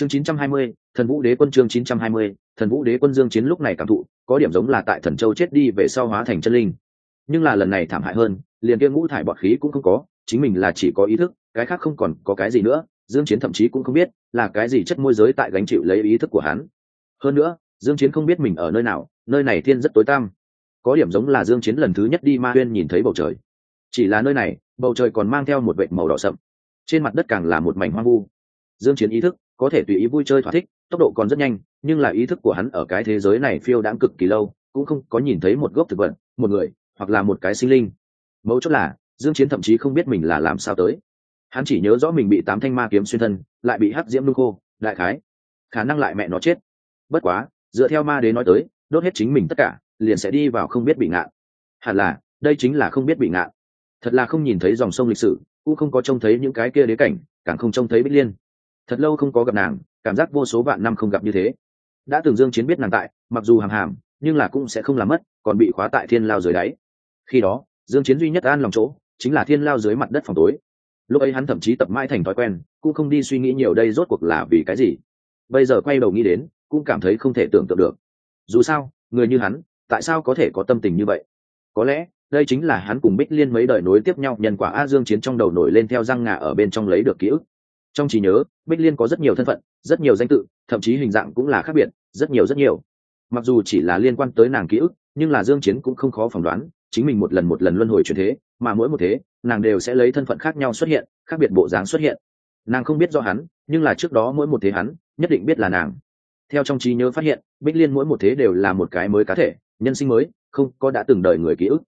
chương 920, thần vũ đế quân chương 920, thần vũ đế quân dương chiến lúc này cảm thụ có điểm giống là tại thần châu chết đi về sau hóa thành chân linh. Nhưng là lần này thảm hại hơn liền kia ngũ thải bọt khí cũng không có chính mình là chỉ có ý thức cái khác không còn có cái gì nữa dương chiến thậm chí cũng không biết là cái gì chất môi giới tại gánh chịu lấy ý thức của hắn. Hơn nữa dương chiến không biết mình ở nơi nào nơi này thiên rất tối tăm. Có điểm giống là dương chiến lần thứ nhất đi ma huyên nhìn thấy bầu trời. Chỉ là nơi này bầu trời còn mang theo một vệt màu đỏ sậm. Trên mặt đất càng là một mảnh hoang vu. Dương chiến ý thức có thể tùy ý vui chơi thỏa thích, tốc độ còn rất nhanh, nhưng là ý thức của hắn ở cái thế giới này phiêu đãng cực kỳ lâu, cũng không có nhìn thấy một gốc thực vật, một người, hoặc là một cái sinh linh. Mấu chốt là, dương chiến thậm chí không biết mình là làm sao tới. Hắn chỉ nhớ rõ mình bị tám thanh ma kiếm xuyên thân, lại bị hắc diễm nung khô, đại khái. Khả năng lại mẹ nó chết. Bất quá, dựa theo ma đế nói tới, đốt hết chính mình tất cả, liền sẽ đi vào không biết bị ngạn. Hẳn là, đây chính là không biết bị ngạn. Thật là không nhìn thấy dòng sông lịch sử, cũng không có trông thấy những cái kia đế cảnh, càng không trông thấy bích liên thật lâu không có gặp nàng, cảm giác vô số vạn năm không gặp như thế. Đã từng dương chiến biết nàng tại, mặc dù hàm hàm, nhưng là cũng sẽ không làm mất, còn bị khóa tại thiên lao dưới đáy. Khi đó, dương chiến duy nhất an lòng chỗ, chính là thiên lao dưới mặt đất phòng tối. Lúc ấy hắn thậm chí tập mãi thành thói quen, cũng không đi suy nghĩ nhiều đây rốt cuộc là vì cái gì. Bây giờ quay đầu nghĩ đến, cũng cảm thấy không thể tưởng tượng được. Dù sao, người như hắn, tại sao có thể có tâm tình như vậy? Có lẽ, đây chính là hắn cùng bích liên mấy đời nối tiếp nhau, nhân quả a dương chiến trong đầu nổi lên theo răng ngà ở bên trong lấy được ký ức trong trí nhớ, bích liên có rất nhiều thân phận, rất nhiều danh tự, thậm chí hình dạng cũng là khác biệt, rất nhiều rất nhiều. Mặc dù chỉ là liên quan tới nàng ký ức, nhưng là dương chiến cũng không khó phỏng đoán, chính mình một lần một lần luân hồi chuyển thế, mà mỗi một thế, nàng đều sẽ lấy thân phận khác nhau xuất hiện, khác biệt bộ dáng xuất hiện. Nàng không biết do hắn, nhưng là trước đó mỗi một thế hắn, nhất định biết là nàng. Theo trong trí nhớ phát hiện, bích liên mỗi một thế đều là một cái mới cá thể, nhân sinh mới, không có đã từng đời người ký ức.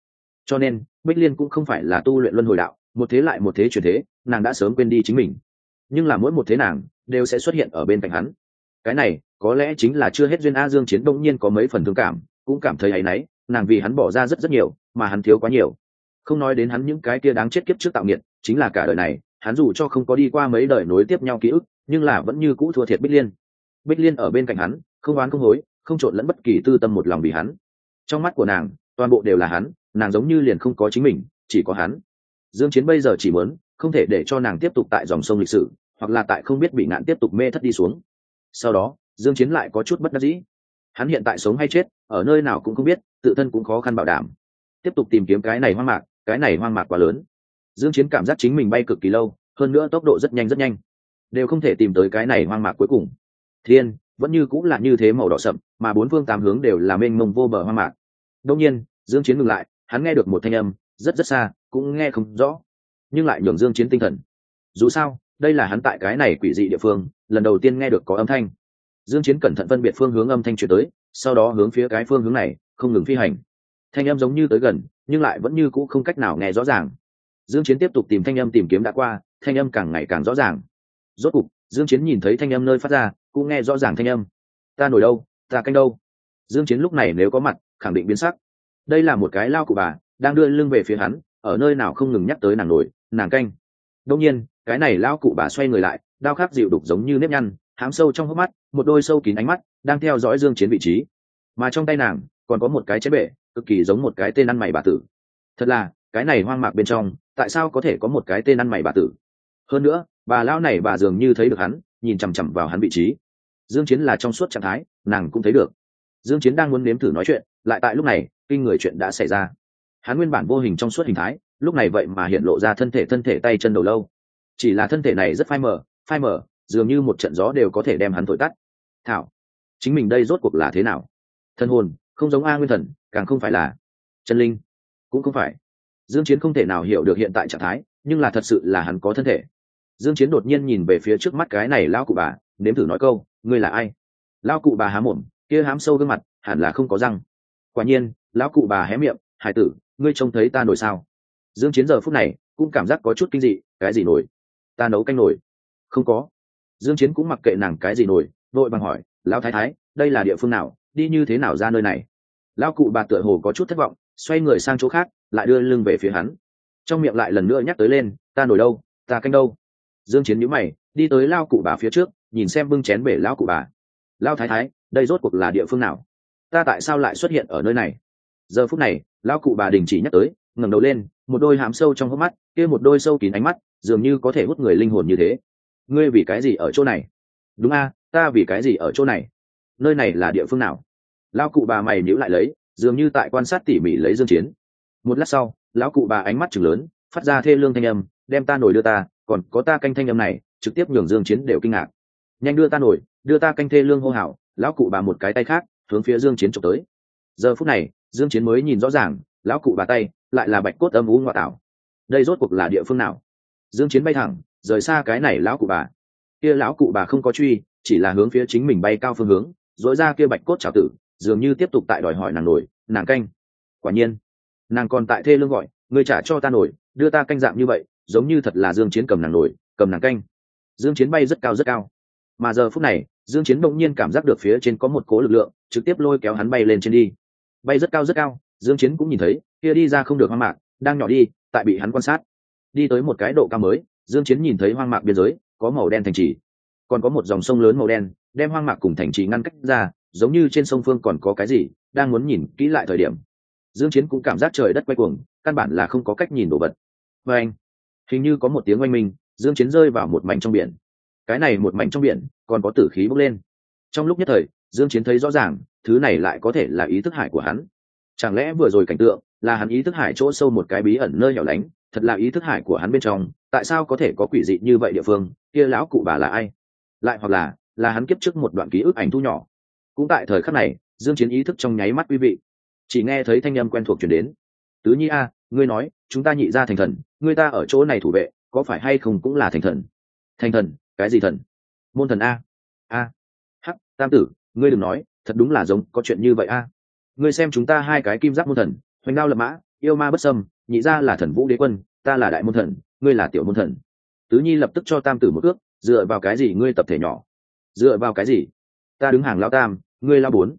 Cho nên, bích liên cũng không phải là tu luyện luân hồi đạo, một thế lại một thế chuyển thế, nàng đã sớm quên đi chính mình nhưng là mỗi một thế nàng đều sẽ xuất hiện ở bên cạnh hắn. Cái này, có lẽ chính là chưa hết duyên a dương chiến đông nhiên có mấy phần thương cảm, cũng cảm thấy áy náy, nàng vì hắn bỏ ra rất rất nhiều, mà hắn thiếu quá nhiều. Không nói đến hắn những cái kia đáng chết kiếp trước tạo nghiệt, chính là cả đời này, hắn dù cho không có đi qua mấy đời nối tiếp nhau ký ức, nhưng là vẫn như cũ thua thiệt bích liên. Bích liên ở bên cạnh hắn, không oán không hối, không trộn lẫn bất kỳ tư tâm một lòng vì hắn. Trong mắt của nàng, toàn bộ đều là hắn, nàng giống như liền không có chính mình, chỉ có hắn. Dương chiến bây giờ chỉ muốn không thể để cho nàng tiếp tục tại dòng sông lịch sử, hoặc là tại không biết bị nạn tiếp tục mê thất đi xuống. Sau đó, dương chiến lại có chút bất đắc dĩ. Hắn hiện tại sống hay chết, ở nơi nào cũng không biết, tự thân cũng khó khăn bảo đảm. Tiếp tục tìm kiếm cái này hoang mạc, cái này hoang mạc quá lớn. Dương chiến cảm giác chính mình bay cực kỳ lâu, hơn nữa tốc độ rất nhanh rất nhanh. Đều không thể tìm tới cái này hoang mạc cuối cùng. Thiên, vẫn như cũng là như thế màu đỏ sậm, mà bốn phương tám hướng đều là mênh mông vô bờ hoang mạc. Đột nhiên, dương chiến ngừng lại, hắn nghe được một thanh âm, rất rất xa, cũng nghe không rõ nhưng lại nhường dương chiến tinh thần. Dù sao, đây là hắn tại cái này quỷ dị địa phương, lần đầu tiên nghe được có âm thanh. Dương chiến cẩn thận phân biệt phương hướng âm thanh truyền tới, sau đó hướng phía cái phương hướng này, không ngừng phi hành. Thanh âm giống như tới gần, nhưng lại vẫn như cũ không cách nào nghe rõ ràng. Dương chiến tiếp tục tìm thanh âm tìm kiếm đã qua, thanh âm càng ngày càng rõ ràng. Rốt cục, dương chiến nhìn thấy thanh âm nơi phát ra, cũng nghe rõ ràng thanh âm. Ta nổi đâu, ta canh đâu. Dương chiến lúc này nếu có mặt, khẳng định biến sắc. Đây là một cái lao của bà, đang đưa lưng về phía hắn, ở nơi nào không ngừng nhắc tới nàng nổi nàng canh. Đông nhiên, cái này lão cụ bà xoay người lại, đao khắc dịu đục giống như nếp nhăn, hám sâu trong hốc mắt, một đôi sâu kín ánh mắt, đang theo dõi dương chiến vị trí. Mà trong tay nàng, còn có một cái chế bể, cực kỳ giống một cái tên ăn mày bà tử. Thật là, cái này hoang mạc bên trong, tại sao có thể có một cái tên ăn mày bà tử? Hơn nữa, bà lão này bà dường như thấy được hắn, nhìn chằm chằm vào hắn vị trí. Dương chiến là trong suốt trạng thái, nàng cũng thấy được. Dương chiến đang muốn nếm thử nói chuyện, lại tại lúc này, kinh người chuyện đã xảy ra. Hắn nguyên bản vô hình trong suốt hình thái lúc này vậy mà hiện lộ ra thân thể thân thể tay chân đầu lâu. Chỉ là thân thể này rất phai mờ phai mờ, dường như một trận gió đều có thể đem hắn thổi tắt. Thảo, chính mình đây rốt cuộc là thế nào? Thân hồn, không giống a nguyên thần, càng không phải là chân linh. Cũng không phải. Dương chiến không thể nào hiểu được hiện tại trạng thái, nhưng là thật sự là hắn có thân thể. Dương chiến đột nhiên nhìn về phía trước mắt cái này lão cụ bà, nếm thử nói câu, ngươi là ai? Lão cụ bà há mồm, kia hám sâu gương mặt, hẳn là không có răng. Quả nhiên, lão cụ bà hé miệng, hải tử, ngươi trông thấy ta nổi sao? Dương chiến giờ phút này cũng cảm giác có chút kinh dị, cái gì nổi? Ta nấu canh nổi. Không có. Dương chiến cũng mặc kệ nàng cái gì nổi, vội bằng hỏi, lão thái thái, đây là địa phương nào? Đi như thế nào ra nơi này? Lão cụ bà tựa hồ có chút thất vọng, xoay người sang chỗ khác, lại đưa lưng về phía hắn. Trong miệng lại lần nữa nhắc tới lên, ta nổi đâu? Ta canh đâu? Dương chiến nhíu mày, đi tới Lão cụ bà phía trước, nhìn xem bưng chén bể lão cụ bà. Lão thái thái, đây rốt cuộc là địa phương nào? Ta tại sao lại xuất hiện ở nơi này? Giờ phút này, lão cụ bà đình chỉ nhắc tới ngẩng đầu lên, một đôi hàm sâu trong hốc mắt, kia một đôi sâu kín ánh mắt, dường như có thể hút người linh hồn như thế. Ngươi vì cái gì ở chỗ này? Đúng a, ta vì cái gì ở chỗ này? Nơi này là địa phương nào? Lão cụ bà mày nhíu lại lấy, dường như tại quan sát tỉ mỉ lấy dương chiến. Một lát sau, lão cụ bà ánh mắt chừng lớn, phát ra thê lương thanh âm, đem ta nổi đưa ta, còn có ta canh thanh âm này, trực tiếp nhường dương chiến đều kinh ngạc. Nhanh đưa ta nổi, đưa ta canh thê lương hô hào, lão cụ bà một cái tay khác, hướng phía dương chiến chụp tới. Giờ phút này, dương chiến mới nhìn rõ ràng lão cụ bà tay lại là bạch cốt âm u ngoại tảo. Đây rốt cuộc là địa phương nào? Dương chiến bay thẳng, rời xa cái này lão cụ bà. Kia lão cụ bà không có truy, chỉ là hướng phía chính mình bay cao phương hướng dỗi ra kia bạch cốt trào tử, dường như tiếp tục tại đòi hỏi nàng nổi, nàng canh. Quả nhiên, nàng còn tại thê lương gọi người trả cho ta nổi, đưa ta canh dạng như vậy, giống như thật là dương chiến cầm nàng nổi, cầm nàng canh. Dương chiến bay rất cao rất cao. Mà giờ phút này, dương chiến đột nhiên cảm giác được phía trên có một cố lực lượng, trực tiếp lôi kéo hắn bay lên trên đi. Bay rất cao rất cao dương chiến cũng nhìn thấy, kia đi ra không được hoang mạc, đang nhỏ đi, tại bị hắn quan sát. Đi tới một cái độ cao mới, dương chiến nhìn thấy hoang mạc biên giới, có màu đen thành trì. Còn có một dòng sông lớn màu đen, đem hoang mạc cùng thành trì ngăn cách ra, giống như trên sông phương còn có cái gì, đang muốn nhìn kỹ lại thời điểm. Dương chiến cũng cảm giác trời đất quay cuồng, căn bản là không có cách nhìn đồ vật. Với anh, hình như có một tiếng oanh minh, dương chiến rơi vào một mảnh trong biển. Cái này một mảnh trong biển, còn có tử khí bốc lên. Trong lúc nhất thời, dương chiến thấy rõ ràng, thứ này lại có thể là ý thức hải của hắn chẳng lẽ vừa rồi cảnh tượng là hắn ý thức hải chỗ sâu một cái bí ẩn nơi hẻo lánh? Thật là ý thức hải của hắn bên trong, tại sao có thể có quỷ dị như vậy địa phương? Kia lão cụ bà là ai? Lại hoặc là là hắn kiếp trước một đoạn ký ức ảnh thu nhỏ. Cũng tại thời khắc này, dương chiến ý thức trong nháy mắt quý vị. Chỉ nghe thấy thanh âm quen thuộc truyền đến. Tứ nhi a, ngươi nói, chúng ta nhị ra thành thần, ngươi ta ở chỗ này thủ vệ, có phải hay không cũng là thành thần? Thành thần? Cái gì thần? Môn thần a. A. Hắc, tam tử, ngươi đừng nói, thật đúng là giống, có chuyện như vậy a ngươi xem chúng ta hai cái kim giáp môn thần, hoành đao lập mã, yêu ma bất sâm nhị ra là thần vũ đế quân, ta là đại môn thần, ngươi là tiểu môn thần. Tứ nhi lập tức cho tam tử một ước, dựa vào cái gì ngươi tập thể nhỏ? Dựa vào cái gì? Ta đứng hàng lao tam, ngươi lao bốn.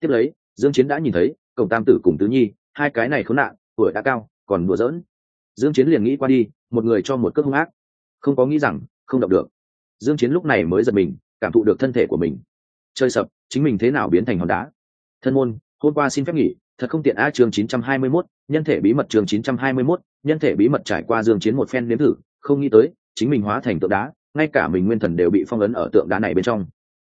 Tiếp lấy, dương chiến đã nhìn thấy, cổng tam tử cùng tứ nhi, hai cái này khốn nạn, tuổi đã cao, còn đùa giỡn. Dương chiến liền nghĩ qua đi, một người cho một cước hung ác. Không có nghĩ rằng, không động được. Dương chiến lúc này mới giật mình, cảm thụ được thân thể của mình. Chơi sập, chính mình thế nào biến thành hòn đá? Thân môn hôm qua xin phép nghỉ thật không tiện a chương 921, nhân thể bí mật chương 921, nhân thể bí mật trải qua dương chiến một phen nếm thử không nghĩ tới chính mình hóa thành tượng đá ngay cả mình nguyên thần đều bị phong ấn ở tượng đá này bên trong.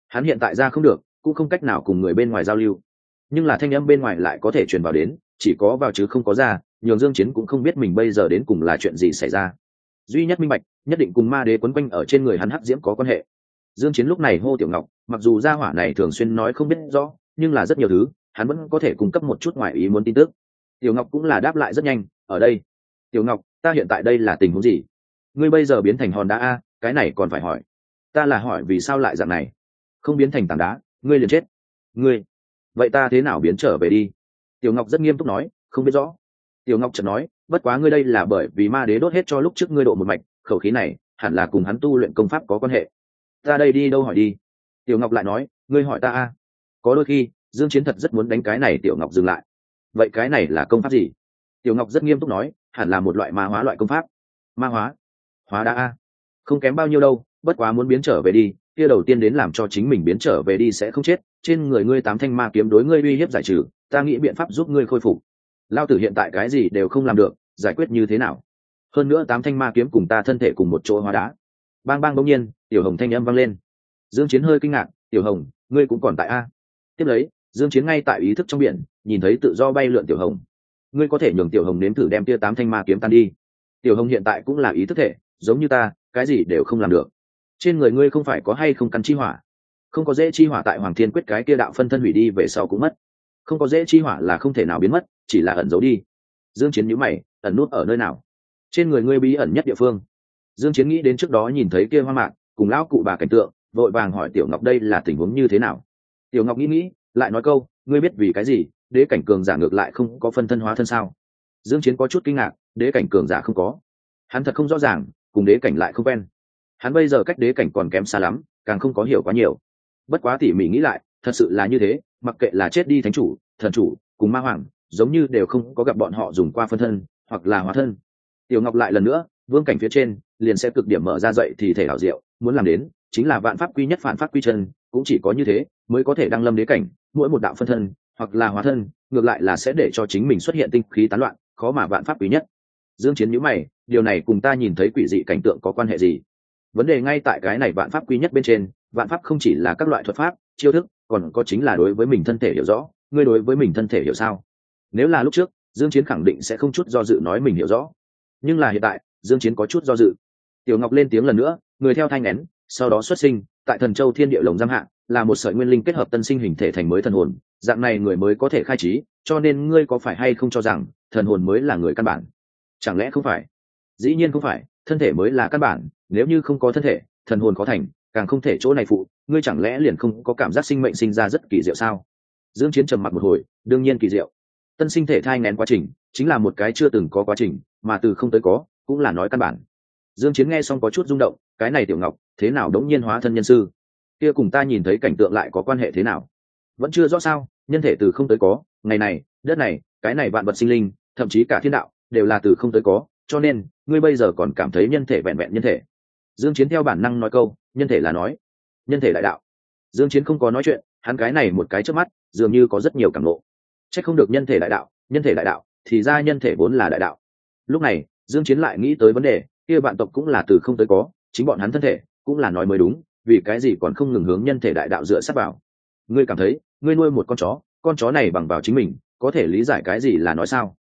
Hắn hiện tại ra không được cũng không cách nào cùng người bên ngoài giao lưu. Nhưng là thanh âm bên ngoài lại có thể truyền vào đến chỉ có vào chứ không có ra nhường dương chiến cũng không biết mình bây giờ đến cùng là chuyện gì xảy ra. Duy nhất minh bạch nhất định cùng ma đế quấn quanh ở trên người hắn hắc diễm có quan hệ. Dương chiến lúc này hô tiểu ngọc mặc dù gia hỏa này thường xuyên nói không biết rõ nhưng là rất nhiều thứ hắn vẫn có thể cung cấp một chút ngoài ý muốn tin tức. Tiểu ngọc cũng là đáp lại rất nhanh, ở đây. Tiểu ngọc, ta hiện tại đây là tình huống gì? Ngươi bây giờ biến thành hòn đá a, cái này còn phải hỏi. Ta là hỏi vì sao lại dạng này? Không biến thành tảng đá, ngươi liền chết. Ngươi, vậy ta thế nào biến trở về đi? Tiểu ngọc rất nghiêm túc nói, không biết rõ. Tiểu ngọc chợt nói, bất quá ngươi đây là bởi vì ma đế đốt hết cho lúc trước ngươi độ một mạch, khẩu khí này, hẳn là cùng hắn tu luyện công pháp có quan hệ. Ta đây đi đâu hỏi đi? Tiểu ngọc lại nói, ngươi hỏi ta a. Có đôi khi dương chiến thật rất muốn đánh cái này tiểu ngọc dừng lại. Vậy cái này là công pháp gì? Tiểu ngọc rất nghiêm túc nói, hẳn là một loại ma hóa loại công pháp. Ma hóa? Hóa đã a. Không kém bao nhiêu đâu, bất quá muốn biến trở về đi, kia đầu tiên đến làm cho chính mình biến trở về đi sẽ không chết, trên người ngươi tám thanh ma kiếm đối ngươi uy hiếp giải trừ, ta nghĩ biện pháp giúp ngươi khôi phục. Lao tử hiện tại cái gì đều không làm được, giải quyết như thế nào? Hơn nữa tám thanh ma kiếm cùng ta thân thể cùng một chỗ hóa đá. Bang bang bỗng nhiên, tiểu hồng thanh âm vang lên. Dương chiến hơi kinh ngạc, tiểu hồng, ngươi cũng còn tại a? Tiếp lấy dương chiến ngay tại ý thức trong biển, nhìn thấy tự do bay lượn tiểu hồng. Ngươi có thể nhường tiểu hồng nếm thử đem tia tám thanh ma kiếm tan đi. Tiểu hồng hiện tại cũng là ý thức thể, giống như ta, cái gì đều không làm được. Trên người ngươi không phải có hay không căn chi hỏa? Không có dễ chi hỏa tại hoàng thiên quyết cái kia đạo phân thân hủy đi về sau cũng mất. Không có dễ chi hỏa là không thể nào biến mất, chỉ là ẩn giấu đi. Dương chiến nhíu mày, ẩn nút ở nơi nào? Trên người ngươi bí ẩn nhất địa phương. Dương chiến nghĩ đến trước đó nhìn thấy kia hoa mạc, cùng lão cụ bà cảnh tượng, vội vàng hỏi tiểu ngọc đây là tình huống như thế nào. Tiểu ngọc nghĩ nghĩ lại nói câu, ngươi biết vì cái gì, đế cảnh cường giả ngược lại không có phân thân hóa thân sao? Dương chiến có chút kinh ngạc, đế cảnh cường giả không có. Hắn thật không rõ ràng, cùng đế cảnh lại không quen. Hắn bây giờ cách đế cảnh còn kém xa lắm, càng không có hiểu quá nhiều. Bất quá tỉ mỉ nghĩ lại, thật sự là như thế, mặc kệ là chết đi thánh chủ, thần chủ, cùng ma hoàng, giống như đều không có gặp bọn họ dùng qua phân thân, hoặc là hóa thân. Tiểu ngọc lại lần nữa, vương cảnh phía trên, liền sẽ cực điểm mở ra dậy thì thể đảo diệu, muốn làm đến chính là vạn pháp quy nhất phản pháp quy chân, cũng chỉ có như thế mới có thể đăng lâm đế cảnh, mỗi một đạo phân thân, hoặc là hóa thân, ngược lại là sẽ để cho chính mình xuất hiện tinh khí tán loạn, khó mà vạn pháp quý nhất. Dương chiến nhíu mày, điều này cùng ta nhìn thấy quỷ dị cảnh tượng có quan hệ gì? Vấn đề ngay tại cái này vạn pháp quý nhất bên trên, vạn pháp không chỉ là các loại thuật pháp, chiêu thức, còn có chính là đối với mình thân thể hiểu rõ. Ngươi đối với mình thân thể hiểu sao? Nếu là lúc trước, dương chiến khẳng định sẽ không chút do dự nói mình hiểu rõ. Nhưng là hiện tại, dương chiến có chút do dự. Tiểu ngọc lên tiếng lần nữa, người theo thanh nén sau đó xuất sinh, tại thần châu thiên địa lồng giam hạ, là một sợi nguyên linh kết hợp tân sinh hình thể thành mới thần hồn, dạng này người mới có thể khai trí, cho nên ngươi có phải hay không cho rằng thần hồn mới là người căn bản? Chẳng lẽ không phải? Dĩ nhiên không phải, thân thể mới là căn bản, nếu như không có thân thể, thần hồn có thành, càng không thể chỗ này phụ, ngươi chẳng lẽ liền không có cảm giác sinh mệnh sinh ra rất kỳ diệu sao? Dương chiến trầm mặc một hồi, đương nhiên kỳ diệu. Tân sinh thể thai ngén quá trình, chính là một cái chưa từng có quá trình, mà từ không tới có, cũng là nói căn bản. Dương chiến nghe xong có chút rung động cái này tiểu ngọc, thế nào đống nhiên hóa thân nhân sư? Kia cùng ta nhìn thấy cảnh tượng lại có quan hệ thế nào? Vẫn chưa rõ sao, nhân thể từ không tới có, ngày này, đất này, cái này vạn vật sinh linh, thậm chí cả thiên đạo, đều là từ không tới có, cho nên, ngươi bây giờ còn cảm thấy nhân thể vẹn vẹn nhân thể. Dương chiến theo bản năng nói câu, nhân thể là nói, nhân thể đại đạo. Dương chiến không có nói chuyện, hắn cái này một cái trước mắt, dường như có rất nhiều cảm ngộ. Chắc không được nhân thể đại đạo, nhân thể đại đạo, thì ra nhân thể vốn là đại đạo. Lúc này, dương chiến lại nghĩ tới vấn đề, kia bạn tộc cũng là từ không tới có chính bọn hắn thân thể cũng là nói mới đúng, vì cái gì còn không ngừng hướng nhân thể đại đạo dựa sát vào. Ngươi cảm thấy, ngươi nuôi một con chó con chó này bằng vào chính mình, có thể lý giải cái gì là nói sao?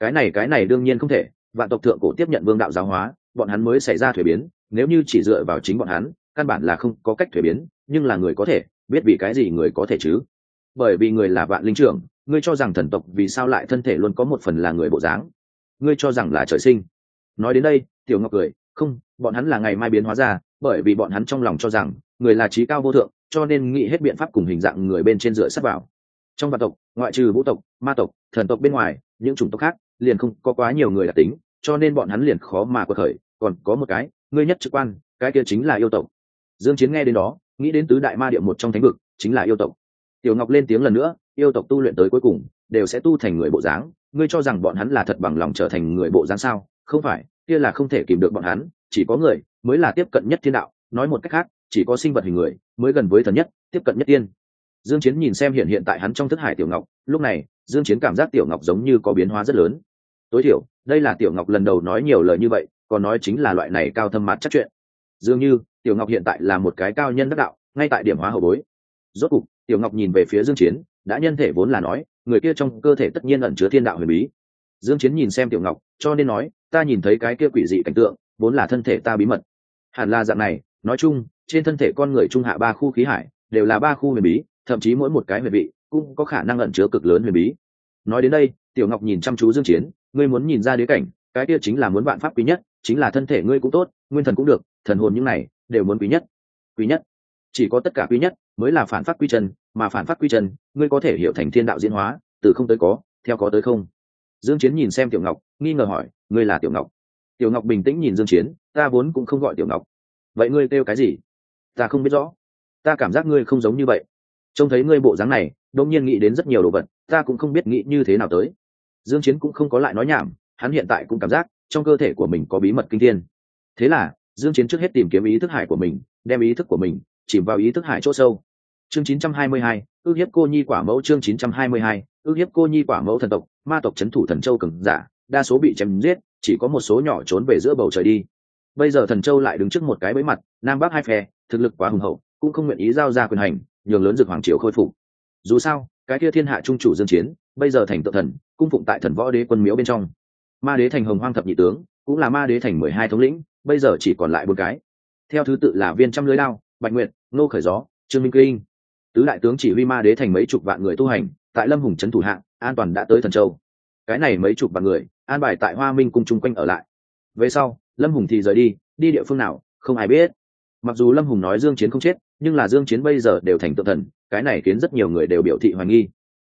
Cái này cái này đương nhiên không thể, vạn tộc thượng cổ tiếp nhận vương đạo giáo hóa, bọn hắn mới xảy ra thuế biến, nếu như chỉ dựa vào chính bọn hắn, căn bản là không có cách thuế biến, nhưng là người có thể, biết vì cái gì người có thể chứ? Bởi vì người là vạn linh trưởng, ngươi cho rằng thần tộc vì sao lại thân thể luôn có một phần là người bộ dáng? Ngươi cho rằng là trời sinh? Nói đến đây, tiểu ngọc cười không, bọn hắn là ngày mai biến hóa ra, bởi vì bọn hắn trong lòng cho rằng, người là trí cao vô thượng, cho nên nghĩ hết biện pháp cùng hình dạng người bên trên dựa sắp vào. Trong vạn tộc, ngoại trừ vũ tộc, ma tộc, thần tộc bên ngoài, những chủng tộc khác, liền không có quá nhiều người đặc tính, cho nên bọn hắn liền khó mà quật khởi. Còn có một cái, ngươi nhất trực quan, cái kia chính là yêu tộc. Dương chiến nghe đến đó, nghĩ đến tứ đại ma địa một trong thánh vực, chính là yêu tộc. Tiểu ngọc lên tiếng lần nữa, yêu tộc tu luyện tới cuối cùng, đều sẽ tu thành người bộ dáng. Ngươi cho rằng bọn hắn là thật bằng lòng trở thành người bộ dáng sao? Không phải kia là không thể kìm được bọn hắn, chỉ có người mới là tiếp cận nhất thiên đạo. Nói một cách khác, chỉ có sinh vật hình người mới gần với thần nhất, tiếp cận nhất tiên. Dương chiến nhìn xem hiện hiện tại hắn trong thức hải tiểu ngọc, lúc này, dương chiến cảm giác tiểu ngọc giống như có biến hóa rất lớn. Tối thiểu, đây là tiểu ngọc lần đầu nói nhiều lời như vậy, còn nói chính là loại này cao thâm mặt chắc chuyện. Dường như, tiểu ngọc hiện tại là một cái cao nhân đắc đạo, ngay tại điểm hóa hậu bối. Rốt cục, tiểu ngọc nhìn về phía dương chiến, đã nhân thể vốn là nói, người kia trong cơ thể tất nhiên ẩn chứa thiên đạo huyền bí. Dương chiến nhìn xem tiểu ngọc, cho nên nói ta nhìn thấy cái kia quỷ dị cảnh tượng, vốn là thân thể ta bí mật. Hẳn là dạng này, nói chung, trên thân thể con người trung hạ ba khu khí hải, đều là ba khu huyền bí, thậm chí mỗi một cái huyền vị cũng có khả năng ẩn chứa cực lớn huyền bí. Nói đến đây, tiểu ngọc nhìn chăm chú dương chiến, ngươi muốn nhìn ra đế cảnh, cái kia chính là muốn vạn pháp quý nhất, chính là thân thể ngươi cũng tốt, nguyên thần cũng được, thần hồn những này đều muốn quý nhất. Quý nhất? Chỉ có tất cả quý nhất mới là phản pháp quy chân, mà phản pháp quy chân, ngươi có thể hiểu thành thiên đạo diễn hóa, từ không tới có, theo có tới không dương chiến nhìn xem tiểu ngọc nghi ngờ hỏi ngươi là tiểu ngọc? Tiểu ngọc bình tĩnh nhìn dương chiến ta vốn cũng không gọi tiểu ngọc. Vậy ngươi kêu cái gì? Ta không biết rõ. Ta cảm giác ngươi không giống như vậy. Trông thấy ngươi bộ dáng này đột nhiên nghĩ đến rất nhiều đồ vật ta cũng không biết nghĩ như thế nào tới. Dương chiến cũng không có lại nói nhảm hắn hiện tại cũng cảm giác trong cơ thể của mình có bí mật kinh thiên. Thế là dương chiến trước hết tìm kiếm ý thức hải của mình đem ý thức của mình chìm vào ý thức hải chỗ sâu. Chương 922, ước hiếp cô nhi quả mẫu chương 922, ước hiếp cô nhi quả mẫu thần tộc, ma tộc chấn thủ thần châu cừng giả, đa số bị chém giết, chỉ có một số nhỏ trốn về giữa bầu trời đi. Bây giờ thần châu lại đứng trước một cái bẫy mặt, nam bắc hai phe, thực lực quá hùng hậu, cũng không nguyện ý giao ra quyền hành, nhường lớn dược hoàng triều khôi phục. Dù sao, cái kia thiên hạ trung chủ dương chiến, bây giờ thành tự thần, cung phụng tại thần võ đế quân miếu bên trong. Ma đế thành hồng hoang thập nhị tướng, cũng là ma đế thành mười hai thống lĩnh, bây giờ chỉ còn lại bốn cái. Theo thứ tự là viên trăm lưới lao bạch nguyệt nô khởi gió, trương minh kinh. Tứ đại tướng chỉ huy ma đế thành mấy chục vạn người tu hành tại lâm hùng trấn thủ hạng, an toàn đã tới thần châu. Cái này mấy chục vạn người, an bài tại hoa minh cung chung quanh ở lại. Về sau, lâm hùng thì rời đi đi địa phương nào, không ai biết. Mặc dù lâm hùng nói dương chiến không chết, nhưng là dương chiến bây giờ đều thành tự thần, cái này khiến rất nhiều người đều biểu thị hoài nghi.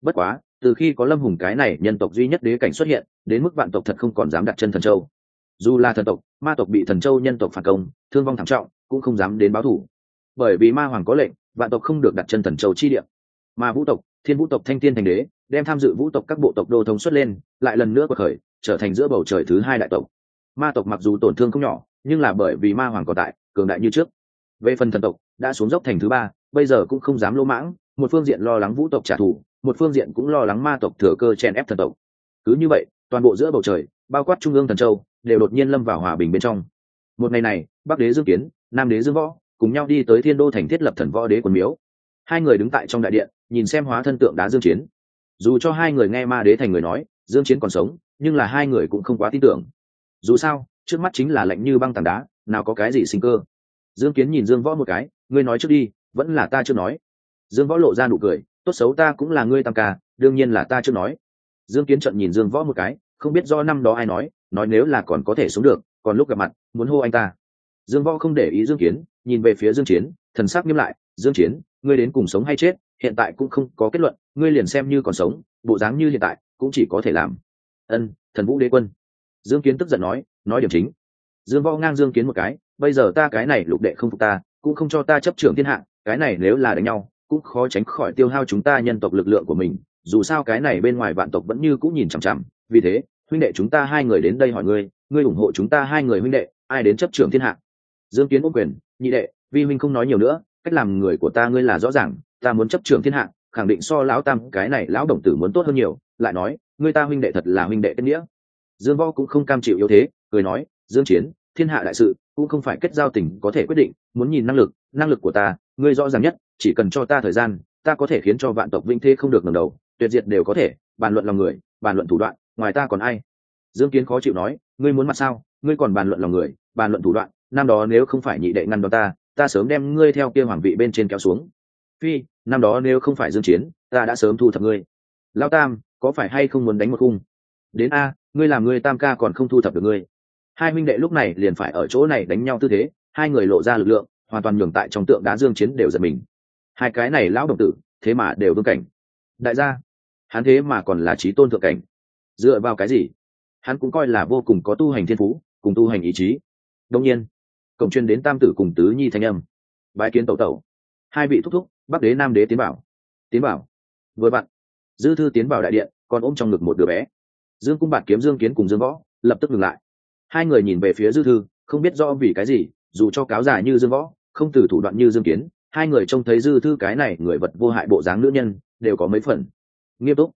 Bất quá, từ khi có lâm hùng cái này nhân tộc duy nhất đế cảnh xuất hiện, đến mức vạn tộc thật không còn dám đặt chân thần châu. Dù là thần tộc, ma tộc bị thần châu nhân tộc phản công, thương vong thảm trọng, cũng không dám đến báo thủ. Bởi vì ma hoàng có lệnh, vạn tộc không được đặt chân thần châu chi địa. Mà vũ tộc thiên vũ tộc thanh tiên thành đế, đem tham dự vũ tộc các bộ tộc đô thống xuất lên, lại lần nữa cuộc khởi, trở thành giữa bầu trời thứ hai đại tộc. Ma tộc mặc dù tổn thương không nhỏ, nhưng là bởi vì ma hoàng còn tại, cường đại như trước. Về phần thần tộc, đã xuống dốc thành thứ ba, bây giờ cũng không dám lỗ mãng, một phương diện lo lắng vũ tộc trả thù, một phương diện cũng lo lắng ma tộc thừa cơ chèn ép thần tộc. Cứ như vậy, toàn bộ giữa bầu trời, bao quát trung ương thần châu, đều đột nhiên lâm vào hòa bình bên trong. Một ngày này, bắc đế dương kiến, nam đế dương võ, cùng nhau đi tới thiên đô thành thiết lập thần võ đế quần miếu. Hai người đứng tại trong đại điện nhìn xem hóa thân tượng đá dương chiến. Dù cho hai người nghe ma đế thành người nói, dương chiến còn sống, nhưng là hai người cũng không quá tin tưởng. Dù sao, trước mắt chính là lạnh như băng tảng đá, nào có cái gì sinh cơ. Dương kiến nhìn dương võ một cái, ngươi nói trước đi, vẫn là ta chưa nói. Dương võ lộ ra nụ cười, tốt xấu ta cũng là ngươi tam ca, đương nhiên là ta chưa nói. Dương kiến trận nhìn dương võ một cái, không biết do năm đó ai nói nói nếu là còn có thể sống được, còn lúc gặp mặt, muốn hô anh ta. Dương võ không để ý dương kiến, nhìn về phía dương chiến, thần sắc nghiêm lại, dương chiến, ngươi đến cùng sống hay chết hiện tại cũng không có kết luận, ngươi liền xem như còn sống, bộ dáng như hiện tại, cũng chỉ có thể làm. Ân, thần vũ đế quân. Dương kiến tức giận nói nói điểm chính. Dương võ ngang dương kiến một cái, bây giờ ta cái này lục đệ không phục ta, cũng không cho ta chấp trưởng thiên hạ, cái này nếu là đánh nhau, cũng khó tránh khỏi tiêu hao chúng ta nhân tộc lực lượng của mình, dù sao cái này bên ngoài vạn tộc vẫn như cũng nhìn chằm chằm, vì thế, huynh đệ chúng ta hai người đến đây hỏi ngươi ngươi ủng hộ chúng ta hai người huynh đệ, ai đến chấp trưởng thiên hạ? Dương kiến ôm quyền, nhị đệ, vi huynh không nói nhiều nữa, cách làm người của ta ngươi là rõ ràng ta muốn chấp trưởng thiên hạ, khẳng định so lão tam, cái này lão đồng tử muốn tốt hơn nhiều. Lại nói người ta huynh đệ thật là huynh đệ kết nghĩa. Dương võ cũng không cam chịu yếu thế, cười nói, dương chiến, thiên hạ đại sự, cũng không phải kết giao tình có thể quyết định, muốn nhìn năng lực năng lực của ta, ngươi rõ ràng nhất, chỉ cần cho ta thời gian, ta có thể khiến cho vạn tộc vinh thế không được ngẩng đầu, tuyệt diệt đều có thể, bàn luận lòng người, bàn luận thủ đoạn, ngoài ta còn ai? Dương kiến khó chịu nói, ngươi muốn mặt sao, ngươi còn bàn luận lòng người, bàn luận thủ đoạn, năm đó nếu không phải nhị đệ ngăn đó ta ta sớm đem ngươi theo kia hoàng vị bên trên kéo xuống phi, năm đó nếu không phải dương chiến, ta đã sớm thu thập ngươi. Lao tam, có phải hay không muốn đánh một khung? Đến a, ngươi làm ngươi tam ca còn không thu thập được ngươi. Hai minh đệ lúc này liền phải ở chỗ này đánh nhau tư thế, hai người lộ ra lực lượng, hoàn toàn nhường tại trong tượng đá dương chiến đều giật mình. Hai cái này lão đồng tử, thế mà đều vương cảnh. Đại gia, hắn thế mà còn là trí tôn thượng cảnh. Dựa vào cái gì? Hắn cũng coi là vô cùng có tu hành thiên phú, cùng tu hành ý chí. Đông nhiên, cổng chuyên đến tam tử cùng tứ nhi thanh âm. Bái kiến tẩu tẩu. Hai vị thúc thúc bắc đế nam đế tiến bảo tiến bảo vừa bạn dư thư tiến vào đại điện, còn ôm trong ngực một đứa bé. Dương cung bạt kiếm dương kiến cùng dương võ lập tức ngừng lại. Hai người nhìn về phía dư thư, không biết rõ vì cái gì, dù cho cáo già như dương võ, không từ thủ đoạn như dương kiến, hai người trông thấy dư thư cái này người vật vô hại bộ dáng nữ nhân, đều có mấy phần. Nghiêm túc.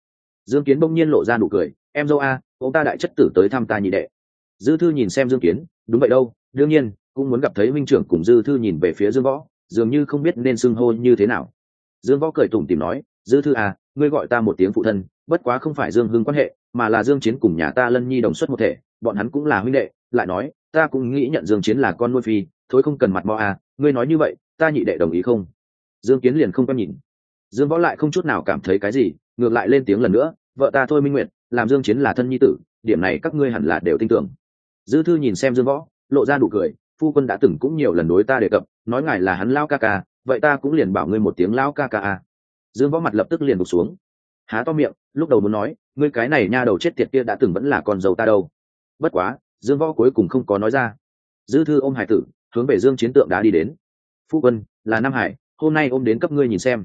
Dương kiến bỗng nhiên lộ ra nụ cười, em dâu a, ông ta đại chất tử tới thăm ta nhị đệ. Dư thư nhìn xem dương kiến, đúng vậy đâu, đương nhiên, cũng muốn gặp thấy minh trưởng cùng dư thư nhìn về phía dương võ dường như không biết nên xưng hô như thế nào. Dương võ cười tủm tìm nói, dư thư à ngươi gọi ta một tiếng phụ thân, bất quá không phải dương hưng quan hệ, mà là dương chiến cùng nhà ta lân nhi đồng xuất một thể, bọn hắn cũng là huynh đệ, lại nói, ta cũng nghĩ nhận dương chiến là con nuôi phi thối không cần mặt mò à ngươi nói như vậy, ta nhị đệ đồng ý không? Dương kiến liền không có nhìn. Dương võ lại không chút nào cảm thấy cái gì, ngược lại lên tiếng lần nữa, vợ ta thôi minh nguyệt, làm dương chiến là thân nhi tử, điểm này các ngươi hẳn là đều tin tưởng. Dư thư nhìn xem dương võ, lộ ra đủ cười, phu quân đã từng cũng nhiều lần đối ta đề cập nói ngài là hắn lao ca ca, vậy ta cũng liền bảo ngươi một tiếng lao ca ca à. dương võ mặt lập tức liền đục xuống. Há to miệng, lúc đầu muốn nói, ngươi cái này nha đầu chết tiệt kia đã từng vẫn là con dâu ta đâu. Bất quá, dương võ cuối cùng không có nói ra. Dư thư ôm hải tử, hướng về dương chiến tượng đã đi đến. Phu quân, là nam hải, hôm nay ôm đến cấp ngươi nhìn xem.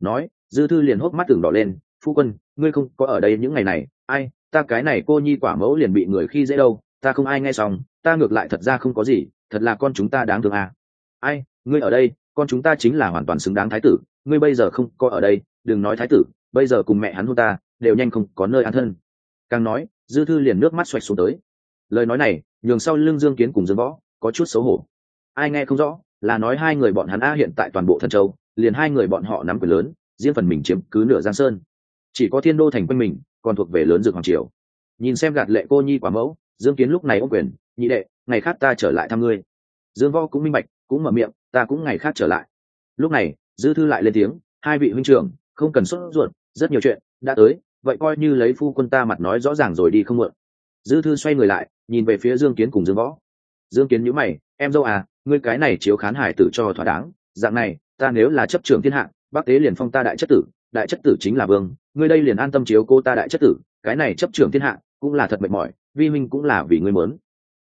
Nói, dư thư liền hốc mắt tưởng đỏ lên, phu quân, ngươi không có ở đây những ngày này, ai, ta cái này cô nhi quả mẫu liền bị người khi dễ đâu, ta không ai nghe xong, ta ngược lại thật ra không có gì, thật là con chúng ta đáng thương à ai, ngươi ở đây, con chúng ta chính là hoàn toàn xứng đáng thái tử, ngươi bây giờ không có ở đây, đừng nói thái tử, bây giờ cùng mẹ hắn hôn ta, đều nhanh không có nơi an thân. Càng nói, dư thư liền nước mắt xoạch xuống tới. Lời nói này, nhường sau lưng dương kiến cùng dương võ, có chút xấu hổ. Ai nghe không rõ, là nói hai người bọn hắn a hiện tại toàn bộ thần châu, liền hai người bọn họ nắm quyền lớn, riêng phần mình chiếm cứ nửa giang sơn. Chỉ có thiên đô thành quanh mình, còn thuộc về lớn dược hoàng triều. Nhìn xem gạt lệ cô nhi quả mẫu, dương kiến lúc này ô quyền, nhị đệ, ngày khác ta trở lại thăm ngươi dương võ cũng minh bạch, cũng mở miệng, ta cũng ngày khác trở lại. Lúc này, dư thư lại lên tiếng, hai vị huynh trưởng, không cần sốt ruột, rất nhiều chuyện đã tới, vậy coi như lấy phu quân ta mặt nói rõ ràng rồi đi không mượn dư thư xoay người lại, nhìn về phía dương kiến cùng dương võ. Dương kiến nhữ mày, em dâu à ngươi cái này chiếu khán hải tử cho thỏa đáng, dạng này, ta nếu là chấp trưởng thiên hạ, bắc tế liền phong ta đại chất tử, đại chất tử chính là vương, ngươi đây liền an tâm chiếu cô ta đại chất tử, cái này chấp trưởng thiên hạ cũng là thật mệt mỏi, vi minh cũng là vì ngươi mớn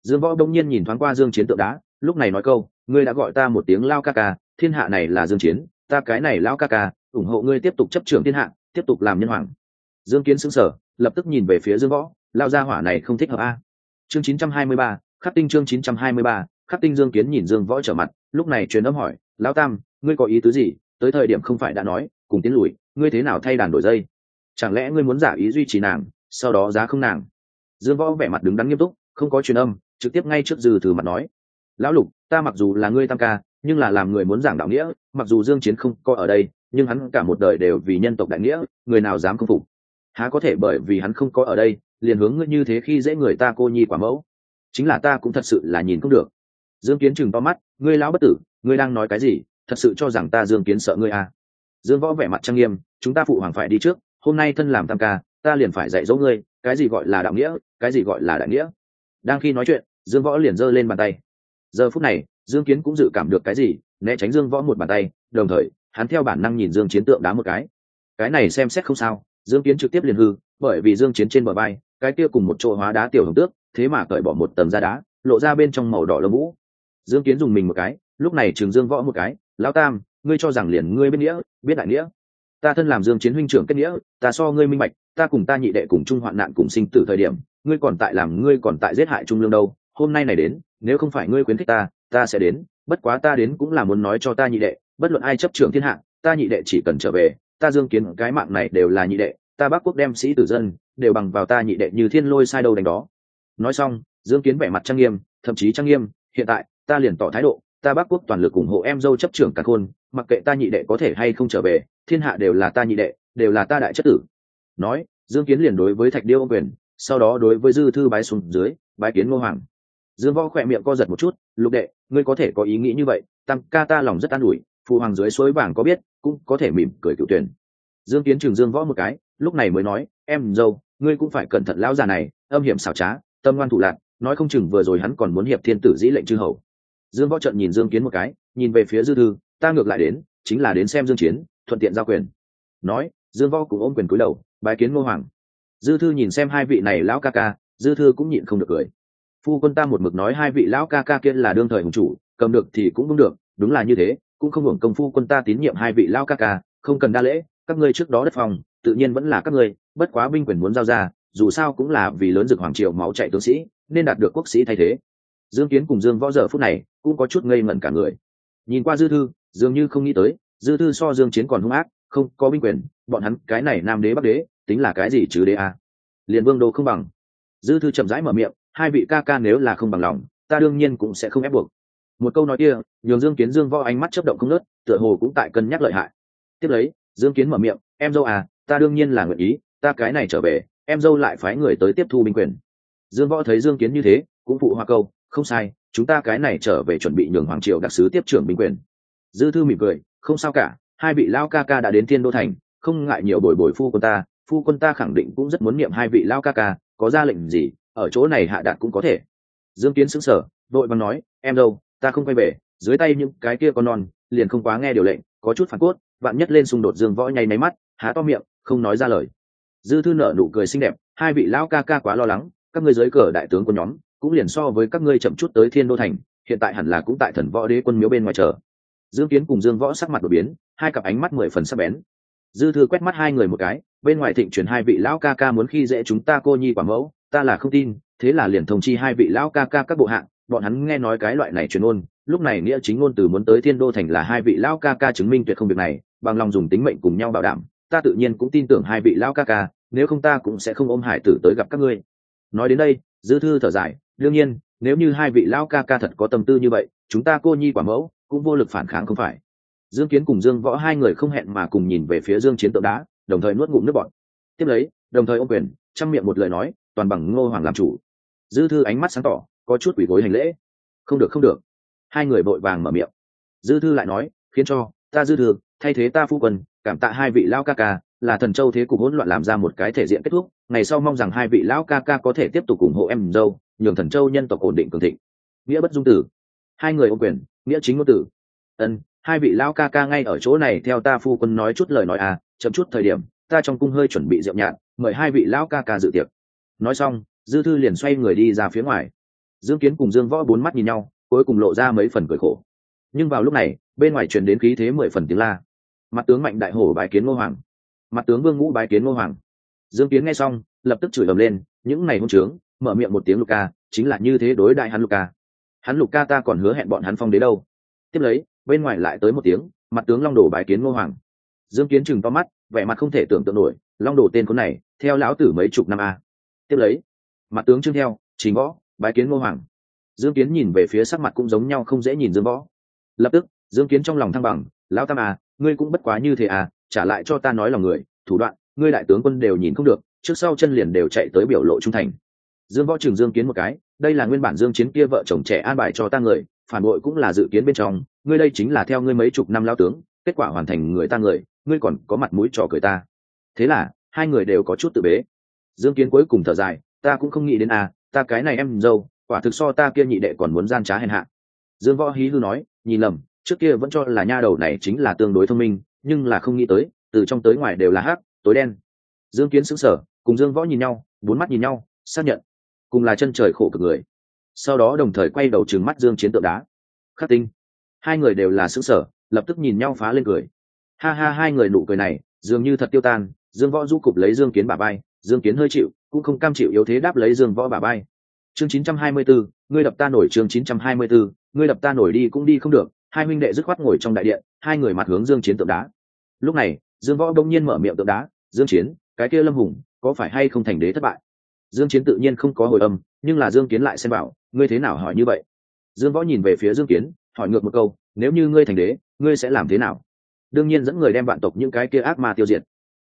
dương võ đông nhiên nhìn thoáng qua dương chiến tượng đá lúc này nói câu ngươi đã gọi ta một tiếng lao ca ca thiên hạ này là dương chiến ta cái này lao ca ca ủng hộ ngươi tiếp tục chấp trưởng thiên hạ tiếp tục làm nhân hoàng. Dương kiến sững sờ lập tức nhìn về phía dương võ lao gia hỏa này không thích hợp a. Chương 923, khắc tinh chương 923, khắc tinh dương kiến nhìn dương võ trở mặt lúc này truyền âm hỏi lao tam ngươi có ý tứ gì? Tới thời điểm không phải đã nói cùng tiến lùi ngươi thế nào thay đàn đổi dây? Chẳng lẽ ngươi muốn giả ý duy trì nàng sau đó giá không nàng? Dương võ vẻ mặt đứng đắn nghiêm túc không có truyền âm trực tiếp ngay trước dư thừa mặt nói lão lục, ta mặc dù là ngươi tam ca, nhưng là làm người muốn giảng đạo nghĩa, mặc dù dương chiến không có ở đây, nhưng hắn cả một đời đều vì nhân tộc đại nghĩa, người nào dám công phục. Há có thể bởi vì hắn không có ở đây, liền hướng ngươi như thế khi dễ người ta cô nhi quả mẫu? Chính là ta cũng thật sự là nhìn không được. Dương kiến chừng to mắt, ngươi lão bất tử, ngươi đang nói cái gì? Thật sự cho rằng ta dương kiến sợ ngươi à? Dương võ vẻ mặt trang nghiêm, chúng ta phụ hoàng phải đi trước, hôm nay thân làm tam ca, ta liền phải dạy dỗ ngươi, cái gì gọi là đạo nghĩa, cái gì gọi là đại nghĩa? Đang khi nói chuyện, dương võ liền giơ lên bàn tay giờ phút này, dương kiến cũng dự cảm được cái gì, né tránh dương võ một bàn tay, đồng thời, hắn theo bản năng nhìn dương chiến tượng đá một cái. Cái này xem xét không sao, dương kiến trực tiếp liền hư, bởi vì dương chiến trên bờ bay cái kia cùng một chỗ hóa đá tiểu hồng tước, thế mà cởi bỏ một tầng da đá, lộ ra bên trong màu đỏ lông vũ. Dương kiến dùng mình một cái, lúc này trường dương võ một cái, lão tam, ngươi cho rằng liền ngươi biết nghĩa, biết đại nghĩa. Ta thân làm dương chiến huynh trưởng kết nghĩa, ta so ngươi minh bạch, ta cùng ta nhị đệ cùng chung hoạn nạn cùng sinh tử thời điểm, ngươi còn tại làm ngươi còn tại giết hại trung lương đâu hôm nay này đến, nếu không phải ngươi khuyến khích ta ta sẽ đến. Bất quá ta đến cũng là muốn nói cho ta nhị đệ, bất luận ai chấp trưởng thiên hạ, ta nhị đệ chỉ cần trở về, ta dương kiến cái mạng này đều là nhị đệ, ta bắc quốc đem sĩ tử dân đều bằng vào ta nhị đệ như thiên lôi sai đâu đánh đó. Nói xong, dương kiến vẻ mặt trang nghiêm, thậm chí trang nghiêm, hiện tại, ta liền tỏ thái độ, ta bắc quốc toàn lực ủng hộ em dâu chấp trưởng cả khôn mặc kệ ta nhị đệ có thể hay không trở về, thiên hạ đều là ta nhị đệ, đều là ta đại chất tử. Nói, dương kiến liền đối với thạch điêu quyền, sau đó đối với dư thư bái xuống dưới, bái kiến ngô hoàng dương võ khỏe miệng co giật một chút, lục đệ, ngươi có thể có ý nghĩ như vậy, tăng ca ta lòng rất an ủi, phụ hoàng dưới suối vàng có biết, cũng có thể mỉm cười cựu tuyển. Dương kiến trường dương võ một cái, lúc này mới nói, em dâu, ngươi cũng phải cẩn thận lão già này, âm hiểm xảo trá, tâm ngoan thủ lạc, nói không chừng vừa rồi hắn còn muốn hiệp thiên tử dĩ lệnh chư hầu. Dương võ trận nhìn dương kiến một cái, nhìn về phía dư thư, ta ngược lại đến, chính là đến xem dương chiến, thuận tiện giao quyền. Nói, dương võ cũng ôm quyền cúi đầu, bái kiến ngô hoàng. Dư thư nhìn xem hai vị này lão ca ca, dư thư cũng nhịn không được cười phu quân ta một mực nói hai vị lão ca ca kia là đương thời hùng chủ, cầm được thì cũng đúng được, đúng là như thế, cũng không hưởng công phu quân ta tín nhiệm hai vị lão ca ca, không cần đa lễ, các ngươi trước đó đất phòng, tự nhiên vẫn là các ngươi, bất quá binh quyền muốn giao ra, dù sao cũng là vì lớn dực hoàng triều máu chạy tướng sĩ, nên đạt được quốc sĩ thay thế. Dương kiến cùng dương võ giờ phút này cũng có chút ngây ngẩn cả người. Nhìn qua dư thư, dường như không nghĩ tới, dư thư so dương chiến còn hung ác, không có binh quyền, bọn hắn cái này nam đế bắc đế, tính là cái gì chứ đế à? liền vương đô không bằng. Dư thư chậm rãi mở miệng hai vị ca ca nếu là không bằng lòng, ta đương nhiên cũng sẽ không ép buộc. Một câu nói kia, nhường dương kiến dương võ ánh mắt chấp động không nớt tựa hồ cũng tại cân nhắc lợi hại. Tiếp lấy, dương kiến mở miệng, em dâu à ta đương nhiên là nguyện ý, ta cái này trở về, em dâu lại phái người tới tiếp thu binh quyền. Dương võ thấy dương kiến như thế, cũng phụ hoa câu, không sai, chúng ta cái này trở về chuẩn bị nhường hoàng triều đặc sứ tiếp trưởng binh quyền. Dư thư mỉm cười, không sao cả, hai vị lao ca ca đã đến thiên đô thành, không ngại nhiều bồi bồi phu quân ta, phu quân ta khẳng định cũng rất muốn niệm hai vị lao ca ca, có ra lệnh gì ở chỗ này hạ đạt cũng có thể. Dương kiến sững sờ, đội bằng nói, em đâu, ta không quay về, dưới tay những cái kia con non, liền không quá nghe điều lệnh, có chút phản cốt bạn nhất lên xung đột dương võ nháy máy mắt, há to miệng, không nói ra lời. Dư thư nở nụ cười xinh đẹp, hai vị lão ca ca quá lo lắng, các ngươi dưới cờ đại tướng của nhóm, cũng liền so với các ngươi chậm chút tới thiên đô thành, hiện tại hẳn là cũng tại thần võ đế quân miếu bên ngoài chờ. Dương kiến cùng dương võ sắc mặt đột biến, hai cặp ánh mắt mười phần sắc bén. Dư thư quét mắt hai người một cái, bên ngoài thịnh truyền hai vị lão ca ca muốn khi dễ chúng ta cô nhi quả mẫu ta là không tin, thế là liền thông chi hai vị lão ca ca các bộ hạng, bọn hắn nghe nói cái loại này truyền ôn lúc này nghĩa chính ngôn từ muốn tới thiên đô thành là hai vị lão ca ca chứng minh tuyệt không việc này, bằng lòng dùng tính mệnh cùng nhau bảo đảm, ta tự nhiên cũng tin tưởng hai vị lão ca ca, nếu không ta cũng sẽ không ôm hải tử tới gặp các ngươi. Nói đến đây, dư thư thở dài, đương nhiên, nếu như hai vị lão ca ca thật có tâm tư như vậy, chúng ta cô nhi quả mẫu cũng vô lực phản kháng không phải. Dương kiến cùng dương võ hai người không hẹn mà cùng nhìn về phía dương chiến tượng đá, đồng thời nuốt ngụm nước bọt. Tiếp lấy, đồng thời ông quyền, chăm miệng một lời nói toàn bằng ngô hoàng làm chủ. Dư thư ánh mắt sáng tỏ, có chút quỷ gối hành lễ. Không được không được. Hai người vội vàng mở miệng. Dư thư lại nói, khiến cho, ta dư thư, thay thế ta phu quân, cảm tạ hai vị lão ca ca, là thần châu thế cục hỗn loạn làm ra một cái thể diện kết thúc, ngày sau mong rằng hai vị lão ca ca có thể tiếp tục ủng hộ em dâu, nhường thần châu nhân tộc ổn định cường thịnh. Nghĩa bất dung tử. Hai người ô quyền, nghĩa chính ngôn tử. Ân, hai vị lão ca ca ngay ở chỗ này theo ta phu quân nói chút lời nói à chậm chút thời điểm, ta trong cung hơi chuẩn bị rượu nhạt, mời hai vị lão ca ca dự tiệc nói xong, dư thư liền xoay người đi ra phía ngoài. Dương kiến cùng dương võ bốn mắt nhìn nhau, cuối cùng lộ ra mấy phần cười khổ. Nhưng vào lúc này, bên ngoài truyền đến khí thế mười phần tiếng la. Mặt tướng mạnh đại hổ bài kiến ngô hoàng. Mặt tướng vương ngũ bài kiến ngô hoàng. Dương kiến nghe xong, lập tức chửi ầm lên, những ngày hôn trướng, mở miệng một tiếng lục ca, chính là như thế đối đại hắn lục ca. Hắn lục ca ta còn hứa hẹn bọn hắn phong đế đâu. Tiếp lấy, bên ngoài lại tới một tiếng, mặt tướng long đồ bài kiến ngô hoàng. Dương kiến chừng to mắt, vẻ mặt không thể tưởng tượng nổi, long đồ tên con này, theo lão tử mấy chục năm a tiếp lấy, mặt tướng trương theo chính võ, bái kiến ngô hoàng. Dương kiến nhìn về phía sắc mặt cũng giống nhau không dễ nhìn dương võ. Lập tức, dương kiến trong lòng thăng bằng, lão tam à ngươi cũng bất quá như thế à trả lại cho ta nói lòng người, thủ đoạn, ngươi đại tướng quân đều nhìn không được, trước sau chân liền đều chạy tới biểu lộ trung thành. Dương võ trường dương kiến một cái, đây là nguyên bản dương chiến kia vợ chồng trẻ an bài cho ta người, phản bội cũng là dự kiến bên trong, ngươi đây chính là theo ngươi mấy chục năm lao tướng, kết quả hoàn thành người ta người, ngươi còn có mặt mũi trò cười ta. Thế là, hai người đều có chút tự bế dương kiến cuối cùng thở dài, ta cũng không nghĩ đến à ta cái này em dâu, quả thực so ta kia nhị đệ còn muốn gian trá hèn hạ. Dương võ hí hư nói, nhìn lầm, trước kia vẫn cho là nha đầu này chính là tương đối thông minh, nhưng là không nghĩ tới, từ trong tới ngoài đều là hắc, tối đen. Dương kiến sững sờ, cùng dương võ nhìn nhau, bốn mắt nhìn nhau, xác nhận, cùng là chân trời khổ cực người. Sau đó đồng thời quay đầu trừng mắt dương chiến tượng đá. Khắc tinh. Hai người đều là sững sờ, lập tức nhìn nhau phá lên cười. Ha ha, hai người nụ cười này, dường như thật tiêu tan. Dương võ du cục lấy dương kiến bà bay dương kiến hơi chịu cũng không cam chịu yếu thế đáp lấy dương võ bà bay. Chương 924, ngươi đập ta nổi chương 924, ngươi đập ta nổi đi cũng đi không được. Hai huynh đệ dứt khoát ngồi trong đại điện hai người mặt hướng dương chiến tượng đá. Lúc này dương võ đông nhiên mở miệng tượng đá dương chiến cái kia lâm hùng có phải hay không thành đế thất bại? Dương chiến tự nhiên không có hồi âm nhưng là dương kiến lại xem bảo ngươi thế nào hỏi như vậy? Dương võ nhìn về phía dương kiến hỏi ngược một câu nếu như ngươi thành đế ngươi sẽ làm thế nào? Đương nhiên dẫn người đem vạn tộc những cái kia ác ma tiêu diệt.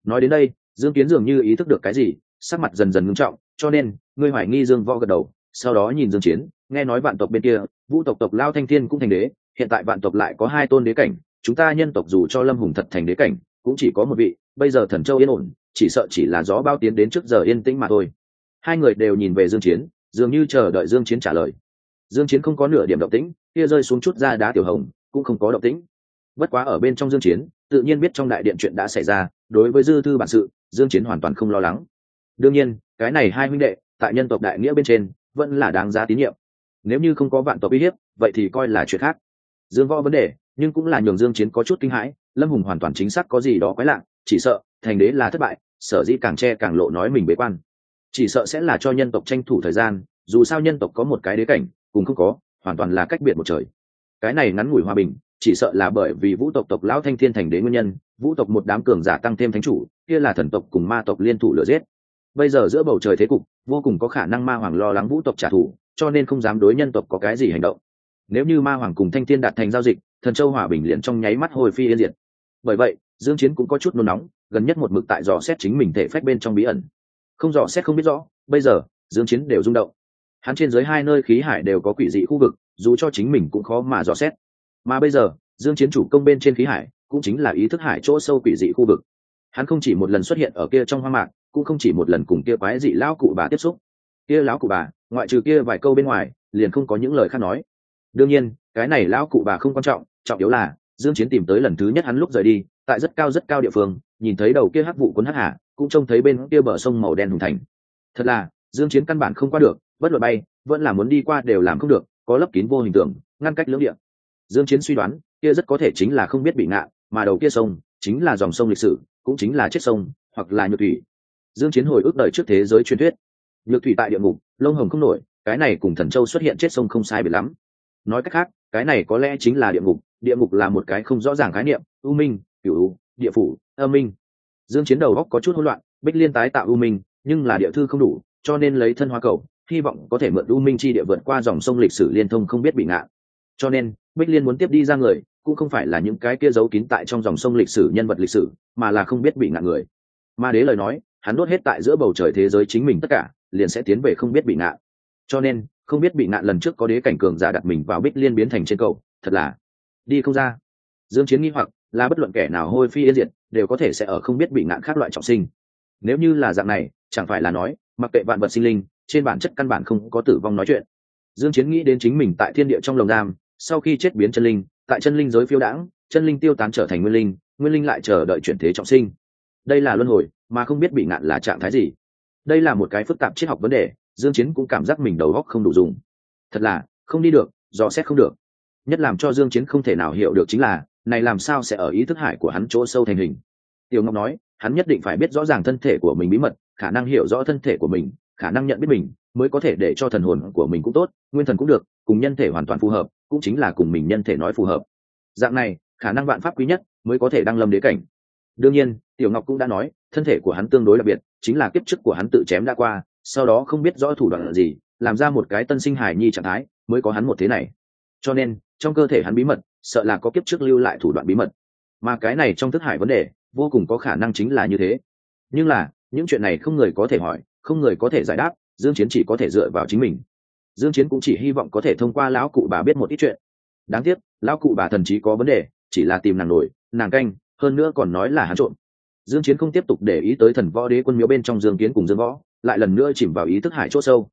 Nói đến đây dương kiến dường như ý thức được cái gì, sắc mặt dần dần ngưng trọng, cho nên, ngươi hoài nghi dương võ gật đầu, sau đó nhìn dương chiến, nghe nói vạn tộc bên kia, vũ tộc tộc lao thanh thiên cũng thành đế, hiện tại vạn tộc lại có hai tôn đế cảnh, chúng ta nhân tộc dù cho lâm hùng thật thành đế cảnh, cũng chỉ có một vị, bây giờ thần châu yên ổn, chỉ sợ chỉ là gió bao tiến đến trước giờ yên tĩnh mà thôi. Hai người đều nhìn về dương chiến, dường như chờ đợi dương chiến trả lời. Dương chiến không có nửa điểm động tĩnh, kia rơi xuống chút ra đá tiểu hồng, cũng không có động tĩnh. Bất quá ở bên trong dương chiến tự nhiên biết trong đại điện chuyện đã xảy ra, đối với dư thư bản sự, dương chiến hoàn toàn không lo lắng. Đương nhiên, cái này hai huynh đệ, tại nhân tộc đại nghĩa bên trên, vẫn là đáng giá tín nhiệm. Nếu như không có vạn tộc uy hiếp, vậy thì coi là chuyện khác. Dương võ vấn đề, nhưng cũng là nhường dương chiến có chút kinh hãi, lâm hùng hoàn toàn chính xác có gì đó quái lạ, chỉ sợ, thành đế là thất bại, sở dĩ càng che càng lộ nói mình bế quan. Chỉ sợ sẽ là cho nhân tộc tranh thủ thời gian, dù sao nhân tộc có một cái đế cảnh, cùng không có, hoàn toàn là cách biệt một trời. Cái này ngắn ngủi hòa bình chỉ sợ là bởi vì vũ tộc tộc lão thanh thiên thành đế nguyên nhân, vũ tộc một đám cường giả tăng thêm thánh chủ, kia là thần tộc cùng ma tộc liên thủ lừa giết. Bây giờ giữa bầu trời thế cục, vô cùng có khả năng ma hoàng lo lắng vũ tộc trả thù, cho nên không dám đối nhân tộc có cái gì hành động. Nếu như ma hoàng cùng thanh thiên đạt thành giao dịch, thần châu hòa bình liền trong nháy mắt hồi phi yên diệt. Bởi vậy, dương chiến cũng có chút nôn nóng, gần nhất một mực tại dò xét chính mình thể phách bên trong bí ẩn. Không dò xét không biết rõ, bây giờ, dương chiến đều rung động. Hắn trên dưới hai nơi khí hải đều có quỷ dị khu vực, dù cho chính mình cũng khó mà dò xét mà bây giờ, dương chiến chủ công bên trên khí hải cũng chính là ý thức hải chỗ sâu quỷ dị khu vực. Hắn không chỉ một lần xuất hiện ở kia trong hoang mạc, cũng không chỉ một lần cùng kia quái dị lão cụ bà tiếp xúc. Kia lão cụ bà, ngoại trừ kia vài câu bên ngoài, liền không có những lời khác nói. Đương nhiên, cái này lão cụ bà không quan trọng trọng yếu là dương chiến tìm tới lần thứ nhất hắn lúc rời đi, tại rất cao rất cao địa phương, nhìn thấy đầu kia hắc vụ cuốn hắc hà, cũng trông thấy bên kia bờ sông màu đen hùng thành. Thật là, dương chiến căn bản không qua được, bất luận bay, vẫn là muốn đi qua đều làm không được, có lấp kín vô hình tượng, ngăn cách lưỡng địa dương chiến suy đoán, kia rất có thể chính là không biết bị ngạ, mà đầu kia sông chính là dòng sông lịch sử, cũng chính là chết sông, hoặc là nhược thủy. Dương chiến hồi ức đời trước thế giới truyền thuyết. Nhược thủy tại địa ngục, lông hồng không nổi, cái này cùng thần châu xuất hiện chết sông không sai biệt lắm. Nói cách khác, cái này có lẽ chính là địa ngục địa ngục là một cái không rõ ràng khái niệm, u minh, cửu địa phủ, âm minh. Dương chiến đầu góc có chút hỗn loạn, bích liên tái tạo u minh, nhưng là địa thư không đủ, cho nên lấy thân hoa cầu, hy vọng có thể mượn u minh chi địa vượt qua dòng sông lịch sử liên thông không biết bị ngạn cho nên, bích liên muốn tiếp đi ra người, cũng không phải là những cái kia giấu kín tại trong dòng sông lịch sử nhân vật lịch sử, mà là không biết bị ngạn người. Ma đế lời nói, hắn đốt hết tại giữa bầu trời thế giới chính mình tất cả, liền sẽ tiến về không biết bị ngạn cho nên, không biết bị ngạn lần trước có đế cảnh cường giả đặt mình vào bích liên biến thành trên cầu, thật là đi không ra. Dương chiến nghi hoặc, là bất luận kẻ nào hôi phi yên diệt, đều có thể sẽ ở không biết bị ngạn khác loại trọng sinh. Nếu như là dạng này, chẳng phải là nói, mặc kệ vạn vật sinh linh, trên bản chất căn bản không có tử vong nói chuyện. Dương chiến nghĩ đến chính mình tại thiên địa trong lồng giam sau khi chết biến chân linh, tại chân linh giới phiêu đãng, chân linh tiêu tán trở thành nguyên linh nguyên linh lại chờ đợi chuyển thế trọng sinh. Đây là luân hồi, mà không biết bị ngạn là trạng thái gì. Đây là một cái phức tạp triết học vấn đề, dương chiến cũng cảm giác mình đầu óc không đủ dùng. Thật là, không đi được, dò xét không được. Nhất làm cho dương chiến không thể nào hiểu được chính là, này làm sao sẽ ở ý thức hải của hắn chỗ sâu thành hình. Tiểu ngọc nói, hắn nhất định phải biết rõ ràng thân thể của mình bí mật, khả năng hiểu rõ thân thể của mình, khả năng nhận biết mình, mới có thể để cho thần hồn của mình cũng tốt, nguyên thần cũng được, cùng nhân thể hoàn toàn phù hợp cũng chính là cùng mình nhân thể nói phù hợp. Dạng này, khả năng vạn pháp quý nhất mới có thể đăng lâm đế cảnh. Đương nhiên, tiểu ngọc cũng đã nói, thân thể của hắn tương đối đặc biệt, chính là kiếp chức của hắn tự chém đã qua, sau đó không biết rõ thủ đoạn là gì, làm ra một cái tân sinh hài nhi trạng thái, mới có hắn một thế này. Cho nên, trong cơ thể hắn bí mật, sợ là có kiếp trước lưu lại thủ đoạn bí mật. Mà cái này trong thức hải vấn đề, vô cùng có khả năng chính là như thế. Nhưng là, những chuyện này không người có thể hỏi, không người có thể giải đáp, dương chiến chỉ có thể dựa vào chính mình dương chiến cũng chỉ hy vọng có thể thông qua lão cụ bà biết một ít chuyện. Đáng tiếc, lão cụ bà thần trí có vấn đề, chỉ là tìm nàng nổi, nàng canh, hơn nữa còn nói là hắn trộm. Dương chiến không tiếp tục để ý tới thần võ đế quân miếu bên trong dương kiến cùng dương võ, lại lần nữa chìm vào ý thức hải chỗ sâu.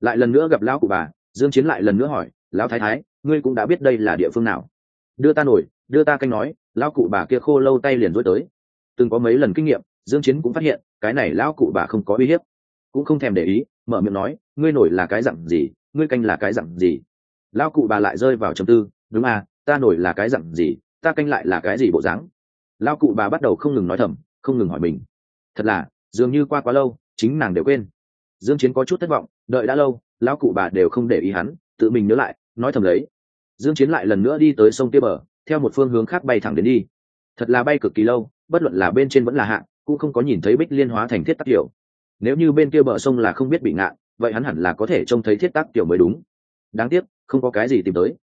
Lại lần nữa gặp lão cụ bà, dương chiến lại lần nữa hỏi, lão thái thái, ngươi cũng đã biết đây là địa phương nào? Đưa ta nổi, đưa ta canh nói. Lão cụ bà kia khô lâu tay liền rối tới. Từng có mấy lần kinh nghiệm, dương chiến cũng phát hiện, cái này lão cụ bà không có uy hiếp. Cũng không thèm để ý, mở miệng nói, ngươi nổi là cái dạng gì? Ngươi canh là cái dặn gì? Lão cụ bà lại rơi vào trầm tư, đúng à ta nổi là cái dặn gì, ta canh lại là cái gì bộ dáng? Lão cụ bà bắt đầu không ngừng nói thầm, không ngừng hỏi mình. Thật là, dường như qua quá lâu, chính nàng đều quên. Dương chiến có chút thất vọng, đợi đã lâu, lão cụ bà đều không để ý hắn, tự mình nhớ lại, nói thầm lấy. Dương chiến lại lần nữa đi tới sông kia bờ, theo một phương hướng khác bay thẳng đến đi. Thật là bay cực kỳ lâu, bất luận là bên trên vẫn là hạ, cũng không có nhìn thấy bích liên hóa thành thiết tắc tiểu nếu như bên kia bờ sông là không biết bị ngạn vậy hắn hẳn là có thể trông thấy thiết tác tiểu mới đúng. Đáng tiếc, không có cái gì tìm tới.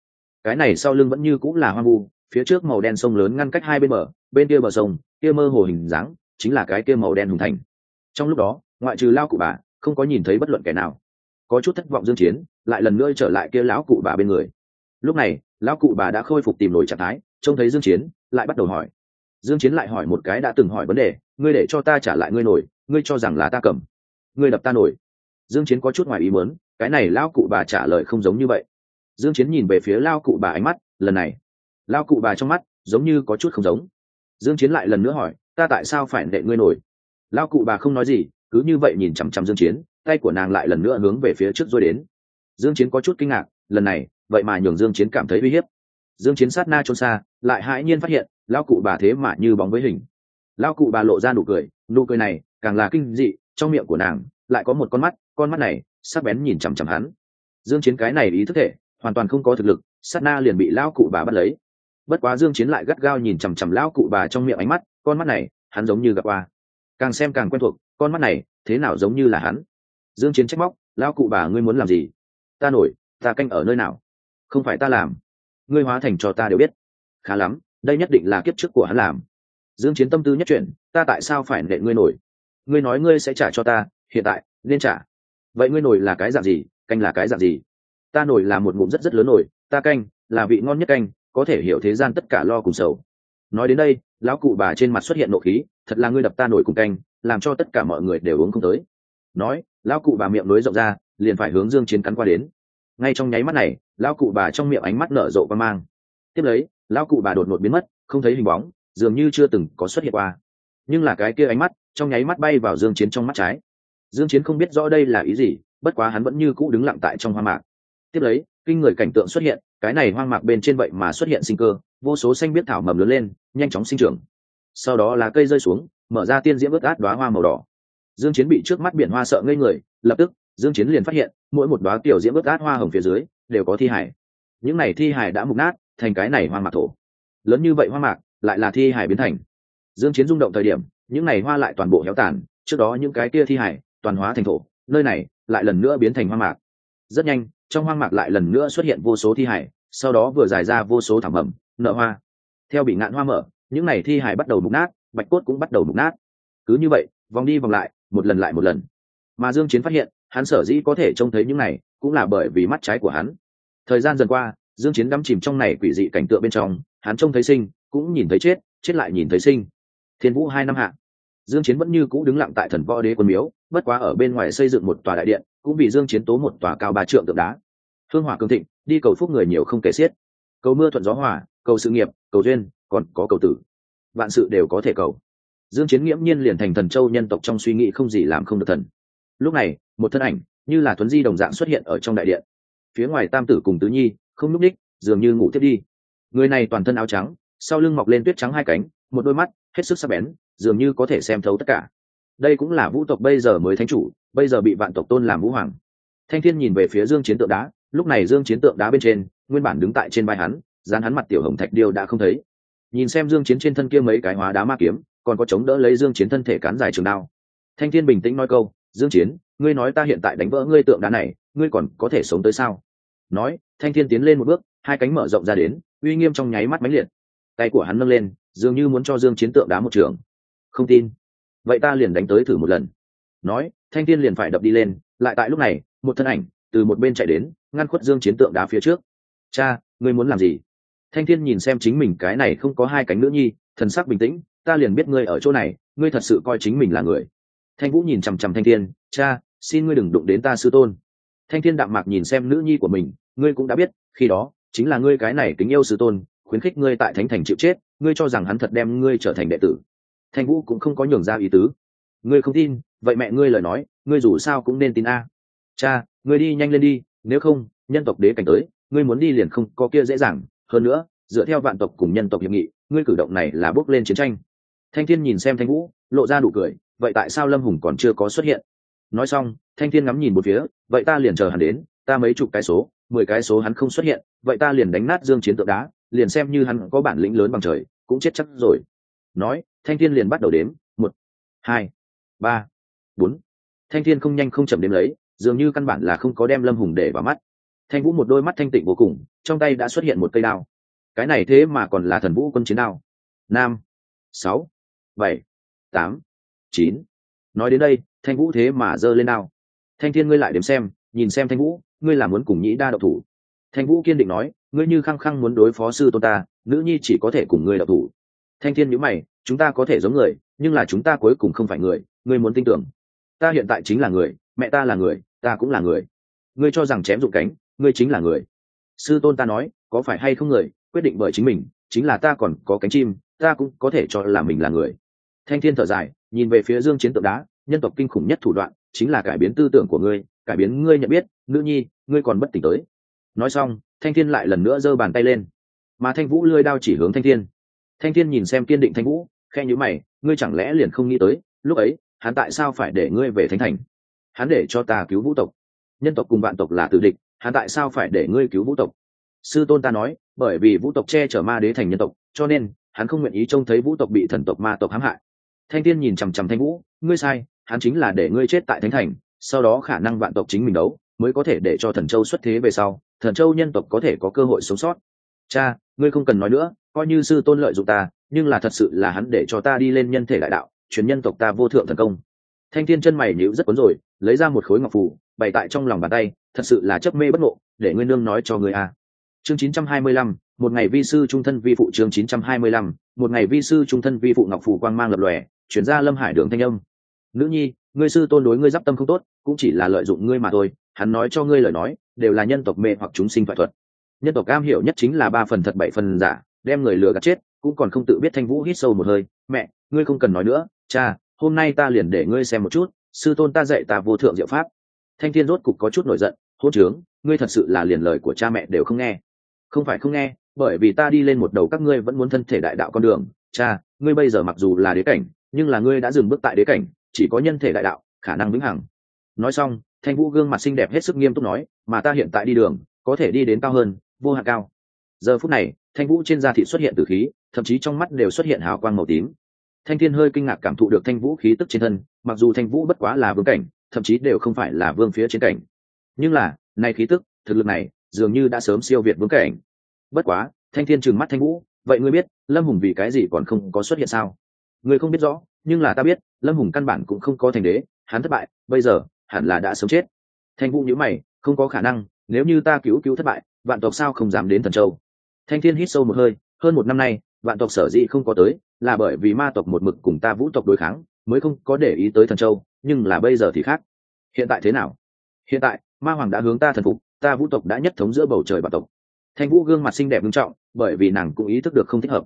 Cái này sau lưng vẫn như cũng là hoang vu, phía trước màu đen sông lớn ngăn cách hai bên bờ, bên kia bờ sông, kia mơ hồ hình dáng, chính là cái kia màu đen hùng thành. Trong lúc đó, ngoại trừ lao cụ bà, không có nhìn thấy bất luận kẻ nào. Có chút thất vọng dương chiến, lại lần nữa trở lại kia lão cụ bà bên người. Lúc này, lão cụ bà đã khôi phục tìm nổi trạng thái, trông thấy dương chiến, lại bắt đầu hỏi. Dương chiến lại hỏi một cái đã từng hỏi vấn đề, ngươi để cho ta trả lại ngươi nổi, ngươi cho rằng là ta cầm. Ngươi đập ta nổi dương chiến có chút ngoài ý muốn, cái này lão cụ bà trả lời không giống như vậy. Dương chiến nhìn về phía lão cụ bà ánh mắt, lần này, lão cụ bà trong mắt giống như có chút không giống. Dương chiến lại lần nữa hỏi, ta tại sao phải nệ ngươi nổi? Lão cụ bà không nói gì, cứ như vậy nhìn chằm chằm dương chiến, tay của nàng lại lần nữa hướng về phía trước rồi đến. Dương chiến có chút kinh ngạc, lần này, vậy mà nhường dương chiến cảm thấy uy hiếp. Dương chiến sát na trốn xa, lại hãi nhiên phát hiện, lão cụ bà thế mà như bóng với hình. Lão cụ bà lộ ra nụ cười nụ cười này càng là kinh dị, trong miệng của nàng lại có một con mắt con mắt này, sắc bén nhìn chằm chằm hắn. Dương chiến cái này ý thức thể, hoàn toàn không có thực lực, sát na liền bị lão cụ bà bắt lấy. Bất quá dương chiến lại gắt gao nhìn chằm chằm lão cụ bà trong miệng ánh mắt, con mắt này, hắn giống như gặp qua. Càng xem càng quen thuộc, con mắt này, thế nào giống như là hắn? Dương chiến trách móc, lão cụ bà, ngươi muốn làm gì? Ta nổi, ta canh ở nơi nào? Không phải ta làm. Ngươi hóa thành cho ta đều biết. Khá lắm, đây nhất định là kiếp trước của hắn làm. Dương chiến tâm tư nhất chuyển, ta tại sao phải nệ ngươi nổi? Ngươi nói ngươi sẽ trả cho ta, hiện tại, nên trả vậy ngươi nổi là cái dạng gì? Canh là cái dạng gì? Ta nổi là một ngụm rất rất lớn nổi ta canh là vị ngon nhất canh, có thể hiểu thế gian tất cả lo cùng sầu. Nói đến đây, lão cụ bà trên mặt xuất hiện nộ khí, thật là ngươi đập ta nổi cùng canh, làm cho tất cả mọi người đều uống không tới. Nói, lão cụ bà miệng nối rộng ra, liền phải hướng dương chiến cắn qua đến. Ngay trong nháy mắt này, lão cụ bà trong miệng ánh mắt nở rộ và mang. Tiếp lấy, lão cụ bà đột ngột biến mất, không thấy hình bóng, dường như chưa từng có xuất hiện qua. Nhưng là cái kia ánh mắt, trong nháy mắt bay vào dương chiến trong mắt trái dương chiến không biết rõ đây là ý gì, bất quá hắn vẫn như cũ đứng lặng tại trong hoa mạc. Tiếp lấy, kinh người cảnh tượng xuất hiện, cái này hoang mạc bên trên vậy mà xuất hiện sinh cơ, vô số xanh biết thảo mầm lớn lên, nhanh chóng sinh trưởng. Sau đó là cây rơi xuống, mở ra tiên diễm ướt át đóa hoa màu đỏ. Dương chiến bị trước mắt biển hoa sợ ngây người, lập tức, dương chiến liền phát hiện, mỗi một đóa tiểu diễm ướt át hoa hồng phía dưới, đều có thi hải những này thi hải đã mục nát, thành cái này hoa mạc thổ. Lớn như vậy hoa mạc, lại là thi hải biến thành. Dương chiến rung động thời điểm, những này hoa lại toàn bộ héo tàn, trước đó những cái kia thi hải toàn hóa thành thổ, nơi này lại lần nữa biến thành hoang mạc. Rất nhanh, trong hoang mạc lại lần nữa xuất hiện vô số thi hải, sau đó vừa dài ra vô số thảm mầm nợ hoa. Theo bị ngạn hoa mở, những này thi hải bắt đầu mục nát, bạch cốt cũng bắt đầu mục nát. Cứ như vậy, vòng đi vòng lại, một lần lại một lần. Mà dương chiến phát hiện, hắn sở dĩ có thể trông thấy những này, cũng là bởi vì mắt trái của hắn. Thời gian dần qua, dương chiến đắm chìm trong này quỷ dị cảnh tượng bên trong, hắn trông thấy sinh, cũng nhìn thấy chết chết lại nhìn thấy sinh. Thiên vũ hai năm hạ. Dương chiến vẫn như cũ đứng lặng tại thần võ đế quân miếu bất quá ở bên ngoài xây dựng một tòa đại điện, cũng vì dương chiến tố một tòa cao ba trượng tượng đá. Hương hỏa cường thịnh, đi cầu phúc người nhiều không kể xiết. Cầu mưa thuận gió hòa, cầu sự nghiệp, cầu duyên, còn có cầu tử. Vạn sự đều có thể cầu. Dương chiến nghiễm nhiên liền thành thần châu nhân tộc trong suy nghĩ không gì làm không được thần. Lúc này, một thân ảnh, như là tuấn di đồng dạng xuất hiện ở trong đại điện. Phía ngoài tam tử cùng tứ nhi, không núp đích dường như ngủ tiếp đi. Người này toàn thân áo trắng, sau lưng mọc lên tuyết trắng hai cánh, một đôi mắt, hết sức sắc bén, dường như có thể xem thấu tất cả đây cũng là vũ tộc bây giờ mới thánh chủ, bây giờ bị vạn tộc tôn làm vũ hoàng. Thanh thiên nhìn về phía dương chiến tượng đá, lúc này dương chiến tượng đá bên trên, nguyên bản đứng tại trên vai hắn, dán hắn mặt tiểu hồng thạch điêu đã không thấy. Nhìn xem dương chiến trên thân kia mấy cái hóa đá ma kiếm, còn có chống đỡ lấy dương chiến thân thể cán dài trường đao. Thanh thiên bình tĩnh nói câu, dương chiến, ngươi nói ta hiện tại đánh vỡ ngươi tượng đá này, ngươi còn có thể sống tới sao? Nói, thanh thiên tiến lên một bước, hai cánh mở rộng ra đến, uy nghiêm trong nháy mắt mãnh liệt. Tay của hắn nâng lên, dường như muốn cho dương chiến tượng đá một trường. Không tin vậy ta liền đánh tới thử một lần. Nói, thanh thiên liền phải đập đi lên, lại tại lúc này, một thân ảnh từ một bên chạy đến, ngăn khuất dương chiến tượng đá phía trước. Cha, ngươi muốn làm gì? Thanh thiên nhìn xem chính mình cái này không có hai cánh nữ nhi, thần sắc bình tĩnh, ta liền biết ngươi ở chỗ này, ngươi thật sự coi chính mình là người. Thanh vũ nhìn chằm chằm thanh thiên, cha, xin ngươi đừng đụng đến ta sư tôn. Thanh thiên đạm mạc nhìn xem nữ nhi của mình, ngươi cũng đã biết, khi đó, chính là ngươi cái này kính yêu sư tôn, khuyến khích ngươi tại thánh thành chịu chết, ngươi cho rằng hắn thật đem ngươi trở thành đệ tử thanh vũ cũng không có nhường ra ý tứ. Ngươi không tin, vậy mẹ ngươi lời nói, ngươi dù sao cũng nên tin a. Cha, ngươi đi nhanh lên đi, nếu không, nhân tộc đế cảnh tới, ngươi muốn đi liền không có kia dễ dàng. Hơn nữa, dựa theo vạn tộc cùng nhân tộc hiệp nghị, ngươi cử động này là bước lên chiến tranh. Thanh thiên nhìn xem thanh vũ, lộ ra đủ cười, vậy tại sao lâm hùng còn chưa có xuất hiện? Nói xong, thanh thiên ngắm nhìn một phía, vậy ta liền chờ hắn đến, ta mấy chục cái số, mười cái số hắn không xuất hiện, vậy ta liền đánh nát dương chiến tượng đá, liền xem như hắn có bản lĩnh lớn bằng trời, cũng chết chắc rồi. Nói thanh thiên liền bắt đầu đếm, một, hai, ba, bốn. Thanh thiên không nhanh không chậm đếm lấy, dường như căn bản là không có đem lâm hùng để vào mắt. Thanh vũ một đôi mắt thanh tịnh vô cùng, trong tay đã xuất hiện một cây đao. Cái này thế mà còn là thần vũ quân chiến đao. Năm sáu, bảy, tám, chín. Nói đến đây, thanh vũ thế mà giơ lên đao. Thanh thiên ngươi lại đếm xem, nhìn xem thanh vũ, ngươi là muốn cùng nhĩ đa độc thủ. Thanh vũ kiên định nói, ngươi như khăng khăng muốn đối phó sư tôn ta, nữ nhi chỉ có thể cùng ngươi độc thủ. Thanh thiên nhữ mày chúng ta có thể giống người, nhưng là chúng ta cuối cùng không phải người, ngươi muốn tin tưởng. Ta hiện tại chính là người, mẹ ta là người, ta cũng là người. Ngươi cho rằng chém dụng cánh, ngươi chính là người. Sư tôn ta nói, có phải hay không người, quyết định bởi chính mình, chính là ta còn có cánh chim, ta cũng có thể cho là mình là người. Thanh thiên thở dài, nhìn về phía dương chiến tượng đá, nhân tộc kinh khủng nhất thủ đoạn, chính là cải biến tư tưởng của ngươi, cải biến ngươi nhận biết, nữ nhi, ngươi còn bất tỉnh tới. Nói xong, thanh thiên lại lần nữa giơ bàn tay lên. Mà thanh vũ lươi đao chỉ hướng thanh thiên. Thanh thiên nhìn xem kiên định thanh vũ khe nhữ mày, ngươi chẳng lẽ liền không nghĩ tới, lúc ấy, hắn tại sao phải để ngươi về thánh thành? Hắn để cho ta cứu vũ tộc. Nhân tộc cùng vạn tộc là tự địch, hắn tại sao phải để ngươi cứu vũ tộc? Sư tôn ta nói, bởi vì vũ tộc che chở ma đế thành nhân tộc, cho nên, hắn không nguyện ý trông thấy vũ tộc bị thần tộc ma tộc hãm hại. Thanh thiên nhìn chằm chằm thanh vũ, ngươi sai, hắn chính là để ngươi chết tại thánh thành, sau đó khả năng vạn tộc chính mình đấu, mới có thể để cho thần châu xuất thế về sau, thần châu nhân tộc có thể có cơ hội sống sót. Cha, ngươi không cần nói nữa coi như sư tôn lợi dụng ta nhưng là thật sự là hắn để cho ta đi lên nhân thể đại đạo chuyển nhân tộc ta vô thượng thần công. Thanh thiên chân mày nhíu rất cuốn rồi lấy ra một khối ngọc phù bày tại trong lòng bàn tay thật sự là chấp mê bất ngộ để ngươi nương nói cho ngươi a. À. chương 925, một ngày vi sư trung thân vi phụ chương 925, một ngày vi sư trung thân vi phụ ngọc phù quang mang lập lòe chuyển ra lâm hải đường thanh âm. Nữ nhi ngươi sư tôn đối ngươi d tâm không tốt cũng chỉ là lợi dụng ngươi mà thôi hắn nói cho ngươi lời nói đều là nhân tộc mê hoặc chúng sinh thoại thuật. Nhân tộc cam hiểu nhất chính là ba phần thật bảy phần giả đem người lừa gạt chết, cũng còn không tự biết thanh vũ hít sâu một hơi, mẹ, ngươi không cần nói nữa, cha, hôm nay ta liền để ngươi xem một chút, sư tôn ta dạy ta vô thượng diệu pháp. Thanh thiên rốt cục có chút nổi giận, hôn trướng, ngươi thật sự là liền lời của cha mẹ đều không nghe. Không phải không nghe, bởi vì ta đi lên một đầu các ngươi vẫn muốn thân thể đại đạo con đường. Cha, ngươi bây giờ mặc dù là đế cảnh, nhưng là ngươi đã dừng bước tại đế cảnh, chỉ có nhân thể đại đạo, khả năng vĩnh hằng. Nói xong, thanh vũ gương mặt xinh đẹp hết sức nghiêm túc nói, mà ta hiện tại đi đường, có thể đi đến cao hơn, vô hạn cao. Giờ phút này thanh vũ trên da thị xuất hiện từ khí, thậm chí trong mắt đều xuất hiện hào quang màu tím. Thanh thiên hơi kinh ngạc cảm thụ được thanh vũ khí tức trên thân, mặc dù thanh vũ bất quá là vương cảnh, thậm chí đều không phải là vương phía trên cảnh. Nhưng là, nay khí tức, thực lực này, dường như đã sớm siêu việt vương cảnh. Bất quá, thanh thiên trừng mắt thanh vũ, vậy ngươi biết, lâm hùng vì cái gì còn không có xuất hiện sao? Ngươi không biết rõ, nhưng là ta biết, lâm hùng căn bản cũng không có thành đế, hắn thất bại, bây giờ, hẳn là đã sớm chết. Thanh vũ nhữ mày, không có khả năng, nếu như ta cứu cứu thất bại, vạn tộc sao không dám đến thần châu? Thanh thiên hít sâu một hơi, hơn một năm nay, vạn tộc sở dĩ không có tới, là bởi vì ma tộc một mực cùng ta vũ tộc đối kháng, mới không có để ý tới thần châu, nhưng là bây giờ thì khác. Hiện tại thế nào? Hiện tại, ma hoàng đã hướng ta thần phục, ta vũ tộc đã nhất thống giữa bầu trời vạn tộc. Thanh vũ gương mặt xinh đẹp nghiêm trọng, bởi vì nàng cũng ý thức được không thích hợp.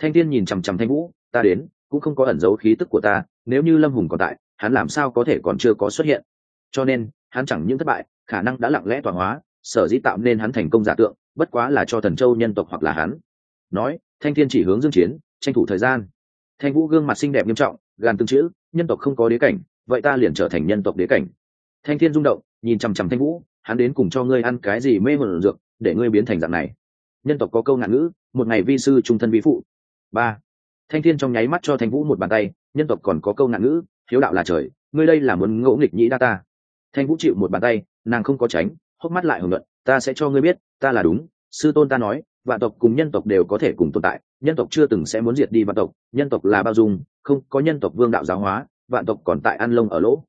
Thanh thiên nhìn chằm chằm thanh vũ, ta đến, cũng không có ẩn giấu khí tức của ta, nếu như lâm hùng còn tại, hắn làm sao có thể còn chưa có xuất hiện? Cho nên, hắn chẳng những thất bại, khả năng đã lặng lẽ tỏa hóa sở dĩ tạo nên hắn thành công giả tượng, bất quá là cho thần châu nhân tộc hoặc là hắn. Nói, thanh thiên chỉ hướng dương chiến, tranh thủ thời gian. Thanh vũ gương mặt xinh đẹp nghiêm trọng, gàn tương chữ, nhân tộc không có đế cảnh, vậy ta liền trở thành nhân tộc đế cảnh. Thanh thiên rung động, nhìn chằm chằm thanh vũ, hắn đến cùng cho ngươi ăn cái gì mê hồn dược, để ngươi biến thành dạng này. Nhân tộc có câu ngạn ngữ, một ngày vi sư trung thân vi phụ. Ba. Thanh thiên trong nháy mắt cho thanh vũ một bàn tay, nhân tộc còn có câu ngạn ngữ, hiếu đạo là trời, ngươi đây là muốn ngỗ nghịch nhĩ đa ta. Thanh vũ chịu một bàn tay, nàng không có tránh hốc mắt lại hưởng luận ta sẽ cho ngươi biết, ta là đúng, sư tôn ta nói, vạn tộc cùng nhân tộc đều có thể cùng tồn tại, nhân tộc chưa từng sẽ muốn diệt đi vạn tộc, nhân tộc là bao dung, không có nhân tộc vương đạo giáo hóa, vạn tộc còn tại ăn lông ở lỗ.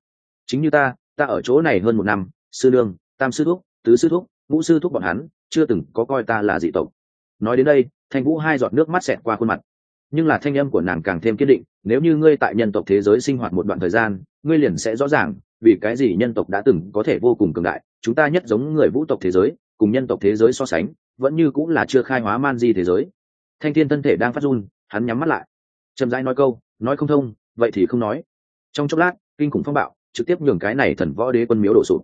Chính như ta ta ở chỗ này hơn một năm, sư lương tam sư thúc, tứ sư thúc, ngũ sư thúc bọn hắn, chưa từng có coi ta là dị tộc. Nói đến đây, thanh vũ hai giọt nước mắt xẹt qua khuôn mặt. Nhưng là thanh âm của nàng càng thêm kiên định, nếu như ngươi tại nhân tộc thế giới sinh hoạt một đoạn thời gian, ngươi liền sẽ rõ ràng vì cái gì nhân tộc đã từng có thể vô cùng cường đại, chúng ta nhất giống người vũ tộc thế giới, cùng nhân tộc thế giới so sánh, vẫn như cũng là chưa khai hóa man di thế giới. Thanh thiên thân thể đang phát run, hắn nhắm mắt lại. Chậm rãi nói câu, nói không thông, vậy thì không nói. Trong chốc lát, kinh khủng phong bạo, trực tiếp nhường cái này thần võ đế quân miếu đổ sụp.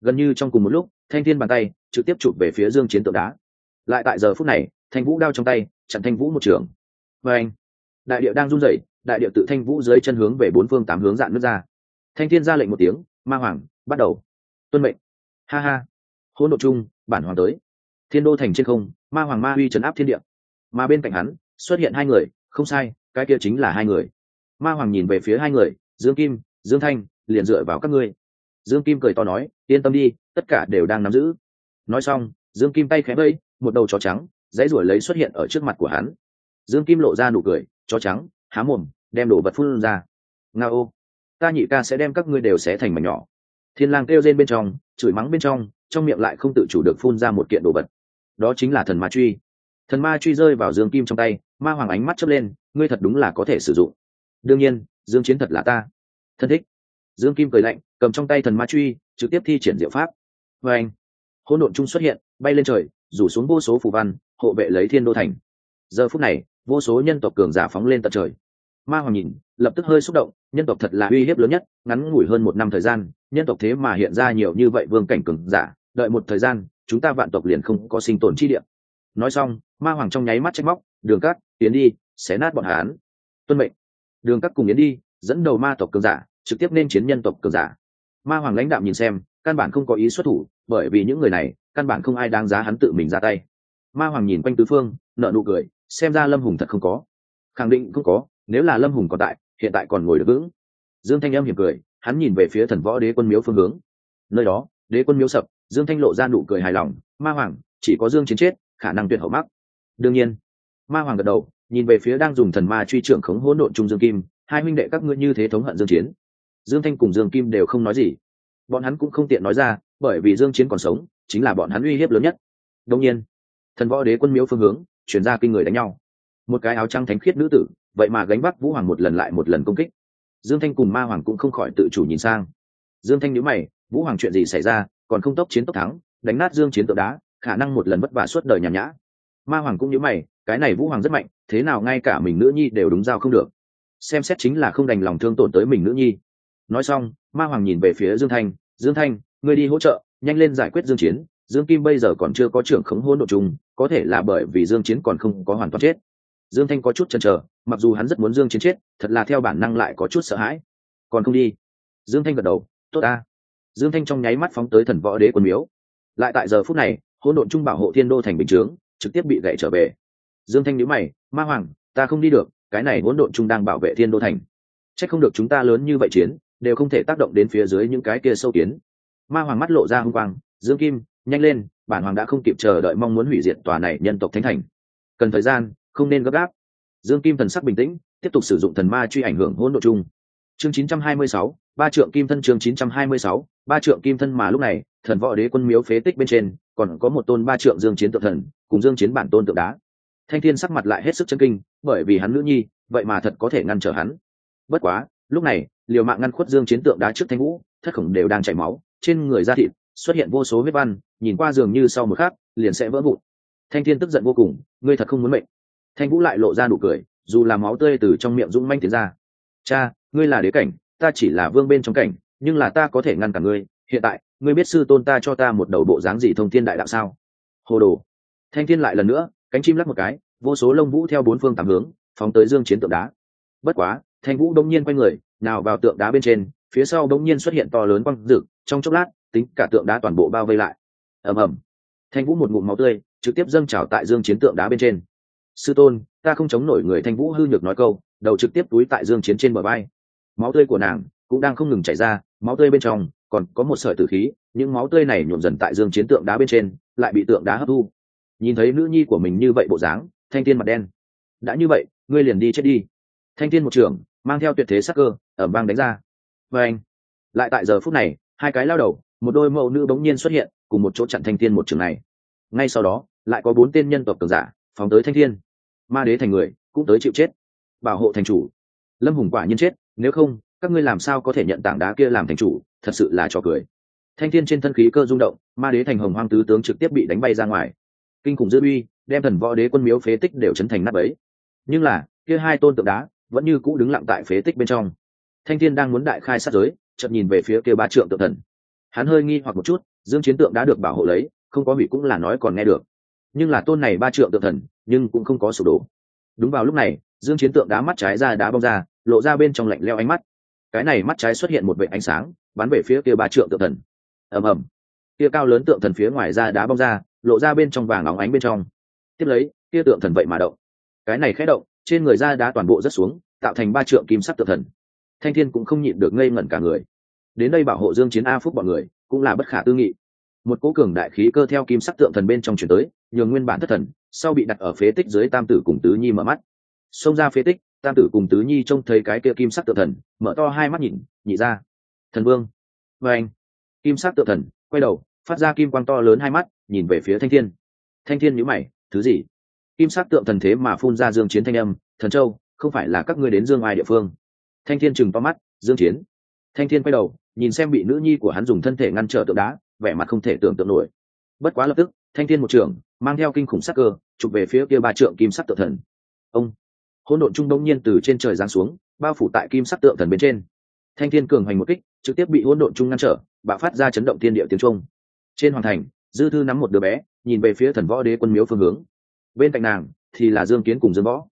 Gần như trong cùng một lúc, thanh thiên bàn tay trực tiếp chụp về phía dương chiến tượng đá. Lại tại giờ phút này, thanh vũ đao trong tay, chặn thanh vũ một trường. Và anh, đại địa đang run rẩy, đại địa tự thanh vũ dưới chân hướng về bốn phương tám hướng dạn nước ra thanh thiên ra lệnh một tiếng ma hoàng bắt đầu. Tuân mệnh. Ha ha. Hỗn độ chung bản hoàng tới. Thiên đô thành trên không ma hoàng ma uy trấn áp thiên địa. Mà bên cạnh hắn xuất hiện hai người không sai cái kia chính là hai người. Ma hoàng nhìn về phía hai người dương kim dương thanh liền dựa vào các ngươi. Dương kim cười to nói yên tâm đi tất cả đều đang nắm giữ. Nói xong dương kim tay khẽ vây, một đầu chó trắng dãy ruổi lấy xuất hiện ở trước mặt của hắn. Dương kim lộ ra nụ cười chó trắng há mồm đem đồ vật phun ra. Nga ô ta nhị ca sẽ đem các ngươi đều xé thành mảnh nhỏ. Thiên lang kêu rên bên trong, chửi mắng bên trong trong miệng lại không tự chủ được phun ra một kiện đồ vật. Đó chính là thần ma truy. Thần ma truy rơi vào dương kim trong tay, ma hoàng ánh mắt chớp lên, ngươi thật đúng là có thể sử dụng. Đương nhiên, dương chiến thật là ta. Thân thích. Dương kim cười lạnh, cầm trong tay thần ma truy, trực tiếp thi triển diệu pháp. Với anh, hỗn độn trung xuất hiện, bay lên trời, rủ xuống vô số phù văn, hộ vệ lấy thiên đô thành. Giờ phút này, vô số nhân tộc cường giả phóng lên tận trời ma hoàng nhìn lập tức hơi xúc động nhân tộc thật là uy hiếp lớn nhất ngắn ngủi hơn một năm thời gian nhân tộc thế mà hiện ra nhiều như vậy vương cảnh cường giả đợi một thời gian chúng ta vạn tộc liền không có sinh tồn chi điểm nói xong ma hoàng trong nháy mắt trách móc đường Cát, tiến đi xé nát bọn hán tuân mệnh. Đường Cát cùng yến đi dẫn đầu ma tộc cường giả trực tiếp nên chiến nhân tộc cường giả. Ma hoàng lãnh đạo nhìn xem căn bản không có ý xuất thủ bởi vì những người này căn bản không ai đáng giá hắn tự mình ra tay. Ma hoàng nhìn quanh tứ phương nợ nụ cười xem ra lâm hùng thật không có. Khẳng định không có nếu là lâm hùng còn tại, hiện tại còn ngồi được vững. Dương thanh âm hiểm cười, hắn nhìn về phía thần võ đế quân miếu phương hướng. Nơi đó, đế quân miếu sập, dương thanh lộ ra nụ cười hài lòng, ma hoàng, chỉ có dương chiến chết, khả năng tuyệt hậu mắc. Đương nhiên. Ma hoàng gật đầu, nhìn về phía đang dùng thần ma truy trưởng khống hỗn độn trung dương kim, hai huynh đệ các ngươi như thế thống hận dương chiến. Dương thanh cùng dương kim đều không nói gì. Bọn hắn cũng không tiện nói ra, bởi vì dương chiến còn sống, chính là bọn hắn uy hiếp lớn nhất. Đương nhiên, thần võ đế quân miếu phương hướng, chuyển ra kinh người đánh nhau một cái áo trắng thánh khiết nữ tử, vậy mà gánh vác vũ hoàng một lần lại một lần công kích. Dương thanh cùng ma hoàng cũng không khỏi tự chủ nhìn sang. Dương thanh nhớ mày, vũ hoàng chuyện gì xảy ra? Còn không tốc chiến tốc thắng, đánh nát dương chiến tượng đá, khả năng một lần vất vả suốt đời nhàn nhã. Ma hoàng cũng nhớ mày, cái này vũ hoàng rất mạnh, thế nào ngay cả mình nữ nhi đều đúng giao không được. Xem xét chính là không đành lòng thương tổn tới mình nữ nhi. Nói xong, ma hoàng nhìn về phía dương thanh dương thanh, ngươi đi hỗ trợ, nhanh lên giải quyết dương chiến. Dương kim bây giờ còn chưa có trưởng khống hôn độ chung có thể là bởi vì dương chiến còn không có hoàn toàn chết dương thanh có chút chần chờ, mặc dù hắn rất muốn dương chiến chết, thật là theo bản năng lại có chút sợ hãi. Còn không đi. Dương thanh gật đầu, tốt ta. Dương thanh trong nháy mắt phóng tới thần võ đế quân miếu. Lại tại giờ phút này, hỗn độn trung bảo hộ thiên đô thành bình chướng, trực tiếp bị gãy trở về. Dương thanh nhíu mày, ma hoàng, ta không đi được, cái này hỗn độn trung đang bảo vệ thiên đô thành. Chắc không được chúng ta lớn như vậy chiến, đều không thể tác động đến phía dưới những cái kia sâu kiến. Ma hoàng mắt lộ ra hung quang, dương kim, nhanh lên, bản hoàng đã không kịp chờ đợi mong muốn hủy diệt tòa này nhân tộc thánh thành. Cần thời gian không nên gấp gáp. Dương kim thần sắc bình tĩnh tiếp tục sử dụng thần ma truy ảnh hưởng hỗn độ chung. Chương 926, ba trượng kim thân chương 926, ba trượng kim thân mà lúc này thần võ đế quân miếu phế tích bên trên còn có một tôn ba trượng dương chiến tượng thần cùng dương chiến bản tôn tượng đá. Thanh thiên sắc mặt lại hết sức chân kinh bởi vì hắn nữ nhi vậy mà thật có thể ngăn trở hắn. Bất quá lúc này liều mạng ngăn khuất dương chiến tượng đá trước thanh vũ thất khổng đều đang chảy máu trên người da thịt xuất hiện vô số vết văn nhìn qua dường như sau một khắc liền sẽ vỡ vụn. Thanh thiên tức giận vô cùng ngươi thật không muốn mệnh thanh vũ lại lộ ra nụ cười, dù là máu tươi từ trong miệng dũng manh tiến ra. Cha, ngươi là đế cảnh, ta chỉ là vương bên trong cảnh, nhưng là ta có thể ngăn cả ngươi. Hiện tại, ngươi biết sư tôn ta cho ta một đầu bộ dáng gì thông thiên đại đạo sao? Hồ đồ. Thanh thiên lại lần nữa, cánh chim lắc một cái, vô số lông vũ theo bốn phương tám hướng, phóng tới dương chiến tượng đá. Bất quá, thanh vũ đông nhiên quay người, nào vào tượng đá bên trên, phía sau đông nhiên xuất hiện to lớn quăng rực trong chốc lát, tính cả tượng đá toàn bộ bao vây lại. Ầm ầm. Thanh vũ một ngụm máu tươi, trực tiếp dâng trào tại dương chiến tượng đá bên trên sư tôn, ta không chống nổi người thanh vũ hư nhược nói câu, đầu trực tiếp túi tại dương chiến trên bờ vai. Máu tươi của nàng cũng đang không ngừng chảy ra, máu tươi bên trong còn có một sợi tử khí, những máu tươi này nhuộm dần tại dương chiến tượng đá bên trên, lại bị tượng đá hấp thu. Nhìn thấy nữ nhi của mình như vậy bộ dáng, thanh thiên mặt đen. Đã như vậy, ngươi liền đi chết đi. Thanh thiên một trưởng, mang theo tuyệt thế sắc cơ ở bang đánh ra. Và anh, lại tại giờ phút này, hai cái lao đầu, một đôi mẫu nữ bỗng nhiên xuất hiện, cùng một chỗ chặn thanh thiên một trường này. Ngay sau đó, lại có bốn tên nhân tộc cường giả phóng tới thanh thiên ma đế thành người, cũng tới chịu chết. Bảo hộ thành chủ. Lâm hùng quả nhiên chết, nếu không, các ngươi làm sao có thể nhận tảng đá kia làm thành chủ, thật sự là trò cười. Thanh thiên trên thân khí cơ rung động, ma đế thành hồng hoang tứ tướng trực tiếp bị đánh bay ra ngoài. Kinh khủng dư uy, đem thần võ đế quân miếu phế tích đều chấn thành nắp ấy nhưng là, kia hai tôn tượng đá, vẫn như cũ đứng lặng tại phế tích bên trong. Thanh thiên đang muốn đại khai sát giới, chợt nhìn về phía kia ba trượng tượng thần. Hắn hơi nghi hoặc một chút, dương chiến tượng đã được bảo hộ lấy, không có hủy cũng là nói còn nghe được nhưng là tôn này ba trượng tượng thần, nhưng cũng không có sụp đổ. Đúng vào lúc này, dương chiến tượng đá mắt trái ra đá bong ra, lộ ra bên trong lạnh leo ánh mắt. Cái này mắt trái xuất hiện một vệ ánh sáng, bắn về phía kia ba trượng tượng thần. Ầm ầm. Kia cao lớn tượng thần phía ngoài ra đá bong ra, lộ ra bên trong vàng óng ánh bên trong. Tiếp lấy, kia tượng thần vậy mà động. Cái này khẽ động, trên người ra đá toàn bộ rất xuống, tạo thành ba trượng kim sắc tượng thần. Thanh thiên cũng không nhịn được ngây ngẩn cả người. Đến đây bảo hộ dương chiến a phúc bọn người, cũng là bất khả tư nghị. Một cố cường đại khí cơ theo kim sắc tượng thần bên trong chuyển tới nhường nguyên bản thất thần, sau bị đặt ở phế tích dưới tam tử cùng tứ nhi mở mắt. Xông ra phế tích, tam tử cùng tứ nhi trông thấy cái kia kim sắc tượng thần, mở to hai mắt nhìn, nhị ra. Thần vương. Và anh. Kim sắc tượng thần, quay đầu, phát ra kim quang to lớn hai mắt, nhìn về phía thanh thiên. Thanh thiên nhíu mày, thứ gì? Kim sắc tượng thần thế mà phun ra dương chiến thanh âm, thần châu, không phải là các ngươi đến dương ai địa phương? Thanh thiên chừng to mắt, dương chiến. Thanh thiên quay đầu, nhìn xem bị nữ nhi của hắn dùng thân thể ngăn trở tượng đá, vẻ mặt không thể tưởng tượng nổi. Bất quá lập tức, thanh thiên một trường mang theo kinh khủng sắc cơ, chụp về phía kia ba trượng kim sắc tượng thần. Ông, hỗn độn trung đông nhiên từ trên trời giáng xuống, bao phủ tại kim sắc tượng thần bên trên. Thanh thiên cường hành một kích, trực tiếp bị hỗn độn trung ngăn trở, bạo phát ra chấn động thiên địa tiếng trung trên hoàng thành, dư thư nắm một đứa bé, nhìn về phía thần võ đế quân miếu phương hướng. Bên cạnh nàng, thì là dương kiến cùng dương võ.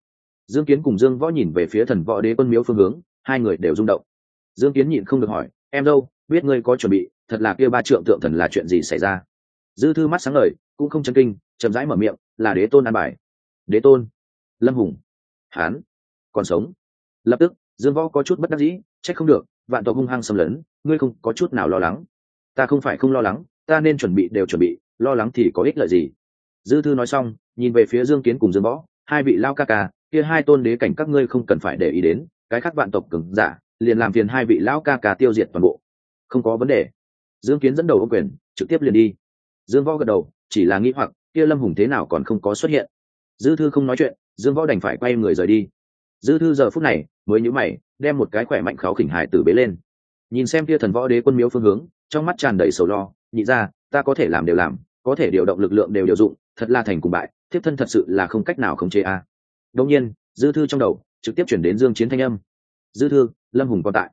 Dương kiến cùng dương võ nhìn về phía thần võ đế quân miếu phương hướng, hai người đều rung động. Dương kiến nhịn không được hỏi, em đâu, biết ngươi có chuẩn bị, thật là kia ba trượng tượng thần là chuyện gì xảy ra? Dư thư mắt sáng ngời, cũng không chân kinh chậm rãi mở miệng, là đế tôn an bài. Đế tôn? Lâm hùng. Hán. Còn sống. Lập tức, dương võ có chút bất đắc dĩ trách không được, vạn tộc hung hăng xâm lấn, ngươi không có chút nào lo lắng. Ta không phải không lo lắng, ta nên chuẩn bị đều chuẩn bị, lo lắng thì có ích lợi gì? Dư thư nói xong, nhìn về phía dương kiến cùng dương võ, hai vị lao ca ca, kia hai tôn đế cảnh các ngươi không cần phải để ý đến, cái khác vạn tộc cứng giả, liền làm phiền hai vị lão ca ca tiêu diệt toàn bộ. Không có vấn đề. Dương kiến dẫn đầu ô quyền, trực tiếp liền đi. Dương võ gật đầu, chỉ là nghĩ hoặc kia lâm hùng thế nào còn không có xuất hiện. Dư thư không nói chuyện, dương võ đành phải quay người rời đi. Dư thư giờ phút này mới nhữ mày, đem một cái khỏe mạnh kháo khỉnh hải tử bế lên. Nhìn xem kia thần võ đế quân miếu phương hướng, trong mắt tràn đầy sầu lo, nhị ra ta có thể làm đều làm, có thể điều động lực lượng đều điều dụng, thật là thành cùng bại, thiếp thân thật sự là không cách nào khống chế a. À. đông nhiên, dư thư trong đầu trực tiếp chuyển đến dương chiến thanh âm. Dư thư, lâm hùng còn tại.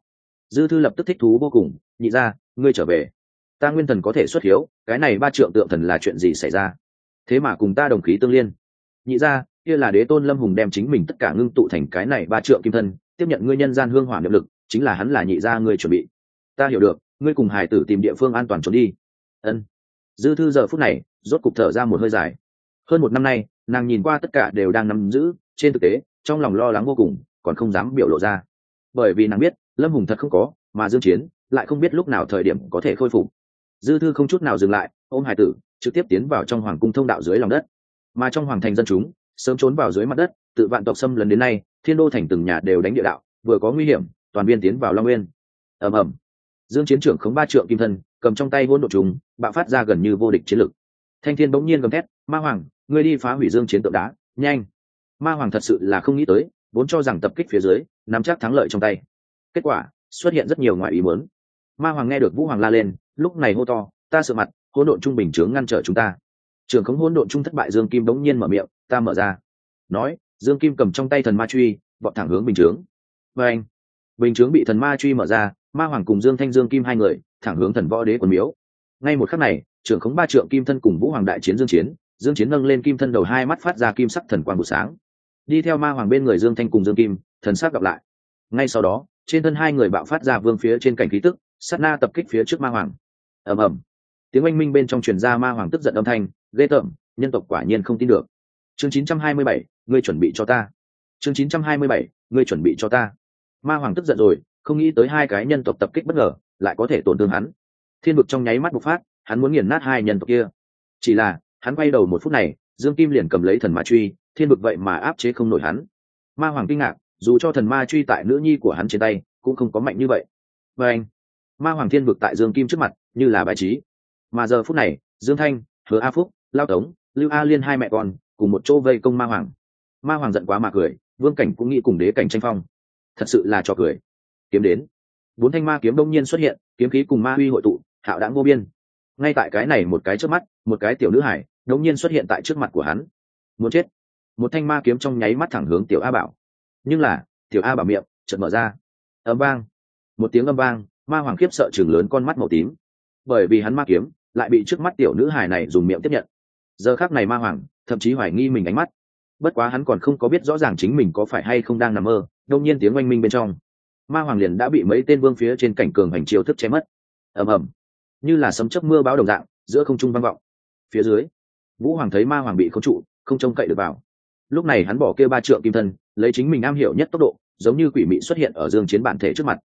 Dư thư lập tức thích thú vô cùng, nhị ra ngươi trở về. Ta nguyên thần có thể xuất hiếu, cái này ba trượng tượng thần là chuyện gì xảy ra? Thế mà cùng ta đồng khí tương liên. Nhị ra, kia là đế tôn lâm hùng đem chính mình tất cả ngưng tụ thành cái này ba trượng kim thân, tiếp nhận ngươi nhân gian hương hỏa niệm lực, chính là hắn là nhị ra ngươi chuẩn bị. Ta hiểu được, ngươi cùng hải tử tìm địa phương an toàn trốn đi. Ân. Dư thư giờ phút này, rốt cục thở ra một hơi dài. Hơn một năm nay, nàng nhìn qua tất cả đều đang nắm giữ, trên thực tế, trong lòng lo lắng vô cùng, còn không dám biểu lộ ra. Bởi vì nàng biết, lâm hùng thật không có, mà dương chiến lại không biết lúc nào thời điểm có thể khôi phục. Dư thư không chút nào dừng lại, ôm hải tử trực tiếp tiến vào trong hoàng cung thông đạo dưới lòng đất. Mà trong hoàng thành dân chúng, sớm trốn vào dưới mặt đất, tự vạn tộc xâm lần đến nay, thiên đô thành từng nhà đều đánh địa đạo, vừa có nguy hiểm, toàn viên tiến vào long nguyên. Ầm ầm. Dương chiến trưởng khống ba trượng kim thân, cầm trong tay hỗn độ trùng, bạo phát ra gần như vô địch chiến lực. Thanh thiên bỗng nhiên gầm thét, ma hoàng, ngươi đi phá hủy dương chiến tượng đá, nhanh. Ma hoàng thật sự là không nghĩ tới, vốn cho rằng tập kích phía dưới, nắm chắc thắng lợi trong tay. Kết quả, xuất hiện rất nhiều ngoại ý muốn. Ma hoàng nghe được vũ hoàng la lên, lúc này hô to, ta sợ mặt hỗn độn trung bình chướng ngăn trở chúng ta. Trường khống hỗn độn trung thất bại dương kim bỗng nhiên mở miệng, ta mở ra. Nói, dương kim cầm trong tay thần ma truy, vọt thẳng hướng bình chướng. Và anh bình chướng bị thần ma truy mở ra, ma hoàng cùng dương thanh dương kim hai người, thẳng hướng thần võ đế quần miếu. Ngay một khắc này trưởng khống ba trượng kim thân cùng vũ hoàng đại chiến dương chiến dương chiến nâng lên kim thân đầu hai mắt phát ra kim sắc thần quang buổi sáng. Đi theo ma hoàng bên người dương thanh cùng dương kim, thần sắc gặp lại. Ngay sau đó, trên thân hai người bạo phát ra vương phía trên cảnh khí tức, sát na tập kích phía trước ma hoàng. Ầm ầm tiếng oanh minh bên trong truyền ra ma hoàng tức giận âm thanh ghê tởm nhân tộc quả nhiên không tin được. Chương 927, ngươi chuẩn bị cho ta. Chương 927, ngươi chuẩn bị cho ta. Ma hoàng tức giận rồi không nghĩ tới hai cái nhân tộc tập kích bất ngờ lại có thể tổn thương hắn. Thiên vực trong nháy mắt bộc phát hắn muốn nghiền nát hai nhân tộc kia. Chỉ là hắn quay đầu một phút này dương kim liền cầm lấy thần ma truy thiên vực vậy mà áp chế không nổi hắn. Ma hoàng kinh ngạc dù cho thần ma truy tại nữ nhi của hắn trên tay cũng không có mạnh như vậy. Và anh ma hoàng thiên vực tại dương kim trước mặt như là bài trí mà giờ phút này, dương thanh, hứa a phúc, lao tống, lưu a liên hai mẹ con, cùng một chỗ vây công ma hoàng. Ma hoàng giận quá mà cười, vương cảnh cũng nghĩ cùng đế cảnh tranh phong. Thật sự là cho cười. Kiếm đến. Bốn thanh ma kiếm đông nhiên xuất hiện, kiếm khí cùng ma huy hội tụ, hạo đã vô biên. Ngay tại cái này một cái trước mắt, một cái tiểu nữ hải đông nhiên xuất hiện tại trước mặt của hắn. Muốn chết. Một thanh ma kiếm trong nháy mắt thẳng hướng tiểu a bảo. Nhưng là, tiểu a bảo miệng chợt mở ra. Âm vang. Một tiếng âm vang, ma hoàng khiếp sợ chừng lớn con mắt màu tím. Bởi vì hắn ma kiếm lại bị trước mắt tiểu nữ hài này dùng miệng tiếp nhận. Giờ khác này ma hoàng, thậm chí hoài nghi mình ánh mắt. Bất quá hắn còn không có biết rõ ràng chính mình có phải hay không đang nằm mơ đông nhiên tiếng oanh minh bên trong. Ma hoàng liền đã bị mấy tên vương phía trên cảnh cường hành chiêu thức che mất. Ầm ầm. Như là sấm chớp mưa báo đồng dạng, giữa không trung vang vọng. Phía dưới, vũ hoàng thấy ma hoàng bị khống trụ, không trông cậy được vào. Lúc này hắn bỏ kêu ba trượng kim thân, lấy chính mình am hiểu nhất tốc độ, giống như quỷ mị xuất hiện ở dương chiến bản thể trước mặt.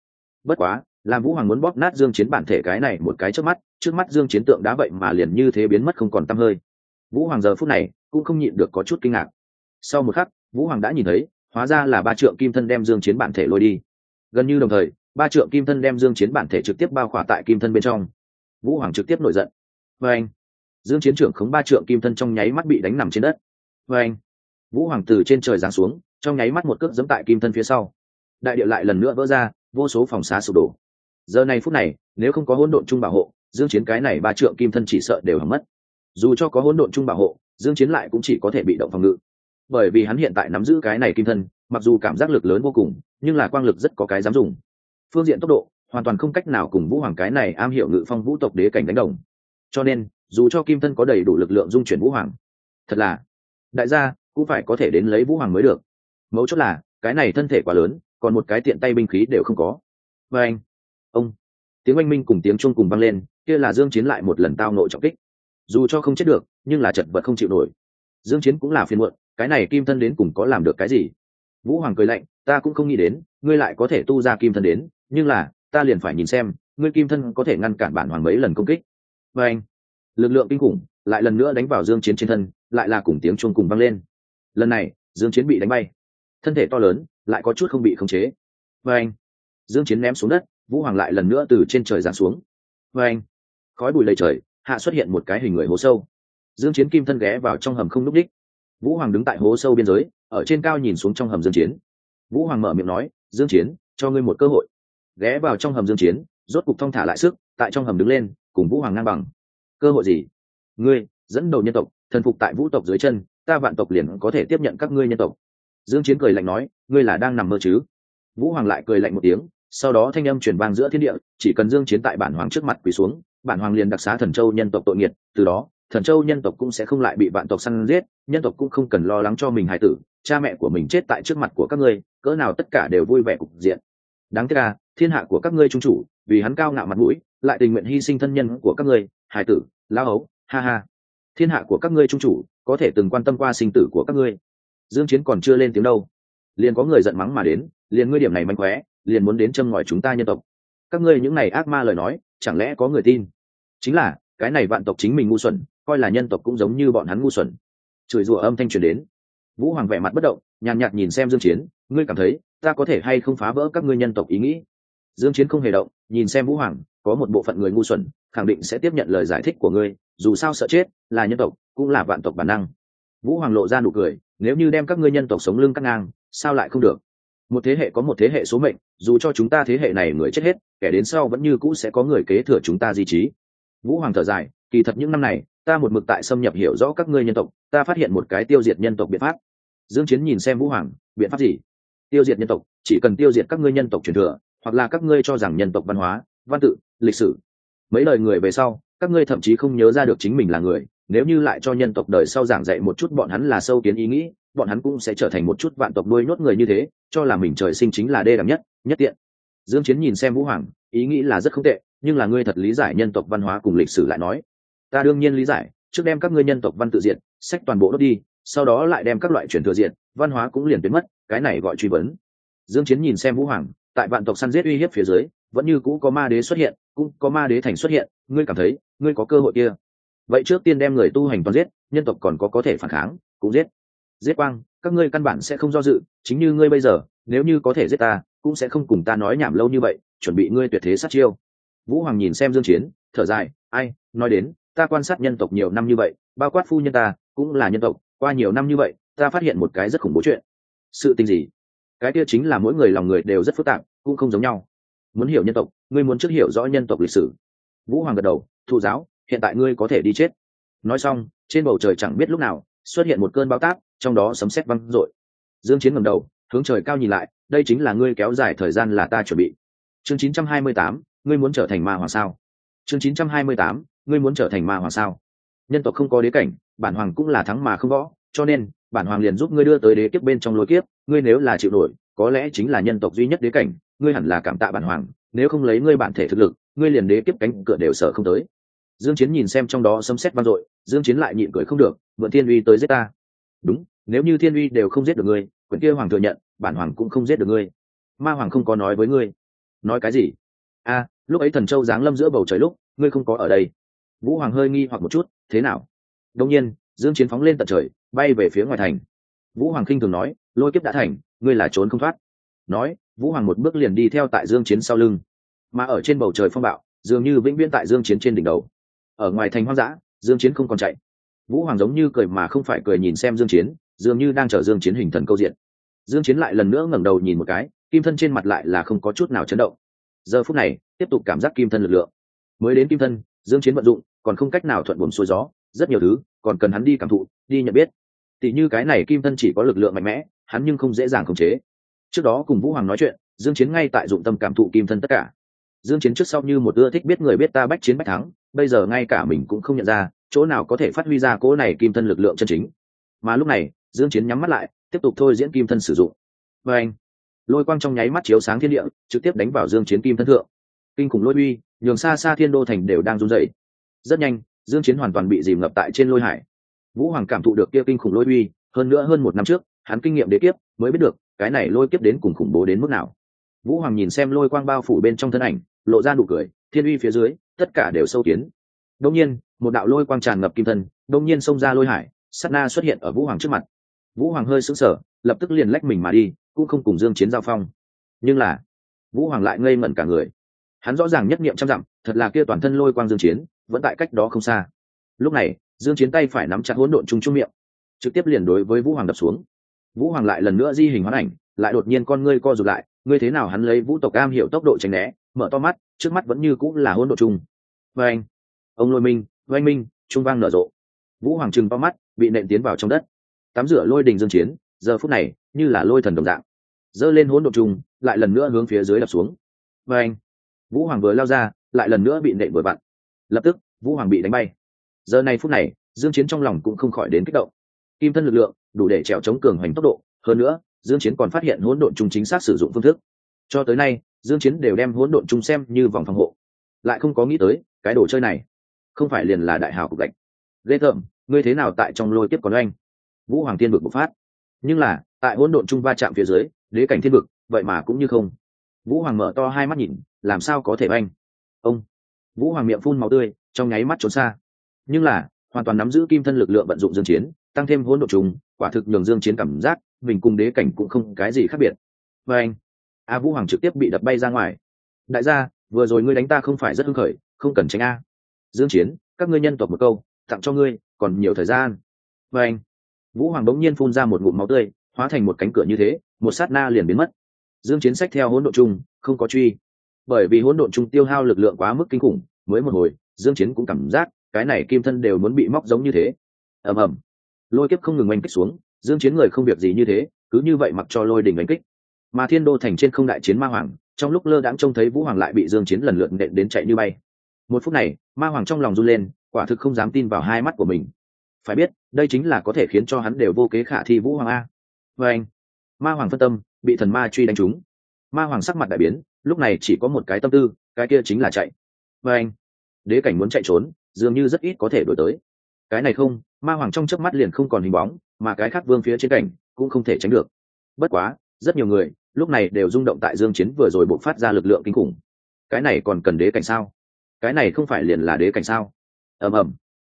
Bất quá làm vũ hoàng muốn bóp nát dương chiến bản thể cái này một cái trước mắt trước mắt dương chiến tượng đá vậy mà liền như thế biến mất không còn tăm hơi. Vũ hoàng giờ phút này cũng không nhịn được có chút kinh ngạc. Sau một khắc, vũ hoàng đã nhìn thấy, hóa ra là ba trượng kim thân đem dương chiến bản thể lôi đi. Gần như đồng thời, ba trượng kim thân đem dương chiến bản thể trực tiếp bao khỏa tại kim thân bên trong. Vũ hoàng trực tiếp nổi giận. Với anh, dương chiến trưởng khống ba trượng kim thân trong nháy mắt bị đánh nằm trên đất. Với anh, vũ hoàng từ trên trời giáng xuống, trong nháy mắt một cước giẫm tại kim thân phía sau. Đại địa lại lần nữa vỡ ra, vô số phòng xá sụp đổ giờ này phút này, nếu không có hỗn độn chung bảo hộ, dương chiến cái này ba trượng kim thân chỉ sợ đều hỏng mất. Dù cho có hỗn độn chung bảo hộ, dương chiến lại cũng chỉ có thể bị động phòng ngự. Bởi vì hắn hiện tại nắm giữ cái này kim thân, mặc dù cảm giác lực lớn vô cùng, nhưng là quang lực rất có cái dám dùng. Phương diện tốc độ, hoàn toàn không cách nào cùng vũ hoàng cái này am hiểu ngự phong vũ tộc đế cảnh đánh đồng. Cho nên, dù cho kim thân có đầy đủ lực lượng dung chuyển vũ hoàng, thật là, đại gia cũng phải có thể đến lấy vũ hoàng mới được. Mấu chốt là, cái này thân thể quá lớn, còn một cái tiện tay binh khí đều không có. Và anh tiếng oanh minh cùng tiếng chuông cùng vang lên, kia là dương chiến lại một lần tao nội trọng kích. Dù cho không chết được, nhưng là chật vật không chịu nổi. Dương chiến cũng là phiền muộn, cái này kim thân đến cùng có làm được cái gì? Vũ hoàng cười lạnh, ta cũng không nghĩ đến, ngươi lại có thể tu ra kim thân đến, nhưng là, ta liền phải nhìn xem, ngươi kim thân có thể ngăn cản bản hoàng mấy lần công kích. Và anh, lực lượng kinh khủng, lại lần nữa đánh vào dương chiến trên thân, lại là cùng tiếng chuông cùng vang lên. Lần này, dương chiến bị đánh bay. Thân thể to lớn, lại có chút không bị khống chế. Và anh, dương chiến ném xuống đất vũ hoàng lại lần nữa từ trên trời giáng xuống. Và anh, khói bụi lầy trời, hạ xuất hiện một cái hình người hố sâu. Dương chiến kim thân ghé vào trong hầm không núp đích. Vũ hoàng đứng tại hố sâu biên giới, ở trên cao nhìn xuống trong hầm dương chiến. Vũ hoàng mở miệng nói, dương chiến, cho ngươi một cơ hội. Ghé vào trong hầm dương chiến, rốt cục thông thả lại sức, tại trong hầm đứng lên, cùng vũ hoàng ngang bằng. Cơ hội gì? Ngươi, dẫn đầu nhân tộc, thần phục tại vũ tộc dưới chân, ta vạn tộc liền có thể tiếp nhận các ngươi nhân tộc. Dương chiến cười lạnh nói, ngươi là đang nằm mơ chứ? Vũ hoàng lại cười lạnh một tiếng sau đó thanh âm truyền vang giữa thiên địa, chỉ cần dương chiến tại bản hoàng trước mặt quỳ xuống, bản hoàng liền đặc xá thần châu nhân tộc tội nghiệt, từ đó, thần châu nhân tộc cũng sẽ không lại bị vạn tộc săn giết, nhân tộc cũng không cần lo lắng cho mình hài tử, cha mẹ của mình chết tại trước mặt của các ngươi, cỡ nào tất cả đều vui vẻ cục diện. Đáng tiếc là thiên hạ của các ngươi trung chủ, vì hắn cao ngạo mặt mũi, lại tình nguyện hy sinh thân nhân của các ngươi, hài tử, lao ấu ha ha. Thiên hạ của các ngươi trung chủ, có thể từng quan tâm qua sinh tử của các ngươi. Dương chiến còn chưa lên tiếng đâu. Liền có người giận mắng mà đến, liền ngươi điểm này manh khóe liền muốn đến châm ngòi chúng ta nhân tộc. Các ngươi những này ác ma lời nói, chẳng lẽ có người tin? Chính là, cái này vạn tộc chính mình ngu xuẩn, coi là nhân tộc cũng giống như bọn hắn ngu xuẩn. Chửi rủa âm thanh truyền đến. Vũ hoàng vẻ mặt bất động, nhàn nhạt nhìn xem dương chiến, ngươi cảm thấy, ta có thể hay không phá vỡ các ngươi nhân tộc ý nghĩ? Dương chiến không hề động, nhìn xem vũ hoàng, có một bộ phận người ngu xuẩn, khẳng định sẽ tiếp nhận lời giải thích của ngươi, dù sao sợ chết là nhân tộc, cũng là vạn tộc bản năng. Vũ hoàng lộ ra nụ cười, nếu như đem các ngươi nhân tộc sống lưng cắt ngang, sao lại không được? Một thế hệ có một thế hệ số mệnh, dù cho chúng ta thế hệ này người chết hết, kẻ đến sau vẫn như cũ sẽ có người kế thừa chúng ta di trí. Vũ hoàng thở dài, kỳ thật những năm này, ta một mực tại xâm nhập hiểu rõ các ngươi nhân tộc, ta phát hiện một cái tiêu diệt nhân tộc biện pháp. Dương chiến nhìn xem vũ hoàng, biện pháp gì? Tiêu diệt nhân tộc, chỉ cần tiêu diệt các ngươi nhân tộc truyền thừa, hoặc là các ngươi cho rằng nhân tộc văn hóa, văn tự, lịch sử. Mấy lời người về sau, các ngươi thậm chí không nhớ ra được chính mình là người, nếu như lại cho nhân tộc đời sau giảng dạy một chút bọn hắn là sâu kiến ý nghĩ bọn hắn cũng sẽ trở thành một chút vạn tộc nuôi nhốt người như thế, cho là mình trời sinh chính là đê đẳng nhất nhất tiện. Dương chiến nhìn xem vũ hoàng, ý nghĩ là rất không tệ, nhưng là ngươi thật lý giải nhân tộc văn hóa cùng lịch sử lại nói. Ta đương nhiên lý giải, trước đem các ngươi nhân tộc văn tự diện, sách toàn bộ đốt đi, sau đó lại đem các loại truyền thừa diện, văn hóa cũng liền biến mất, cái này gọi truy vấn. Dương chiến nhìn xem vũ hoàng, tại vạn tộc săn giết uy hiếp phía dưới, vẫn như cũ có ma đế xuất hiện, cũng có ma đế thành xuất hiện, ngươi cảm thấy, ngươi có cơ hội kia. Vậy trước tiên đem người tu hành toàn giết, nhân tộc còn có có thể phản kháng, cũng giết giết quang, các ngươi căn bản sẽ không do dự, chính như ngươi bây giờ, nếu như có thể giết ta, cũng sẽ không cùng ta nói nhảm lâu như vậy, chuẩn bị ngươi tuyệt thế sát chiêu. Vũ hoàng nhìn xem dương chiến, thở dài, ai, nói đến, ta quan sát nhân tộc nhiều năm như vậy, bao quát phu nhân ta, cũng là nhân tộc, qua nhiều năm như vậy, ta phát hiện một cái rất khủng bố chuyện. Sự tình gì? Cái kia chính là mỗi người lòng người đều rất phức tạp, cũng không giống nhau. Muốn hiểu nhân tộc, ngươi muốn trước hiểu rõ nhân tộc lịch sử. Vũ hoàng gật đầu thụ giáo, hiện tại ngươi có thể đi chết. Nói xong, trên bầu trời chẳng biết lúc nào, xuất hiện một cơn bão táp trong đó sấm sét văng rội dương chiến ngẩng đầu hướng trời cao nhìn lại đây chính là ngươi kéo dài thời gian là ta chuẩn bị. Chương 928, ngươi muốn trở thành ma hoàng sao? Chương 928, ngươi muốn trở thành ma hoàng sao? Nhân tộc không có đế cảnh bản hoàng cũng là thắng mà không võ cho nên bản hoàng liền giúp ngươi đưa tới đế kiếp bên trong lối kiếp ngươi nếu là chịu nổi có lẽ chính là nhân tộc duy nhất đế cảnh ngươi hẳn là cảm tạ bản hoàng nếu không lấy ngươi bản thể thực lực ngươi liền đế kiếp cánh cửa đều sợ không tới. Dương chiến nhìn xem trong đó sấm sét vang dội dương chiến lại nhịn cười không được mượn thiên uy tới giết ta đúng, nếu như thiên uy đều không giết được ngươi, quyển kia hoàng thừa nhận, bản hoàng cũng không giết được ngươi. Ma hoàng không có nói với ngươi. Nói cái gì? A, lúc ấy thần châu giáng lâm giữa bầu trời lúc, ngươi không có ở đây. Vũ hoàng hơi nghi hoặc một chút, thế nào? Đông nhiên, dương chiến phóng lên tận trời, bay về phía ngoài thành. Vũ hoàng khinh thường nói, lôi kiếp đã thành, ngươi là trốn không thoát. Nói, vũ hoàng một bước liền đi theo tại dương chiến sau lưng. Mà ở trên bầu trời phong bạo, dường như vĩnh viễn tại dương chiến trên đỉnh đầu. Ở ngoài thành hoang dã, dương chiến không còn chạy vũ hoàng giống như cười mà không phải cười nhìn xem dương chiến, dường như đang chờ dương chiến hình thần câu diện. Dương chiến lại lần nữa ngẩng đầu nhìn một cái, kim thân trên mặt lại là không có chút nào chấn động. Giờ phút này, tiếp tục cảm giác kim thân lực lượng. Mới đến kim thân, dương chiến vận dụng, còn không cách nào thuận buồm xuôi gió, rất nhiều thứ, còn cần hắn đi cảm thụ, đi nhận biết. Tỷ như cái này kim thân chỉ có lực lượng mạnh mẽ, hắn nhưng không dễ dàng khống chế. Trước đó cùng vũ hoàng nói chuyện, dương chiến ngay tại dụng tâm cảm thụ kim thân tất cả. Dương chiến trước sau như một ưa thích biết người biết ta bách chiến bách thắng, bây giờ ngay cả mình cũng không nhận ra chỗ nào có thể phát huy ra cỗ này kim thân lực lượng chân chính. Mà lúc này, dương chiến nhắm mắt lại, tiếp tục thôi diễn kim thân sử dụng. Và anh, lôi quang trong nháy mắt chiếu sáng thiên địa, trực tiếp đánh vào dương chiến kim thân thượng. Kinh khủng lôi uy, nhường xa xa thiên đô thành đều đang run rẩy. Rất nhanh, dương chiến hoàn toàn bị dìm ngập tại trên lôi hải. Vũ hoàng cảm thụ được kia kinh khủng lôi uy, hơn nữa hơn một năm trước, hắn kinh nghiệm đế kiếp, mới biết được, cái này lôi kiếp đến cùng khủng bố đến mức nào. Vũ hoàng nhìn xem lôi quang bao phủ bên trong thân ảnh, lộ ra nụ cười, thiên uy phía dưới, tất cả đều sâu kiến đông nhiên, một đạo lôi quang tràn ngập kim thân đông nhiên xông ra lôi hải, sát na xuất hiện ở vũ hoàng trước mặt. Vũ hoàng hơi sững sờ, lập tức liền lách mình mà đi, cũng không cùng dương chiến giao phong. Nhưng là, vũ hoàng lại ngây ngẩn cả người. Hắn rõ ràng nhất niệm trăm dặm, thật là kia toàn thân lôi quang dương chiến, vẫn tại cách đó không xa. Lúc này, dương chiến tay phải nắm chặt hỗn độn trung trung miệng, trực tiếp liền đối với vũ hoàng đập xuống. Vũ hoàng lại lần nữa di hình hóa ảnh, lại đột nhiên con ngươi co rụt lại, ngươi thế nào hắn lấy vũ tộc cam hiểu tốc độ tránh né, mở to mắt, trước mắt vẫn như cũng là hỗn độn trung. Và anh ông lôi minh, oanh minh, trung vang nở rộ. Vũ hoàng trừng bao mắt, bị nện tiến vào trong đất. Tắm rửa lôi đình dương chiến, giờ phút này, như là lôi thần đồng dạng. Dơ lên hỗn độn trùng, lại lần nữa hướng phía dưới đập xuống. Và anh vũ hoàng vừa lao ra, lại lần nữa bị nện vừa vặn. Lập tức, vũ hoàng bị đánh bay. Giờ này phút này, dương chiến trong lòng cũng không khỏi đến kích động. Kim thân lực lượng, đủ để trèo chống cường hành tốc độ. Hơn nữa, dương chiến còn phát hiện hỗn độn trung chính xác sử dụng phương thức. Cho tới nay, dương chiến đều đem hỗn độn trung xem như vòng phòng hộ. Lại không có nghĩ tới, cái đồ chơi này không phải liền là đại hào cục gạch. Ghê thợm ngươi thế nào tại trong lôi tiếp còn anh vũ hoàng thiên vực bộc phát. Nhưng là, tại hỗn độn trung va chạm phía dưới, đế cảnh thiên vực, vậy mà cũng như không. Vũ hoàng mở to hai mắt nhìn, làm sao có thể oanh? Ông! Vũ hoàng miệng phun máu tươi, trong nháy mắt trốn xa. Nhưng là, hoàn toàn nắm giữ kim thân lực lượng vận dụng dương chiến, tăng thêm hỗn độn trùng, quả thực nhường dương chiến cảm giác, mình cùng đế cảnh cũng không cái gì khác biệt. Và anh a vũ hoàng trực tiếp bị đập bay ra ngoài. Đại gia, vừa rồi ngươi đánh ta không phải rất hưng khởi, không cần tránh a dương chiến các ngươi nhân tộc một câu tặng cho ngươi còn nhiều thời gian. Và anh vũ hoàng đống nhiên phun ra một ngụm máu tươi hóa thành một cánh cửa như thế một sát na liền biến mất. Dương chiến sách theo hỗn độ chung, không có truy. Bởi vì hỗn độn trung tiêu hao lực lượng quá mức kinh khủng mới một hồi dương chiến cũng cảm giác cái này kim thân đều muốn bị móc giống như thế. Ầm ầm. Lôi kiếp không ngừng oanh kích xuống dương chiến người không việc gì như thế cứ như vậy mặc cho lôi đỉnh oanh kích. Mà thiên đô thành trên không đại chiến ma hoàng trong lúc lơ đãng trông thấy vũ hoàng lại bị dương chiến lần lượt nện đến chạy như bay một phút này, ma hoàng trong lòng run lên, quả thực không dám tin vào hai mắt của mình. Phải biết, đây chính là có thể khiến cho hắn đều vô kế khả thi vũ hoàng a. Với anh, ma hoàng phân tâm, bị thần ma truy đánh trúng. Ma hoàng sắc mặt đại biến, lúc này chỉ có một cái tâm tư, cái kia chính là chạy. Với anh, đế cảnh muốn chạy trốn, dường như rất ít có thể đổi tới. Cái này không, ma hoàng trong chớp mắt liền không còn hình bóng, mà cái khác vương phía trên cảnh cũng không thể tránh được. Bất quá, rất nhiều người lúc này đều rung động tại dương chiến vừa rồi bộc phát ra lực lượng kinh khủng. Cái này còn cần đế cảnh sao? Cái này không phải liền là đế cảnh sao? Ầm ầm.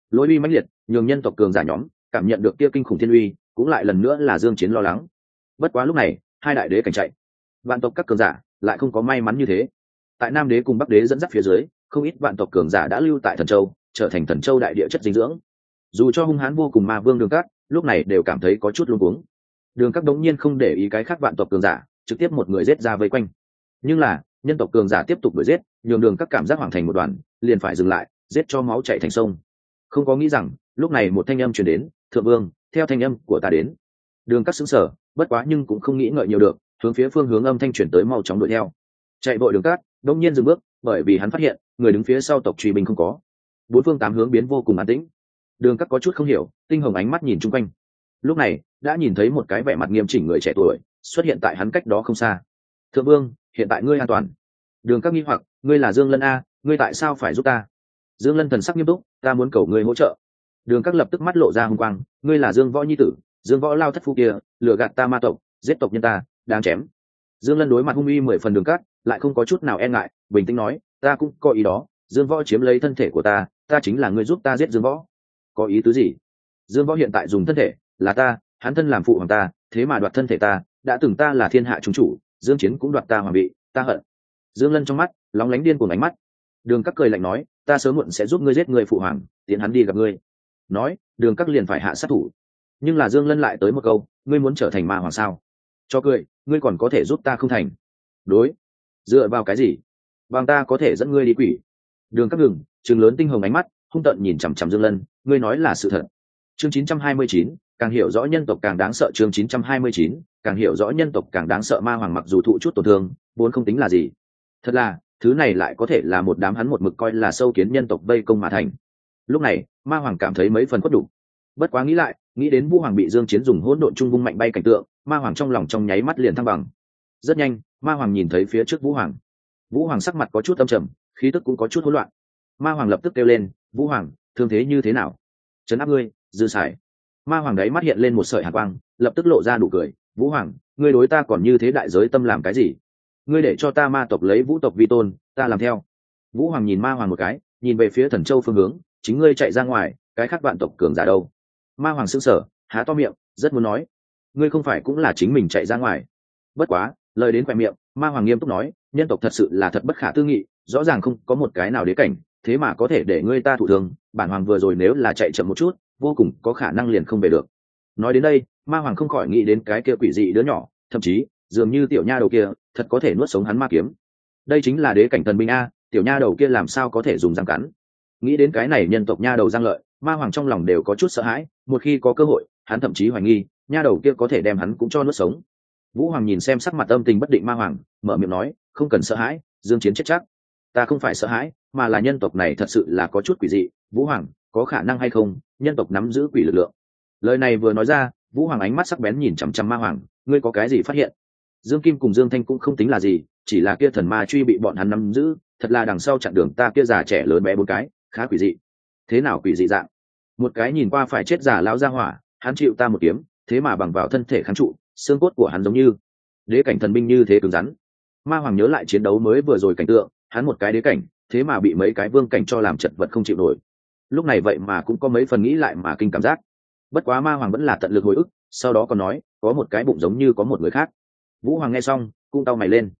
Lối uy mãnh liệt, nhường nhân tộc cường giả nhóm cảm nhận được kia kinh khủng thiên uy, cũng lại lần nữa là dương chiến lo lắng. Bất quá lúc này, hai đại đế cảnh chạy. Vạn tộc các cường giả lại không có may mắn như thế. Tại nam đế cùng bắc đế dẫn dắt phía dưới, không ít vạn tộc cường giả đã lưu tại thần châu, trở thành thần châu đại địa chất dinh dưỡng. Dù cho hung hãn vô cùng ma vương đường cát lúc này đều cảm thấy có chút luống cuống. Đường cát đống nhiên không để ý cái khác vạn tộc cường giả, trực tiếp một người giết ra vây quanh. Nhưng là nhân tộc cường giả tiếp tục đuổi giết, nhường đường các cảm giác hoàng thành một đoàn, liền phải dừng lại, giết cho máu chạy thành sông. Không có nghĩ rằng, lúc này một thanh âm truyền đến, thượng vương, theo thanh âm của ta đến. Đường các xứng sở bất quá nhưng cũng không nghĩ ngợi nhiều được, hướng phía phương hướng âm thanh chuyển tới mau chóng đuổi theo. Chạy vội đường cát đông nhiên dừng bước, bởi vì hắn phát hiện, người đứng phía sau tộc truy binh không có. Bốn phương tám hướng biến vô cùng an tĩnh. Đường cát có chút không hiểu, tinh hồng ánh mắt nhìn chung quanh. Lúc này, đã nhìn thấy một cái vẻ mặt nghiêm chỉnh người trẻ tuổi, xuất hiện tại hắn cách đó không xa. Thượng vương hiện tại ngươi an toàn. Đường các nghi hoặc, ngươi là dương lân a, ngươi tại sao phải giúp ta? Dương lân thần sắc nghiêm túc, ta muốn cầu ngươi hỗ trợ. Đường các lập tức mắt lộ ra hung quang, ngươi là dương võ nhi tử, dương võ lao thất phu kia, lừa gạt ta ma tộc, giết tộc nhân ta đang chém. Dương lân đối mặt hung uy mười phần đường cắt lại không có chút nào e ngại, bình tĩnh nói, ta cũng có ý đó, dương võ chiếm lấy thân thể của ta ta chính là người giúp ta giết dương võ. Có ý tứ gì? Dương võ hiện tại dùng thân thể là ta, hắn thân làm phụ hoàng ta, thế mà đoạt thân thể ta, đã từng ta là thiên hạ chúng chủ dương chiến cũng đoạt ta hoàng vị ta hận. Dương lân trong mắt lóng lánh điên cuồng ánh mắt. Đường các cười lạnh nói ta sớm muộn sẽ giúp ngươi giết người phụ hoàng tiến hắn đi gặp ngươi. Nói đường các liền phải hạ sát thủ. Nhưng là dương lân lại tới một câu ngươi muốn trở thành ma hoàng sao? Cho cười ngươi còn có thể giúp ta không thành. Đối. Dựa vào cái gì? Bằng ta có thể dẫn ngươi đi quỷ. Đường các ngừng chừng lớn tinh hồng ánh mắt hung tận nhìn chằm chằm dương lân ngươi nói là sự thật. Chương 929, càng hiểu rõ nhân tộc càng đáng sợ chương 929, càng hiểu rõ nhân tộc càng đáng sợ ma hoàng mặc dù thụ chút tổn thương vốn không tính là gì. Thật là thứ này lại có thể là một đám hắn một mực coi là sâu kiến nhân tộc vây công mà thành. Lúc này ma hoàng cảm thấy mấy phần quất đủ. Bất quá nghĩ lại nghĩ đến vũ hoàng bị dương chiến dùng hỗn độn trung vung mạnh bay cảnh tượng ma hoàng trong lòng trong nháy mắt liền thăng bằng. Rất nhanh ma hoàng nhìn thấy phía trước vũ hoàng. Vũ hoàng sắc mặt có chút âm trầm khí tức cũng có chút hỗn loạn. Ma hoàng lập tức kêu lên vũ hoàng thương thế như thế nào? Trấn áp ngươi dư sải ma hoàng đấy mắt hiện lên một sợi hạt quang, lập tức lộ ra đủ cười, vũ hoàng, ngươi đối ta còn như thế đại giới tâm làm cái gì? Ngươi để cho ta ma tộc lấy vũ tộc vi tôn, ta làm theo. Vũ hoàng nhìn ma hoàng một cái, nhìn về phía thần châu phương hướng, chính ngươi chạy ra ngoài, cái khác vạn tộc cường giả đâu? Ma hoàng sững sờ, há to miệng, rất muốn nói, ngươi không phải cũng là chính mình chạy ra ngoài? Bất quá, lời đến khoe miệng, ma hoàng nghiêm túc nói, nhân tộc thật sự là thật bất khả tư nghị, rõ ràng không có một cái nào đế cảnh, thế mà có thể để ngươi ta thụ thường, bản hoàng vừa rồi nếu là chạy chậm một chút vô cùng có khả năng liền không về được. Nói đến đây, ma hoàng không khỏi nghĩ đến cái kia quỷ dị đứa nhỏ, thậm chí, dường như tiểu nha đầu kia, thật có thể nuốt sống hắn ma kiếm. Đây chính là đế cảnh thần binh a, tiểu nha đầu kia làm sao có thể dùng răng cắn? Nghĩ đến cái này nhân tộc nha đầu giang lợi, ma hoàng trong lòng đều có chút sợ hãi, một khi có cơ hội, hắn thậm chí hoài nghi, nha đầu kia có thể đem hắn cũng cho nuốt sống. Vũ hoàng nhìn xem sắc mặt âm tình bất định ma hoàng, mở miệng nói, không cần sợ hãi, dương chiến chết chắc. Ta không phải sợ hãi, mà là nhân tộc này thật sự là có chút quỷ dị. Vũ hoàng, có khả năng hay không nhân tộc nắm giữ quỷ lực lượng. Lời này vừa nói ra, vũ hoàng ánh mắt sắc bén nhìn chằm chằm ma hoàng, ngươi có cái gì phát hiện? Dương kim cùng dương thanh cũng không tính là gì, chỉ là kia thần ma truy bị bọn hắn nắm giữ, thật là đằng sau chặn đường ta kia già trẻ lớn bé bốn cái, khá quỷ dị. Thế nào quỷ dị dạng? Một cái nhìn qua phải chết giả lão ra hỏa, hắn chịu ta một kiếm, thế mà bằng vào thân thể kháng trụ, xương cốt của hắn giống như đế cảnh thần binh như thế cứng rắn. Ma hoàng nhớ lại chiến đấu mới vừa rồi cảnh tượng, hắn một cái đế cảnh, thế mà bị mấy cái vương cảnh cho làm chật vật không chịu nổi lúc này vậy mà cũng có mấy phần nghĩ lại mà kinh cảm giác. Bất quá ma hoàng vẫn là tận lực hồi ức, sau đó còn nói, có một cái bụng giống như có một người khác. Vũ hoàng nghe xong, cũng tao mày lên.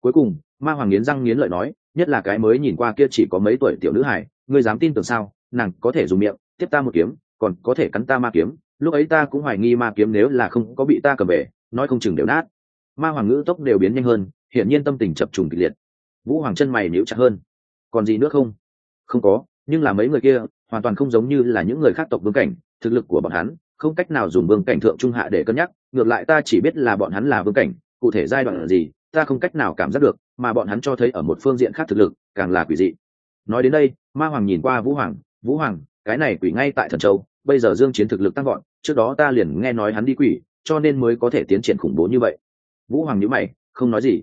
Cuối cùng, ma hoàng nghiến răng nghiến lợi nói, nhất là cái mới nhìn qua kia chỉ có mấy tuổi tiểu nữ hải ngươi dám tin tưởng sao, nàng có thể dùng miệng, tiếp ta một kiếm, còn có thể cắn ta ma kiếm, lúc ấy ta cũng hoài nghi ma kiếm nếu là không có bị ta cầm về, nói không chừng đều nát. Ma hoàng ngữ tốc đều biến nhanh hơn, hiển nhiên tâm tình chập trùng kịch liệt. Vũ hoàng chân mày níu chặt hơn. Còn gì nữa không? Không có, nhưng là mấy người kia hoàn toàn không giống như là những người khác tộc vương cảnh, thực lực của bọn hắn không cách nào dùng vương cảnh thượng trung hạ để cân nhắc, ngược lại ta chỉ biết là bọn hắn là vương cảnh, cụ thể giai đoạn là gì, ta không cách nào cảm giác được, mà bọn hắn cho thấy ở một phương diện khác thực lực càng là quỷ dị. Nói đến đây, ma hoàng nhìn qua vũ hoàng vũ hoàng, cái này quỷ ngay tại thần châu, bây giờ dương chiến thực lực tăng gọn trước đó ta liền nghe nói hắn đi quỷ, cho nên mới có thể tiến triển khủng bố như vậy. Vũ hoàng nhíu mày, không nói gì.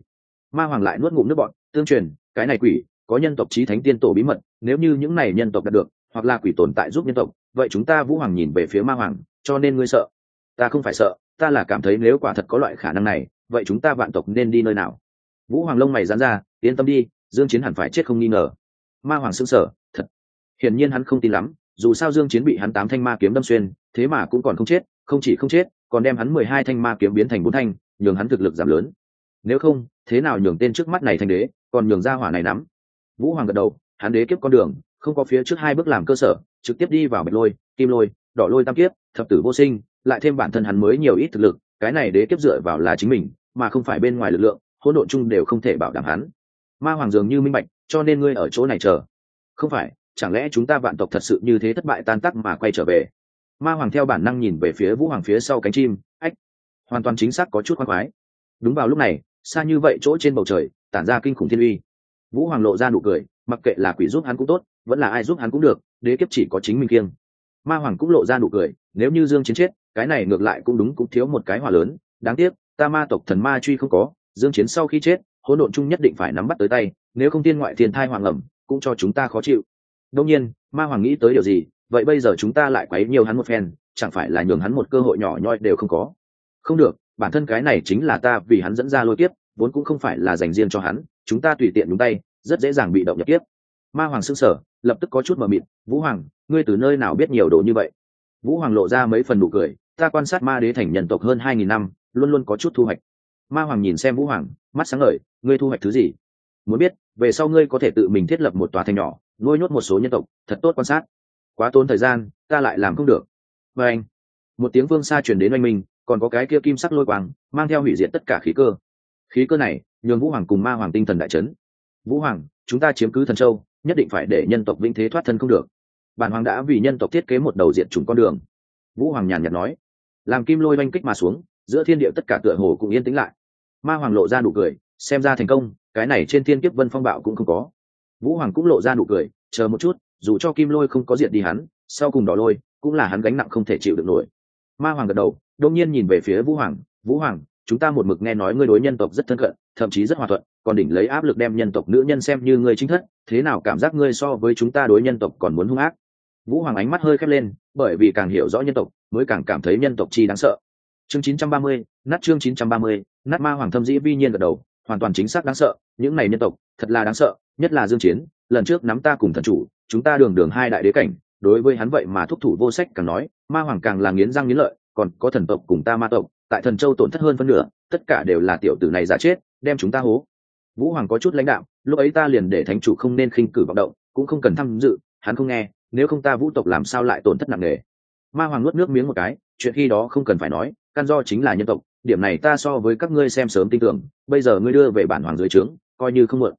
Ma hoàng lại nuốt ngụm nước bọn tương truyền, cái này quỷ có nhân tộc trí thánh tiên tổ bí mật, nếu như những này nhân tộc đạt được hoặc là quỷ tồn tại giúp nhân tộc, vậy chúng ta vũ hoàng nhìn về phía ma hoàng, cho nên ngươi sợ. Ta không phải sợ, ta là cảm thấy nếu quả thật có loại khả năng này, vậy chúng ta vạn tộc nên đi nơi nào? Vũ hoàng lông mày dán ra, yên tâm đi, dương chiến hẳn phải chết không nghi ngờ. Ma hoàng sững sờ, thật. Hiển nhiên hắn không tin lắm, dù sao dương chiến bị hắn tám thanh ma kiếm đâm xuyên, thế mà cũng còn không chết, không chỉ không chết, còn đem hắn mười hai thanh ma kiếm biến thành bốn thanh, nhường hắn thực lực giảm lớn. Nếu không, thế nào nhường tên trước mắt này thành đế, còn nhường ra hỏa này nắm. Vũ hoàng gật đầu, hắn đế kiếp con đường không có phía trước hai bước làm cơ sở, trực tiếp đi vào bạch lôi, kim lôi, đỏ lôi tam kiếp, thập tử vô sinh, lại thêm bản thân hắn mới nhiều ít thực lực, cái này đế kiếp dựa vào là chính mình, mà không phải bên ngoài lực lượng, hỗn độn chung đều không thể bảo đảm hắn. Ma hoàng dường như minh bạch, cho nên ngươi ở chỗ này chờ. Không phải, chẳng lẽ chúng ta vạn tộc thật sự như thế thất bại tan tắc mà quay trở về? Ma hoàng theo bản năng nhìn về phía vũ hoàng phía sau cánh chim, ách, hoàn toàn chính xác có chút khoan khoái. Đúng vào lúc này, xa như vậy chỗ trên bầu trời, tản ra kinh khủng thiên uy. Vũ hoàng lộ ra nụ cười, mặc kệ là quỷ giúp hắn cũng tốt vẫn là ai giúp hắn cũng được, đế kiếp chỉ có chính mình kiêng. Ma hoàng cũng lộ ra nụ cười, nếu như dương chiến chết, cái này ngược lại cũng đúng, cũng thiếu một cái hòa lớn. Đáng tiếc, ta ma tộc thần ma truy không có, dương chiến sau khi chết, hỗn độn chung nhất định phải nắm bắt tới tay, nếu không tiên ngoại thiên thai hoàng ẩm, cũng cho chúng ta khó chịu. Đương nhiên, ma hoàng nghĩ tới điều gì, vậy bây giờ chúng ta lại quấy nhiều hắn một phen, chẳng phải là nhường hắn một cơ hội nhỏ nhoi đều không có. Không được, bản thân cái này chính là ta vì hắn dẫn ra lôi kiếp, vốn cũng không phải là dành riêng cho hắn, chúng ta tùy tiện đúng tay, rất dễ dàng bị động nhập kiếp ma hoàng sững sờ, lập tức có chút mờ mịt, vũ hoàng, ngươi từ nơi nào biết nhiều đồ như vậy? Vũ hoàng lộ ra mấy phần nụ cười, ta quan sát ma đế thành nhân tộc hơn hai nghìn năm, luôn luôn có chút thu hoạch. Ma hoàng nhìn xem vũ hoàng, mắt sáng ngời, ngươi thu hoạch thứ gì? Muốn biết, về sau ngươi có thể tự mình thiết lập một tòa thành nhỏ, nuôi nhốt một số nhân tộc, thật tốt quan sát. Quá tốn thời gian, ta lại làm không được. Và anh. Một tiếng vương xa truyền đến oanh minh, còn có cái kia kim sắc lôi quang, mang theo hủy diệt tất cả khí cơ. Khí cơ này, nhường vũ hoàng cùng ma hoàng tinh thần đại trấn vũ hoàng, chúng ta chiếm cứ thần châu nhất định phải để nhân tộc vĩnh thế thoát thân không được. Bản hoàng đã vì nhân tộc thiết kế một đầu diện trùng con đường. Vũ hoàng nhàn nhạt nói. Làm kim lôi oanh kích mà xuống, giữa thiên địa tất cả tựa hồ cũng yên tĩnh lại. Ma hoàng lộ ra nụ cười, xem ra thành công, cái này trên thiên kiếp vân phong bạo cũng không có. Vũ hoàng cũng lộ ra nụ cười, chờ một chút, dù cho kim lôi không có diện đi hắn, sau cùng đỏ lôi, cũng là hắn gánh nặng không thể chịu được nổi. Ma hoàng gật đầu đông nhiên nhìn về phía vũ hoàng vũ hoàng, chúng ta một mực nghe nói ngươi đối nhân tộc rất thân cận, thậm chí rất hòa thuận còn đỉnh lấy áp lực đem nhân tộc nữ nhân xem như ngươi chính thất thế nào cảm giác ngươi so với chúng ta đối nhân tộc còn muốn hung ác? Vũ hoàng ánh mắt hơi khép lên bởi vì càng hiểu rõ nhân tộc mới càng cảm thấy nhân tộc chi đáng sợ. Chương 930, nát chương 930, nát ma hoàng thâm dĩ vi nhiên gật đầu hoàn toàn chính xác đáng sợ những này nhân tộc thật là đáng sợ nhất là dương chiến lần trước nắm ta cùng thần chủ chúng ta đường đường hai đại đế cảnh đối với hắn vậy mà thúc thủ vô sách càng nói ma hoàng càng là nghiến răng nghiến lợi còn có thần tộc cùng ta ma tộc tại thần châu tổn thất hơn phân nửa tất cả đều là tiểu tử này giả chết đem chúng ta hố vũ hoàng có chút lãnh đạo, lúc ấy ta liền để thánh chủ không nên khinh cử vọng động, cũng không cần tham dự, hắn không nghe, nếu không ta vũ tộc làm sao lại tổn thất nặng nề. Ma hoàng nuốt nước miếng một cái, chuyện khi đó không cần phải nói, căn do chính là nhân tộc, điểm này ta so với các ngươi xem sớm tin tưởng, bây giờ ngươi đưa về bản hoàng dưới trướng, coi như không mượn.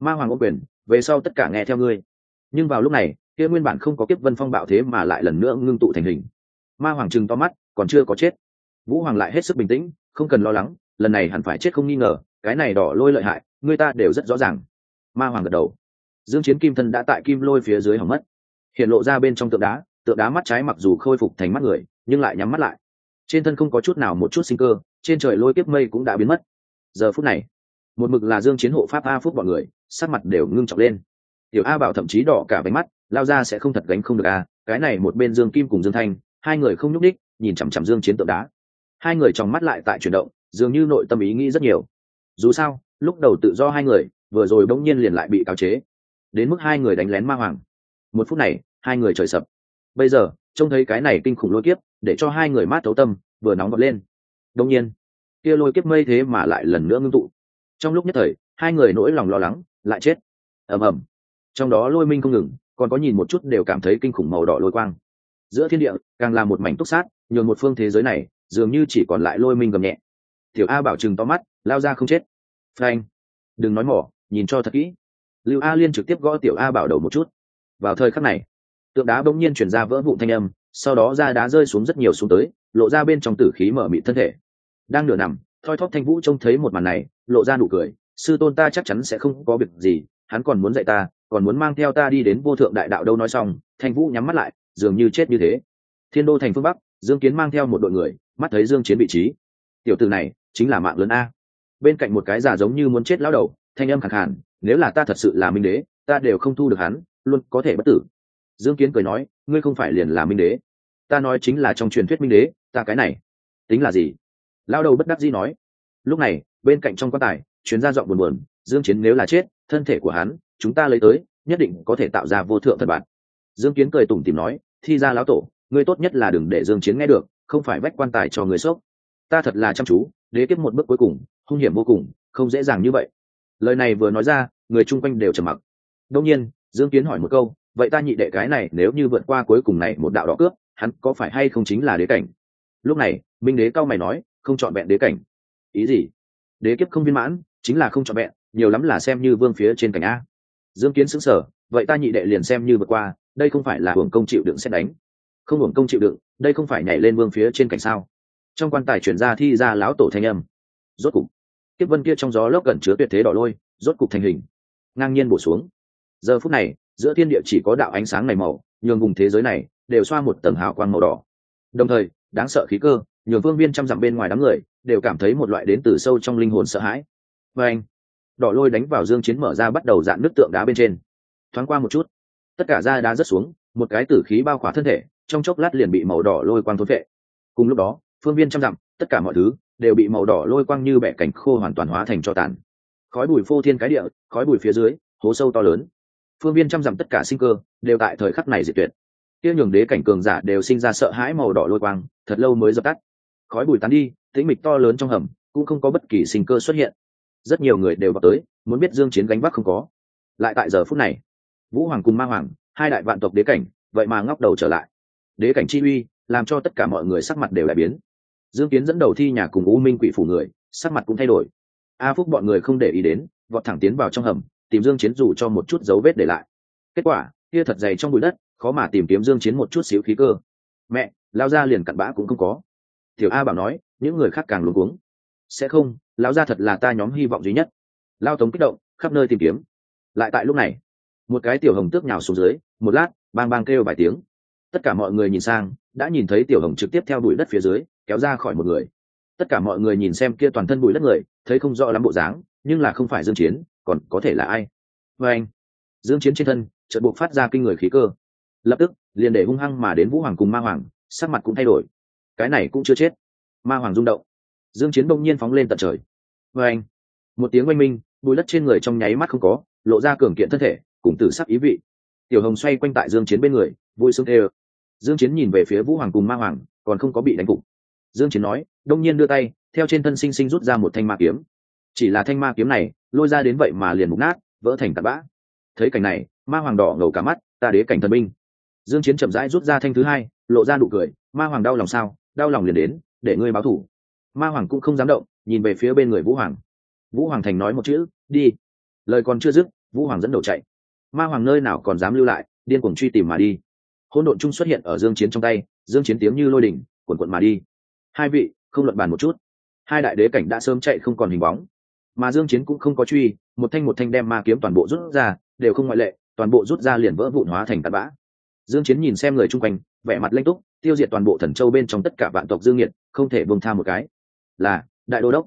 Ma hoàng ô quyền, về sau tất cả nghe theo ngươi. Nhưng vào lúc này, kia nguyên bản không có kiếp vân phong bạo thế mà lại lần nữa ngưng tụ thành hình. Ma hoàng trừng to mắt, còn chưa có chết. Vũ hoàng lại hết sức bình tĩnh, không cần lo lắng, lần này hẳn phải chết không nghi ngờ, cái này đỏ lôi lợi hại người ta đều rất rõ ràng. Ma hoàng gật đầu. Dương chiến kim thân đã tại kim lôi phía dưới hỏng mất. Hiện lộ ra bên trong tượng đá tượng đá mắt trái mặc dù khôi phục thành mắt người, nhưng lại nhắm mắt lại. Trên thân không có chút nào một chút sinh cơ, trên trời lôi kiếp mây cũng đã biến mất. Giờ phút này, một mực là dương chiến hộ pháp a phúc bọn người, sắc mặt đều ngưng trọng lên. Tiểu a bảo thậm chí đỏ cả bánh mắt, lao ra sẽ không thật gánh không được a, cái này một bên dương kim cùng dương thanh, hai người không nhúc đích nhìn chằm chằm dương chiến tượng đá. Hai người trong mắt lại tại chuyển động, dường như nội tâm ý nghĩ rất nhiều. Dù sao lúc đầu tự do hai người, vừa rồi bỗng nhiên liền lại bị cáo chế. Đến mức hai người đánh lén ma hoàng. Một phút này, hai người trời sập. Bây giờ, trông thấy cái này kinh khủng lôi kiếp, để cho hai người mát thấu tâm, vừa nóng bật lên. Đông nhiên, kia lôi kiếp mây thế mà lại lần nữa ngưng tụ. Trong lúc nhất thời, hai người nỗi lòng lo lắng lại chết. Ầm ầm. Trong đó lôi minh không ngừng, còn có nhìn một chút đều cảm thấy kinh khủng màu đỏ lôi quang. Giữa thiên địa, càng là một mảnh túc sát, nhường một phương thế giới này, dường như chỉ còn lại lôi minh gầm nhẹ. Tiểu a bảo chừng to mắt, lao ra không chết phanh. Đừng nói mỏ, nhìn cho thật kỹ. Lưu a liên trực tiếp gõ tiểu a bảo đầu một chút. Vào thời khắc này, tượng đá bỗng nhiên chuyển ra vỡ vụn thanh âm, sau đó ra đá rơi xuống rất nhiều xuống tới, lộ ra bên trong tử khí mở mịt thân thể. Đang nửa nằm, thoi thóp thanh vũ trông thấy một màn này, lộ ra nụ cười. Sư tôn ta chắc chắn sẽ không có việc gì, hắn còn muốn dạy ta, còn muốn mang theo ta đi đến vô thượng đại đạo đâu nói xong, thanh vũ nhắm mắt lại, dường như chết như thế. Thiên đô thành phương bắc, dương kiến mang theo một đội người, mắt thấy dương chiến vị trí. Tiểu tử này chính là mạng lớn a bên cạnh một cái già giống như muốn chết lão đầu, thanh âm khẳng khàn, nếu là ta thật sự là minh đế, ta đều không thu được hắn, luôn có thể bất tử. Dương kiến cười nói, ngươi không phải liền là minh đế. Ta nói chính là trong truyền thuyết minh đế, ta cái này, tính là gì? Lão đầu bất đắc dĩ nói. Lúc này, bên cạnh trong quan tài, chuyến ra giọng buồn buồn, dương chiến nếu là chết, thân thể của hắn, chúng ta lấy tới, nhất định có thể tạo ra vô thượng thần bản dương kiến cười tủm tỉm nói, thi ra lão tổ, ngươi tốt nhất là đừng để dương chiến nghe được, không phải vách quan tài cho người sốc ta thật là chăm chú, đế kiếp một bước cuối cùng, hung hiểm vô cùng, không dễ dàng như vậy. Lời này vừa nói ra, người chung quanh đều trầm mặc. Đông nhiên, dương kiến hỏi một câu, vậy ta nhị đệ cái này nếu như vượt qua cuối cùng này một đạo đỏ cướp, hắn có phải hay không chính là đế cảnh? Lúc này, minh đế cao mày nói, không chọn vẹn đế cảnh. Ý gì? Đế kiếp không viên mãn, chính là không chọn vẹn, nhiều lắm là xem như vương phía trên cảnh a. Dương kiến xứng sở vậy ta nhị đệ liền xem như vượt qua, đây không phải là hưởng công chịu đựng xét đánh. Không hưởng công chịu đựng, đây không phải nhảy lên vương phía trên cảnh sao? Trong quan tài chuyển ra thi ra lão tổ thanh âm. Rốt cục tiếp vân kia trong gió lốc gần chứa tuyệt thế đỏ lôi, rốt cục thành hình. Ngang nhiên bổ xuống. Giờ phút này, giữa thiên địa chỉ có đạo ánh sáng này màu, nhường vùng thế giới này đều xoa một tầng hào quang màu đỏ. Đồng thời, đáng sợ khí cơ, nhường vương viên trăm dặm bên ngoài đám người đều cảm thấy một loại đến từ sâu trong linh hồn sợ hãi. Và anh, đỏ lôi đánh vào dương chiến mở ra bắt đầu dạn nước tượng đá bên trên. Thoáng qua một chút, tất cả da đá rớt xuống, một cái tử khí bao khỏa thân thể, trong chốc lát liền bị màu đỏ lôi quang thối vệ cùng lúc đó phương viên trăm dặm, tất cả mọi thứ đều bị màu đỏ lôi quang như bẻ cảnh khô hoàn toàn hóa thành cho tàn. Khói bụi phô thiên cái địa, khói bụi phía dưới, hố sâu to lớn. Phương viên trăm dặm tất cả sinh cơ đều tại thời khắc này diệt tuyệt. Tiêu nhường đế cảnh cường giả đều sinh ra sợ hãi màu đỏ lôi quang, thật lâu mới dập tắt. Khói bụi tán đi, tĩnh mịch to lớn trong hầm, cũng không có bất kỳ sinh cơ xuất hiện. Rất nhiều người đều vào tới, muốn biết dương chiến gánh vác không có. Lại tại giờ phút này, vũ hoàng cùng ma hoàng, hai đại vạn tộc đế cảnh, vậy mà ngóc đầu trở lại. Đế cảnh chi uy, làm cho tất cả mọi người sắc mặt đều lại biến dương kiến dẫn đầu thi nhà cùng u minh quỷ phủ người, sắc mặt cũng thay đổi. A phúc bọn người không để ý đến, vọt thẳng tiến vào trong hầm, tìm dương chiến dù cho một chút dấu vết để lại. Kết quả, kia thật dày trong bụi đất, khó mà tìm kiếm dương chiến một chút xíu khí cơ. Mẹ lao ra liền cặn bã cũng không có. Tiểu a bảo nói, những người khác càng luống cuống. Sẽ không, lão gia thật là ta nhóm hy vọng duy nhất. Lao tống kích động, khắp nơi tìm kiếm. Lại tại lúc này, một cái tiểu hồng tước nhào xuống dưới, một lát, bang bang kêu vài tiếng. Tất cả mọi người nhìn sang, đã nhìn thấy tiểu hồng trực tiếp theo bụi đất phía dưới kéo ra khỏi một người. Tất cả mọi người nhìn xem kia toàn thân bụi đất người, thấy không rõ lắm bộ dáng, nhưng là không phải dương chiến, còn có thể là ai? Vê anh, dương chiến trên thân, chợt buộc phát ra kinh người khí cơ. Lập tức, liền để hung hăng mà đến vũ hoàng cùng ma hoàng, sắc mặt cũng thay đổi. Cái này cũng chưa chết. Ma hoàng rung động. Dương chiến bỗng nhiên phóng lên tận trời. Vê anh, một tiếng oanh minh, bụi đất trên người trong nháy mắt không có, lộ ra cường kiện thân thể, cùng tử sắc ý vị. Tiểu hồng xoay quanh tại dương chiến bên người, vui sướng thê dương chiến nhìn về phía vũ hoàng cùng ma hoàng, còn không có bị đánh cục dương chiến nói, đông nhiên đưa tay, theo trên thân sinh sinh rút ra một thanh ma kiếm. Chỉ là thanh ma kiếm này, lôi ra đến vậy mà liền mục nát, vỡ thành tạt bã. Thấy cảnh này, ma hoàng đỏ ngầu cả mắt, ta đế cảnh thần binh. Dương chiến chậm rãi rút ra thanh thứ hai, lộ ra nụ cười, ma hoàng đau lòng sao? Đau lòng liền đến, để ngươi báo thủ. Ma hoàng cũng không dám động, nhìn về phía bên người vũ hoàng. Vũ hoàng thành nói một chữ, đi. Lời còn chưa dứt, vũ hoàng dẫn đầu chạy. Ma hoàng nơi nào còn dám lưu lại, điên cuồng truy tìm mà đi. Hỗn độn chung xuất hiện ở dương chiến trong tay, dương chiến tiếng như lôi đỉnh, cuộn cuộn mà đi hai vị, không luận bàn một chút. Hai đại đế cảnh đã sớm chạy không còn hình bóng. Mà dương chiến cũng không có truy, một thanh một thanh đem ma kiếm toàn bộ rút ra, đều không ngoại lệ, toàn bộ rút ra liền vỡ vụn hóa thành tạt bã. Dương chiến nhìn xem người chung quanh, vẻ mặt lanh túc, tiêu diệt toàn bộ thần châu bên trong tất cả vạn tộc dương nhiệt không thể buông tha một cái. Là, đại đô đốc.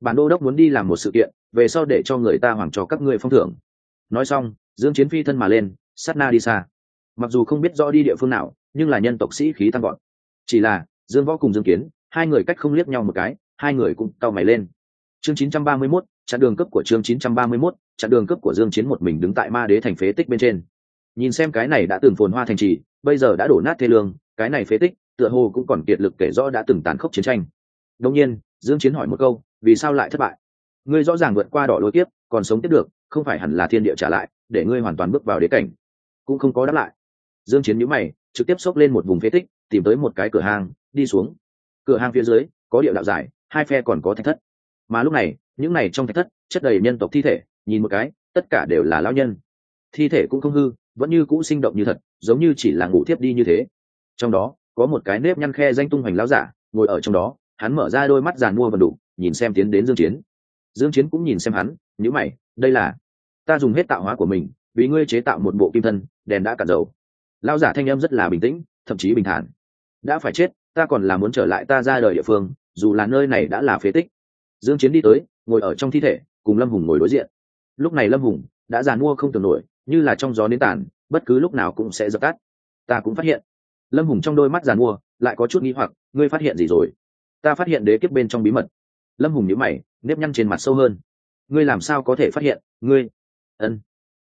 Bản đô đốc muốn đi làm một sự kiện, về sau để cho người ta hoàng cho các ngươi phong thưởng. Nói xong, dương chiến phi thân mà lên, sát na đi xa. Mặc dù không biết rõ đi địa phương nào, nhưng là nhân tộc sĩ khí tăng gọn chỉ là, dương võ cùng dương kiến hai người cách không liếc nhau một cái hai người cũng cau mày lên. Chương 931, chặn đường cấp của chương 931, chặn đường cấp của dương chiến một mình đứng tại ma đế thành phế tích bên trên. Nhìn xem cái này đã từng phồn hoa thành trì bây giờ đã đổ nát thê lương cái này phế tích tựa hồ cũng còn kiệt lực kể rõ đã từng tàn khốc chiến tranh. Đông nhiên dương chiến hỏi một câu vì sao lại thất bại? Ngươi rõ ràng vượt qua đỏ lối tiếp còn sống tiếp được không phải hẳn là thiên địa trả lại để ngươi hoàn toàn bước vào đế cảnh. Cũng không có đáp lại. Dương chiến nhíu mày trực tiếp xốc lên một vùng phế tích tìm tới một cái cửa hang đi xuống cửa hang phía dưới có địa đạo dài, hai phe còn có thạch thất. Mà lúc này, những này trong thạch thất, chất đầy nhân tộc thi thể, nhìn một cái, tất cả đều là lão nhân. Thi thể cũng không hư, vẫn như cũ sinh động như thật, giống như chỉ là ngủ thiếp đi như thế. Trong đó, có một cái nếp nhăn khe danh tung hoành lão giả, ngồi ở trong đó, hắn mở ra đôi mắt giàn mua và đủ, nhìn xem tiến đến dương chiến. Dương chiến cũng nhìn xem hắn, nhíu mày, đây là, ta dùng hết tạo hóa của mình, vì ngươi chế tạo một bộ kim thân, đèn đã cạn dầu. Lão giả thanh âm rất là bình tĩnh, thậm chí bình thản. Đã phải chết ta còn là muốn trở lại ta ra đời địa phương, dù là nơi này đã là phế tích. Dương chiến đi tới, ngồi ở trong thi thể, cùng lâm hùng ngồi đối diện. Lúc này lâm hùng đã già mua không tưởng nổi, như là trong gió nến tàn, bất cứ lúc nào cũng sẽ dập tắt. Ta cũng phát hiện. Lâm hùng trong đôi mắt già mua lại có chút nghi hoặc, ngươi phát hiện gì rồi? Ta phát hiện đế kiếp bên trong bí mật. Lâm hùng nhíu mày, nếp nhăn trên mặt sâu hơn. Ngươi làm sao có thể phát hiện? Ngươi. Ân.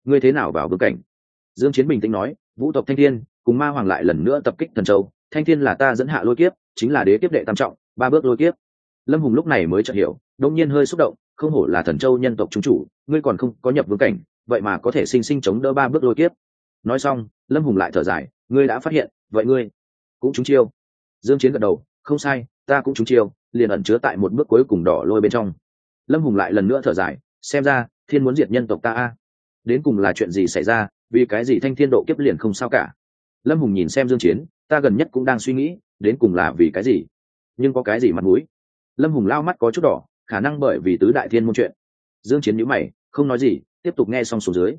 Ngươi thế nào vào bối cảnh? Dương chiến bình tĩnh nói, vũ tộc thanh thiên, cùng ma hoàng lại lần nữa tập kích thần châu thanh thiên là ta dẫn hạ lôi kiếp, chính là đế kiếp đệ tam trọng, ba bước lôi kiếp. Lâm hùng lúc này mới chợt hiểu đông nhiên hơi xúc động, không hổ là thần châu nhân tộc chúng chủ, ngươi còn không có nhập vương cảnh, vậy mà có thể sinh sinh chống đỡ ba bước lôi kiếp. Nói xong, lâm hùng lại thở dài, ngươi đã phát hiện, vậy ngươi cũng trúng chiêu. Dương chiến gật đầu, không sai, ta cũng trúng chiêu, liền ẩn chứa tại một bước cuối cùng đỏ lôi bên trong. Lâm hùng lại lần nữa thở dài, xem ra, thiên muốn diệt nhân tộc ta a. Đến cùng là chuyện gì xảy ra, vì cái gì thanh thiên độ kiếp liền không sao cả. Lâm hùng nhìn xem dương chiến ta gần nhất cũng đang suy nghĩ, đến cùng là vì cái gì? Nhưng có cái gì mặt mũi? Lâm hùng lao mắt có chút đỏ, khả năng bởi vì tứ đại thiên môn chuyện. Dương chiến nhíu mày, không nói gì, tiếp tục nghe xong xuống dưới.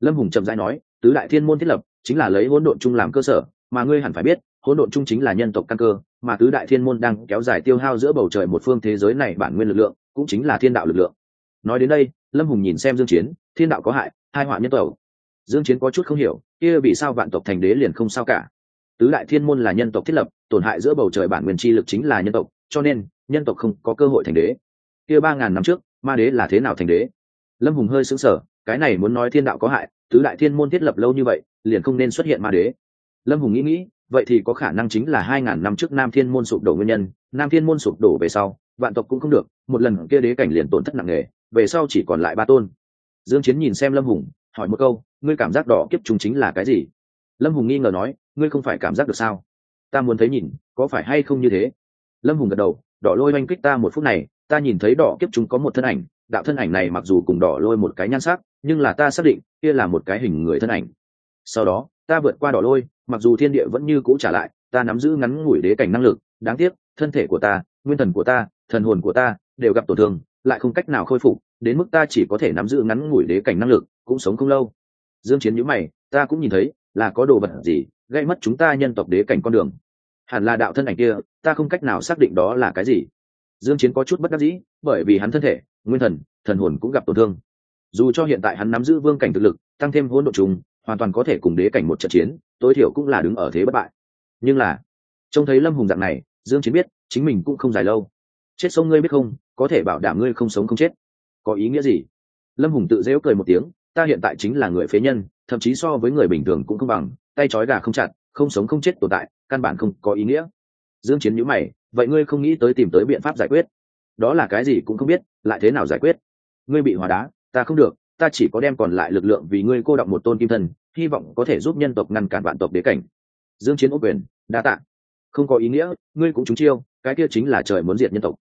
Lâm hùng chậm rãi nói, tứ đại thiên môn thiết lập, chính là lấy hỗn độn chung làm cơ sở, mà ngươi hẳn phải biết, hỗn độn chung chính là nhân tộc căn cơ, mà tứ đại thiên môn đang kéo dài tiêu hao giữa bầu trời một phương thế giới này bản nguyên lực lượng, cũng chính là thiên đạo lực lượng. Nói đến đây, lâm hùng nhìn xem dương chiến, thiên đạo có hại, hai họa nhân tộc dương chiến có chút không hiểu, kia vì sao vạn tộc thành đế liền không sao cả? Tứ đại thiên môn là nhân tộc thiết lập, tổn hại giữa bầu trời bản nguyên chi lực chính là nhân tộc, cho nên, nhân tộc không có cơ hội thành đế. Kia ba ngàn năm trước, ma đế là thế nào thành đế? Lâm hùng hơi xứng sở cái này muốn nói thiên đạo có hại, tứ đại thiên môn thiết lập lâu như vậy, liền không nên xuất hiện ma đế. Lâm hùng nghĩ nghĩ, vậy thì có khả năng chính là hai ngàn năm trước nam thiên môn sụp đổ nguyên nhân, nam thiên môn sụp đổ về sau, vạn tộc cũng không được, một lần kia đế cảnh liền tổn thất nặng nề, về sau chỉ còn lại ba tôn. Dương chiến nhìn xem lâm hùng, hỏi một câu, ngươi cảm giác đỏ kiếp trùng chính là cái gì? Lâm hùng nghi ngờ nói ngươi không phải cảm giác được sao? Ta muốn thấy nhìn, có phải hay không như thế? Lâm hùng gật đầu, đỏ lôi oanh kích ta một phút này, ta nhìn thấy đỏ kiếp chúng có một thân ảnh, đạo thân ảnh này mặc dù cùng đỏ lôi một cái nhan sắc, nhưng là ta xác định, kia là một cái hình người thân ảnh. Sau đó, ta vượt qua đỏ lôi, mặc dù thiên địa vẫn như cũ trả lại, ta nắm giữ ngắn ngủi đế cảnh năng lực, đáng tiếc, thân thể của ta, nguyên thần của ta, thần hồn của ta đều gặp tổn thương, lại không cách nào khôi phục, đến mức ta chỉ có thể nắm giữ ngắn ngủi đế cảnh năng lực, cũng sống không lâu. Dương chiến nhíu mày, ta cũng nhìn thấy, là có đồ vật gì? Gây mất chúng ta nhân tộc đế cảnh con đường. Hẳn là đạo thân ảnh kia, ta không cách nào xác định đó là cái gì. Dương chiến có chút bất đắc dĩ, bởi vì hắn thân thể, nguyên thần thần hồn cũng gặp tổn thương. Dù cho hiện tại hắn nắm giữ vương cảnh thực lực, tăng thêm hỗn độ trùng, hoàn toàn có thể cùng đế cảnh một trận chiến, tối thiểu cũng là đứng ở thế bất bại. Nhưng là, trông thấy lâm hùng dạng này, dương chiến biết, chính mình cũng không dài lâu. Chết sông ngươi biết không, có thể bảo đảm ngươi không sống không chết. Có ý nghĩa gì? Lâm hùng tự dễu cười một tiếng, ta hiện tại chính là người phế nhân, thậm chí so với người bình thường cũng không bằng tay trói gà không chặt không sống không chết tồn tại căn bản không có ý nghĩa. Dương chiến nhíu mày vậy ngươi không nghĩ tới tìm tới biện pháp giải quyết? Đó là cái gì cũng không biết lại thế nào giải quyết? Ngươi bị hóa đá ta không được ta chỉ có đem còn lại lực lượng vì ngươi cô đọng một tôn kim thần, hy vọng có thể giúp nhân tộc ngăn cản vạn tộc đế cảnh. Dương chiến ốc quyền đa tạ. Không có ý nghĩa ngươi cũng trúng chiêu cái kia chính là trời muốn diệt nhân tộc.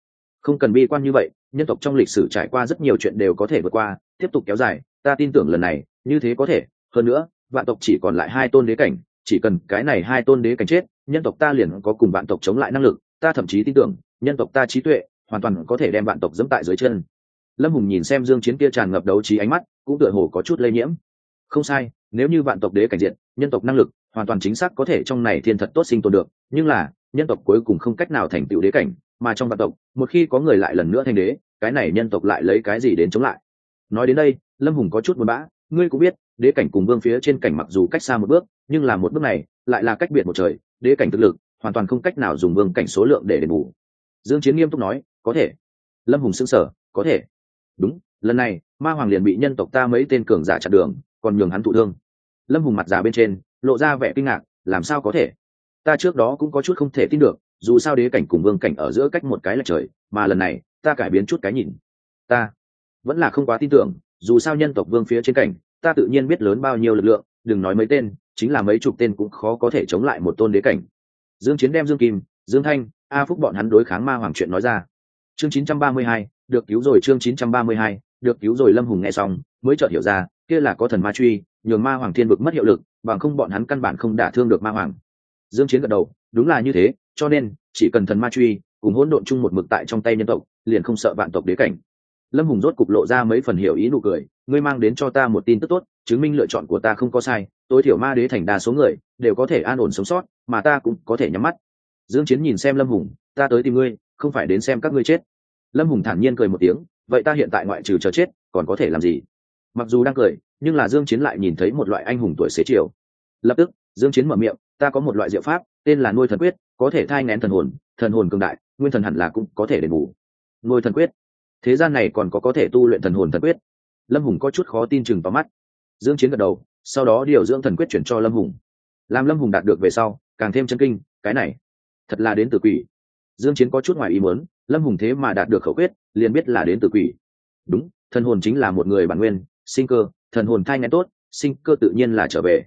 Không cần bi quan như vậy nhân tộc trong lịch sử trải qua rất nhiều chuyện đều có thể vượt qua tiếp tục kéo dài ta tin tưởng lần này như thế có thể. Hơn nữa vạn tộc chỉ còn lại hai tôn đế cảnh, chỉ cần cái này hai tôn đế cảnh chết, nhân tộc ta liền có cùng vạn tộc chống lại năng lực, ta thậm chí tin tưởng, nhân tộc ta trí tuệ, hoàn toàn có thể đem vạn tộc dẫm tại dưới chân. Lâm hùng nhìn xem dương chiến kia tràn ngập đấu trí ánh mắt, cũng tựa hồ có chút lây nhiễm. Không sai, nếu như vạn tộc đế cảnh diện, nhân tộc năng lực, hoàn toàn chính xác có thể trong này thiên thật tốt sinh tồn được, nhưng là, nhân tộc cuối cùng không cách nào thành tựu đế cảnh, mà trong vạn tộc, một khi có người lại lần nữa thành đế, cái này nhân tộc lại lấy cái gì đến chống lại? Nói đến đây, lâm hùng có chút buồn bã ngươi cũng biết, đế cảnh cùng vương phía trên cảnh mặc dù cách xa một bước, nhưng là một bước này lại là cách biệt một trời, đế cảnh thực lực hoàn toàn không cách nào dùng vương cảnh số lượng để đền bù. Dương chiến nghiêm túc nói, có thể. Lâm hùng sững sờ, có thể. Đúng, lần này, ma hoàng liền bị nhân tộc ta mấy tên cường giả chặn đường, còn nhường hắn thụ thương. Lâm hùng mặt già bên trên, lộ ra vẻ kinh ngạc, làm sao có thể? Ta trước đó cũng có chút không thể tin được, dù sao đế cảnh cùng vương cảnh ở giữa cách một cái là trời, mà lần này, ta cải biến chút cái nhìn. Ta vẫn là không quá tin tưởng dù sao nhân tộc vương phía trên cảnh ta tự nhiên biết lớn bao nhiêu lực lượng đừng nói mấy tên chính là mấy chục tên cũng khó có thể chống lại một tôn đế cảnh. Dương chiến đem dương kim dương thanh a phúc bọn hắn đối kháng ma hoàng chuyện nói ra. Chương 932, được cứu rồi chương 932, được cứu rồi lâm hùng nghe xong mới chợt hiểu ra kia là có thần ma truy nhường ma hoàng thiên vực mất hiệu lực bằng không bọn hắn căn bản không đả thương được ma hoàng. Dương chiến gật đầu đúng là như thế cho nên chỉ cần thần ma truy cùng hỗn độn chung một mực tại trong tay nhân tộc liền không sợ vạn tộc đế cảnh lâm hùng rốt cục lộ ra mấy phần hiểu ý nụ cười, ngươi mang đến cho ta một tin tức tốt, chứng minh lựa chọn của ta không có sai, tối thiểu ma đế thành đa số người đều có thể an ổn sống sót, mà ta cũng có thể nhắm mắt. Dương chiến nhìn xem lâm hùng, ta tới tìm ngươi, không phải đến xem các ngươi chết. Lâm hùng thản nhiên cười một tiếng, vậy ta hiện tại ngoại trừ chờ chết, còn có thể làm gì? Mặc dù đang cười, nhưng là dương chiến lại nhìn thấy một loại anh hùng tuổi xế chiều. Lập tức, dương chiến mở miệng, ta có một loại diệu pháp, tên là nuôi thần quyết, có thể thai ngén thần hồn thần hồn cường đại, nguyên thần hẳn là cũng có thể đền bù. Nuôi thần quyết thế gian này còn có có thể tu luyện thần hồn thần quyết. Lâm hùng có chút khó tin chừng vào mắt. Dương chiến gật đầu, sau đó điều dưỡng thần quyết chuyển cho lâm hùng. Làm lâm hùng đạt được về sau, càng thêm chân kinh, cái này, thật là đến từ quỷ. Dương chiến có chút ngoài ý muốn, lâm hùng thế mà đạt được khẩu quyết, liền biết là đến từ quỷ. Đúng, thần hồn chính là một người bản nguyên, sinh cơ, thần hồn thai ngén tốt, sinh cơ tự nhiên là trở về.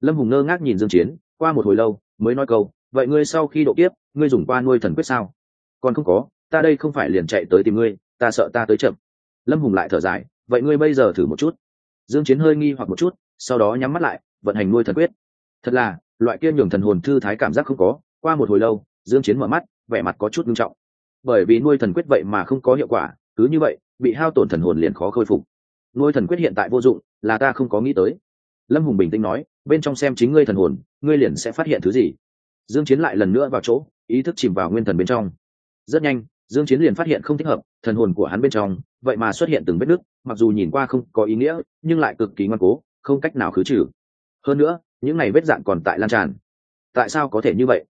Lâm hùng ngơ ngác nhìn dương chiến, qua một hồi lâu, mới nói câu, vậy ngươi sau khi độ kiếp, ngươi dùng qua nuôi thần quyết sao? Còn không có, ta đây không phải liền chạy tới tìm ngươi ta sợ ta tới chậm. Lâm hùng lại thở dài, vậy ngươi bây giờ thử một chút. Dương chiến hơi nghi hoặc một chút, sau đó nhắm mắt lại, vận hành nuôi thần quyết. Thật là, loại kia nhường thần hồn thư thái cảm giác không có, qua một hồi lâu, dương chiến mở mắt, vẻ mặt có chút nghiêm trọng. Bởi vì nuôi thần quyết vậy mà không có hiệu quả, cứ như vậy, bị hao tổn thần hồn liền khó khôi phục. Nuôi thần quyết hiện tại vô dụng, là ta không có nghĩ tới. Lâm hùng bình tĩnh nói, bên trong xem chính ngươi thần hồn, ngươi liền sẽ phát hiện thứ gì. Dương chiến lại lần nữa vào chỗ, ý thức chìm vào nguyên thần bên trong. Rất nhanh dương chiến liền phát hiện không thích hợp, thần hồn của hắn bên trong, vậy mà xuất hiện từng vết nứt, mặc dù nhìn qua không có ý nghĩa, nhưng lại cực kỳ ngoan cố, không cách nào khứ trừ. Hơn nữa, những này vết dạn còn tại lan tràn. Tại sao có thể như vậy?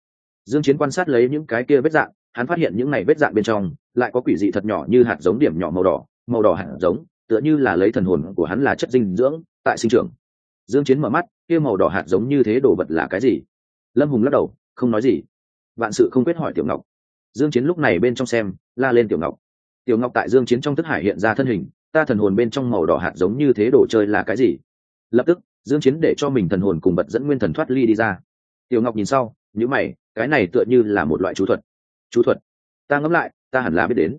Dương chiến quan sát lấy những cái kia vết dạn hắn phát hiện những này vết dạn bên trong, lại có quỷ dị thật nhỏ như hạt giống điểm nhỏ màu đỏ màu đỏ hạt giống, tựa như là lấy thần hồn của hắn là chất dinh dưỡng, tại sinh trưởng. Dương chiến mở mắt, kia màu đỏ hạt giống như thế đồ vật là cái gì? Lâm hùng lắc đầu, không nói gì. Vạn sự không quyết hỏi tiểu ngọc dương chiến lúc này bên trong xem, la lên tiểu ngọc. Tiểu ngọc tại dương chiến trong thức hải hiện ra thân hình, ta thần hồn bên trong màu đỏ hạt giống như thế đồ chơi là cái gì? Lập tức, dương chiến để cho mình thần hồn cùng bật dẫn nguyên thần thoát ly đi ra. Tiểu ngọc nhìn sau những mày, cái này tựa như là một loại chú thuật. Chú thuật? Ta ngẫm lại, ta hẳn là biết đến.